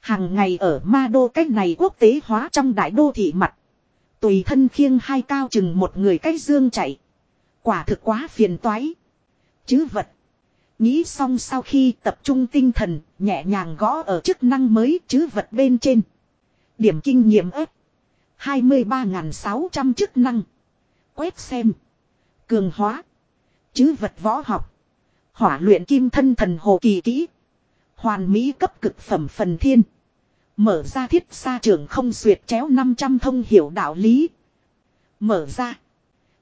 Hàng ngày ở ma đô cách này quốc tế hóa trong đại đô thị mặt. Tùy thân khiêng hai cao chừng một người cách dương chạy. Quả thực quá phiền toái. Chứ vật. Nghĩ xong sau khi tập trung tinh thần, nhẹ nhàng gõ ở chức năng mới chứ vật bên trên. Điểm kinh nghiệm ếp. 23.600 chức năng. Quét xem. Cường hóa. Chứ vật võ học. Hỏa luyện kim thân thần hồ kỳ kỹ. Hoàn mỹ cấp cực phẩm phần thiên. Mở ra thiết xa trường không xuyệt chéo 500 thông hiểu đạo lý. Mở ra.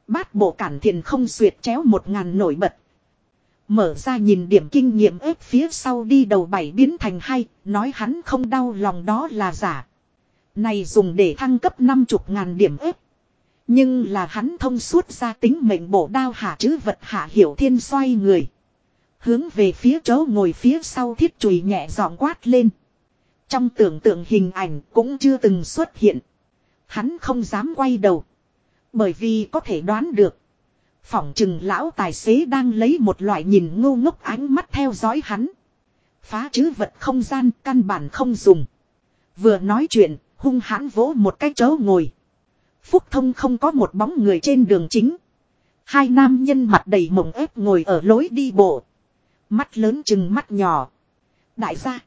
Bát bộ cản thiền không xuyệt chéo 1.000 nổi bật. Mở ra nhìn điểm kinh nghiệm ếp phía sau đi đầu bảy biến thành hai, nói hắn không đau lòng đó là giả. Này dùng để thăng cấp năm chục ngàn điểm ếp. Nhưng là hắn thông suốt ra tính mệnh bổ đao hạ chứ vật hạ hiểu thiên xoay người. Hướng về phía chỗ ngồi phía sau thiết chùy nhẹ giọng quát lên. Trong tưởng tượng hình ảnh cũng chưa từng xuất hiện. Hắn không dám quay đầu. Bởi vì có thể đoán được. Phỏng chừng lão tài xế đang lấy một loại nhìn ngu ngốc ánh mắt theo dõi hắn. Phá chứ vật không gian căn bản không dùng. Vừa nói chuyện, hung hãn vỗ một cái chỗ ngồi. Phúc thông không có một bóng người trên đường chính. Hai nam nhân mặt đầy mộng ép ngồi ở lối đi bộ. Mắt lớn chừng mắt nhỏ. Đại gia.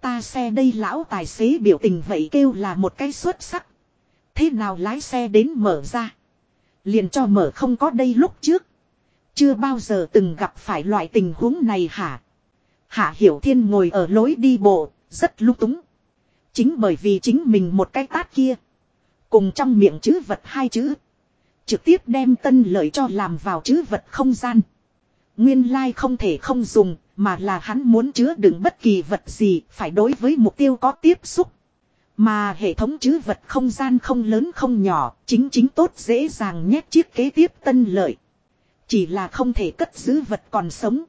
Ta xe đây lão tài xế biểu tình vậy kêu là một cái xuất sắc. Thế nào lái xe đến mở ra. Liền cho mở không có đây lúc trước. Chưa bao giờ từng gặp phải loại tình huống này hả. Hạ Hiểu Thiên ngồi ở lối đi bộ, rất lúc túng. Chính bởi vì chính mình một cái tát kia. Cùng trong miệng chữ vật hai chữ. Trực tiếp đem tân lợi cho làm vào chữ vật không gian. Nguyên lai không thể không dùng, mà là hắn muốn chứa đựng bất kỳ vật gì, phải đối với mục tiêu có tiếp xúc. Mà hệ thống chữ vật không gian không lớn không nhỏ, chính chính tốt dễ dàng nhét chiếc kế tiếp tân lợi. Chỉ là không thể cất giữ vật còn sống.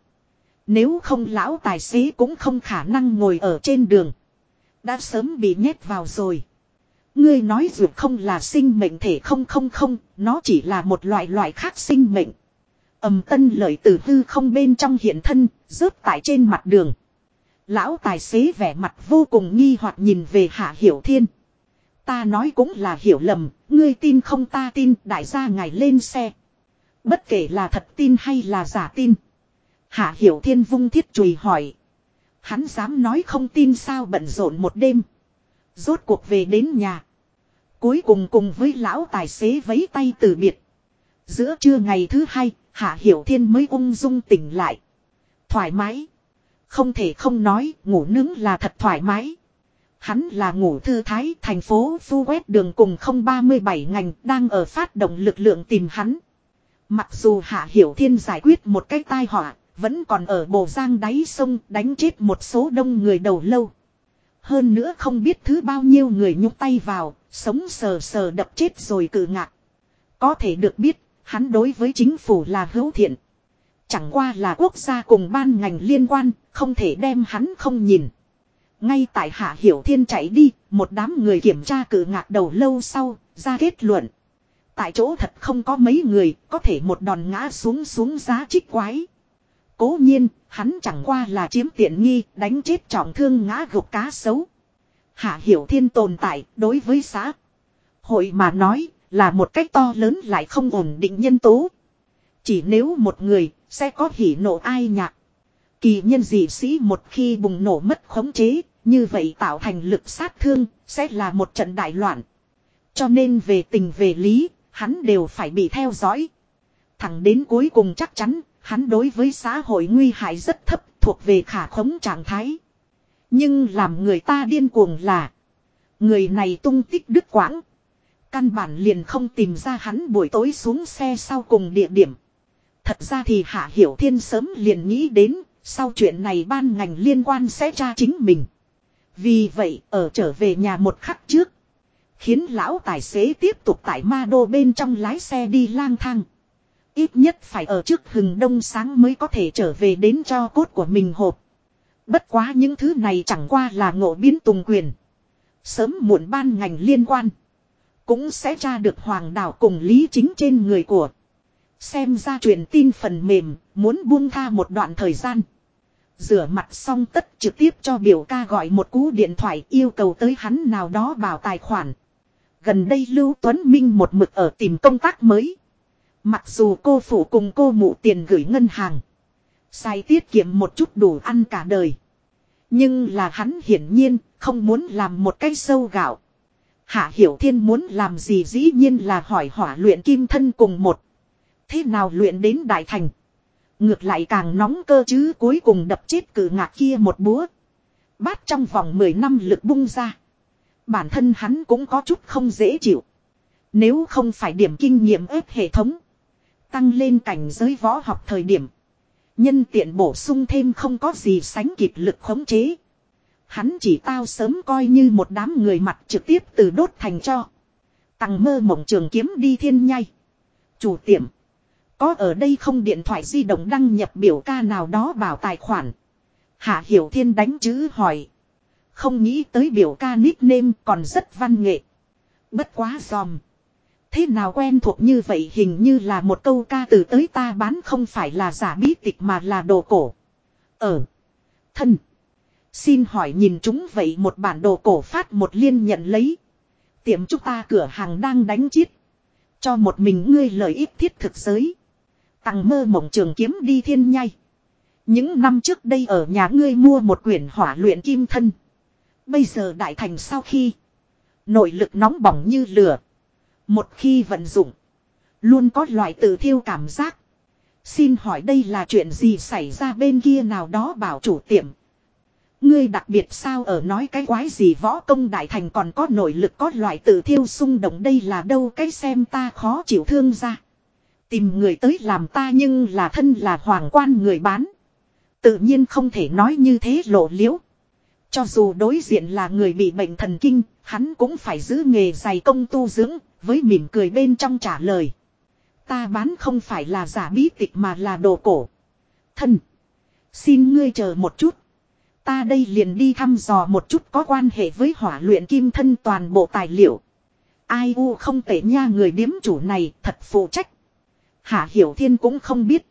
Nếu không lão tài xế cũng không khả năng ngồi ở trên đường. Đã sớm bị nhét vào rồi. Ngươi nói dược không là sinh mệnh thể không không không, nó chỉ là một loại loại khác sinh mệnh. Ẩm tân lợi từ hư không bên trong hiện thân, rớt tại trên mặt đường. Lão tài xế vẻ mặt vô cùng nghi hoặc nhìn về Hạ Hiểu Thiên. Ta nói cũng là hiểu lầm, ngươi tin không ta tin, đại gia ngài lên xe. Bất kể là thật tin hay là giả tin. Hạ Hiểu Thiên vung thiết chùy hỏi. Hắn dám nói không tin sao bận rộn một đêm. Rốt cuộc về đến nhà. Cuối cùng cùng với lão tài xế vấy tay từ biệt. Giữa trưa ngày thứ hai, Hạ Hiểu Thiên mới ung dung tỉnh lại. Thoải mái. Không thể không nói, ngủ nướng là thật thoải mái. Hắn là ngủ thư thái thành phố phu quét đường cùng 037 ngành đang ở phát động lực lượng tìm hắn. Mặc dù Hạ Hiểu Thiên giải quyết một cái tai họa, vẫn còn ở bồ giang đáy sông đánh chết một số đông người đầu lâu. Hơn nữa không biết thứ bao nhiêu người nhúc tay vào, sống sờ sờ đập chết rồi cử ngạc. Có thể được biết, hắn đối với chính phủ là hữu thiện. Chẳng qua là quốc gia cùng ban ngành liên quan, không thể đem hắn không nhìn. Ngay tại Hạ Hiểu Thiên chạy đi, một đám người kiểm tra cử ngạc đầu lâu sau, ra kết luận. Tại chỗ thật không có mấy người, có thể một đòn ngã xuống xuống giá trích quái. Cố nhiên, hắn chẳng qua là chiếm tiện nghi, đánh chết trọng thương ngã gục cá xấu. Hạ Hiểu Thiên tồn tại, đối với xã. Hội mà nói, là một cách to lớn lại không ổn định nhân tố. Chỉ nếu một người, sẽ có hỉ nộ ai nhạc. Kỳ nhân dị sĩ một khi bùng nổ mất khống chế, như vậy tạo thành lực sát thương, sẽ là một trận đại loạn. Cho nên về tình về lý, hắn đều phải bị theo dõi. Thẳng đến cuối cùng chắc chắn, hắn đối với xã hội nguy hại rất thấp, thuộc về khả khống trạng thái. Nhưng làm người ta điên cuồng là, người này tung tích đứt quãng. Căn bản liền không tìm ra hắn buổi tối xuống xe sau cùng địa điểm. Thật ra thì Hạ Hiểu Thiên sớm liền nghĩ đến, sau chuyện này ban ngành liên quan sẽ tra chính mình. Vì vậy, ở trở về nhà một khắc trước, khiến lão tài xế tiếp tục tại ma đô bên trong lái xe đi lang thang. Ít nhất phải ở trước hừng đông sáng mới có thể trở về đến cho cốt của mình hộp. Bất quá những thứ này chẳng qua là ngộ biến tùng quyền. Sớm muộn ban ngành liên quan. Cũng sẽ tra được hoàng đảo cùng lý chính trên người của. Xem ra truyền tin phần mềm, muốn buông tha một đoạn thời gian. Rửa mặt xong tất trực tiếp cho biểu ca gọi một cú điện thoại yêu cầu tới hắn nào đó bảo tài khoản. Gần đây Lưu Tuấn Minh một mực ở tìm công tác mới. Mặc dù cô phụ cùng cô mụ tiền gửi ngân hàng. Sai tiết kiệm một chút đủ ăn cả đời. Nhưng là hắn hiển nhiên không muốn làm một cái sâu gạo. Hạ Hiểu Thiên muốn làm gì dĩ nhiên là hỏi hỏa luyện kim thân cùng một. Thế nào luyện đến đại thành. Ngược lại càng nóng cơ chứ cuối cùng đập chết cử ngạc kia một búa. Bát trong vòng 10 năm lực bung ra. Bản thân hắn cũng có chút không dễ chịu. Nếu không phải điểm kinh nghiệm ép hệ thống. Tăng lên cảnh giới võ học thời điểm. Nhân tiện bổ sung thêm không có gì sánh kịp lực khống chế. Hắn chỉ tao sớm coi như một đám người mặt trực tiếp từ đốt thành cho. Tằng mơ mộng trường kiếm đi thiên nhai. Chủ tiệm. Có ở đây không điện thoại di động đăng nhập biểu ca nào đó bảo tài khoản. Hạ Hiểu Thiên đánh chữ hỏi. Không nghĩ tới biểu ca nickname còn rất văn nghệ. Bất quá giòm. Thế nào quen thuộc như vậy hình như là một câu ca từ tới ta bán không phải là giả bí tịch mà là đồ cổ. Ở. Thân. Xin hỏi nhìn chúng vậy một bản đồ cổ phát một liên nhận lấy. Tiệm chúng ta cửa hàng đang đánh chiết. Cho một mình ngươi lợi ích thiết thực giới. Tặng mơ mộng trường kiếm đi thiên nhai. Những năm trước đây ở nhà ngươi mua một quyển hỏa luyện kim thân. Bây giờ đại thành sau khi. Nội lực nóng bỏng như lửa. Một khi vận dụng. Luôn có loại tự thiêu cảm giác. Xin hỏi đây là chuyện gì xảy ra bên kia nào đó bảo chủ tiệm. Ngươi đặc biệt sao ở nói cái quái gì võ công đại thành còn có nội lực có loại tự thiêu xung động đây là đâu cái xem ta khó chịu thương ra. Tìm người tới làm ta nhưng là thân là hoàng quan người bán. Tự nhiên không thể nói như thế lộ liễu. Cho dù đối diện là người bị bệnh thần kinh, hắn cũng phải giữ nghề dày công tu dưỡng, với mỉm cười bên trong trả lời. Ta bán không phải là giả bí tịch mà là đồ cổ. Thân. Xin ngươi chờ một chút. Ta đây liền đi thăm dò một chút có quan hệ với hỏa luyện kim thân toàn bộ tài liệu. Ai u không tệ nha người điếm chủ này, thật phụ trách. Hạ Hiểu Thiên cũng không biết.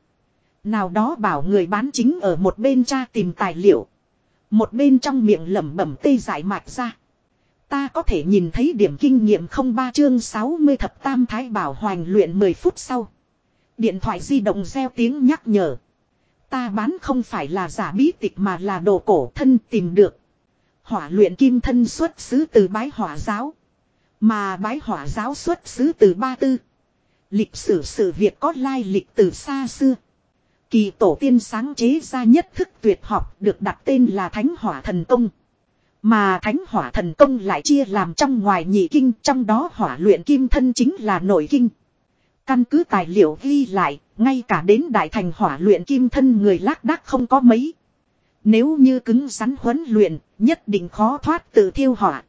Nào đó bảo người bán chính ở một bên tra tìm tài liệu. Một bên trong miệng lẩm bẩm tê giải mạch ra. Ta có thể nhìn thấy điểm kinh nghiệm không ba chương 60 thập tam thái bảo hoành luyện 10 phút sau. Điện thoại di động reo tiếng nhắc nhở. Ta bán không phải là giả bí tịch mà là đồ cổ thân tìm được. Hỏa luyện kim thân xuất xứ từ bái hỏa giáo. Mà bái hỏa giáo xuất xứ từ ba tư. Lịch sử sự việc có lai lịch từ xa xưa. Kỳ tổ tiên sáng chế ra nhất thức tuyệt học được đặt tên là Thánh Hỏa Thần Tông. Mà Thánh Hỏa Thần Công lại chia làm trong ngoài nhị kinh trong đó hỏa luyện kim thân chính là nội kinh. Căn cứ tài liệu ghi lại, ngay cả đến đại thành hỏa luyện kim thân người lác đác không có mấy. Nếu như cứng rắn huấn luyện, nhất định khó thoát tự thiêu hỏa.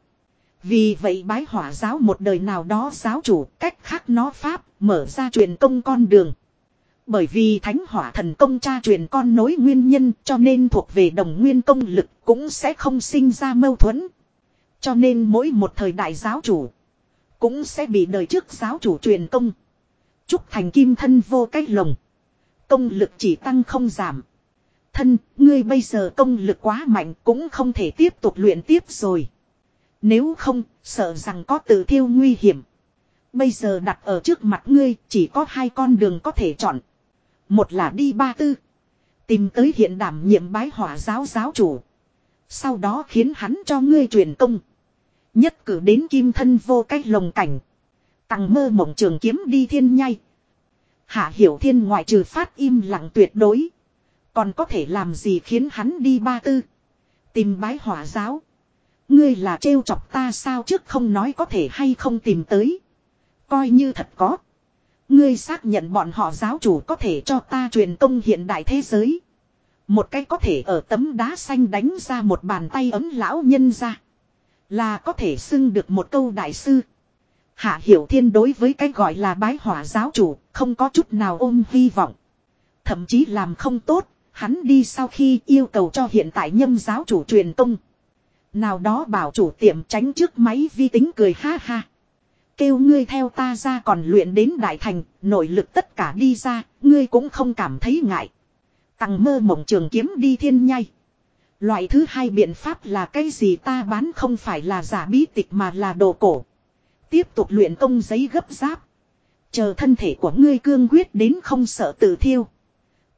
Vì vậy bái hỏa giáo một đời nào đó giáo chủ cách khác nó pháp, mở ra truyền công con đường. Bởi vì thánh hỏa thần công cha truyền con nối nguyên nhân cho nên thuộc về đồng nguyên công lực cũng sẽ không sinh ra mâu thuẫn. Cho nên mỗi một thời đại giáo chủ cũng sẽ bị đời trước giáo chủ truyền công. Trúc thành kim thân vô cách lồng. Công lực chỉ tăng không giảm. Thân, ngươi bây giờ công lực quá mạnh cũng không thể tiếp tục luyện tiếp rồi. Nếu không, sợ rằng có tự thiêu nguy hiểm. Bây giờ đặt ở trước mặt ngươi chỉ có hai con đường có thể chọn. Một là đi ba tư. Tìm tới hiện đảm nhiệm bái hỏa giáo giáo chủ. Sau đó khiến hắn cho ngươi truyền công. Nhất cử đến kim thân vô cách lồng cảnh. Tặng mơ mộng trường kiếm đi thiên nhai. Hạ hiểu thiên ngoại trừ phát im lặng tuyệt đối. Còn có thể làm gì khiến hắn đi ba tư. Tìm bái hỏa giáo. Ngươi là trêu chọc ta sao trước không nói có thể hay không tìm tới. Coi như thật có. Ngươi xác nhận bọn họ giáo chủ có thể cho ta truyền công hiện đại thế giới. Một cách có thể ở tấm đá xanh đánh ra một bàn tay ấm lão nhân ra. Là có thể xưng được một câu đại sư. Hạ Hiểu Thiên đối với cái gọi là bái hỏa giáo chủ, không có chút nào ôm hy vọng. Thậm chí làm không tốt, hắn đi sau khi yêu cầu cho hiện tại nhâm giáo chủ truyền công. Nào đó bảo chủ tiệm tránh trước máy vi tính cười ha ha. Kêu ngươi theo ta ra còn luyện đến đại thành, nội lực tất cả đi ra, ngươi cũng không cảm thấy ngại. Tằng mơ mộng trường kiếm đi thiên nhai. Loại thứ hai biện pháp là cái gì ta bán không phải là giả bí tịch mà là đồ cổ. Tiếp tục luyện công giấy gấp giáp. Chờ thân thể của ngươi cương quyết đến không sợ tự thiêu.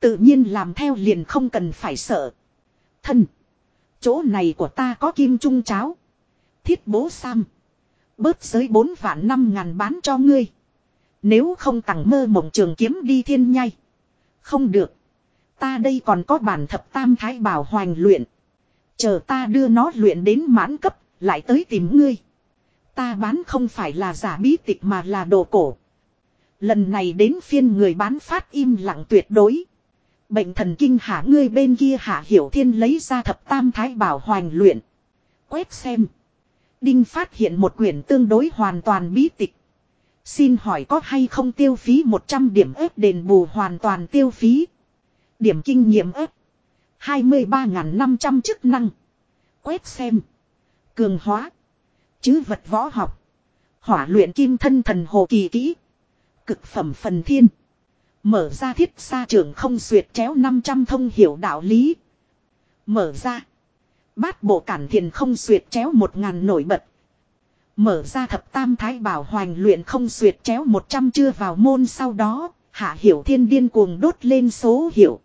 Tự nhiên làm theo liền không cần phải sợ. Thân. Chỗ này của ta có kim trung cháo. Thiết bố sam. Bớt giới bốn vạn năm ngàn bán cho ngươi. Nếu không tặng mơ mộng trường kiếm đi thiên nhai. Không được. Ta đây còn có bản thập tam thái bảo hoành luyện. Chờ ta đưa nó luyện đến mãn cấp, lại tới tìm ngươi. Ta bán không phải là giả bí tịch mà là đồ cổ. Lần này đến phiên người bán phát im lặng tuyệt đối. Bệnh thần kinh hạ ngươi bên kia hạ hiểu thiên lấy ra thập tam thái bảo hoành luyện. Quét xem. Đinh phát hiện một quyển tương đối hoàn toàn bí tịch. Xin hỏi có hay không tiêu phí 100 điểm ếp đền bù hoàn toàn tiêu phí. Điểm kinh nghiệm ếp. 23.500 chức năng. Quét xem. Cường hóa. Chứ vật võ học. Hỏa luyện kim thân thần hồ kỳ kỹ. Cực phẩm phần thiên. Mở ra thiết xa trường không xuyệt chéo 500 thông hiểu đạo lý. Mở ra. Bát bộ cản thiền không xuyệt chéo một ngàn nổi bật. Mở ra thập tam thái bảo hoành luyện không xuyệt chéo 100 chưa vào môn sau đó. Hạ hiểu thiên điên cuồng đốt lên số hiệu.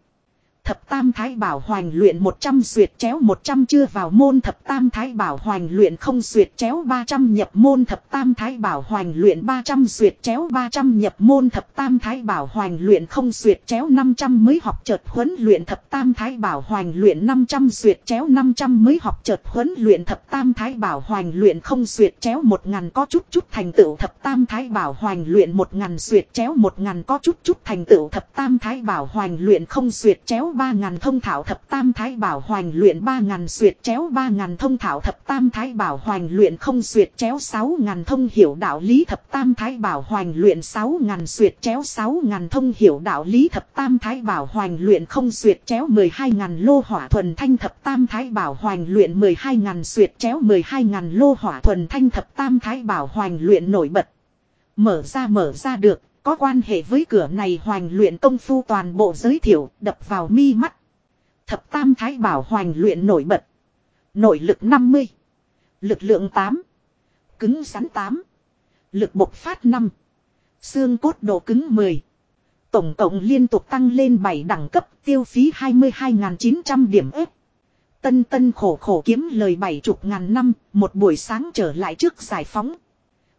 Thập tam thái bảo hoành luyện 100 xuyệt chéo 100 chưa vào môn thập tam thái bảo hoành luyện không xuyệt chéo 300 nhập môn thập tam thái bảo hoành luyện 300 xuyệt chéo 300 nhập môn thập tam thái bảo hoành luyện không xuyệt chéo 500 mới học chợt huấn luyện thập tam thái bảo hoành luyện 500 xuyệt chéo 500 mới học chợt huấn luyện thập tam thái bảo hoành luyện không xuyệt chéo 1000 có chút chút thành tựu thập tam thái bảo hoành luyện 1000 xuyệt chéo 1000 có chút chút thành tựu thập tam thái bảo hoành luyện không xuyệt chéo ba ngàn thông thảo thập tam thái bảo hoành luyện, ba ngàn xuyệt chéo, ba ngàn thông thảo thập tam thái bảo hoành luyện không xuyệt chéo, sáu ngàn thông hiểu đạo lý thập tam thái bảo hoành luyện, sáu ngàn xuyệt chéo, sáu ngàn thông hiểu đạo lý thập tam thái bảo hoành luyện không xuyệt chéo, mười hai ngàn lô hỏa thuần thanh thập tam thái bảo hoành luyện, mười hai ngàn xuyệt chéo, mười hai ngàn lô hỏa thuần thanh thập tam thái bảo hoành luyện nổi bật. Mở ra mở ra được có quan hệ với cửa này hoành luyện công phu toàn bộ giới thiệu đập vào mi mắt. Thập tam thái bảo hoành luyện nổi bật. Nội lực 50. Lực lượng 8. Cứng rắn 8. Lực bộc phát 5. Xương cốt độ cứng 10. Tổng cộng liên tục tăng lên 7 đẳng cấp tiêu phí 22.900 điểm ếp. Tân tân khổ khổ kiếm lời bảy chục ngàn năm, một buổi sáng trở lại trước giải phóng.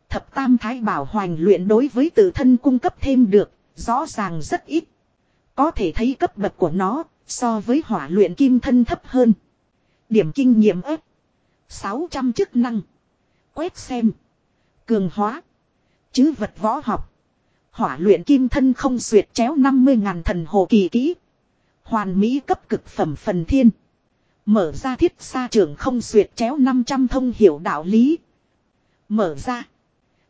Thập tam thái bảo hoành luyện đối với tự thân cung cấp thêm được, rõ ràng rất ít. Có thể thấy cấp bậc của nó, so với hỏa luyện kim thân thấp hơn. Điểm kinh nghiệm ếp. 600 chức năng. Quét xem. Cường hóa. Chứ vật võ học. Hỏa luyện kim thân không xuyệt chéo 50.000 thần hồ kỳ kỹ. Hoàn mỹ cấp cực phẩm phần thiên. Mở ra thiết xa trường không xuyệt chéo 500 thông hiểu đạo lý. Mở ra.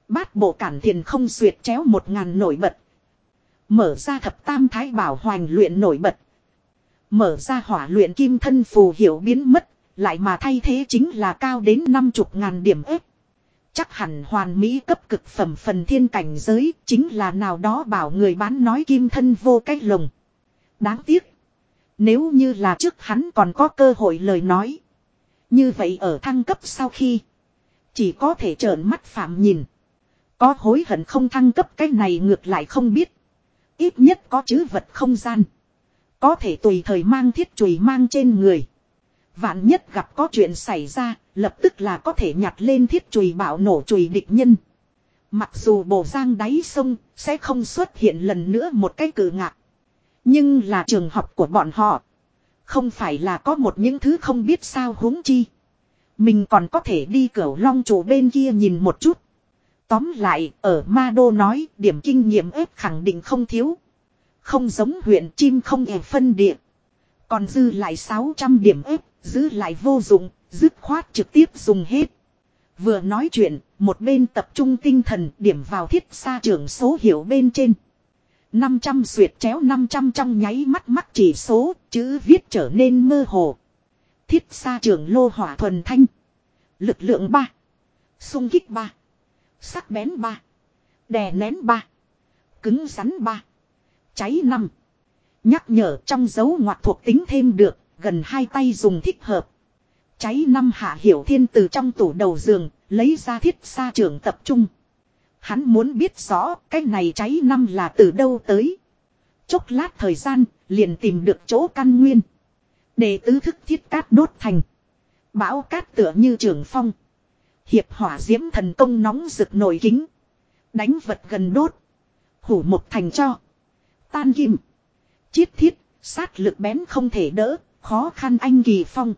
Bát bộ cản thiền không xuyệt chéo một ngàn nổi bật. Mở ra thập tam thái bảo hoành luyện nổi bật. Mở ra hỏa luyện kim thân phù hiểu biến mất. Lại mà thay thế chính là cao đến năm chục ngàn điểm ếp. Chắc hẳn hoàn mỹ cấp cực phẩm phần thiên cảnh giới chính là nào đó bảo người bán nói kim thân vô cách lồng. Đáng tiếc. Nếu như là trước hắn còn có cơ hội lời nói. Như vậy ở thăng cấp sau khi. Chỉ có thể trợn mắt phạm nhìn. Có hối hận không thăng cấp cái này ngược lại không biết. Ít nhất có chữ vật không gian. Có thể tùy thời mang thiết chùy mang trên người. Vạn nhất gặp có chuyện xảy ra, lập tức là có thể nhặt lên thiết chùy bảo nổ chùy địch nhân. Mặc dù bổ giang đáy sông sẽ không xuất hiện lần nữa một cái cử ngạc. Nhưng là trường học của bọn họ. Không phải là có một những thứ không biết sao huống chi. Mình còn có thể đi cửa long chỗ bên kia nhìn một chút. Tóm lại, ở Ma Đô nói, điểm kinh nghiệm ếp khẳng định không thiếu. Không giống huyện chim không ẻ phân địa. Còn dư lại 600 điểm ếp, giữ lại vô dụng, dứt khoát trực tiếp dùng hết. Vừa nói chuyện, một bên tập trung tinh thần điểm vào thiết xa trưởng số hiệu bên trên. 500 xuyệt chéo 500 trong nháy mắt mắt chỉ số, chữ viết trở nên mơ hồ. Thiết xa trưởng lô hỏa thuần thanh. Lực lượng 3. Xung kích 3. Sắc bén ba. Đè nén ba. Cứng rắn ba. Cháy năm. Nhắc nhở trong dấu ngoặc thuộc tính thêm được, gần hai tay dùng thích hợp. Cháy năm hạ hiểu thiên từ trong tủ đầu giường, lấy ra thiết xa trưởng tập trung. Hắn muốn biết rõ cái này cháy năm là từ đâu tới. Chốc lát thời gian, liền tìm được chỗ căn nguyên. Để tứ thức thiết cát đốt thành. Bão cát tựa như trường phong. Hiệp hỏa diễm thần công nóng rực nổi kính. Đánh vật gần đốt. Hủ một thành cho. Tan kim. Chiết thiết, sát lực bén không thể đỡ, khó khăn anh kỳ phong.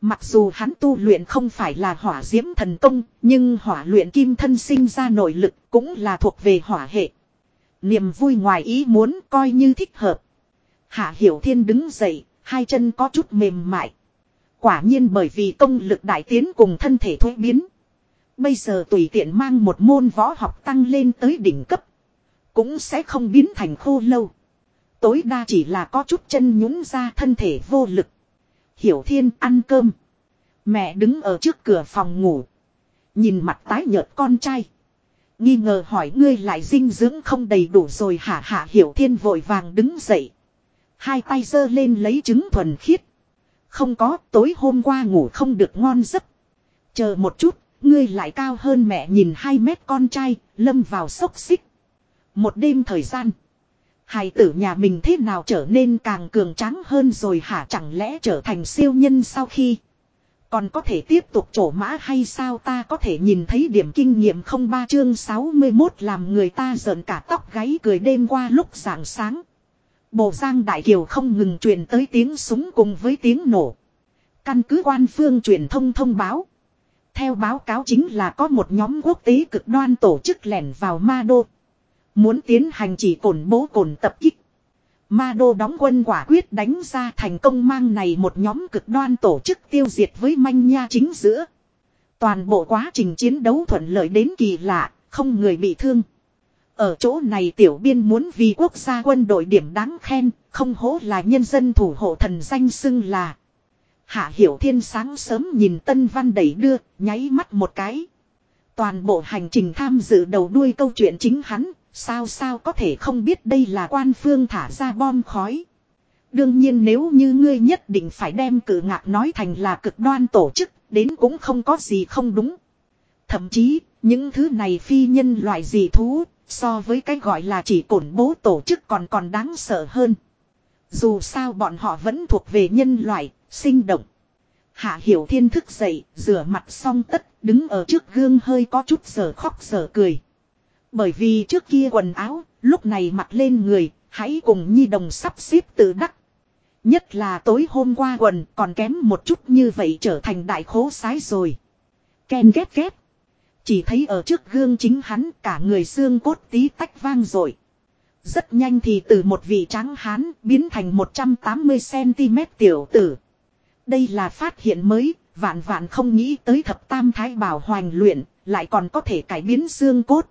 Mặc dù hắn tu luyện không phải là hỏa diễm thần công, nhưng hỏa luyện kim thân sinh ra nội lực cũng là thuộc về hỏa hệ. Niềm vui ngoài ý muốn coi như thích hợp. Hạ Hiểu Thiên đứng dậy, hai chân có chút mềm mại. Quả nhiên bởi vì công lực đại tiến cùng thân thể thuế biến. Bây giờ tùy tiện mang một môn võ học tăng lên tới đỉnh cấp. Cũng sẽ không biến thành khô lâu. Tối đa chỉ là có chút chân nhũng ra thân thể vô lực. Hiểu Thiên ăn cơm. Mẹ đứng ở trước cửa phòng ngủ. Nhìn mặt tái nhợt con trai. Nghi ngờ hỏi ngươi lại dinh dưỡng không đầy đủ rồi hả hả hiểu thiên vội vàng đứng dậy. Hai tay giơ lên lấy trứng thuần khiết. Không có tối hôm qua ngủ không được ngon giấc. Chờ một chút, ngươi lại cao hơn mẹ nhìn hai mét con trai, lâm vào sốc xích. Một đêm thời gian. Hài tử nhà mình thế nào trở nên càng cường tráng hơn rồi hả chẳng lẽ trở thành siêu nhân sau khi. Còn có thể tiếp tục trổ mã hay sao ta có thể nhìn thấy điểm kinh nghiệm không ba chương 61 làm người ta giận cả tóc gáy cười đêm qua lúc rạng sáng. Bộ giang đại kiều không ngừng truyền tới tiếng súng cùng với tiếng nổ. Căn cứ quan phương truyền thông thông báo. Theo báo cáo chính là có một nhóm quốc tế cực đoan tổ chức lẻn vào ma đô. Muốn tiến hành chỉ cổn bố cổn tập kích. Ma đô đóng quân quả quyết đánh ra thành công mang này một nhóm cực đoan tổ chức tiêu diệt với manh nha chính giữa. Toàn bộ quá trình chiến đấu thuận lợi đến kỳ lạ, không người bị thương. Ở chỗ này tiểu biên muốn vì quốc gia quân đội điểm đáng khen, không hố là nhân dân thủ hộ thần danh xưng là. Hạ Hiểu Thiên sáng sớm nhìn Tân Văn đẩy đưa, nháy mắt một cái. Toàn bộ hành trình tham dự đầu đuôi câu chuyện chính hắn, Sao sao có thể không biết đây là quan phương thả ra bom khói. Đương nhiên nếu như ngươi nhất định phải đem cử ngạc nói thành là cực đoan tổ chức, đến cũng không có gì không đúng. Thậm chí, những thứ này phi nhân loại gì thú, so với cái gọi là chỉ cổn bố tổ chức còn còn đáng sợ hơn. Dù sao bọn họ vẫn thuộc về nhân loại, sinh động. Hạ Hiểu Thiên thức dậy, rửa mặt xong tất, đứng ở trước gương hơi có chút sờ khóc sờ cười. Bởi vì trước kia quần áo, lúc này mặc lên người, hãy cùng Nhi Đồng sắp xếp tự đắc. Nhất là tối hôm qua quần còn kém một chút như vậy trở thành đại khố sái rồi. Ken ghét ghét. Chỉ thấy ở trước gương chính hắn cả người xương cốt tí tách vang rồi. Rất nhanh thì từ một vị trắng hán biến thành 180cm tiểu tử. Đây là phát hiện mới, vạn vạn không nghĩ tới thập tam thái bảo hoành luyện, lại còn có thể cải biến xương cốt.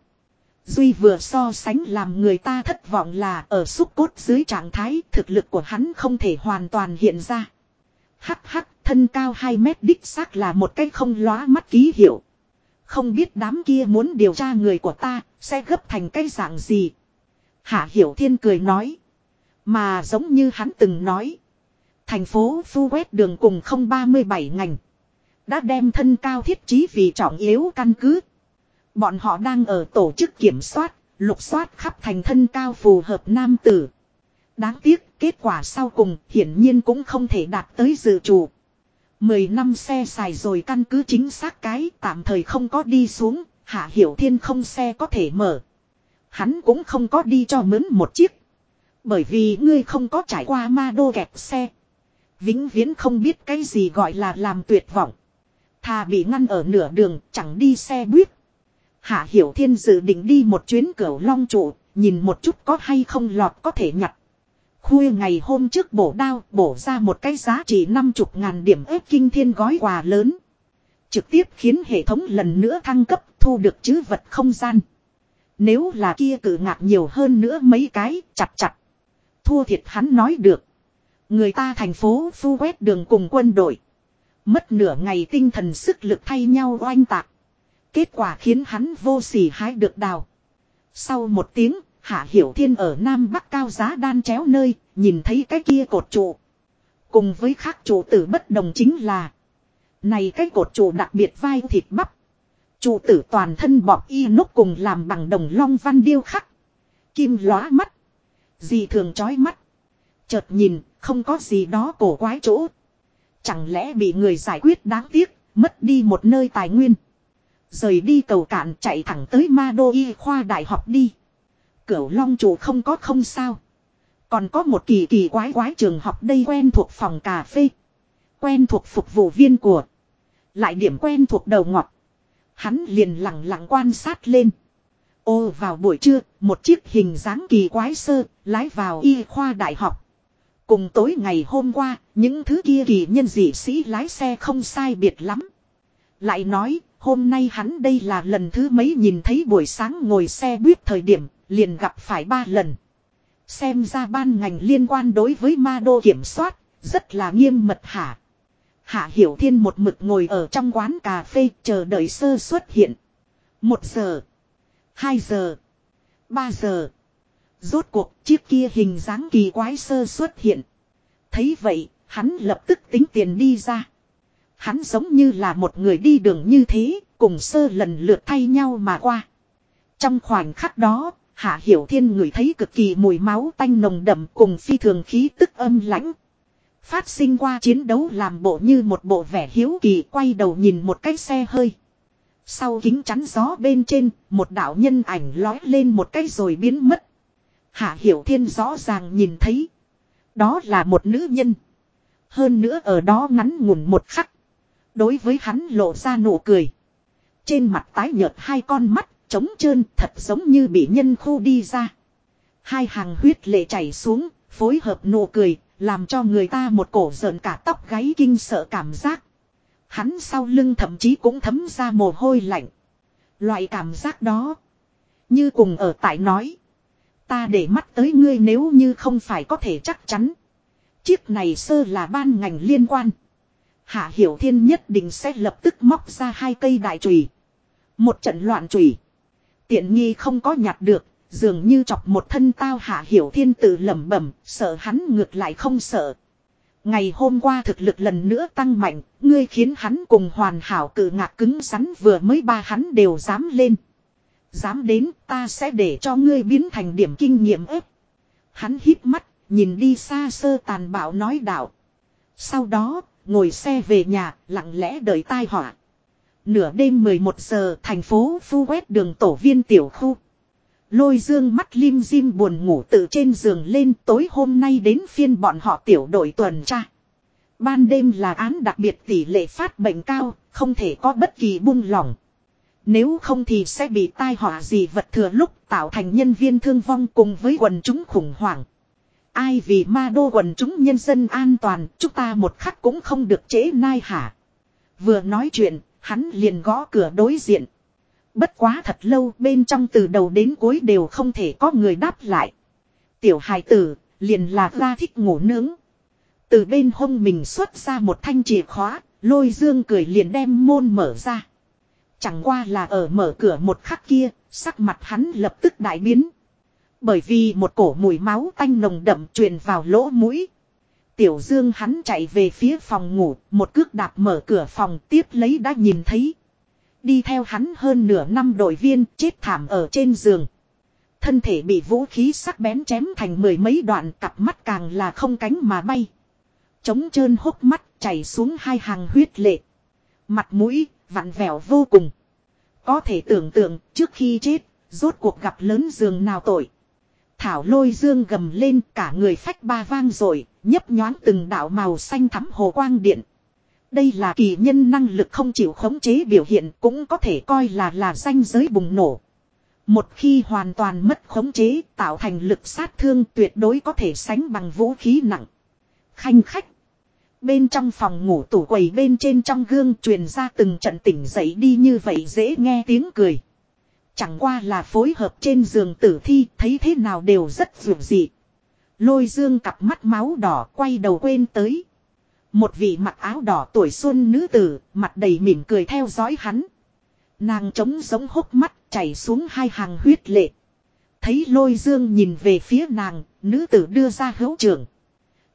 Duy vừa so sánh làm người ta thất vọng là ở xúc cốt dưới trạng thái thực lực của hắn không thể hoàn toàn hiện ra. Hắc hắc, thân cao 2 mét đích xác là một cái không lóa mắt ký hiệu. Không biết đám kia muốn điều tra người của ta, sẽ gấp thành cái dạng gì. Hạ Hiểu Thiên cười nói. Mà giống như hắn từng nói. Thành phố Phu quét đường cùng không 37 ngành. Đã đem thân cao thiết trí vì trọng yếu căn cứ. Bọn họ đang ở tổ chức kiểm soát, lục soát khắp thành thân cao phù hợp nam tử. Đáng tiếc, kết quả sau cùng hiển nhiên cũng không thể đạt tới dự chủ. Mười năm xe xài rồi căn cứ chính xác cái tạm thời không có đi xuống, hạ hiểu thiên không xe có thể mở. Hắn cũng không có đi cho mướn một chiếc. Bởi vì ngươi không có trải qua ma đô kẹp xe. Vĩnh viễn không biết cái gì gọi là làm tuyệt vọng. Thà bị ngăn ở nửa đường chẳng đi xe buýt Hạ Hiểu Thiên dự định đi một chuyến cửa long trụ, nhìn một chút có hay không lọt có thể nhặt. Khuya ngày hôm trước bổ đao, bổ ra một cái giá trị năm chục ngàn điểm ếp kinh thiên gói quà lớn. Trực tiếp khiến hệ thống lần nữa thăng cấp thu được chứ vật không gian. Nếu là kia cử ngạc nhiều hơn nữa mấy cái, chặt chặt. Thua thiệt hắn nói được. Người ta thành phố phu quét đường cùng quân đội. Mất nửa ngày tinh thần sức lực thay nhau oanh tạc. Kết quả khiến hắn vô sỉ hái được đào. Sau một tiếng, Hạ Hiểu Thiên ở Nam Bắc cao giá đan chéo nơi, nhìn thấy cái kia cột trụ. Cùng với khác trụ tử bất đồng chính là. Này cái cột trụ đặc biệt vai thịt bắp. Trụ tử toàn thân bọt y nút cùng làm bằng đồng long văn điêu khắc. Kim lóa mắt. Gì thường chói mắt. Chợt nhìn, không có gì đó cổ quái chỗ. Chẳng lẽ bị người giải quyết đáng tiếc, mất đi một nơi tài nguyên. Rời đi cầu cạn chạy thẳng tới ma đô y khoa đại học đi. Cửu long chủ không có không sao. Còn có một kỳ kỳ quái quái trường học đây quen thuộc phòng cà phê. Quen thuộc phục vụ viên của. Lại điểm quen thuộc đầu ngọt. Hắn liền lặng lặng quan sát lên. Ô vào buổi trưa, một chiếc hình dáng kỳ quái sơ, lái vào y khoa đại học. Cùng tối ngày hôm qua, những thứ kia kỳ nhân dị sĩ lái xe không sai biệt lắm. Lại nói, hôm nay hắn đây là lần thứ mấy nhìn thấy buổi sáng ngồi xe buýt thời điểm, liền gặp phải ba lần. Xem ra ban ngành liên quan đối với ma đô kiểm soát, rất là nghiêm mật hả. Hạ Hiểu Thiên một mực ngồi ở trong quán cà phê chờ đợi sơ xuất hiện. Một giờ. Hai giờ. Ba giờ. Rốt cuộc chiếc kia hình dáng kỳ quái sơ xuất hiện. Thấy vậy, hắn lập tức tính tiền đi ra. Hắn giống như là một người đi đường như thế, cùng sơ lần lượt thay nhau mà qua. Trong khoảnh khắc đó, Hạ Hiểu Thiên người thấy cực kỳ mùi máu tanh nồng đậm cùng phi thường khí tức âm lãnh. Phát sinh qua chiến đấu làm bộ như một bộ vẻ hiếu kỳ quay đầu nhìn một cái xe hơi. Sau kính chắn gió bên trên, một đạo nhân ảnh lói lên một cái rồi biến mất. Hạ Hiểu Thiên rõ ràng nhìn thấy. Đó là một nữ nhân. Hơn nữa ở đó ngắn ngủn một khắc. Đối với hắn lộ ra nụ cười. Trên mặt tái nhợt hai con mắt, trống trơn thật giống như bị nhân khu đi ra. Hai hàng huyết lệ chảy xuống, phối hợp nụ cười, làm cho người ta một cổ rợn cả tóc gáy kinh sợ cảm giác. Hắn sau lưng thậm chí cũng thấm ra mồ hôi lạnh. Loại cảm giác đó. Như cùng ở tại nói. Ta để mắt tới ngươi nếu như không phải có thể chắc chắn. Chiếc này sơ là ban ngành liên quan. Hạ Hiểu Thiên nhất định sẽ lập tức móc ra hai cây đại chùy. Một trận loạn chùy. Tiện nghi không có nhặt được, dường như chọc một thân tao Hạ Hiểu Thiên tự lẩm bẩm, sợ hắn ngược lại không sợ. Ngày hôm qua thực lực lần nữa tăng mạnh, ngươi khiến hắn cùng hoàn hảo cự ngạc cứng rắn vừa mới ba hắn đều dám lên. Dám đến ta sẽ để cho ngươi biến thành điểm kinh nghiệm ếp. Hắn hít mắt, nhìn đi xa sơ tàn bạo nói đạo. Sau đó, ngồi xe về nhà, lặng lẽ đợi tai họa. Nửa đêm 11 giờ thành phố phu quét đường tổ viên tiểu khu. Lôi dương mắt lim dim buồn ngủ tự trên giường lên tối hôm nay đến phiên bọn họ tiểu đội tuần tra. Ban đêm là án đặc biệt tỷ lệ phát bệnh cao, không thể có bất kỳ buông lỏng. Nếu không thì sẽ bị tai họa gì vật thừa lúc tạo thành nhân viên thương vong cùng với quần chúng khủng hoảng. Ai vì ma đô quần chúng nhân dân an toàn, chúng ta một khắc cũng không được chế nai hả. Vừa nói chuyện, hắn liền gõ cửa đối diện. Bất quá thật lâu bên trong từ đầu đến cuối đều không thể có người đáp lại. Tiểu hài tử, liền là ra thích ngủ nướng. Từ bên hông mình xuất ra một thanh chìa khóa, lôi dương cười liền đem môn mở ra. Chẳng qua là ở mở cửa một khắc kia, sắc mặt hắn lập tức đại biến. Bởi vì một cổ mùi máu tanh nồng đậm truyền vào lỗ mũi. Tiểu Dương hắn chạy về phía phòng ngủ, một cước đạp mở cửa phòng tiếp lấy đã nhìn thấy. Đi theo hắn hơn nửa năm đội viên chết thảm ở trên giường. Thân thể bị vũ khí sắc bén chém thành mười mấy đoạn cặp mắt càng là không cánh mà bay. Chống trơn hốc mắt chảy xuống hai hàng huyết lệ. Mặt mũi, vặn vẹo vô cùng. Có thể tưởng tượng trước khi chết, rốt cuộc gặp lớn giường nào tội. Thảo lôi dương gầm lên cả người phách ba vang rồi, nhấp nhoáng từng đạo màu xanh thắm hồ quang điện. Đây là kỳ nhân năng lực không chịu khống chế biểu hiện cũng có thể coi là là danh giới bùng nổ. Một khi hoàn toàn mất khống chế tạo thành lực sát thương tuyệt đối có thể sánh bằng vũ khí nặng. Khanh khách. Bên trong phòng ngủ tủ quầy bên trên trong gương truyền ra từng trận tỉnh dậy đi như vậy dễ nghe tiếng cười. Chẳng qua là phối hợp trên giường tử thi thấy thế nào đều rất vượt dị. Lôi dương cặp mắt máu đỏ quay đầu quên tới. Một vị mặc áo đỏ tuổi xuân nữ tử, mặt đầy mỉm cười theo dõi hắn. Nàng trống giống hốc mắt, chảy xuống hai hàng huyết lệ. Thấy lôi dương nhìn về phía nàng, nữ tử đưa ra hữu trưởng.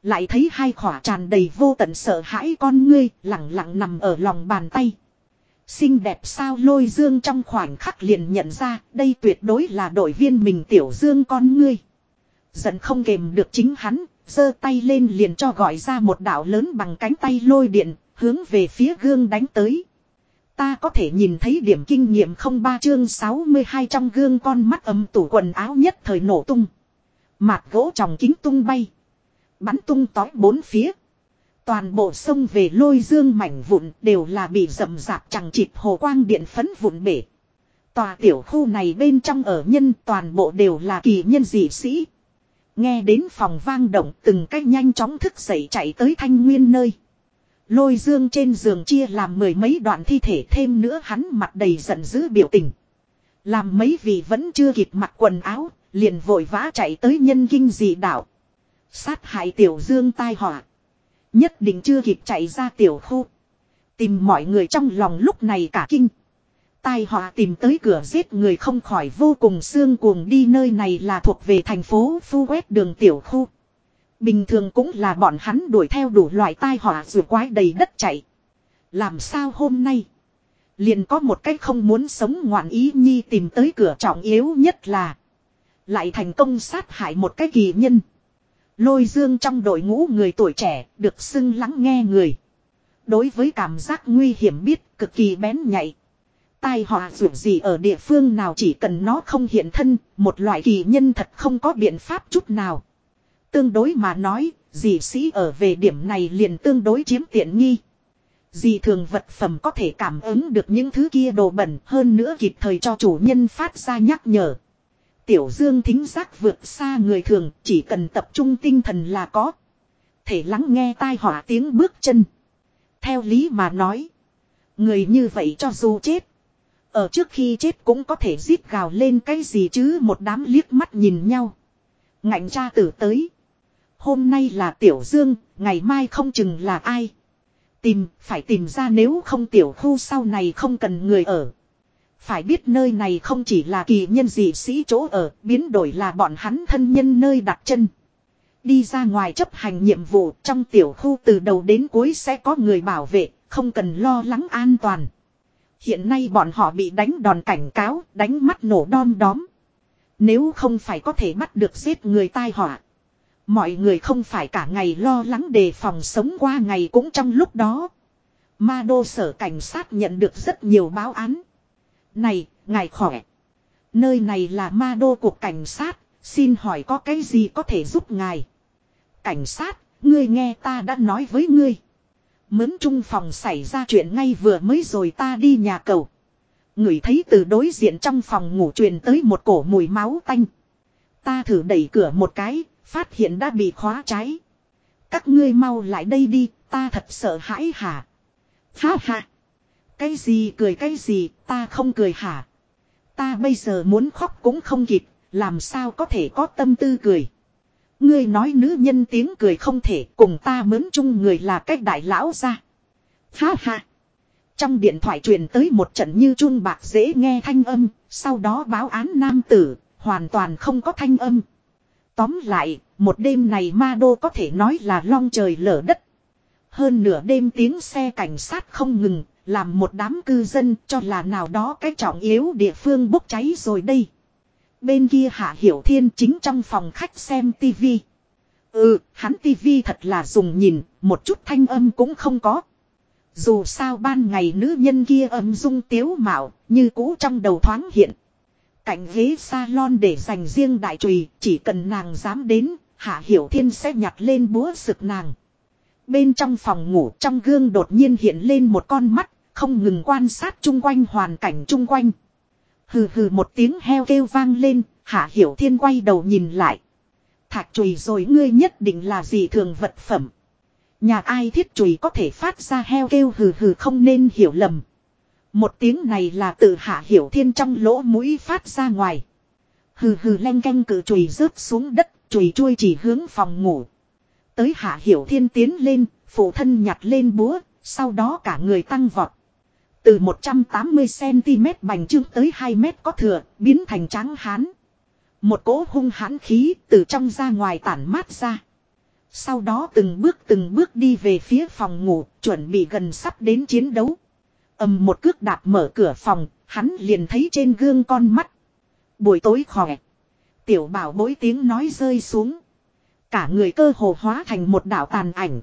Lại thấy hai khỏa tràn đầy vô tận sợ hãi con ngươi, lặng lặng nằm ở lòng bàn tay. Xinh đẹp sao lôi dương trong khoảnh khắc liền nhận ra, đây tuyệt đối là đội viên mình tiểu dương con ngươi. Giận không kềm được chính hắn, giơ tay lên liền cho gọi ra một đạo lớn bằng cánh tay lôi điện, hướng về phía gương đánh tới. Ta có thể nhìn thấy điểm kinh nghiệm không ba chương 62 trong gương con mắt ấm tủ quần áo nhất thời nổ tung. Mạt gỗ tròng kính tung bay. Bắn tung tói bốn phía. Toàn bộ sông về lôi dương mảnh vụn đều là bị rậm rạp chẳng chịp hồ quang điện phấn vụn bể. Tòa tiểu khu này bên trong ở nhân toàn bộ đều là kỳ nhân dị sĩ. Nghe đến phòng vang động từng cách nhanh chóng thức dậy chạy tới thanh nguyên nơi. Lôi dương trên giường chia làm mười mấy đoạn thi thể thêm nữa hắn mặt đầy giận dữ biểu tình. Làm mấy vị vẫn chưa kịp mặc quần áo, liền vội vã chạy tới nhân kinh dị đảo. Sát hại tiểu dương tai họa. Nhất định chưa kịp chạy ra tiểu khu. Tìm mọi người trong lòng lúc này cả kinh. Tai họa tìm tới cửa giết người không khỏi vô cùng xương cuồng đi nơi này là thuộc về thành phố phu quét đường tiểu khu. Bình thường cũng là bọn hắn đuổi theo đủ loại tai họa rùa quái đầy đất chạy. Làm sao hôm nay? Liền có một cách không muốn sống ngoạn ý nhi tìm tới cửa trọng yếu nhất là. Lại thành công sát hại một cái kỳ nhân. Lôi dương trong đội ngũ người tuổi trẻ được xưng lắng nghe người. Đối với cảm giác nguy hiểm biết cực kỳ bén nhạy. Tai họa dù gì ở địa phương nào chỉ cần nó không hiện thân, một loại kỳ nhân thật không có biện pháp chút nào. Tương đối mà nói, dì sĩ ở về điểm này liền tương đối chiếm tiện nghi. Dì thường vật phẩm có thể cảm ứng được những thứ kia đồ bẩn hơn nữa kịp thời cho chủ nhân phát ra nhắc nhở. Tiểu dương thính giác vượt xa người thường chỉ cần tập trung tinh thần là có. Thể lắng nghe tai họa tiếng bước chân. Theo lý mà nói. Người như vậy cho dù chết. Ở trước khi chết cũng có thể giết gào lên cái gì chứ một đám liếc mắt nhìn nhau. Ngạnh cha tử tới. Hôm nay là Tiểu Dương, ngày mai không chừng là ai. Tìm, phải tìm ra nếu không tiểu khu sau này không cần người ở. Phải biết nơi này không chỉ là kỳ nhân dị sĩ chỗ ở, biến đổi là bọn hắn thân nhân nơi đặt chân. Đi ra ngoài chấp hành nhiệm vụ trong tiểu khu từ đầu đến cuối sẽ có người bảo vệ, không cần lo lắng an toàn. Hiện nay bọn họ bị đánh đòn cảnh cáo, đánh mắt nổ đom đóm. Nếu không phải có thể bắt được giết người tai họa. Mọi người không phải cả ngày lo lắng đề phòng sống qua ngày cũng trong lúc đó. Ma đô sở cảnh sát nhận được rất nhiều báo án. Này, ngài khỏe. Nơi này là ma đô của cảnh sát, xin hỏi có cái gì có thể giúp ngài. Cảnh sát, ngươi nghe ta đã nói với ngươi. Mướn trung phòng xảy ra chuyện ngay vừa mới rồi ta đi nhà cầu. Người thấy từ đối diện trong phòng ngủ truyền tới một cổ mùi máu tanh. Ta thử đẩy cửa một cái, phát hiện đã bị khóa trái. Các ngươi mau lại đây đi, ta thật sợ hãi hả. Ha ha. Cái gì cười cái gì, ta không cười hả. Ta bây giờ muốn khóc cũng không kịp, làm sao có thể có tâm tư cười. Ngươi nói nữ nhân tiếng cười không thể cùng ta mướn chung người là cách đại lão ra. Ha ha. Trong điện thoại truyền tới một trận như chun bạc dễ nghe thanh âm, sau đó báo án nam tử, hoàn toàn không có thanh âm. Tóm lại, một đêm này ma đô có thể nói là long trời lở đất. Hơn nửa đêm tiếng xe cảnh sát không ngừng, làm một đám cư dân cho là nào đó cái trọng yếu địa phương bốc cháy rồi đây. Bên kia Hạ Hiểu Thiên chính trong phòng khách xem tivi. Ừ, hắn tivi thật là dùng nhìn, một chút thanh âm cũng không có. Dù sao ban ngày nữ nhân kia âm dung tiếu mạo, như cũ trong đầu thoáng hiện. Cạnh ghế salon để dành riêng đại trùy, chỉ cần nàng dám đến, Hạ Hiểu Thiên sẽ nhặt lên búa sực nàng. Bên trong phòng ngủ trong gương đột nhiên hiện lên một con mắt, không ngừng quan sát chung quanh hoàn cảnh chung quanh. Hừ hừ một tiếng heo kêu vang lên, Hạ Hiểu Thiên quay đầu nhìn lại. Thạch chùy rồi ngươi nhất định là gì thường vật phẩm. Nhà ai thiết chùy có thể phát ra heo kêu hừ hừ không nên hiểu lầm. Một tiếng này là từ Hạ Hiểu Thiên trong lỗ mũi phát ra ngoài. Hừ hừ len canh cử chùy rớt xuống đất, chùy chui chỉ hướng phòng ngủ. Tới Hạ Hiểu Thiên tiến lên, phụ thân nhặt lên búa, sau đó cả người tăng vọt. Từ 180cm bành trương tới 2 mét có thừa, biến thành trắng hán. Một cỗ hung hãn khí từ trong ra ngoài tản mát ra. Sau đó từng bước từng bước đi về phía phòng ngủ, chuẩn bị gần sắp đến chiến đấu. ầm một cước đạp mở cửa phòng, hắn liền thấy trên gương con mắt. Buổi tối khỏe. Tiểu bảo bối tiếng nói rơi xuống. Cả người cơ hồ hóa thành một đảo tàn ảnh.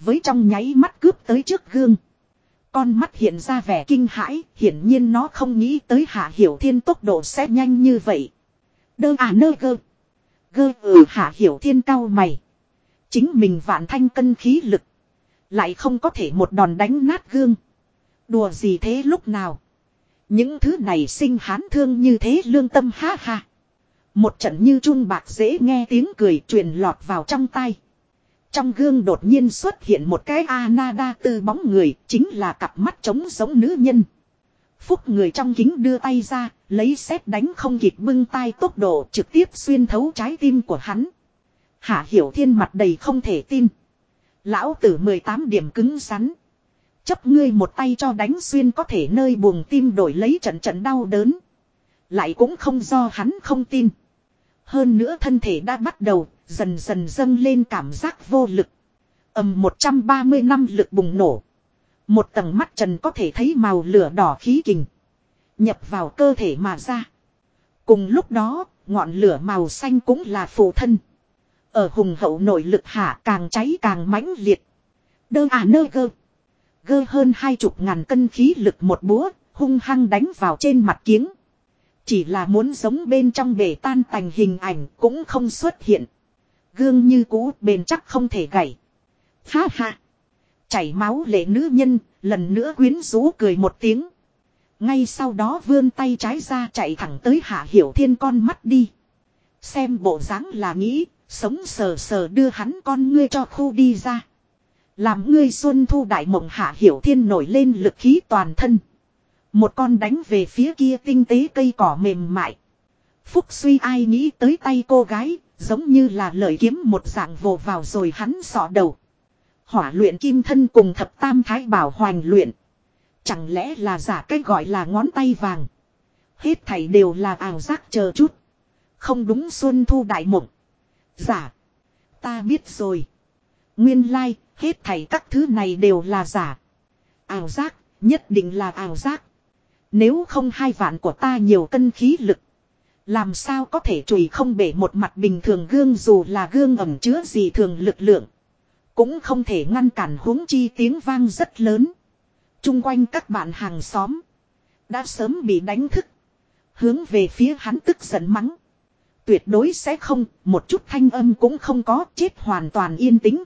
Với trong nháy mắt cướp tới trước gương. Con mắt hiện ra vẻ kinh hãi, hiển nhiên nó không nghĩ tới Hạ Hiểu Thiên tốc độ sẽ nhanh như vậy. Đơ à nơ gơ. Gơ ừ Hạ Hiểu Thiên cao mày. Chính mình vạn thanh cân khí lực. Lại không có thể một đòn đánh nát gương. Đùa gì thế lúc nào. Những thứ này sinh hán thương như thế lương tâm ha ha. Một trận như trung bạc dễ nghe tiếng cười truyền lọt vào trong tay. Trong gương đột nhiên xuất hiện một cái Anada tư bóng người, chính là cặp mắt trống giống nữ nhân. Phúc người trong kính đưa tay ra, lấy xét đánh không kịp bưng tay tốc độ trực tiếp xuyên thấu trái tim của hắn. Hạ Hiểu Thiên mặt đầy không thể tin. Lão tử 18 điểm cứng rắn. Chấp ngươi một tay cho đánh xuyên có thể nơi buồng tim đổi lấy trận trận đau đớn. Lại cũng không do hắn không tin. Hơn nữa thân thể đã bắt đầu dần dần dâng lên cảm giác vô lực. ầm 130 năm lực bùng nổ. Một tầng mắt trần có thể thấy màu lửa đỏ khí kình. Nhập vào cơ thể mà ra. Cùng lúc đó, ngọn lửa màu xanh cũng là phụ thân. Ở hùng hậu nội lực hạ càng cháy càng mãnh liệt. Đơ à nơ gơ. Gơ hơn hai chục ngàn cân khí lực một búa, hung hăng đánh vào trên mặt kiếng. Chỉ là muốn giống bên trong bể tan tành hình ảnh cũng không xuất hiện. Gương như cũ bền chắc không thể gãy. Ha ha. Chảy máu lệ nữ nhân, lần nữa quyến rũ cười một tiếng. Ngay sau đó vươn tay trái ra chạy thẳng tới hạ hiểu thiên con mắt đi. Xem bộ dáng là nghĩ, sống sờ sờ đưa hắn con ngươi cho khu đi ra. Làm ngươi xuân thu đại mộng hạ hiểu thiên nổi lên lực khí toàn thân. Một con đánh về phía kia tinh tế cây cỏ mềm mại. Phúc suy ai nghĩ tới tay cô gái, giống như là lời kiếm một dạng vồ vào rồi hắn sọ đầu. Hỏa luyện kim thân cùng thập tam thái bảo hoành luyện. Chẳng lẽ là giả cái gọi là ngón tay vàng. Hết thảy đều là ảo giác chờ chút. Không đúng xuân thu đại mộng. Giả. Ta biết rồi. Nguyên lai, like, hết thảy các thứ này đều là giả. Ảo giác, nhất định là ảo giác. Nếu không hai vạn của ta nhiều cân khí lực. Làm sao có thể chùi không bể một mặt bình thường gương dù là gương ẩm chứa gì thường lực lượng. Cũng không thể ngăn cản huống chi tiếng vang rất lớn. Trung quanh các bạn hàng xóm. Đã sớm bị đánh thức. Hướng về phía hắn tức giận mắng. Tuyệt đối sẽ không, một chút thanh âm cũng không có, chết hoàn toàn yên tĩnh.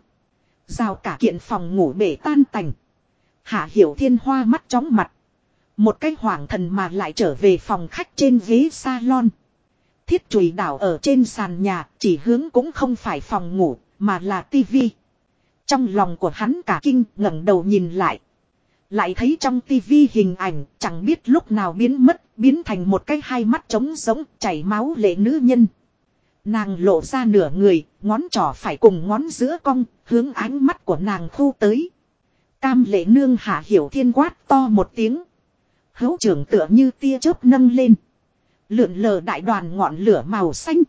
Giao cả kiện phòng ngủ bể tan tành. Hạ hiểu thiên hoa mắt chóng mặt. Một cái hoàng thần mà lại trở về phòng khách trên ghế salon. Thiết chùy đảo ở trên sàn nhà, chỉ hướng cũng không phải phòng ngủ, mà là tivi. Trong lòng của hắn cả kinh ngẩng đầu nhìn lại. Lại thấy trong tivi hình ảnh chẳng biết lúc nào biến mất, biến thành một cái hai mắt trống giống, chảy máu lệ nữ nhân. Nàng lộ ra nửa người, ngón trỏ phải cùng ngón giữa cong, hướng ánh mắt của nàng khu tới. Cam lệ nương hạ hiểu thiên quát to một tiếng. Hấu trưởng tựa như tia chớp nâng lên. Lượn lờ đại đoàn ngọn lửa màu xanh.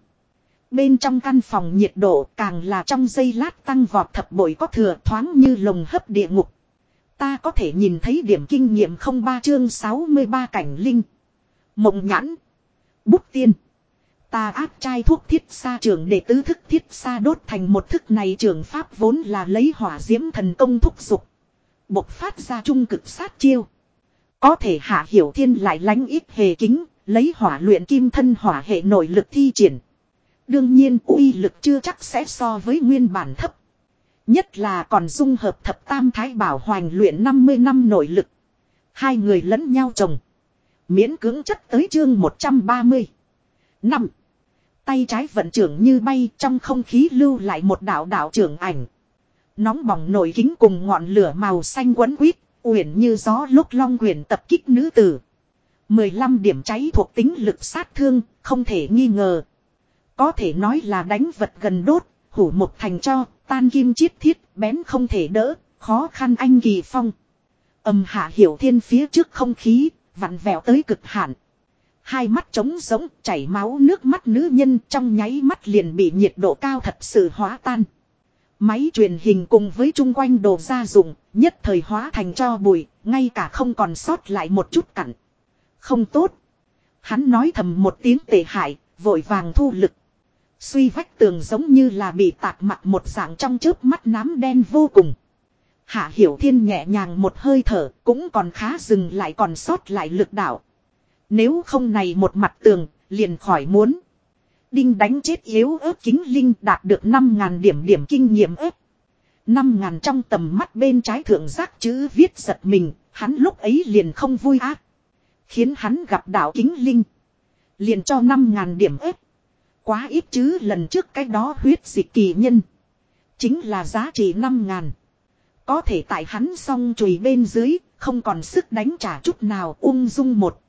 Bên trong căn phòng nhiệt độ càng là trong giây lát tăng vọt thập bội có thừa thoáng như lồng hấp địa ngục. Ta có thể nhìn thấy điểm kinh nghiệm không ba chương 63 cảnh linh. Mộng nhãn. Bút tiên. Ta áp chai thuốc thiết xa trường để tứ thức thiết xa đốt thành một thức này trường pháp vốn là lấy hỏa diễm thần công thúc dục Bộc phát ra trung cực sát chiêu. Có thể hạ hiểu thiên lại lánh ít hề kính, lấy hỏa luyện kim thân hỏa hệ nội lực thi triển. Đương nhiên uy lực chưa chắc sẽ so với nguyên bản thấp. Nhất là còn dung hợp thập tam thái bảo hoành luyện 50 năm nội lực. Hai người lẫn nhau chồng. Miễn cưỡng chất tới chương 130. năm Tay trái vận trưởng như bay trong không khí lưu lại một đạo đạo trưởng ảnh. Nóng bỏng nổi kính cùng ngọn lửa màu xanh quấn quýt, uyển như gió lúc long quyền tập kích nữ tử. 15 điểm cháy thuộc tính lực sát thương, không thể nghi ngờ. Có thể nói là đánh vật gần đốt, hủ một thành cho, tan kim chiết thiết, bén không thể đỡ, khó khăn anh kỳ phong. Âm hạ hiểu thiên phía trước không khí, vặn vẹo tới cực hạn. Hai mắt trống giống, chảy máu nước mắt nữ nhân trong nháy mắt liền bị nhiệt độ cao thật sự hóa tan. Máy truyền hình cùng với chung quanh đồ gia dụng, nhất thời hóa thành cho bụi, ngay cả không còn sót lại một chút cặn. Không tốt. Hắn nói thầm một tiếng tệ hại, vội vàng thu lực. Suy vách tường giống như là bị tạc mặt một dạng trong chớp mắt nám đen vô cùng. Hạ Hiểu Thiên nhẹ nhàng một hơi thở, cũng còn khá dừng lại còn sót lại lực đạo. Nếu không này một mặt tường, liền khỏi muốn. Đinh đánh chết yếu ớt kính linh đạt được 5.000 điểm điểm kinh nghiệm ớt. 5.000 trong tầm mắt bên trái thượng giác chữ viết giật mình, hắn lúc ấy liền không vui ác. Khiến hắn gặp đạo kính linh. Liền cho 5.000 điểm ếp. Quá ít chứ lần trước cái đó huyết dịch kỳ nhân. Chính là giá trị 5 ngàn. Có thể tại hắn song chùi bên dưới, không còn sức đánh trả chút nào ung dung một.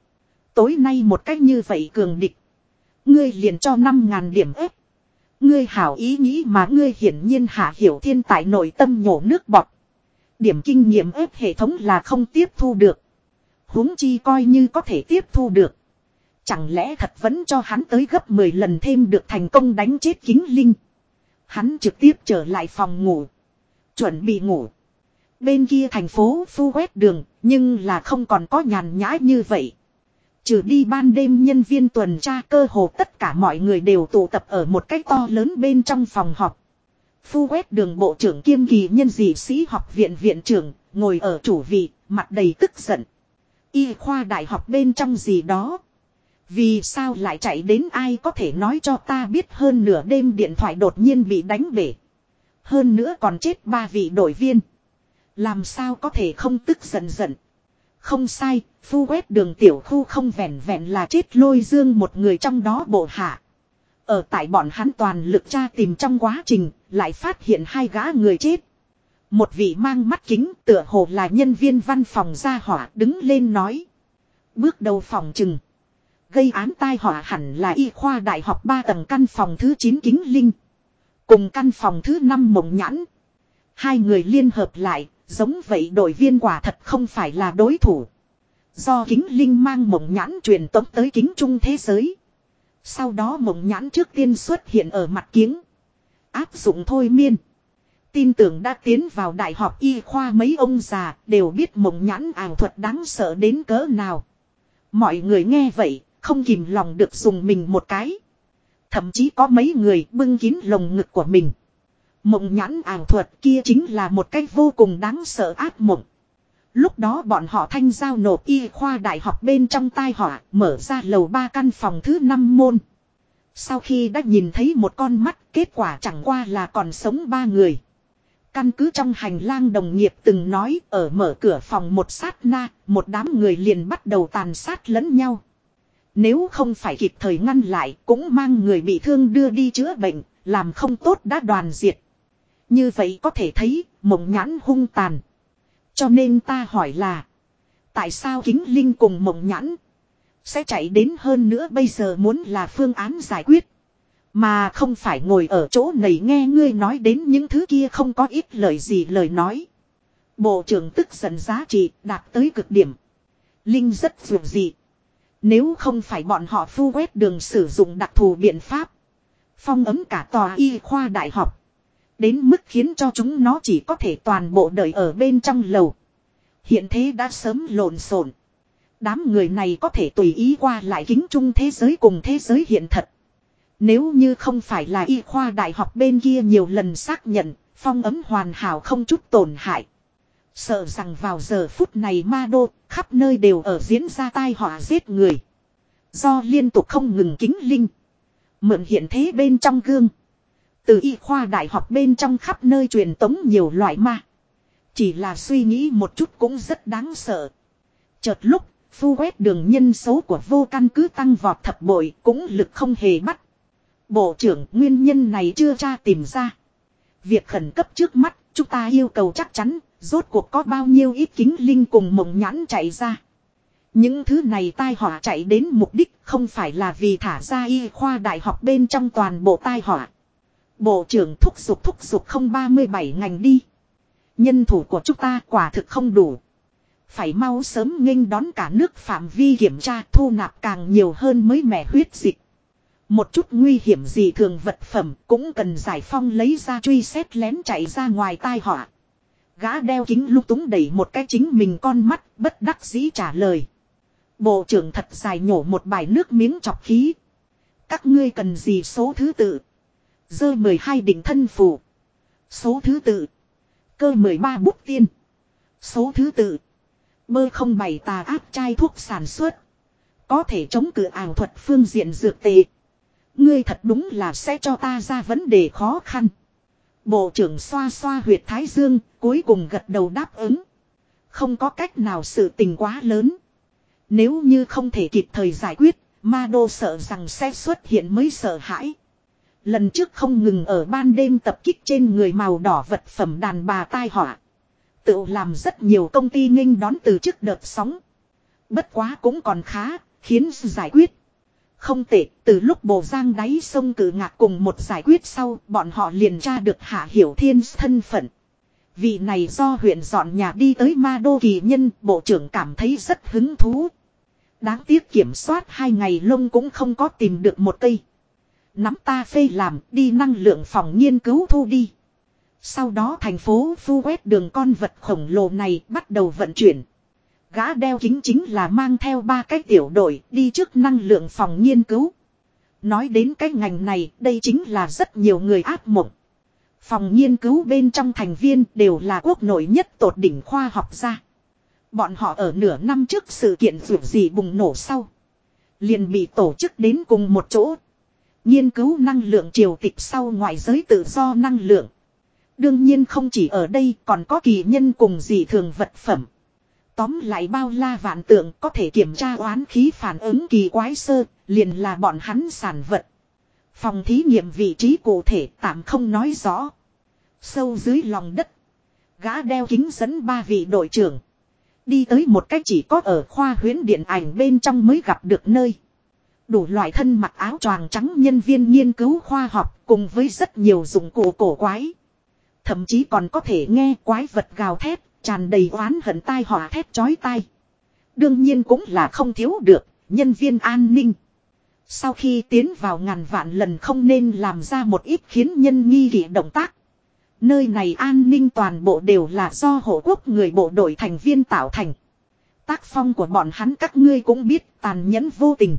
Tối nay một cách như vậy cường địch. Ngươi liền cho 5 ngàn điểm ép. Ngươi hảo ý nghĩ mà ngươi hiển nhiên hạ hiểu thiên tại nội tâm nhổ nước bọt. Điểm kinh nghiệm ép hệ thống là không tiếp thu được huống chi coi như có thể tiếp thu được. Chẳng lẽ thật vẫn cho hắn tới gấp 10 lần thêm được thành công đánh chết kính linh. Hắn trực tiếp trở lại phòng ngủ. Chuẩn bị ngủ. Bên kia thành phố phu quét đường, nhưng là không còn có nhàn nhã như vậy. Trừ đi ban đêm nhân viên tuần tra cơ hồ tất cả mọi người đều tụ tập ở một cái to lớn bên trong phòng họp. Phu quét đường bộ trưởng kiêm kỳ nhân dị sĩ học viện viện trưởng, ngồi ở chủ vị, mặt đầy tức giận. Y khoa đại học bên trong gì đó. Vì sao lại chạy đến ai có thể nói cho ta biết hơn nửa đêm điện thoại đột nhiên bị đánh bể. Hơn nữa còn chết ba vị đội viên. Làm sao có thể không tức giận giận. Không sai, phu quét đường tiểu khu không vẹn vẹn là chết lôi dương một người trong đó bộ hạ. Ở tại bọn hắn toàn lực tra tìm trong quá trình, lại phát hiện hai gã người chết. Một vị mang mắt kính tựa hồ là nhân viên văn phòng gia hỏa đứng lên nói. Bước đầu phòng trừng. Gây án tai họa hẳn là y khoa đại học 3 tầng căn phòng thứ 9 kính linh. Cùng căn phòng thứ 5 mộng nhãn. Hai người liên hợp lại, giống vậy đội viên quả thật không phải là đối thủ. Do kính linh mang mộng nhãn truyền tống tới kính trung thế giới. Sau đó mộng nhãn trước tiên xuất hiện ở mặt kiếng. Áp dụng thôi miên. Tin tưởng đã tiến vào đại học y khoa mấy ông già đều biết mộng nhãn ảo thuật đáng sợ đến cỡ nào. Mọi người nghe vậy, không kìm lòng được dùng mình một cái. Thậm chí có mấy người bưng kín lồng ngực của mình. Mộng nhãn ảo thuật kia chính là một cách vô cùng đáng sợ ác mộng. Lúc đó bọn họ thanh giao nộp y khoa đại học bên trong tai họa mở ra lầu ba căn phòng thứ năm môn. Sau khi đã nhìn thấy một con mắt kết quả chẳng qua là còn sống ba người. Căn cứ trong hành lang đồng nghiệp từng nói ở mở cửa phòng một sát na, một đám người liền bắt đầu tàn sát lẫn nhau. Nếu không phải kịp thời ngăn lại cũng mang người bị thương đưa đi chữa bệnh, làm không tốt đã đoàn diệt. Như vậy có thể thấy, mộng nhãn hung tàn. Cho nên ta hỏi là, tại sao kính linh cùng mộng nhãn sẽ chạy đến hơn nữa bây giờ muốn là phương án giải quyết. Mà không phải ngồi ở chỗ này nghe ngươi nói đến những thứ kia không có ít lời gì lời nói. Bộ trưởng tức giận giá trị đạt tới cực điểm. Linh rất dù dị. Nếu không phải bọn họ phu quét đường sử dụng đặc thù biện pháp. Phong ấm cả tòa y khoa đại học. Đến mức khiến cho chúng nó chỉ có thể toàn bộ đợi ở bên trong lầu. Hiện thế đã sớm lộn xộn. Đám người này có thể tùy ý qua lại kính chung thế giới cùng thế giới hiện thật. Nếu như không phải là y khoa đại học bên kia nhiều lần xác nhận, phong ấm hoàn hảo không chút tổn hại. Sợ rằng vào giờ phút này ma đô, khắp nơi đều ở diễn ra tai họa giết người. Do liên tục không ngừng kính linh. Mượn hiện thế bên trong gương. Từ y khoa đại học bên trong khắp nơi truyền tống nhiều loại ma. Chỉ là suy nghĩ một chút cũng rất đáng sợ. Chợt lúc, phu quét đường nhân số của vô căn cứ tăng vọt thập bội cũng lực không hề bắt. Bộ trưởng nguyên nhân này chưa tra tìm ra. Việc khẩn cấp trước mắt, chúng ta yêu cầu chắc chắn, rốt cuộc có bao nhiêu ít kính linh cùng mộng nhãn chạy ra. Những thứ này tai họa chạy đến mục đích không phải là vì thả ra y khoa đại học bên trong toàn bộ tai họa. Bộ trưởng thúc giục thúc giục không 37 ngành đi. Nhân thủ của chúng ta quả thực không đủ. Phải mau sớm nghênh đón cả nước phạm vi kiểm tra thu nạp càng nhiều hơn mới mẻ huyết dịch. Một chút nguy hiểm gì thường vật phẩm cũng cần giải phong lấy ra truy xét lén chạy ra ngoài tai họa. Gã đeo kính lúc túng đẩy một cái chính mình con mắt, bất đắc dĩ trả lời. Bộ trưởng thật dài nhổ một bài nước miếng chọc khí. Các ngươi cần gì số thứ tự. Dơ 12 đỉnh thân phủ Số thứ tự. Cơ 13 bút tiên. Số thứ tự. Bơ không bày tà áp chai thuốc sản xuất. Có thể chống cự ảo thuật phương diện dược tệ. Ngươi thật đúng là sẽ cho ta ra vấn đề khó khăn. Bộ trưởng xoa xoa huyệt thái dương, cuối cùng gật đầu đáp ứng. Không có cách nào sự tình quá lớn. Nếu như không thể kịp thời giải quyết, ma đô sợ rằng sẽ xuất hiện mới sợ hãi. Lần trước không ngừng ở ban đêm tập kích trên người màu đỏ vật phẩm đàn bà tai họa. Tự làm rất nhiều công ty nghênh đón từ trước đợt sóng. Bất quá cũng còn khá, khiến giải quyết. Không tệ, từ lúc bồ giang đáy sông cử ngạc cùng một giải quyết sau, bọn họ liền tra được Hạ Hiểu Thiên thân phận. Vị này do huyện dọn nhà đi tới ma đô kỳ nhân, bộ trưởng cảm thấy rất hứng thú. Đáng tiếc kiểm soát hai ngày lông cũng không có tìm được một cây. Nắm ta phê làm, đi năng lượng phòng nghiên cứu thu đi. Sau đó thành phố phu quét đường con vật khổng lồ này bắt đầu vận chuyển. Gã đeo kính chính là mang theo ba cái tiểu đội đi trước năng lượng phòng nghiên cứu. Nói đến cái ngành này, đây chính là rất nhiều người áp mộng. Phòng nghiên cứu bên trong thành viên đều là quốc nội nhất tột đỉnh khoa học gia. Bọn họ ở nửa năm trước sự kiện vượt gì bùng nổ sau. Liền bị tổ chức đến cùng một chỗ. Nghiên cứu năng lượng triều tịch sau ngoại giới tự do năng lượng. Đương nhiên không chỉ ở đây còn có kỳ nhân cùng dị thường vật phẩm. Tóm lại bao la vạn tượng có thể kiểm tra oán khí phản ứng kỳ quái sơ, liền là bọn hắn sản vật. Phòng thí nghiệm vị trí cụ thể tạm không nói rõ. Sâu dưới lòng đất. Gã đeo kính dẫn ba vị đội trưởng. Đi tới một cách chỉ có ở khoa huyến điện ảnh bên trong mới gặp được nơi. Đủ loại thân mặc áo choàng trắng nhân viên nghiên cứu khoa học cùng với rất nhiều dụng cụ cổ quái. Thậm chí còn có thể nghe quái vật gào thét, tràn đầy oán hận tai họa thét chói tai. Đương nhiên cũng là không thiếu được, nhân viên an ninh. Sau khi tiến vào ngàn vạn lần không nên làm ra một ít khiến nhân nghi kỷ động tác. Nơi này an ninh toàn bộ đều là do hộ quốc người bộ đội thành viên tạo thành. Tác phong của bọn hắn các ngươi cũng biết tàn nhẫn vô tình.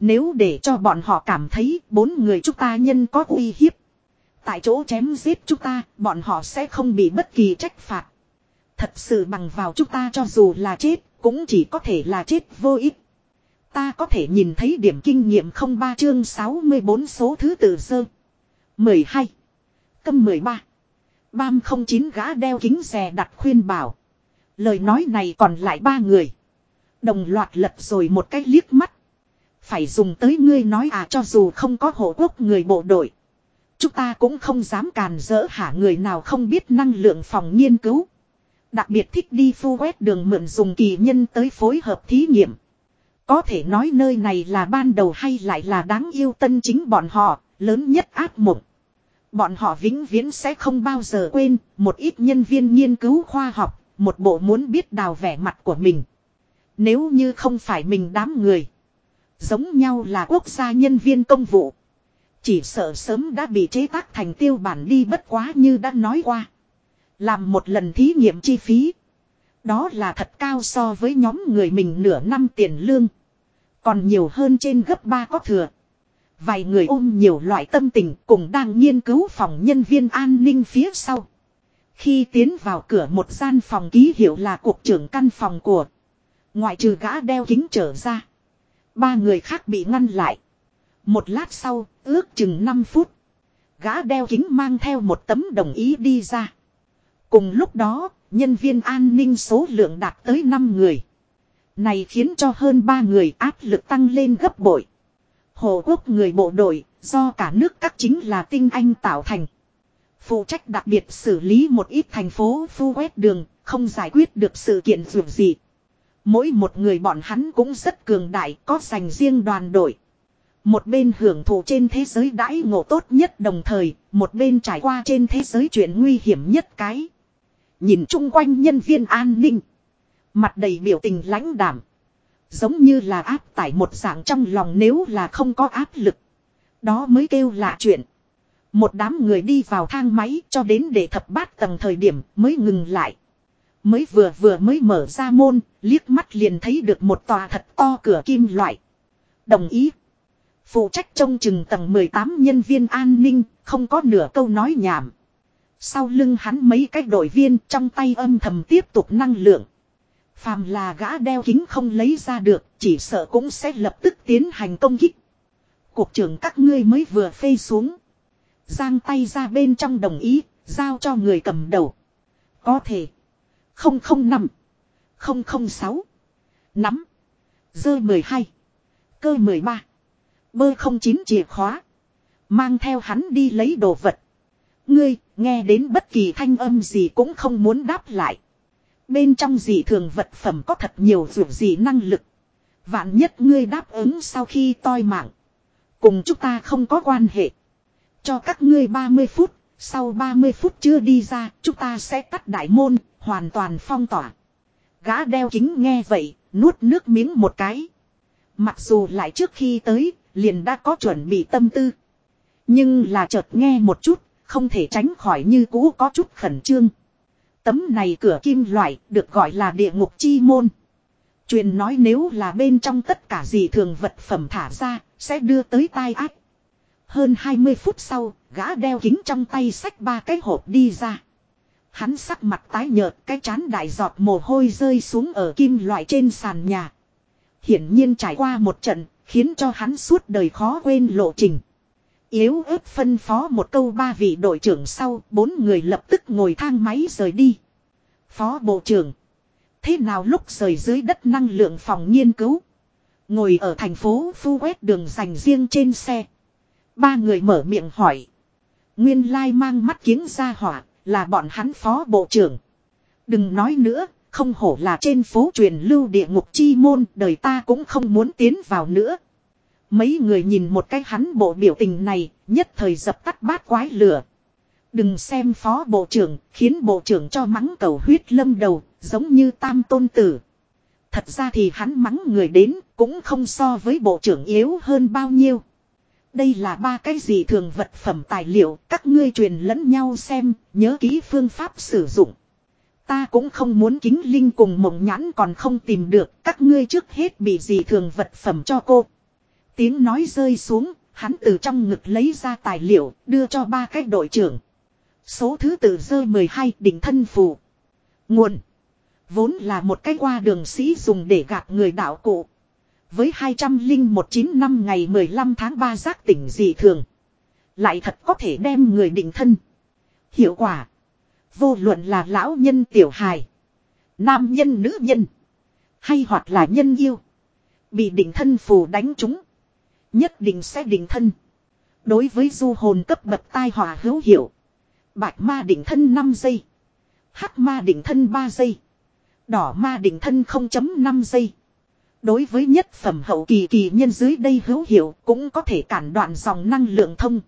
Nếu để cho bọn họ cảm thấy bốn người chúng ta nhân có uy hiếp. Tại chỗ chém giết chúng ta, bọn họ sẽ không bị bất kỳ trách phạt. Thật sự bằng vào chúng ta cho dù là chết, cũng chỉ có thể là chết vô ích. Ta có thể nhìn thấy điểm kinh nghiệm không ba chương 64 số thứ tự sơ. 12. Câm 13. Bam không chín gã đeo kính xè đặt khuyên bảo. Lời nói này còn lại ba người. Đồng loạt lật rồi một cái liếc mắt. Phải dùng tới ngươi nói à cho dù không có hộ quốc người bộ đội. Chúng ta cũng không dám càn rỡ hả người nào không biết năng lượng phòng nghiên cứu. Đặc biệt thích đi phu quét đường mượn dùng kỳ nhân tới phối hợp thí nghiệm. Có thể nói nơi này là ban đầu hay lại là đáng yêu tân chính bọn họ, lớn nhất ác mộng. Bọn họ vĩnh viễn sẽ không bao giờ quên, một ít nhân viên nghiên cứu khoa học, một bộ muốn biết đào vẻ mặt của mình. Nếu như không phải mình đám người. Giống nhau là quốc gia nhân viên công vụ. Chỉ sợ sớm đã bị chế tác thành tiêu bản đi bất quá như đã nói qua. Làm một lần thí nghiệm chi phí. Đó là thật cao so với nhóm người mình nửa năm tiền lương. Còn nhiều hơn trên gấp ba có thừa. Vài người ôm nhiều loại tâm tình cùng đang nghiên cứu phòng nhân viên an ninh phía sau. Khi tiến vào cửa một gian phòng ký hiệu là cục trưởng căn phòng của. Ngoại trừ gã đeo kính trở ra. Ba người khác bị ngăn lại. Một lát sau, ước chừng 5 phút. Gã đeo kính mang theo một tấm đồng ý đi ra. Cùng lúc đó, nhân viên an ninh số lượng đạt tới 5 người. Này khiến cho hơn 3 người áp lực tăng lên gấp bội. Hồ quốc người bộ đội, do cả nước các chính là tinh anh tạo thành. Phụ trách đặc biệt xử lý một ít thành phố phu quét đường, không giải quyết được sự kiện dù gì. Mỗi một người bọn hắn cũng rất cường đại, có dành riêng đoàn đội. Một bên hưởng thụ trên thế giới đãi ngộ tốt nhất đồng thời, một bên trải qua trên thế giới chuyện nguy hiểm nhất cái. Nhìn chung quanh nhân viên an ninh. Mặt đầy biểu tình lãnh đảm. Giống như là áp tải một dạng trong lòng nếu là không có áp lực. Đó mới kêu lạ chuyện. Một đám người đi vào thang máy cho đến để thập bát tầng thời điểm mới ngừng lại. Mới vừa vừa mới mở ra môn, liếc mắt liền thấy được một tòa thật to cửa kim loại. Đồng ý. Phụ trách trông chừng tầng 18 nhân viên an ninh, không có nửa câu nói nhảm. Sau lưng hắn mấy cái đội viên trong tay âm thầm tiếp tục năng lượng. Phàm là gã đeo kính không lấy ra được, chỉ sợ cũng sẽ lập tức tiến hành công kích. Cục trưởng các ngươi mới vừa phê xuống. Giang tay ra bên trong đồng ý, giao cho người cầm đầu. Có thể. 005. 006. Nắm. Dơ 12. Cơ 13. Bơ 09 chìa khóa. Mang theo hắn đi lấy đồ vật. Ngươi, nghe đến bất kỳ thanh âm gì cũng không muốn đáp lại. Bên trong dị thường vật phẩm có thật nhiều dù gì năng lực. Vạn nhất ngươi đáp ứng sau khi toi mạng. Cùng chúng ta không có quan hệ. Cho các ngươi 30 phút, sau 30 phút chưa đi ra, chúng ta sẽ cắt đại môn, hoàn toàn phong tỏa. Gã đeo kính nghe vậy, nuốt nước miếng một cái. Mặc dù lại trước khi tới, liền đã có chuẩn bị tâm tư. Nhưng là chợt nghe một chút, không thể tránh khỏi như cũ có chút khẩn trương. Tấm này cửa kim loại được gọi là địa ngục chi môn. Truyền nói nếu là bên trong tất cả gì thường vật phẩm thả ra, sẽ đưa tới tai ác. Hơn 20 phút sau, gã đeo kính trong tay xách ba cái hộp đi ra. Hắn sắc mặt tái nhợt, cái chán đại giọt mồ hôi rơi xuống ở kim loại trên sàn nhà. Hiển nhiên trải qua một trận, khiến cho hắn suốt đời khó quên lộ trình. Yếu ớt phân phó một câu ba vị đội trưởng sau, bốn người lập tức ngồi thang máy rời đi. Phó bộ trưởng. Thế nào lúc rời dưới đất năng lượng phòng nghiên cứu. Ngồi ở thành phố Phu quét đường dành riêng trên xe. Ba người mở miệng hỏi. Nguyên lai mang mắt kiếng ra hỏa, là bọn hắn phó bộ trưởng. Đừng nói nữa, không hổ là trên phố truyền lưu địa ngục chi môn, đời ta cũng không muốn tiến vào nữa. Mấy người nhìn một cái hắn bộ biểu tình này, nhất thời dập tắt bát quái lửa. Đừng xem phó bộ trưởng, khiến bộ trưởng cho mắng cầu huyết lâm đầu, giống như tam tôn tử. Thật ra thì hắn mắng người đến, cũng không so với bộ trưởng yếu hơn bao nhiêu. Đây là ba cái gì thường vật phẩm tài liệu, các ngươi truyền lẫn nhau xem, nhớ kỹ phương pháp sử dụng. Ta cũng không muốn kính linh cùng mộng nhãn còn không tìm được, các ngươi trước hết bị gì thường vật phẩm cho cô. Tiếng nói rơi xuống, hắn từ trong ngực lấy ra tài liệu, đưa cho ba cái đội trưởng. Số thứ tự rơi 12 đỉnh thân phù. Nguồn. Vốn là một cái qua đường sĩ dùng để gạt người đạo cụ. Với 201 năm ngày 15 tháng 3 giác tỉnh dị thường. Lại thật có thể đem người định thân. Hiệu quả. Vô luận là lão nhân tiểu hài. Nam nhân nữ nhân. Hay hoặc là nhân yêu. Bị định thân phù đánh trúng Nhất định sẽ định thân. Đối với du hồn cấp bậc tai họa hữu hiệu. Bạch ma định thân 5 giây. Hắc ma định thân 3 giây. Đỏ ma định thân 0.5 giây. Đối với nhất phẩm hậu kỳ kỳ nhân dưới đây hữu hiệu cũng có thể cản đoạn dòng năng lượng thông.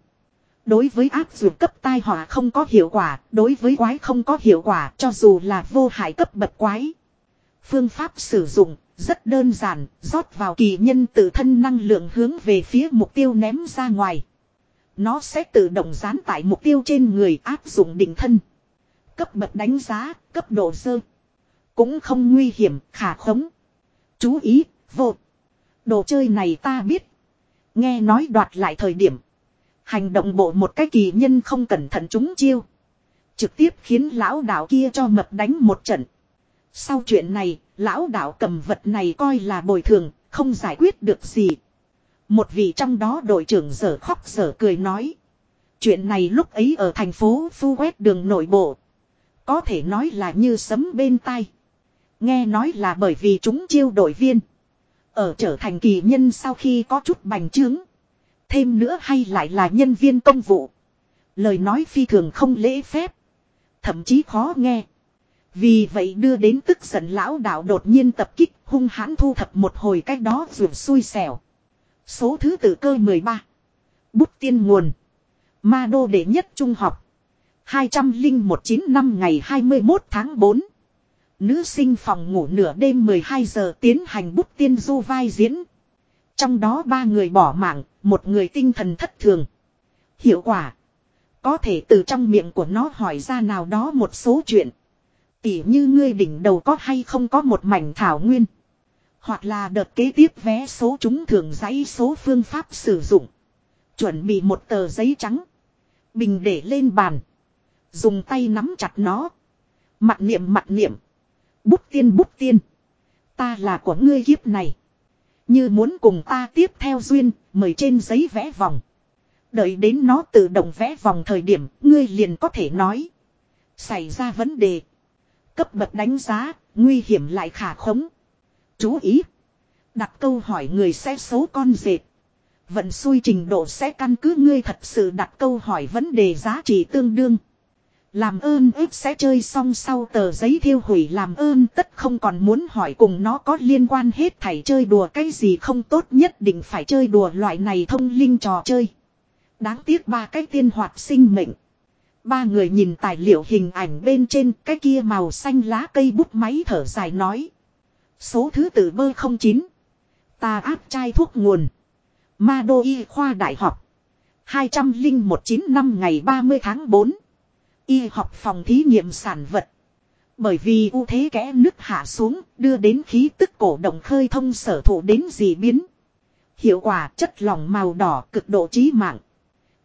Đối với áp dụng cấp tai họa không có hiệu quả, đối với quái không có hiệu quả cho dù là vô hại cấp bậc quái. Phương pháp sử dụng rất đơn giản, rót vào kỳ nhân tự thân năng lượng hướng về phía mục tiêu ném ra ngoài. Nó sẽ tự động dán tại mục tiêu trên người áp dụng định thân. Cấp bậc đánh giá, cấp độ dơ. Cũng không nguy hiểm, khả khống. Chú ý, vô. Đồ chơi này ta biết. Nghe nói đoạt lại thời điểm. Hành động bộ một cái kỳ nhân không cẩn thận trúng chiêu. Trực tiếp khiến lão đạo kia cho mập đánh một trận. Sau chuyện này, lão đạo cầm vật này coi là bồi thường, không giải quyết được gì. Một vị trong đó đội trưởng dở khóc dở cười nói. Chuyện này lúc ấy ở thành phố Phu quét đường nội bộ. Có thể nói là như sấm bên tai. Nghe nói là bởi vì chúng chiêu đội viên. Ở trở thành kỳ nhân sau khi có chút bành trướng. Thêm nữa hay lại là nhân viên công vụ. Lời nói phi thường không lễ phép. Thậm chí khó nghe. Vì vậy đưa đến tức giận lão đạo đột nhiên tập kích hung hãn thu thập một hồi cách đó ruột xui xẻo. Số thứ tự cơ 13. Bút tiên nguồn. Ma đô đệ nhất trung học. 2019 năm ngày 21 tháng 4. Nữ sinh phòng ngủ nửa đêm 12 giờ tiến hành bút tiên du vai diễn. Trong đó ba người bỏ mạng, một người tinh thần thất thường. Hiệu quả. Có thể từ trong miệng của nó hỏi ra nào đó một số chuyện. Tỉ như ngươi đỉnh đầu có hay không có một mảnh thảo nguyên. Hoặc là đợt kế tiếp vé số chúng thường giấy số phương pháp sử dụng. Chuẩn bị một tờ giấy trắng. Bình để lên bàn. Dùng tay nắm chặt nó. Mặt niệm mặt niệm. Bút tiên bút tiên. Ta là của ngươi kiếp này. Như muốn cùng ta tiếp theo duyên, mời trên giấy vẽ vòng. Đợi đến nó tự động vẽ vòng thời điểm, ngươi liền có thể nói. Xảy ra vấn đề. Cấp bậc đánh giá, nguy hiểm lại khả khống. Chú ý. Đặt câu hỏi người sẽ xấu con dệt. vận xui trình độ sẽ căn cứ ngươi thật sự đặt câu hỏi vấn đề giá trị tương đương. Làm ơn ước sẽ chơi xong sau tờ giấy thiêu hủy làm ơn tất không còn muốn hỏi cùng nó có liên quan hết thảy chơi đùa cái gì không tốt nhất định phải chơi đùa loại này thông linh trò chơi. Đáng tiếc ba cái tiên hoạt sinh mệnh. Ba người nhìn tài liệu hình ảnh bên trên cái kia màu xanh lá cây bút máy thở dài nói. Số thứ tự bơ 09. Ta áp chai thuốc nguồn. Ma đô y khoa đại học. 201 năm ngày 30 tháng 4. Y học phòng thí nghiệm sản vật. Bởi vì ưu thế kẽ nước hạ xuống, đưa đến khí tức cổ động khơi thông sở thủ đến dị biến. Hiệu quả chất lỏng màu đỏ cực độ trí mạng.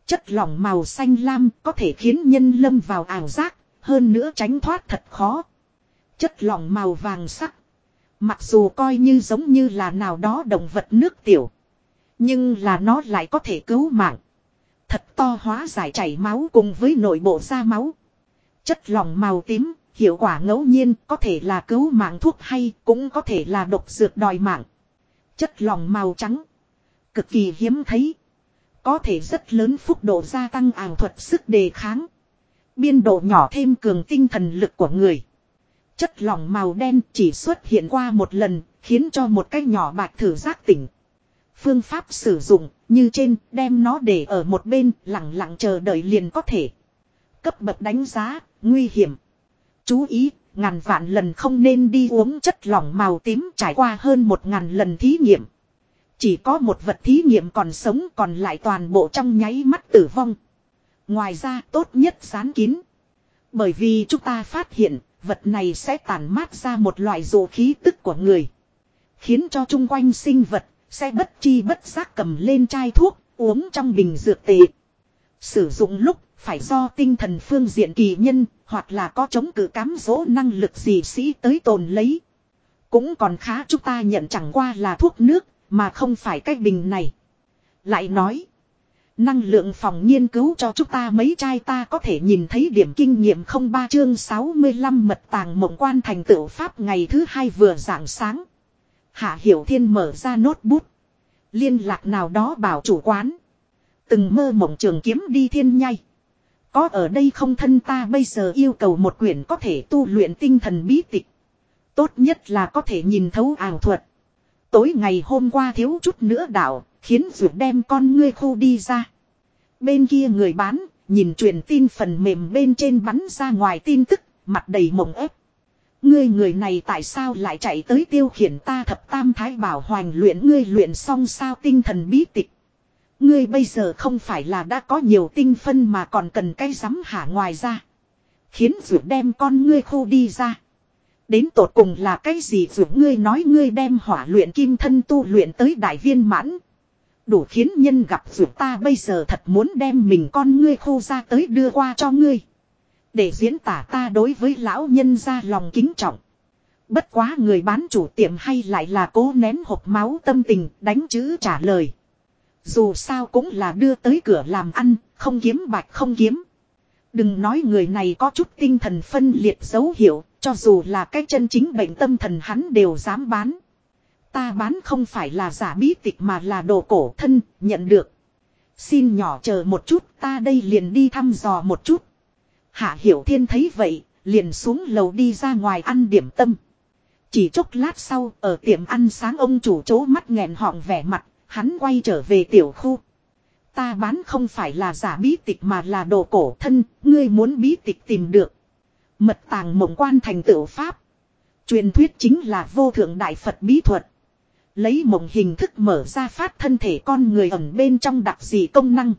Chất lỏng màu xanh lam có thể khiến nhân lâm vào ảo giác, hơn nữa tránh thoát thật khó. Chất lỏng màu vàng sắc. Mặc dù coi như giống như là nào đó động vật nước tiểu. Nhưng là nó lại có thể cứu mạng. Thật to hóa giải chảy máu cùng với nội bộ da máu. Chất lỏng màu tím, hiệu quả ngẫu nhiên có thể là cứu mạng thuốc hay cũng có thể là độc dược đòi mạng. Chất lỏng màu trắng. Cực kỳ hiếm thấy. Có thể rất lớn phúc độ gia tăng ảo thuật sức đề kháng. Biên độ nhỏ thêm cường tinh thần lực của người. Chất lỏng màu đen chỉ xuất hiện qua một lần, khiến cho một cái nhỏ bạc thử giác tỉnh. Phương pháp sử dụng, như trên, đem nó để ở một bên, lặng lặng chờ đợi liền có thể. Cấp bậc đánh giá, nguy hiểm. Chú ý, ngàn vạn lần không nên đi uống chất lỏng màu tím trải qua hơn một ngàn lần thí nghiệm. Chỉ có một vật thí nghiệm còn sống còn lại toàn bộ trong nháy mắt tử vong. Ngoài ra tốt nhất sán kín. Bởi vì chúng ta phát hiện, vật này sẽ tàn mát ra một loại dụ khí tức của người. Khiến cho chung quanh sinh vật sẽ bất chi bất giác cầm lên chai thuốc, uống trong bình dược tệ. Sử dụng lúc phải do tinh thần phương diện kỳ nhân, hoặc là có chống cự cám dỗ năng lực gì sĩ tới tồn lấy. Cũng còn khá chúng ta nhận chẳng qua là thuốc nước mà không phải cái bình này. Lại nói. Năng lượng phòng nghiên cứu cho chúng ta mấy trai ta có thể nhìn thấy điểm kinh nghiệm không ba chương 65 mật tàng mộng quan thành tựu pháp ngày thứ hai vừa rạng sáng. Hạ Hiểu Thiên mở ra nốt bút. Liên lạc nào đó bảo chủ quán. Từng mơ mộng trường kiếm đi thiên nhai. Có ở đây không thân ta bây giờ yêu cầu một quyển có thể tu luyện tinh thần bí tịch. Tốt nhất là có thể nhìn thấu ảo thuật. Tối ngày hôm qua thiếu chút nữa đảo, khiến ruột đem con ngươi khu đi ra. Bên kia người bán, nhìn truyền tin phần mềm bên trên bắn ra ngoài tin tức, mặt đầy mộng ép. Ngươi người này tại sao lại chạy tới tiêu khiển ta thập tam thái bảo hoành luyện ngươi luyện xong sao tinh thần bí tịch. Ngươi bây giờ không phải là đã có nhiều tinh phân mà còn cần cái rắm hả ngoài ra. Khiến ruột đem con ngươi khu đi ra. Đến tột cùng là cái gì dù ngươi nói ngươi đem hỏa luyện kim thân tu luyện tới đại viên mãn. Đủ khiến nhân gặp dù ta bây giờ thật muốn đem mình con ngươi khô ra tới đưa qua cho ngươi. Để diễn tả ta đối với lão nhân ra lòng kính trọng. Bất quá người bán chủ tiệm hay lại là cố nén hộp máu tâm tình đánh chữ trả lời. Dù sao cũng là đưa tới cửa làm ăn, không kiếm bạch không kiếm. Đừng nói người này có chút tinh thần phân liệt dấu hiệu, cho dù là cái chân chính bệnh tâm thần hắn đều dám bán. Ta bán không phải là giả bí tịch mà là đồ cổ thân, nhận được. Xin nhỏ chờ một chút, ta đây liền đi thăm dò một chút. Hạ Hiểu Thiên thấy vậy, liền xuống lầu đi ra ngoài ăn điểm tâm. Chỉ chốc lát sau, ở tiệm ăn sáng ông chủ chố mắt nghẹn họng vẻ mặt, hắn quay trở về tiểu khu. Ta bán không phải là giả bí tịch mà là đồ cổ thân, ngươi muốn bí tịch tìm được. Mật tàng mộng quan thành tựu pháp. Truyền thuyết chính là vô thượng đại Phật bí thuật. Lấy mộng hình thức mở ra phát thân thể con người ẩn bên trong đặc dị công năng.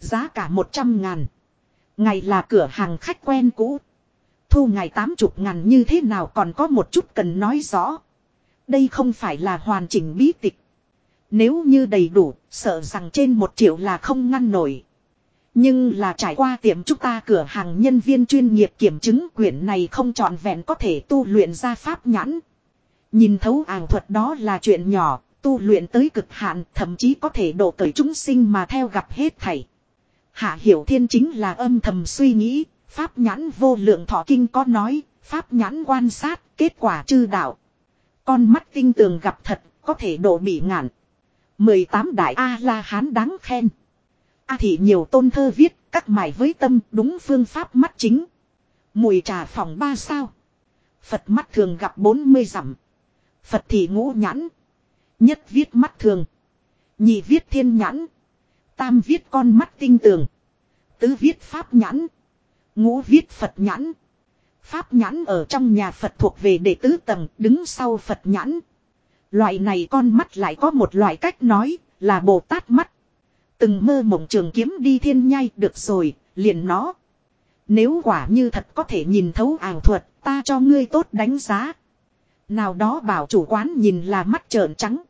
Giá cả 100 ngàn. Ngày là cửa hàng khách quen cũ. Thu ngày 80 ngàn như thế nào còn có một chút cần nói rõ. Đây không phải là hoàn chỉnh bí tịch. Nếu như đầy đủ, sợ rằng trên một triệu là không ngăn nổi. Nhưng là trải qua tiệm chúng ta cửa hàng nhân viên chuyên nghiệp kiểm chứng quyển này không trọn vẹn có thể tu luyện ra pháp nhãn. Nhìn thấu ảo thuật đó là chuyện nhỏ, tu luyện tới cực hạn thậm chí có thể độ cởi chúng sinh mà theo gặp hết thảy. Hạ Hiểu Thiên chính là âm thầm suy nghĩ, pháp nhãn vô lượng thọ kinh có nói, pháp nhãn quan sát, kết quả chư đạo. Con mắt tinh tường gặp thật, có thể độ bị ngạn. 18 đại A-la-hán đáng khen. A thị nhiều tôn thơ viết, các mải với tâm đúng phương pháp mắt chính. Mùi trà phòng ba sao. Phật mắt thường gặp 40 dặm. Phật thì ngũ nhãn. Nhất viết mắt thường. Nhị viết thiên nhãn. Tam viết con mắt tinh tường. Tứ viết pháp nhãn. Ngũ viết Phật nhãn. Pháp nhãn ở trong nhà Phật thuộc về đệ tứ tầng đứng sau Phật nhãn. Loại này con mắt lại có một loại cách nói là Bồ Tát mắt. Từng mơ mộng trường kiếm đi thiên nhai được rồi, liền nó. Nếu quả như thật có thể nhìn thấu ảo thuật, ta cho ngươi tốt đánh giá. Nào đó bảo chủ quán nhìn là mắt trợn trắng.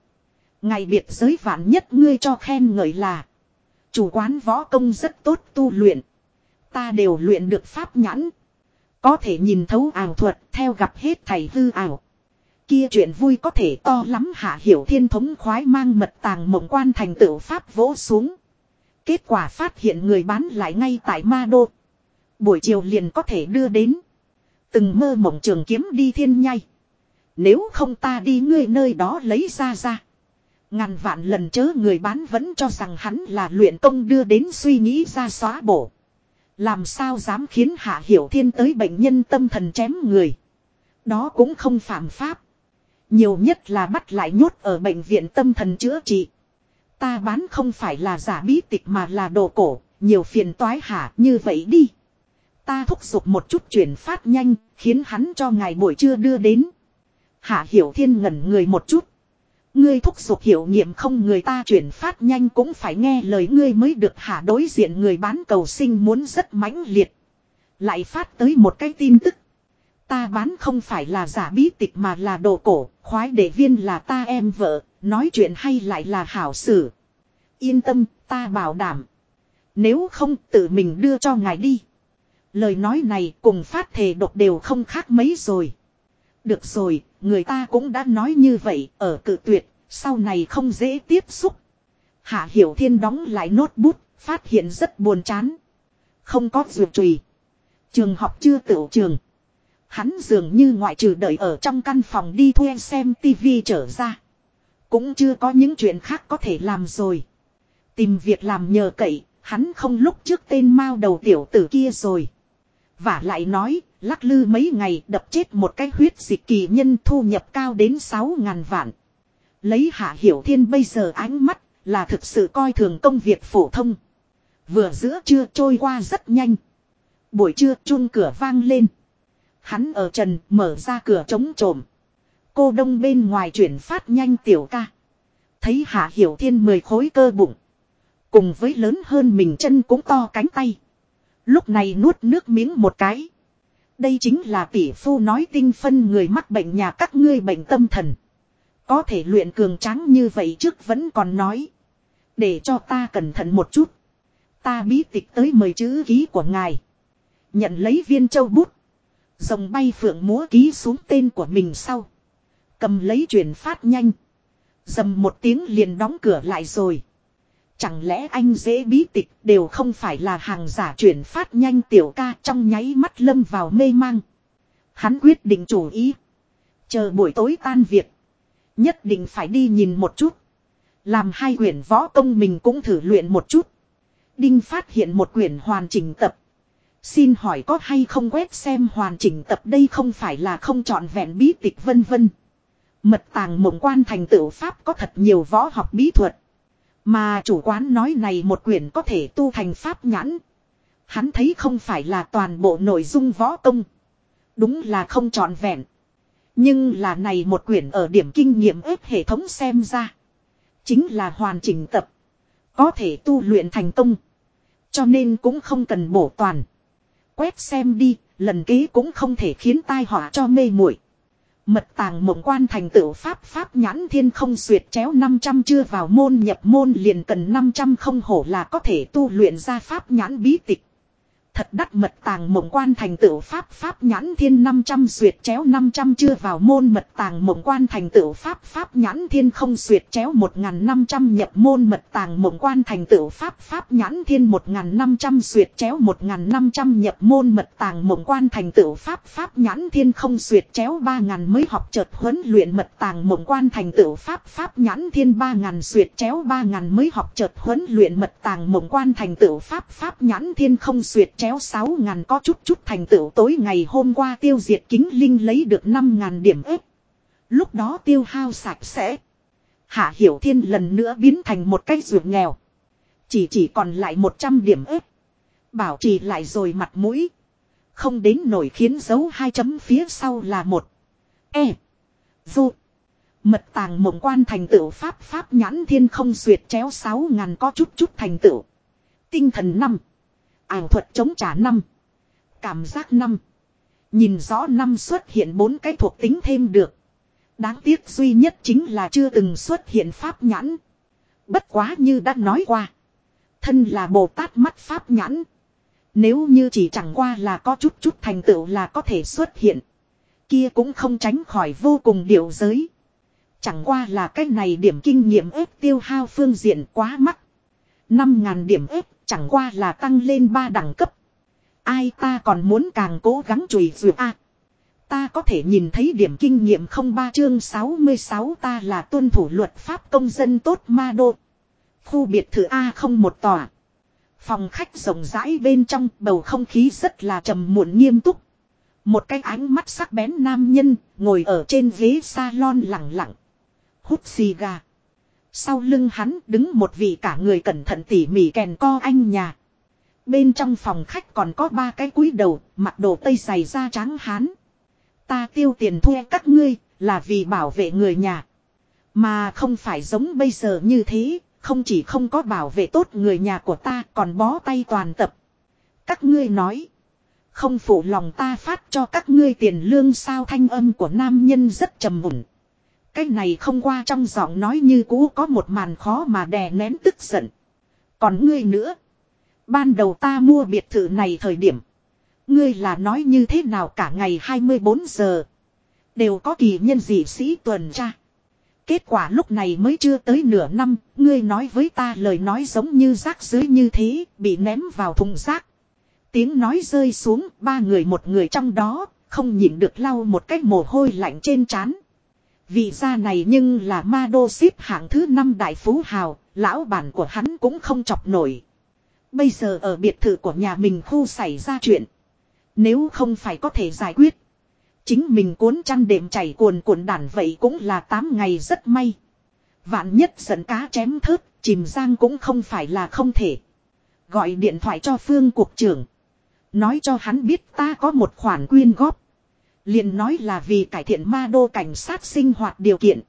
Ngày biệt giới vạn nhất ngươi cho khen ngợi là. Chủ quán võ công rất tốt tu luyện. Ta đều luyện được pháp nhãn. Có thể nhìn thấu ảo thuật theo gặp hết thầy hư ảo. Kia chuyện vui có thể to lắm hạ hiểu thiên thống khoái mang mật tàng mộng quan thành tựu pháp vỗ xuống. Kết quả phát hiện người bán lại ngay tại ma đô. Buổi chiều liền có thể đưa đến. Từng mơ mộng trường kiếm đi thiên nhai. Nếu không ta đi ngươi nơi đó lấy ra ra. Ngàn vạn lần chớ người bán vẫn cho rằng hắn là luyện công đưa đến suy nghĩ ra xóa bổ. Làm sao dám khiến Hạ Hiểu Thiên tới bệnh nhân tâm thần chém người. Đó cũng không phạm pháp. Nhiều nhất là bắt lại nhốt ở bệnh viện tâm thần chữa trị. Ta bán không phải là giả bí tịch mà là đồ cổ, nhiều phiền toái hả như vậy đi. Ta thúc giục một chút chuyển phát nhanh, khiến hắn cho ngày buổi trưa đưa đến. Hạ Hiểu Thiên ngẩn người một chút. Ngươi thúc giục hiểu nghiệm không người ta chuyển phát nhanh cũng phải nghe lời ngươi mới được hạ đối diện người bán cầu sinh muốn rất mãnh liệt. Lại phát tới một cái tin tức. Ta bán không phải là giả bí tịch mà là đồ cổ, khoái đệ viên là ta em vợ, nói chuyện hay lại là hảo sử. Yên tâm, ta bảo đảm. Nếu không tự mình đưa cho ngài đi. Lời nói này cùng phát thề độc đều không khác mấy rồi. Được rồi, người ta cũng đã nói như vậy, ở cự tuyệt, sau này không dễ tiếp xúc. Hạ Hiểu Thiên đóng lại nốt bút, phát hiện rất buồn chán. Không có dược trùy. Trường học chưa tựu trường. Hắn dường như ngoại trừ đợi ở trong căn phòng đi thuê xem tivi trở ra. Cũng chưa có những chuyện khác có thể làm rồi. Tìm việc làm nhờ cậy, hắn không lúc trước tên mao đầu tiểu tử kia rồi. Và lại nói, lắc lư mấy ngày đập chết một cái huyết dịch kỳ nhân thu nhập cao đến 6.000 vạn. Lấy hạ hiểu thiên bây giờ ánh mắt, là thực sự coi thường công việc phổ thông. Vừa giữa trưa trôi qua rất nhanh. Buổi trưa chun cửa vang lên. Hắn ở trần, mở ra cửa chống trộm. Cô đông bên ngoài chuyển phát nhanh tiểu ca. Thấy hạ hiểu thiên mười khối cơ bụng. Cùng với lớn hơn mình chân cũng to cánh tay. Lúc này nuốt nước miếng một cái. Đây chính là tỷ phu nói tinh phân người mắc bệnh nhà các ngươi bệnh tâm thần. Có thể luyện cường tráng như vậy trước vẫn còn nói. Để cho ta cẩn thận một chút. Ta bí tịch tới mời chữ ký của ngài. Nhận lấy viên châu bút. Rồng bay phượng múa ký xuống tên của mình sau. Cầm lấy chuyển phát nhanh. Dầm một tiếng liền đóng cửa lại rồi. Chẳng lẽ anh dễ bí tịch đều không phải là hàng giả chuyển phát nhanh tiểu ca trong nháy mắt lâm vào mê mang. Hắn quyết định chủ ý. Chờ buổi tối tan việc. Nhất định phải đi nhìn một chút. Làm hai quyển võ công mình cũng thử luyện một chút. Đinh phát hiện một quyển hoàn chỉnh tập. Xin hỏi có hay không quét xem hoàn chỉnh tập đây không phải là không trọn vẹn bí tịch vân vân. Mật tàng mộng quan thành tựu pháp có thật nhiều võ học bí thuật. Mà chủ quán nói này một quyển có thể tu thành pháp nhãn. Hắn thấy không phải là toàn bộ nội dung võ công. Đúng là không trọn vẹn. Nhưng là này một quyển ở điểm kinh nghiệm ếp hệ thống xem ra. Chính là hoàn chỉnh tập. Có thể tu luyện thành công. Cho nên cũng không cần bổ toàn. Quét xem đi, lần kế cũng không thể khiến tai họa cho mê muội. Mật tàng mộng quan thành tựu pháp pháp nhãn thiên không xuyệt chéo 500 chưa vào môn nhập môn liền cần 500 không hổ là có thể tu luyện ra pháp nhãn bí tịch. Thật đắt mật tàng mộng quan thành tựu pháp pháp nhãn thiên 500 duyệt chéo 500 chưa vào môn mật tàng mộng quan thành tựu pháp pháp nhãn thiên không duyệt chéo 1500 nhập môn mật tàng mộng quan thành tựu pháp pháp nhãn thiên 1500 duyệt chéo 1500 nhập môn mật tàng mộng quan thành tựu pháp pháp nhãn thiên không duyệt chéo 3000 mới học chợt huấn luyện mật tàng mộng quan thành tựu pháp pháp nhãn thiên 3000 duyệt chéo 3000 mới học chợt huấn luyện mật tàng mộng quan thành tựu pháp pháp nhãn thiên không duyệt chéo 6 ngàn có chút chút thành tựu tối ngày hôm qua tiêu diệt kính linh lấy được 5 ngàn điểm ếp. Lúc đó tiêu hao sạch sẽ. Hạ Hiểu Thiên lần nữa biến thành một cái ruột nghèo. Chỉ chỉ còn lại 100 điểm ếp. Bảo trì lại rồi mặt mũi. Không đến nổi khiến dấu hai chấm phía sau là một. E. Dù. Mật tàng mộng quan thành tựu pháp pháp nhãn thiên không duyệt chéo 6 ngàn có chút chút thành tựu. Tinh thần năm ảo thuật chống trả năm Cảm giác năm Nhìn rõ năm xuất hiện bốn cái thuộc tính thêm được. Đáng tiếc duy nhất chính là chưa từng xuất hiện pháp nhãn. Bất quá như đã nói qua. Thân là Bồ Tát mắt pháp nhãn. Nếu như chỉ chẳng qua là có chút chút thành tựu là có thể xuất hiện. Kia cũng không tránh khỏi vô cùng điệu giới. Chẳng qua là cái này điểm kinh nghiệm ép tiêu hao phương diện quá mắc. 5.000 điểm ép Chẳng qua là tăng lên ba đẳng cấp. Ai ta còn muốn càng cố gắng chùi duyệt a Ta có thể nhìn thấy điểm kinh nghiệm không ba chương 66 ta là tuân thủ luật pháp công dân tốt ma đô. Khu biệt thự A không một tòa. Phòng khách rộng rãi bên trong, bầu không khí rất là trầm muộn nghiêm túc. Một cái ánh mắt sắc bén nam nhân, ngồi ở trên ghế salon lặng lặng. Hút xì gà. Sau lưng hắn đứng một vị cả người cẩn thận tỉ mỉ kèn co anh nhà. Bên trong phòng khách còn có ba cái cúi đầu, mặc đồ tây dày da trắng hán. Ta tiêu tiền thuê các ngươi, là vì bảo vệ người nhà. Mà không phải giống bây giờ như thế, không chỉ không có bảo vệ tốt người nhà của ta còn bó tay toàn tập. Các ngươi nói. Không phụ lòng ta phát cho các ngươi tiền lương sao thanh âm của nam nhân rất trầm mùn. Cái này không qua trong giọng nói như cũ có một màn khó mà đè nén tức giận. Còn ngươi nữa. Ban đầu ta mua biệt thự này thời điểm. Ngươi là nói như thế nào cả ngày 24 giờ. Đều có kỳ nhân dị sĩ tuần tra. Kết quả lúc này mới chưa tới nửa năm, ngươi nói với ta lời nói giống như rác dưới như thế, bị ném vào thùng rác. Tiếng nói rơi xuống, ba người một người trong đó, không nhịn được lau một cái mồ hôi lạnh trên trán. Vị gia này nhưng là ma đô ship hạng thứ năm đại phú hào, lão bản của hắn cũng không chọc nổi. Bây giờ ở biệt thự của nhà mình khu xảy ra chuyện. Nếu không phải có thể giải quyết. Chính mình cuốn chăn đệm chảy cuồn cuộn đản vậy cũng là 8 ngày rất may. Vạn nhất giận cá chém thớt, chìm giang cũng không phải là không thể. Gọi điện thoại cho phương cục trưởng. Nói cho hắn biết ta có một khoản quyên góp liền nói là vì cải thiện ma đô cảnh sát sinh hoạt điều kiện.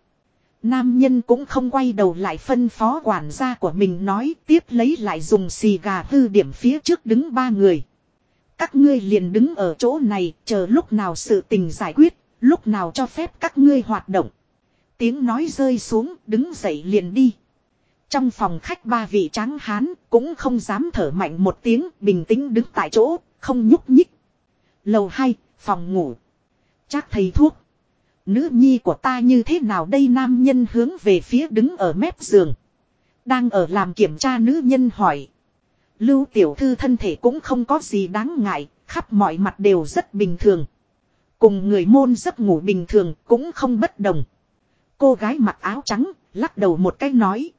Nam nhân cũng không quay đầu lại phân phó quản gia của mình nói tiếp lấy lại dùng xì gà hư điểm phía trước đứng ba người. Các ngươi liền đứng ở chỗ này chờ lúc nào sự tình giải quyết, lúc nào cho phép các ngươi hoạt động. Tiếng nói rơi xuống đứng dậy liền đi. Trong phòng khách ba vị tráng hán cũng không dám thở mạnh một tiếng bình tĩnh đứng tại chỗ, không nhúc nhích. Lầu 2, phòng ngủ. Chắc thầy thuốc. Nữ nhi của ta như thế nào đây nam nhân hướng về phía đứng ở mép giường. Đang ở làm kiểm tra nữ nhân hỏi. Lưu tiểu thư thân thể cũng không có gì đáng ngại, khắp mọi mặt đều rất bình thường. Cùng người môn giấc ngủ bình thường cũng không bất đồng. Cô gái mặc áo trắng, lắc đầu một cái nói.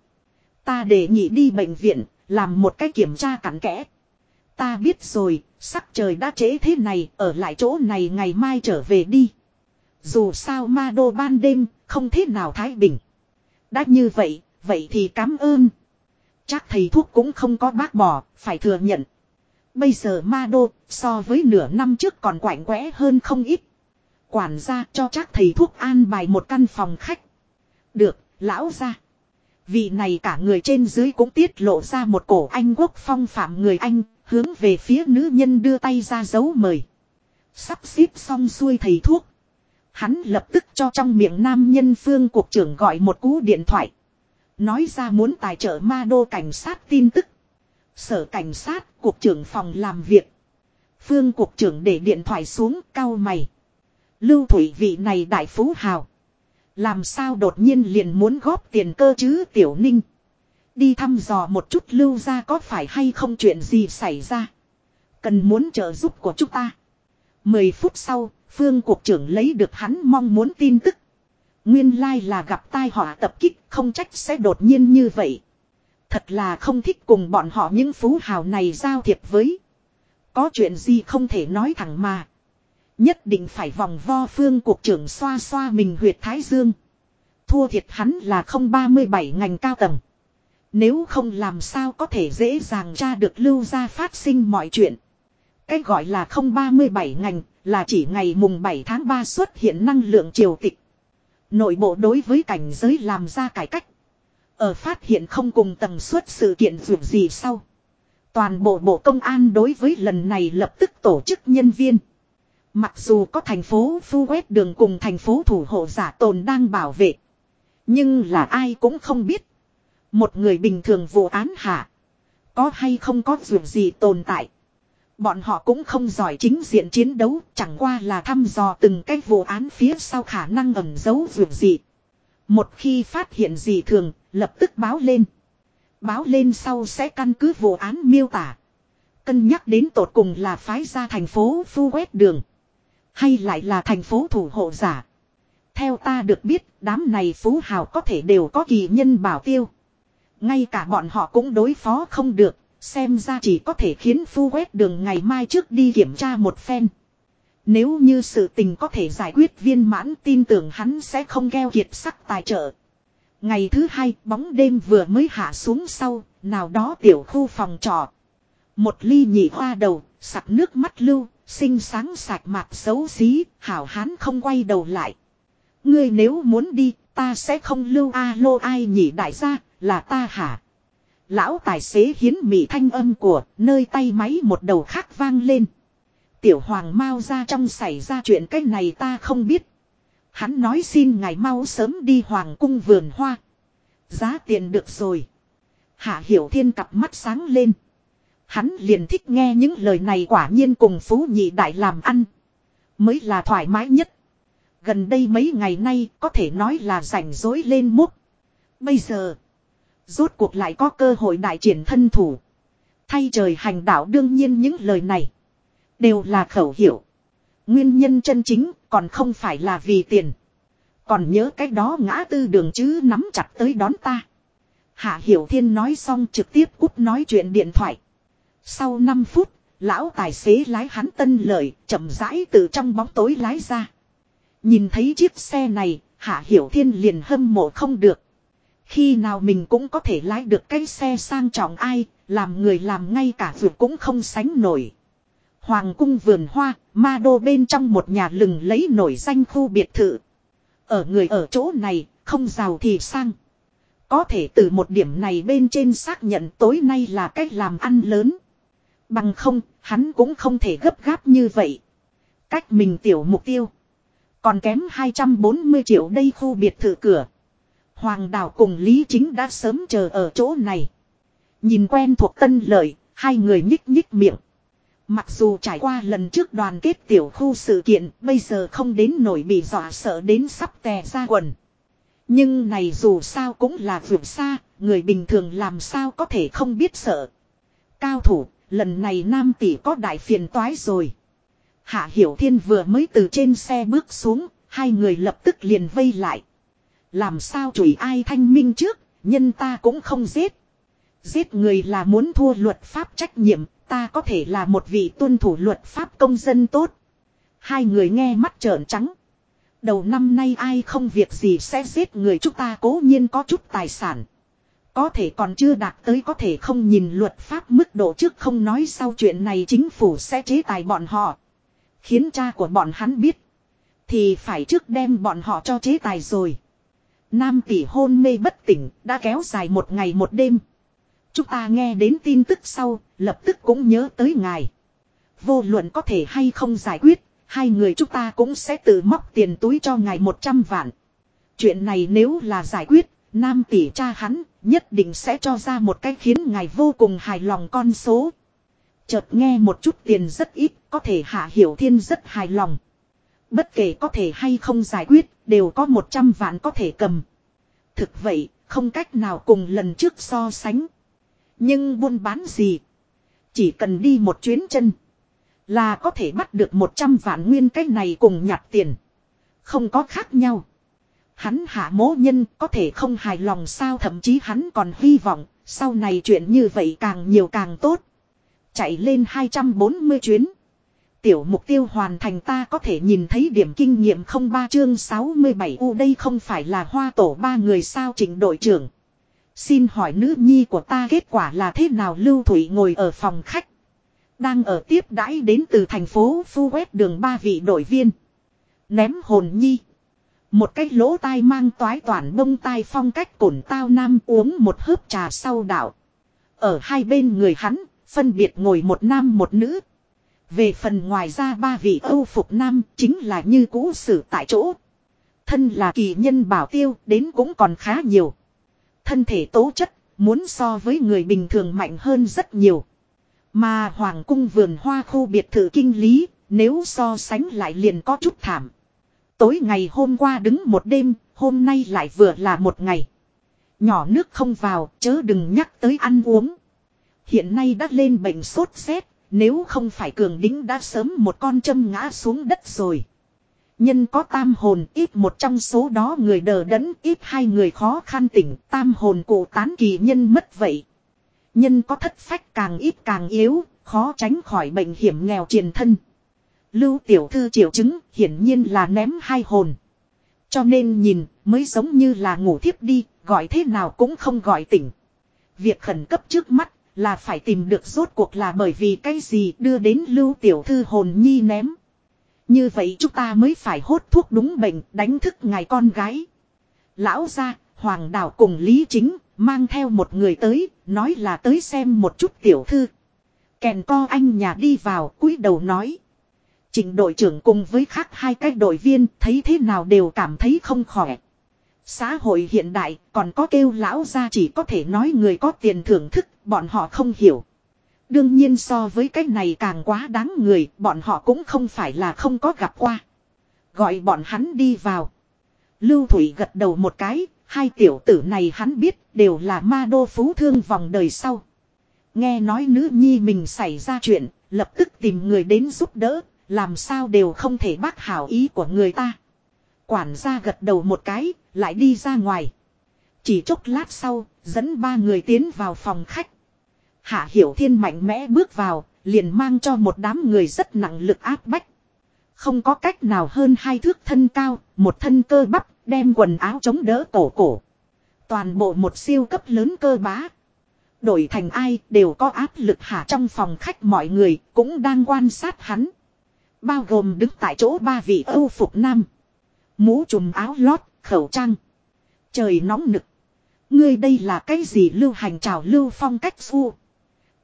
Ta để nhị đi bệnh viện, làm một cái kiểm tra cặn kẽ. Ta biết rồi, sắc trời đã trễ thế này, ở lại chỗ này ngày mai trở về đi. Dù sao ma đô ban đêm, không thế nào thái bình. Đã như vậy, vậy thì cảm ơn. Chắc thầy thuốc cũng không có bác bỏ, phải thừa nhận. Bây giờ ma đô, so với nửa năm trước còn quạnh quẽ hơn không ít. Quản gia cho chắc thầy thuốc an bài một căn phòng khách. Được, lão ra. Vị này cả người trên dưới cũng tiết lộ ra một cổ anh quốc phong phạm người anh, hướng về phía nữ nhân đưa tay ra dấu mời. Sắp xếp xong xuôi thầy thuốc. Hắn lập tức cho trong miệng nam nhân phương cuộc trưởng gọi một cú điện thoại. Nói ra muốn tài trợ ma đô cảnh sát tin tức. Sở cảnh sát, cuộc trưởng phòng làm việc. Phương cục trưởng để điện thoại xuống cao mày. Lưu thủy vị này đại phú hào. Làm sao đột nhiên liền muốn góp tiền cơ chứ tiểu ninh. Đi thăm dò một chút lưu ra có phải hay không chuyện gì xảy ra. Cần muốn trợ giúp của chúng ta. Mười phút sau, Phương cục trưởng lấy được hắn mong muốn tin tức. Nguyên lai là gặp tai họa tập kích không trách sẽ đột nhiên như vậy. Thật là không thích cùng bọn họ những phú hào này giao thiệp với. Có chuyện gì không thể nói thẳng mà. Nhất định phải vòng vo phương cục trưởng xoa xoa mình huyệt thái dương. Thua thiệt hắn là không 37 ngành cao tầng. Nếu không làm sao có thể dễ dàng tra được lưu ra phát sinh mọi chuyện. Cái gọi là không 37 ngành là chỉ ngày mùng 7 tháng 3 xuất hiện năng lượng triều tịch. Nội bộ đối với cảnh giới làm ra cải cách. Ở phát hiện không cùng tầng suất sự kiện dù gì sau. Toàn bộ bộ công an đối với lần này lập tức tổ chức nhân viên. Mặc dù có thành phố phu quét đường cùng thành phố thủ hộ giả tồn đang bảo vệ. Nhưng là ai cũng không biết. Một người bình thường vụ án hả? Có hay không có dụng gì tồn tại. Bọn họ cũng không giỏi chính diện chiến đấu, chẳng qua là thăm dò từng cái vụ án phía sau khả năng ẩn giấu dụng gì. Một khi phát hiện gì thường, lập tức báo lên. Báo lên sau sẽ căn cứ vụ án miêu tả. Cân nhắc đến tột cùng là phái ra thành phố phu quét đường. Hay lại là thành phố thủ hộ giả. Theo ta được biết, đám này phú hào có thể đều có kỳ nhân bảo tiêu. Ngay cả bọn họ cũng đối phó không được, xem ra chỉ có thể khiến phu quét đường ngày mai trước đi kiểm tra một phen. Nếu như sự tình có thể giải quyết viên mãn tin tưởng hắn sẽ không keo kiệt sắc tài trợ. Ngày thứ hai bóng đêm vừa mới hạ xuống sau, nào đó tiểu khu phòng trọ. Một ly nhị hoa đầu, sặc nước mắt lưu, xinh sáng sạch mặt xấu xí, hảo hán không quay đầu lại. Ngươi nếu muốn đi, ta sẽ không lưu a lô ai nhỉ đại gia, là ta hả? Lão tài xế hiến mị thanh âm của, nơi tay máy một đầu khác vang lên. Tiểu hoàng mau ra trong xảy ra chuyện cái này ta không biết. Hắn nói xin ngài mau sớm đi hoàng cung vườn hoa. Giá tiền được rồi. Hạ hiểu thiên cặp mắt sáng lên. Hắn liền thích nghe những lời này quả nhiên cùng phú nhị đại làm ăn. Mới là thoải mái nhất. Gần đây mấy ngày nay có thể nói là rảnh rối lên múc. Bây giờ. Rốt cuộc lại có cơ hội đại triển thân thủ. Thay trời hành đạo đương nhiên những lời này. Đều là khẩu hiệu. Nguyên nhân chân chính còn không phải là vì tiền. Còn nhớ cái đó ngã tư đường chứ nắm chặt tới đón ta. Hạ Hiểu Thiên nói xong trực tiếp cúp nói chuyện điện thoại. Sau 5 phút, lão tài xế lái hắn tân lợi, chậm rãi từ trong bóng tối lái ra. Nhìn thấy chiếc xe này, Hạ Hiểu Thiên liền hâm mộ không được. Khi nào mình cũng có thể lái được cái xe sang trọng ai, làm người làm ngay cả vượt cũng không sánh nổi. Hoàng cung vườn hoa, ma đô bên trong một nhà lừng lấy nổi danh khu biệt thự. Ở người ở chỗ này, không giàu thì sang. Có thể từ một điểm này bên trên xác nhận tối nay là cách làm ăn lớn. Bằng không, hắn cũng không thể gấp gáp như vậy. Cách mình tiểu mục tiêu. Còn kém 240 triệu đây khu biệt thự cửa. Hoàng Đào cùng Lý Chính đã sớm chờ ở chỗ này. Nhìn quen thuộc tân lợi, hai người nhích nhích miệng. Mặc dù trải qua lần trước đoàn kết tiểu khu sự kiện, bây giờ không đến nổi bị dọa sợ đến sắp tè ra quần. Nhưng này dù sao cũng là vượt xa, người bình thường làm sao có thể không biết sợ. Cao thủ, lần này nam tỷ có đại phiền toái rồi. Hạ Hiểu Thiên vừa mới từ trên xe bước xuống, hai người lập tức liền vây lại. Làm sao chửi ai thanh minh trước, nhân ta cũng không giết. Giết người là muốn thua luật pháp trách nhiệm, ta có thể là một vị tuân thủ luật pháp công dân tốt. Hai người nghe mắt trợn trắng. Đầu năm nay ai không việc gì sẽ giết người chúng ta cố nhiên có chút tài sản. Có thể còn chưa đạt tới có thể không nhìn luật pháp mức độ trước không nói sau chuyện này chính phủ sẽ chế tài bọn họ. Khiến cha của bọn hắn biết. Thì phải trước đem bọn họ cho chế tài rồi. Nam tỷ hôn mê bất tỉnh đã kéo dài một ngày một đêm. Chúng ta nghe đến tin tức sau, lập tức cũng nhớ tới ngài. Vô luận có thể hay không giải quyết, hai người chúng ta cũng sẽ tự móc tiền túi cho ngài 100 vạn. Chuyện này nếu là giải quyết, nam tỷ cha hắn nhất định sẽ cho ra một cách khiến ngài vô cùng hài lòng con số. Chợt nghe một chút tiền rất ít, có thể Hạ Hiểu Thiên rất hài lòng. Bất kể có thể hay không giải quyết, đều có 100 vạn có thể cầm. Thực vậy, không cách nào cùng lần trước so sánh. Nhưng buôn bán gì? Chỉ cần đi một chuyến chân. Là có thể bắt được 100 vạn nguyên cái này cùng nhặt tiền. Không có khác nhau. Hắn hạ mố nhân có thể không hài lòng sao thậm chí hắn còn hy vọng sau này chuyện như vậy càng nhiều càng tốt. Chạy lên 240 chuyến. Tiểu mục tiêu hoàn thành ta có thể nhìn thấy điểm kinh nghiệm không ba chương 67 u đây không phải là hoa tổ ba người sao trình đội trưởng. Xin hỏi nữ nhi của ta kết quả là thế nào Lưu Thủy ngồi ở phòng khách. Đang ở tiếp đãi đến từ thành phố Phu Quét đường ba vị đội viên. Ném hồn nhi. Một cái lỗ tai mang toái toàn bông tai phong cách cổn tao nam uống một hớp trà sau đảo. Ở hai bên người hắn, phân biệt ngồi một nam một nữ. Về phần ngoài ra ba vị âu phục nam chính là như cũ xử tại chỗ. Thân là kỳ nhân bảo tiêu đến cũng còn khá nhiều. Thân thể tố chất muốn so với người bình thường mạnh hơn rất nhiều. Mà Hoàng cung vườn hoa khu biệt thự kinh lý nếu so sánh lại liền có chút thảm. Tối ngày hôm qua đứng một đêm, hôm nay lại vừa là một ngày. Nhỏ nước không vào, chớ đừng nhắc tới ăn uống. Hiện nay đã lên bệnh sốt rét, nếu không phải cường đính đã sớm một con châm ngã xuống đất rồi. Nhân có tam hồn ít một trong số đó người đờ đẫn ít hai người khó khăn tỉnh tam hồn cổ tán kỳ nhân mất vậy. Nhân có thất phách càng ít càng yếu, khó tránh khỏi bệnh hiểm nghèo triền thân. Lưu tiểu thư triệu chứng hiển nhiên là ném hai hồn. Cho nên nhìn mới giống như là ngủ thiếp đi, gọi thế nào cũng không gọi tỉnh. Việc khẩn cấp trước mắt là phải tìm được rốt cuộc là bởi vì cái gì đưa đến lưu tiểu thư hồn nhi ném. Như vậy chúng ta mới phải hốt thuốc đúng bệnh đánh thức ngài con gái. Lão gia, Hoàng đảo cùng Lý Chính, mang theo một người tới, nói là tới xem một chút tiểu thư. Kèn co anh nhà đi vào, cúi đầu nói. Trình đội trưởng cùng với khác hai cái đội viên thấy thế nào đều cảm thấy không khỏe. Xã hội hiện đại còn có kêu lão ra chỉ có thể nói người có tiền thưởng thức, bọn họ không hiểu. Đương nhiên so với cái này càng quá đáng người, bọn họ cũng không phải là không có gặp qua. Gọi bọn hắn đi vào. Lưu Thủy gật đầu một cái, hai tiểu tử này hắn biết đều là ma đô phú thương vòng đời sau. Nghe nói nữ nhi mình xảy ra chuyện, lập tức tìm người đến giúp đỡ, làm sao đều không thể bác hảo ý của người ta. Quản gia gật đầu một cái, lại đi ra ngoài. Chỉ chốc lát sau, dẫn ba người tiến vào phòng khách. Hạ Hiểu Thiên mạnh mẽ bước vào, liền mang cho một đám người rất nặng lực áp bách. Không có cách nào hơn hai thước thân cao, một thân cơ bắp, đem quần áo chống đỡ cổ cổ. Toàn bộ một siêu cấp lớn cơ bá. Đổi thành ai đều có áp lực hạ trong phòng khách mọi người cũng đang quan sát hắn. Bao gồm đứng tại chỗ ba vị âu phục nam. Mũ trùm áo lót, khẩu trang. Trời nóng nực. Ngươi đây là cái gì lưu hành trào lưu phong cách du?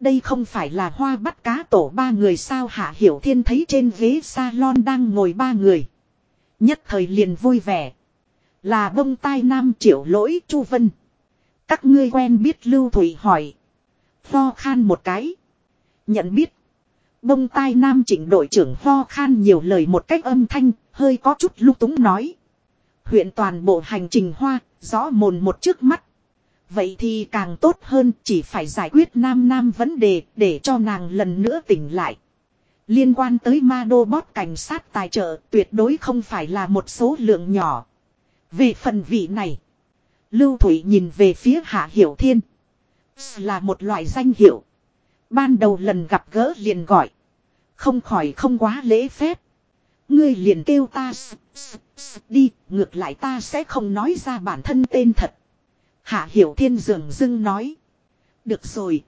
Đây không phải là hoa bắt cá tổ ba người sao hạ hiểu thiên thấy trên ghế salon đang ngồi ba người. Nhất thời liền vui vẻ. Là bông tai nam triệu lỗi chu vân. Các ngươi quen biết lưu thủy hỏi. Pho khan một cái. Nhận biết. Bông tai nam chỉnh đội trưởng ho khan nhiều lời một cách âm thanh, hơi có chút lúc túng nói. Huyện toàn bộ hành trình hoa, rõ mồn một trước mắt. Vậy thì càng tốt hơn chỉ phải giải quyết nam nam vấn đề để cho nàng lần nữa tỉnh lại. Liên quan tới ma đô bót cảnh sát tài trợ tuyệt đối không phải là một số lượng nhỏ. Về phần vị này, Lưu Thủy nhìn về phía Hạ Hiểu Thiên. Là một loại danh hiệu. Ban đầu lần gặp gỡ liền gọi. Không khỏi không quá lễ phép. Ngươi liền kêu ta đi, ngược lại ta sẽ không nói ra bản thân tên thật. Hạ Hiểu Thiên dường dưng nói. Được rồi.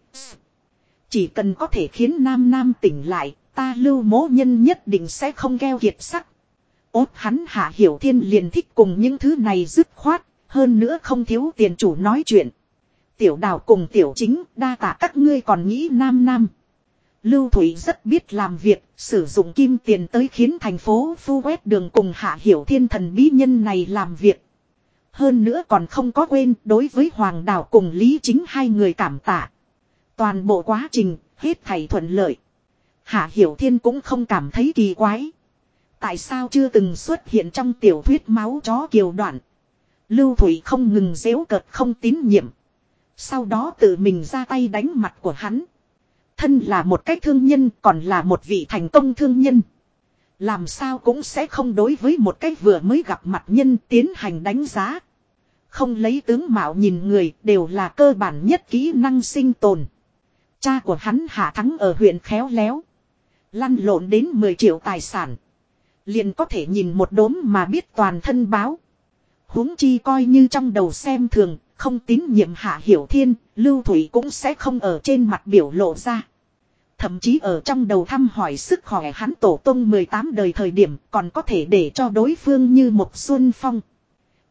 Chỉ cần có thể khiến Nam Nam tỉnh lại, ta lưu mố nhân nhất định sẽ không keo kiệt sắc. Ốt hắn Hạ Hiểu Thiên liền thích cùng những thứ này dứt khoát, hơn nữa không thiếu tiền chủ nói chuyện. Tiểu đào cùng tiểu chính đa tạ các ngươi còn nghĩ Nam Nam. Lưu Thủy rất biết làm việc, sử dụng kim tiền tới khiến thành phố phu quét đường cùng hạ hiểu thiên thần bí nhân này làm việc. Hơn nữa còn không có quên đối với Hoàng Đào cùng Lý Chính hai người cảm tạ. Toàn bộ quá trình, hết thảy thuận lợi. Hạ Hiểu Thiên cũng không cảm thấy kỳ quái. Tại sao chưa từng xuất hiện trong tiểu thuyết máu chó kiều đoạn. Lưu Thủy không ngừng dễu cợt không tín nhiệm. Sau đó tự mình ra tay đánh mặt của hắn. Thân là một cách thương nhân còn là một vị thành công thương nhân. Làm sao cũng sẽ không đối với một cách vừa mới gặp mặt nhân tiến hành đánh giá. Không lấy tướng mạo nhìn người đều là cơ bản nhất kỹ năng sinh tồn. Cha của hắn hạ thắng ở huyện khéo léo. Lăn lộn đến 10 triệu tài sản. Liền có thể nhìn một đốm mà biết toàn thân báo. huống chi coi như trong đầu xem thường, không tín nhiệm hạ hiểu thiên, lưu thủy cũng sẽ không ở trên mặt biểu lộ ra. Thậm chí ở trong đầu thăm hỏi sức khỏe hắn tổ tông 18 đời thời điểm còn có thể để cho đối phương như một xuân phong.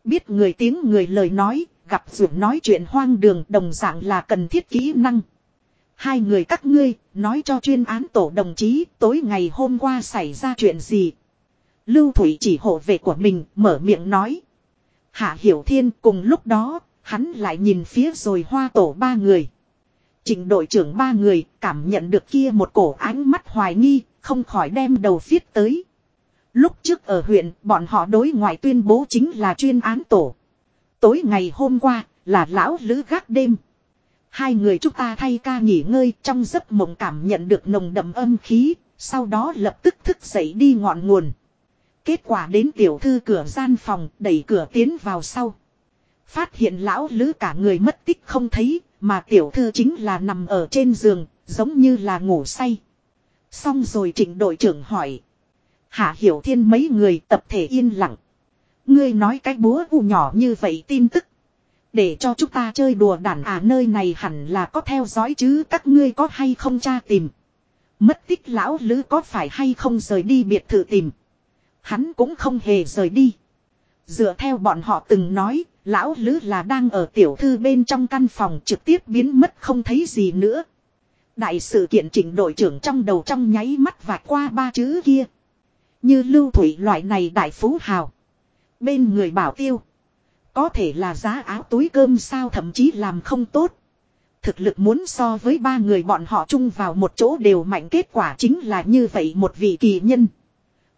Biết người tiếng người lời nói, gặp ruộng nói chuyện hoang đường đồng dạng là cần thiết kỹ năng. Hai người các ngươi, nói cho chuyên án tổ đồng chí, tối ngày hôm qua xảy ra chuyện gì. Lưu Thủy chỉ hộ vệ của mình, mở miệng nói. Hạ Hiểu Thiên cùng lúc đó, hắn lại nhìn phía rồi hoa tổ ba người. Trình đội trưởng ba người cảm nhận được kia một cổ ánh mắt hoài nghi, không khỏi đem đầu viết tới. Lúc trước ở huyện, bọn họ đối ngoại tuyên bố chính là chuyên án tổ. Tối ngày hôm qua, là lão lữ gác đêm. Hai người chúng ta thay ca nghỉ ngơi trong giấc mộng cảm nhận được nồng đậm âm khí, sau đó lập tức thức dậy đi ngọn nguồn. Kết quả đến tiểu thư cửa gian phòng, đẩy cửa tiến vào sau. Phát hiện lão lữ cả người mất tích không thấy, mà tiểu thư chính là nằm ở trên giường, giống như là ngủ say. Xong rồi trịnh đội trưởng hỏi. Hạ hiểu thiên mấy người tập thể yên lặng. Ngươi nói cái búa u nhỏ như vậy tin tức. Để cho chúng ta chơi đùa đàn à nơi này hẳn là có theo dõi chứ các ngươi có hay không tra tìm. Mất tích lão lữ có phải hay không rời đi biệt thự tìm. Hắn cũng không hề rời đi. Dựa theo bọn họ từng nói, lão lữ là đang ở tiểu thư bên trong căn phòng trực tiếp biến mất không thấy gì nữa. Đại sự kiện chỉnh đội trưởng trong đầu trong nháy mắt và qua ba chữ kia. Như lưu thủy loại này đại phú hào. Bên người bảo tiêu. Có thể là giá áo túi cơm sao thậm chí làm không tốt. Thực lực muốn so với ba người bọn họ chung vào một chỗ đều mạnh kết quả chính là như vậy một vị kỳ nhân.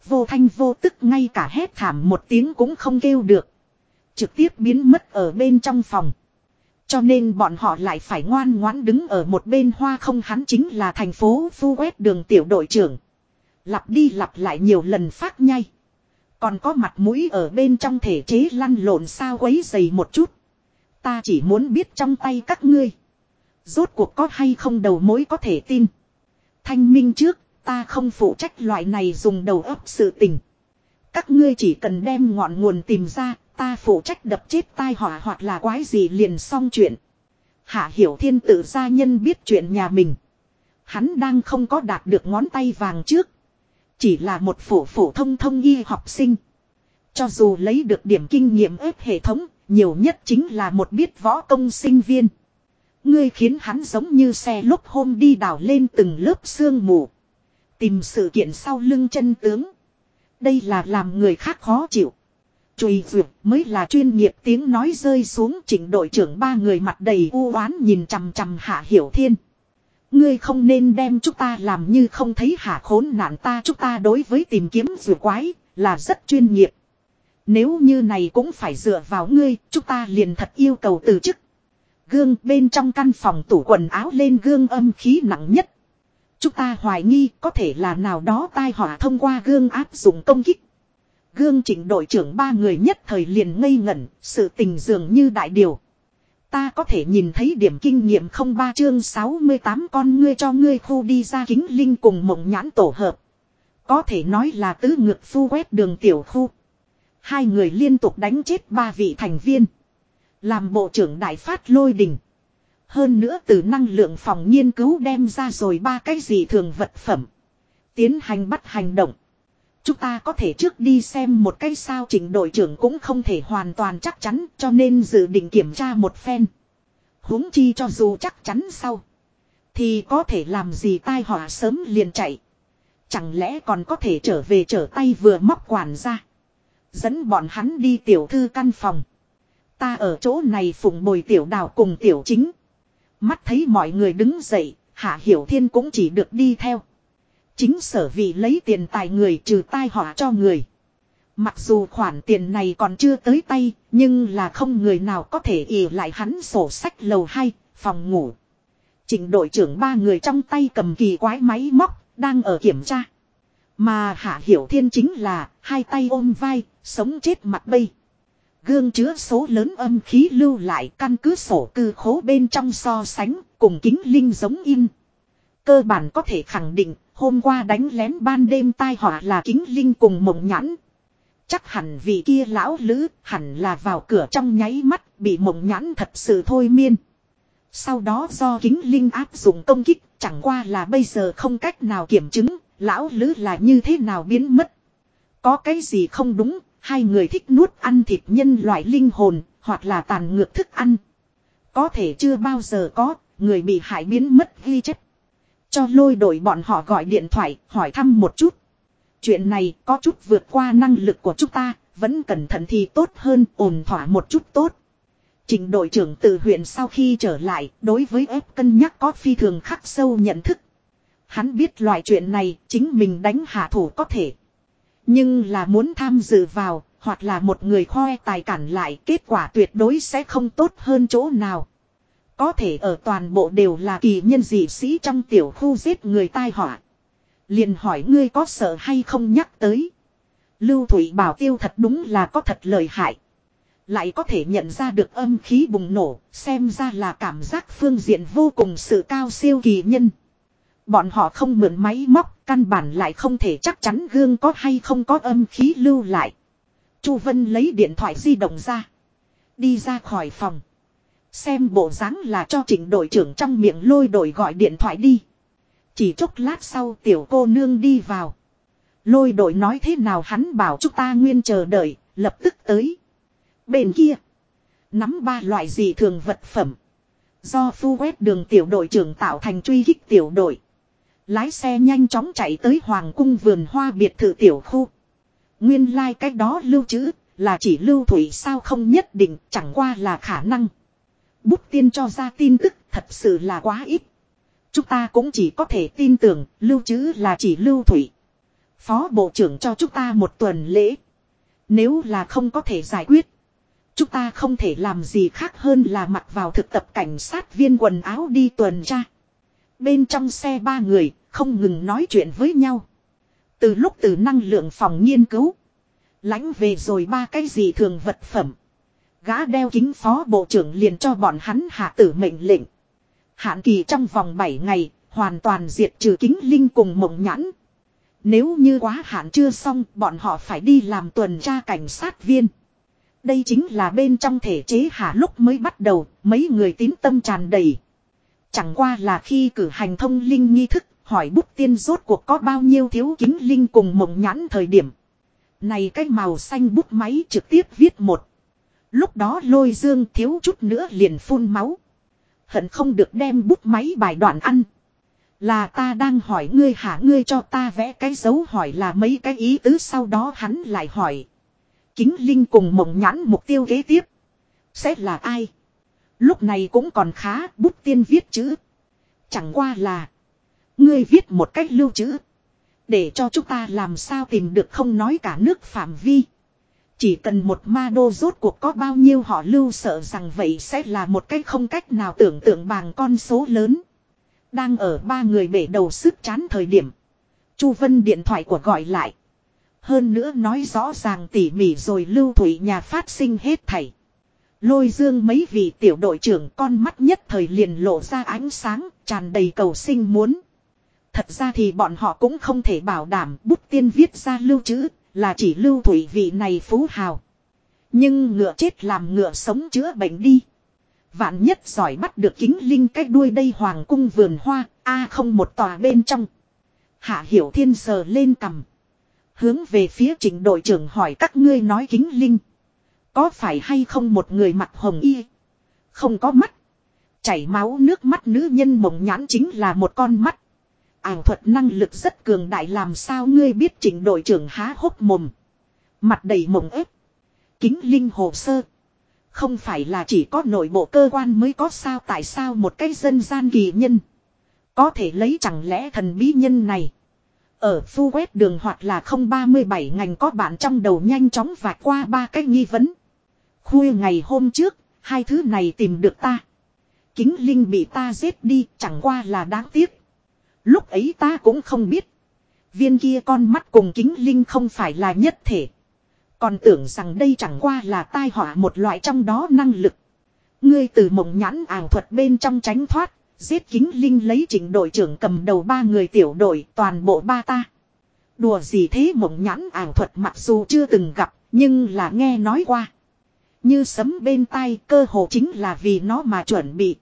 Vô thanh vô tức ngay cả hét thảm một tiếng cũng không kêu được. Trực tiếp biến mất ở bên trong phòng. Cho nên bọn họ lại phải ngoan ngoãn đứng ở một bên hoa không hắn chính là thành phố phu quét đường tiểu đội trưởng. Lặp đi lặp lại nhiều lần phát nhai. Còn có mặt mũi ở bên trong thể chế lăn lộn sao quấy dày một chút. Ta chỉ muốn biết trong tay các ngươi. Rốt cuộc có hay không đầu mối có thể tin. Thanh minh trước, ta không phụ trách loại này dùng đầu óc sự tình. Các ngươi chỉ cần đem ngọn nguồn tìm ra, ta phụ trách đập chết tai họa hoặc là quái gì liền xong chuyện. Hạ hiểu thiên tự gia nhân biết chuyện nhà mình. Hắn đang không có đạt được ngón tay vàng trước. Chỉ là một phổ phổ thông thông y học sinh. Cho dù lấy được điểm kinh nghiệm ếp hệ thống, nhiều nhất chính là một biết võ công sinh viên. Ngươi khiến hắn giống như xe lúc hôm đi đào lên từng lớp xương mù. Tìm sự kiện sau lưng chân tướng. Đây là làm người khác khó chịu. Chùy vượt mới là chuyên nghiệp tiếng nói rơi xuống chỉnh đội trưởng ba người mặt đầy u oán nhìn chằm chằm hạ hiểu thiên. Ngươi không nên đem chúng ta làm như không thấy hạ khốn nạn ta chúng ta đối với tìm kiếm rùa quái là rất chuyên nghiệp. Nếu như này cũng phải dựa vào ngươi, chúng ta liền thật yêu cầu từ chức. Gương bên trong căn phòng tủ quần áo lên gương âm khí nặng nhất. Chúng ta hoài nghi có thể là nào đó tai họa thông qua gương áp dụng công kích. Gương chỉnh đội trưởng ba người nhất thời liền ngây ngẩn, sự tình dường như đại điều. Ta có thể nhìn thấy điểm kinh nghiệm không ba chương 68 con ngươi cho ngươi khu đi ra kính linh cùng mộng nhãn tổ hợp. Có thể nói là tứ ngược phu quét đường tiểu khu. Hai người liên tục đánh chết ba vị thành viên. Làm bộ trưởng đại phát lôi đình. Hơn nữa từ năng lượng phòng nghiên cứu đem ra rồi ba cái gì thường vật phẩm. Tiến hành bắt hành động. Chúng ta có thể trước đi xem một cái sao chỉnh đội trưởng cũng không thể hoàn toàn chắc chắn, cho nên dự định kiểm tra một phen. huống chi cho dù chắc chắn sau. Thì có thể làm gì tai họa sớm liền chạy. Chẳng lẽ còn có thể trở về trở tay vừa móc quản ra. Dẫn bọn hắn đi tiểu thư căn phòng. Ta ở chỗ này phụng bồi tiểu đào cùng tiểu chính. Mắt thấy mọi người đứng dậy, Hạ Hiểu Thiên cũng chỉ được đi theo. Chính sở vì lấy tiền tài người trừ tai họa cho người. Mặc dù khoản tiền này còn chưa tới tay, nhưng là không người nào có thể ỉ lại hắn sổ sách lầu hay, phòng ngủ. Trình đội trưởng ba người trong tay cầm kỳ quái máy móc, đang ở kiểm tra. Mà Hạ Hiểu Thiên chính là hai tay ôm vai, sống chết mặt bây. Gương chứa số lớn âm khí lưu lại căn cứ sổ cư khố bên trong so sánh cùng kính linh giống in. Cơ bản có thể khẳng định hôm qua đánh lén ban đêm tai họa là kính linh cùng mộng nhãn. Chắc hẳn vì kia lão lữ hẳn là vào cửa trong nháy mắt bị mộng nhãn thật sự thôi miên. Sau đó do kính linh áp dụng công kích chẳng qua là bây giờ không cách nào kiểm chứng lão lữ là như thế nào biến mất. Có cái gì không đúng, hai người thích nuốt ăn thịt nhân loại linh hồn, hoặc là tàn ngược thức ăn. Có thể chưa bao giờ có, người bị hại biến mất ghi chất. Cho lôi đội bọn họ gọi điện thoại, hỏi thăm một chút. Chuyện này có chút vượt qua năng lực của chúng ta, vẫn cẩn thận thì tốt hơn, ổn thỏa một chút tốt. Trình đội trưởng từ huyện sau khi trở lại, đối với ép cân nhắc có phi thường khắc sâu nhận thức. Hắn biết loại chuyện này chính mình đánh hạ thủ có thể. Nhưng là muốn tham dự vào, hoặc là một người khoe tài cản lại kết quả tuyệt đối sẽ không tốt hơn chỗ nào. Có thể ở toàn bộ đều là kỳ nhân dị sĩ trong tiểu khu giết người tai họa. Liền hỏi ngươi có sợ hay không nhắc tới. Lưu Thủy bảo tiêu thật đúng là có thật lời hại. Lại có thể nhận ra được âm khí bùng nổ, xem ra là cảm giác phương diện vô cùng sự cao siêu kỳ nhân. Bọn họ không mượn máy móc, căn bản lại không thể chắc chắn gương có hay không có âm khí lưu lại. Chu Vân lấy điện thoại di động ra. Đi ra khỏi phòng. Xem bộ dáng là cho chỉnh đội trưởng trong miệng lôi đội gọi điện thoại đi. Chỉ chốc lát sau tiểu cô nương đi vào. Lôi đội nói thế nào hắn bảo chúng ta nguyên chờ đợi, lập tức tới. Bên kia. Nắm ba loại gì thường vật phẩm. Do phu quét đường tiểu đội trưởng tạo thành truy kích tiểu đội. Lái xe nhanh chóng chạy tới Hoàng cung vườn hoa biệt thự tiểu khu. Nguyên lai like cách đó lưu trữ là chỉ lưu thủy sao không nhất định chẳng qua là khả năng. Bút tiên cho ra tin tức thật sự là quá ít. Chúng ta cũng chỉ có thể tin tưởng lưu trữ là chỉ lưu thủy. Phó bộ trưởng cho chúng ta một tuần lễ. Nếu là không có thể giải quyết. Chúng ta không thể làm gì khác hơn là mặc vào thực tập cảnh sát viên quần áo đi tuần tra. Bên trong xe ba người, không ngừng nói chuyện với nhau. Từ lúc từ năng lượng phòng nghiên cứu. lãnh về rồi ba cái gì thường vật phẩm. Gã đeo kính phó bộ trưởng liền cho bọn hắn hạ tử mệnh lệnh. Hạn kỳ trong vòng 7 ngày, hoàn toàn diệt trừ kính linh cùng mộng nhãn. Nếu như quá hạn chưa xong, bọn họ phải đi làm tuần tra cảnh sát viên. Đây chính là bên trong thể chế hạ lúc mới bắt đầu, mấy người tín tâm tràn đầy. Chẳng qua là khi cử hành thông linh nghi thức, hỏi bút tiên rốt cuộc có bao nhiêu thiếu kính linh cùng mộng nhãn thời điểm. Này cái màu xanh bút máy trực tiếp viết một. Lúc đó lôi dương thiếu chút nữa liền phun máu. Hận không được đem bút máy bài đoạn ăn. Là ta đang hỏi ngươi hả ngươi cho ta vẽ cái dấu hỏi là mấy cái ý tứ sau đó hắn lại hỏi. Kính Linh cùng mộng nhãn mục tiêu kế tiếp. Sẽ là ai? Lúc này cũng còn khá bút tiên viết chữ. Chẳng qua là. Ngươi viết một cách lưu trữ. Để cho chúng ta làm sao tìm được không nói cả nước phạm vi. Chỉ cần một ma đô rốt cuộc có bao nhiêu họ lưu sợ rằng vậy sẽ là một cách không cách nào tưởng tượng bằng con số lớn. Đang ở ba người bể đầu sức chán thời điểm. Chu Vân điện thoại của gọi lại. Hơn nữa nói rõ ràng tỉ mỉ rồi lưu thủy nhà phát sinh hết thảy. Lôi dương mấy vị tiểu đội trưởng con mắt nhất thời liền lộ ra ánh sáng, tràn đầy cầu sinh muốn. Thật ra thì bọn họ cũng không thể bảo đảm bút tiên viết ra lưu trữ, là chỉ lưu thủy vị này phú hào. Nhưng ngựa chết làm ngựa sống chữa bệnh đi. Vạn nhất giỏi bắt được kính linh cách đuôi đây hoàng cung vườn hoa, a không một tòa bên trong. Hạ hiểu thiên sờ lên cầm. Hướng về phía trình đội trưởng hỏi các ngươi nói kính linh. Có phải hay không một người mặt hồng y? Không có mắt. Chảy máu nước mắt nữ nhân mộng nhãn chính là một con mắt. Ảo thuật năng lực rất cường đại làm sao ngươi biết trình đội trưởng há hốc mồm. Mặt đầy mộng ép. Kính linh hồ sơ. Không phải là chỉ có nội bộ cơ quan mới có sao tại sao một cái dân gian kỳ nhân. Có thể lấy chẳng lẽ thần bí nhân này. Ở phu quét đường hoặc là 037 ngành có bạn trong đầu nhanh chóng vạch qua ba cái nghi vấn. Khuya ngày hôm trước, hai thứ này tìm được ta. Kính Linh bị ta giết đi, chẳng qua là đáng tiếc. Lúc ấy ta cũng không biết. Viên kia con mắt cùng Kính Linh không phải là nhất thể. Còn tưởng rằng đây chẳng qua là tai họa một loại trong đó năng lực. Ngươi từ mộng nhãn ảo thuật bên trong tránh thoát, giết kính linh lấy trình đội trưởng cầm đầu ba người tiểu đội toàn bộ ba ta. Đùa gì thế mộng nhãn ảo thuật mặc dù chưa từng gặp, nhưng là nghe nói qua. Như sấm bên tai cơ hồ chính là vì nó mà chuẩn bị.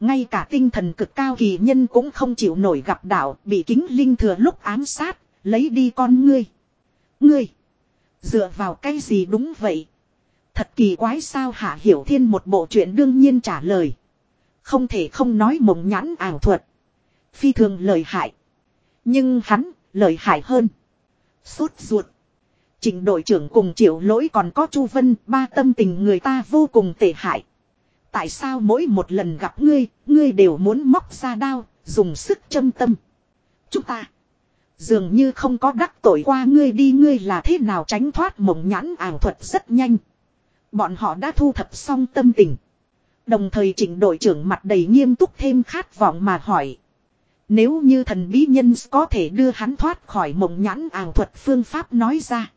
Ngay cả tinh thần cực cao kỳ nhân cũng không chịu nổi gặp đạo bị kính linh thừa lúc ám sát, lấy đi con ngươi. Ngươi! Dựa vào cái gì đúng vậy? Thật kỳ quái sao Hạ Hiểu Thiên một bộ chuyện đương nhiên trả lời. Không thể không nói mộng nhãn ảo thuật. Phi thường lời hại. Nhưng hắn, lời hại hơn. Sốt ruột. Trình đội trưởng cùng triệu lỗi còn có Chu Vân, ba tâm tình người ta vô cùng tệ hại. Tại sao mỗi một lần gặp ngươi, ngươi đều muốn móc ra đao, dùng sức châm tâm. Chúng ta. Dường như không có đắc tội qua ngươi đi ngươi là thế nào tránh thoát mộng nhãn ảo thuật rất nhanh. Bọn họ đã thu thập xong tâm tình. Đồng thời chỉnh đội trưởng mặt đầy nghiêm túc thêm khát vọng mà hỏi. Nếu như thần bí nhân có thể đưa hắn thoát khỏi mộng nhãn ảo thuật phương pháp nói ra.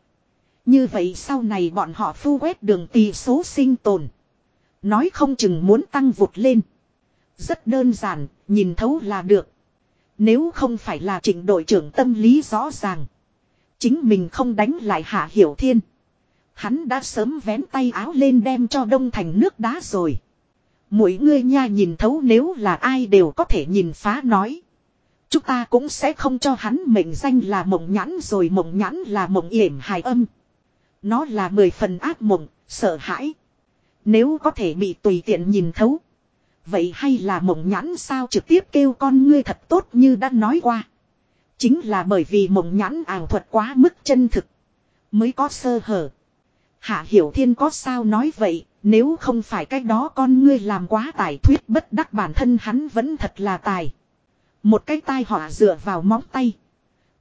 Như vậy sau này bọn họ phu quét đường tỷ số sinh tồn. Nói không chừng muốn tăng vụt lên. Rất đơn giản, nhìn thấu là được. Nếu không phải là chỉnh đội trưởng tâm lý rõ ràng. Chính mình không đánh lại Hạ Hiểu Thiên. Hắn đã sớm vén tay áo lên đem cho đông thành nước đá rồi. Mỗi người nha nhìn thấu nếu là ai đều có thể nhìn phá nói. Chúng ta cũng sẽ không cho hắn mệnh danh là mộng nhãn rồi mộng nhãn là mộng yểm hài âm. Nó là mười phần ác mộng, sợ hãi. Nếu có thể bị tùy tiện nhìn thấu. Vậy hay là mộng nhãn sao trực tiếp kêu con ngươi thật tốt như đã nói qua. Chính là bởi vì mộng nhãn ảo thuật quá mức chân thực. Mới có sơ hở. Hạ Hiểu Thiên có sao nói vậy, nếu không phải cách đó con ngươi làm quá tài thuyết bất đắc bản thân hắn vẫn thật là tài. Một cái tai họa dựa vào móng tay.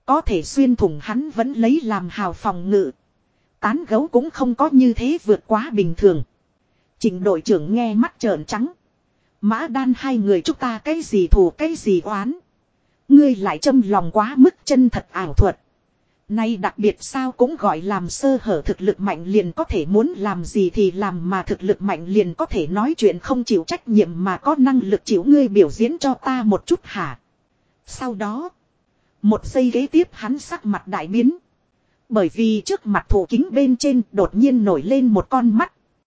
Có thể xuyên thủng hắn vẫn lấy làm hào phòng ngự. Tán gấu cũng không có như thế vượt quá bình thường. Trình đội trưởng nghe mắt trợn trắng. Mã đan hai người chúng ta cái gì thù cái gì oán. Ngươi lại châm lòng quá mức chân thật ảo thuật. Nay đặc biệt sao cũng gọi làm sơ hở thực lực mạnh liền có thể muốn làm gì thì làm mà thực lực mạnh liền có thể nói chuyện không chịu trách nhiệm mà có năng lực chịu ngươi biểu diễn cho ta một chút hả. Sau đó, một giây ghế tiếp hắn sắc mặt đại biến. Bởi vì trước mặt thủ kính bên trên đột nhiên nổi lên một con mắt.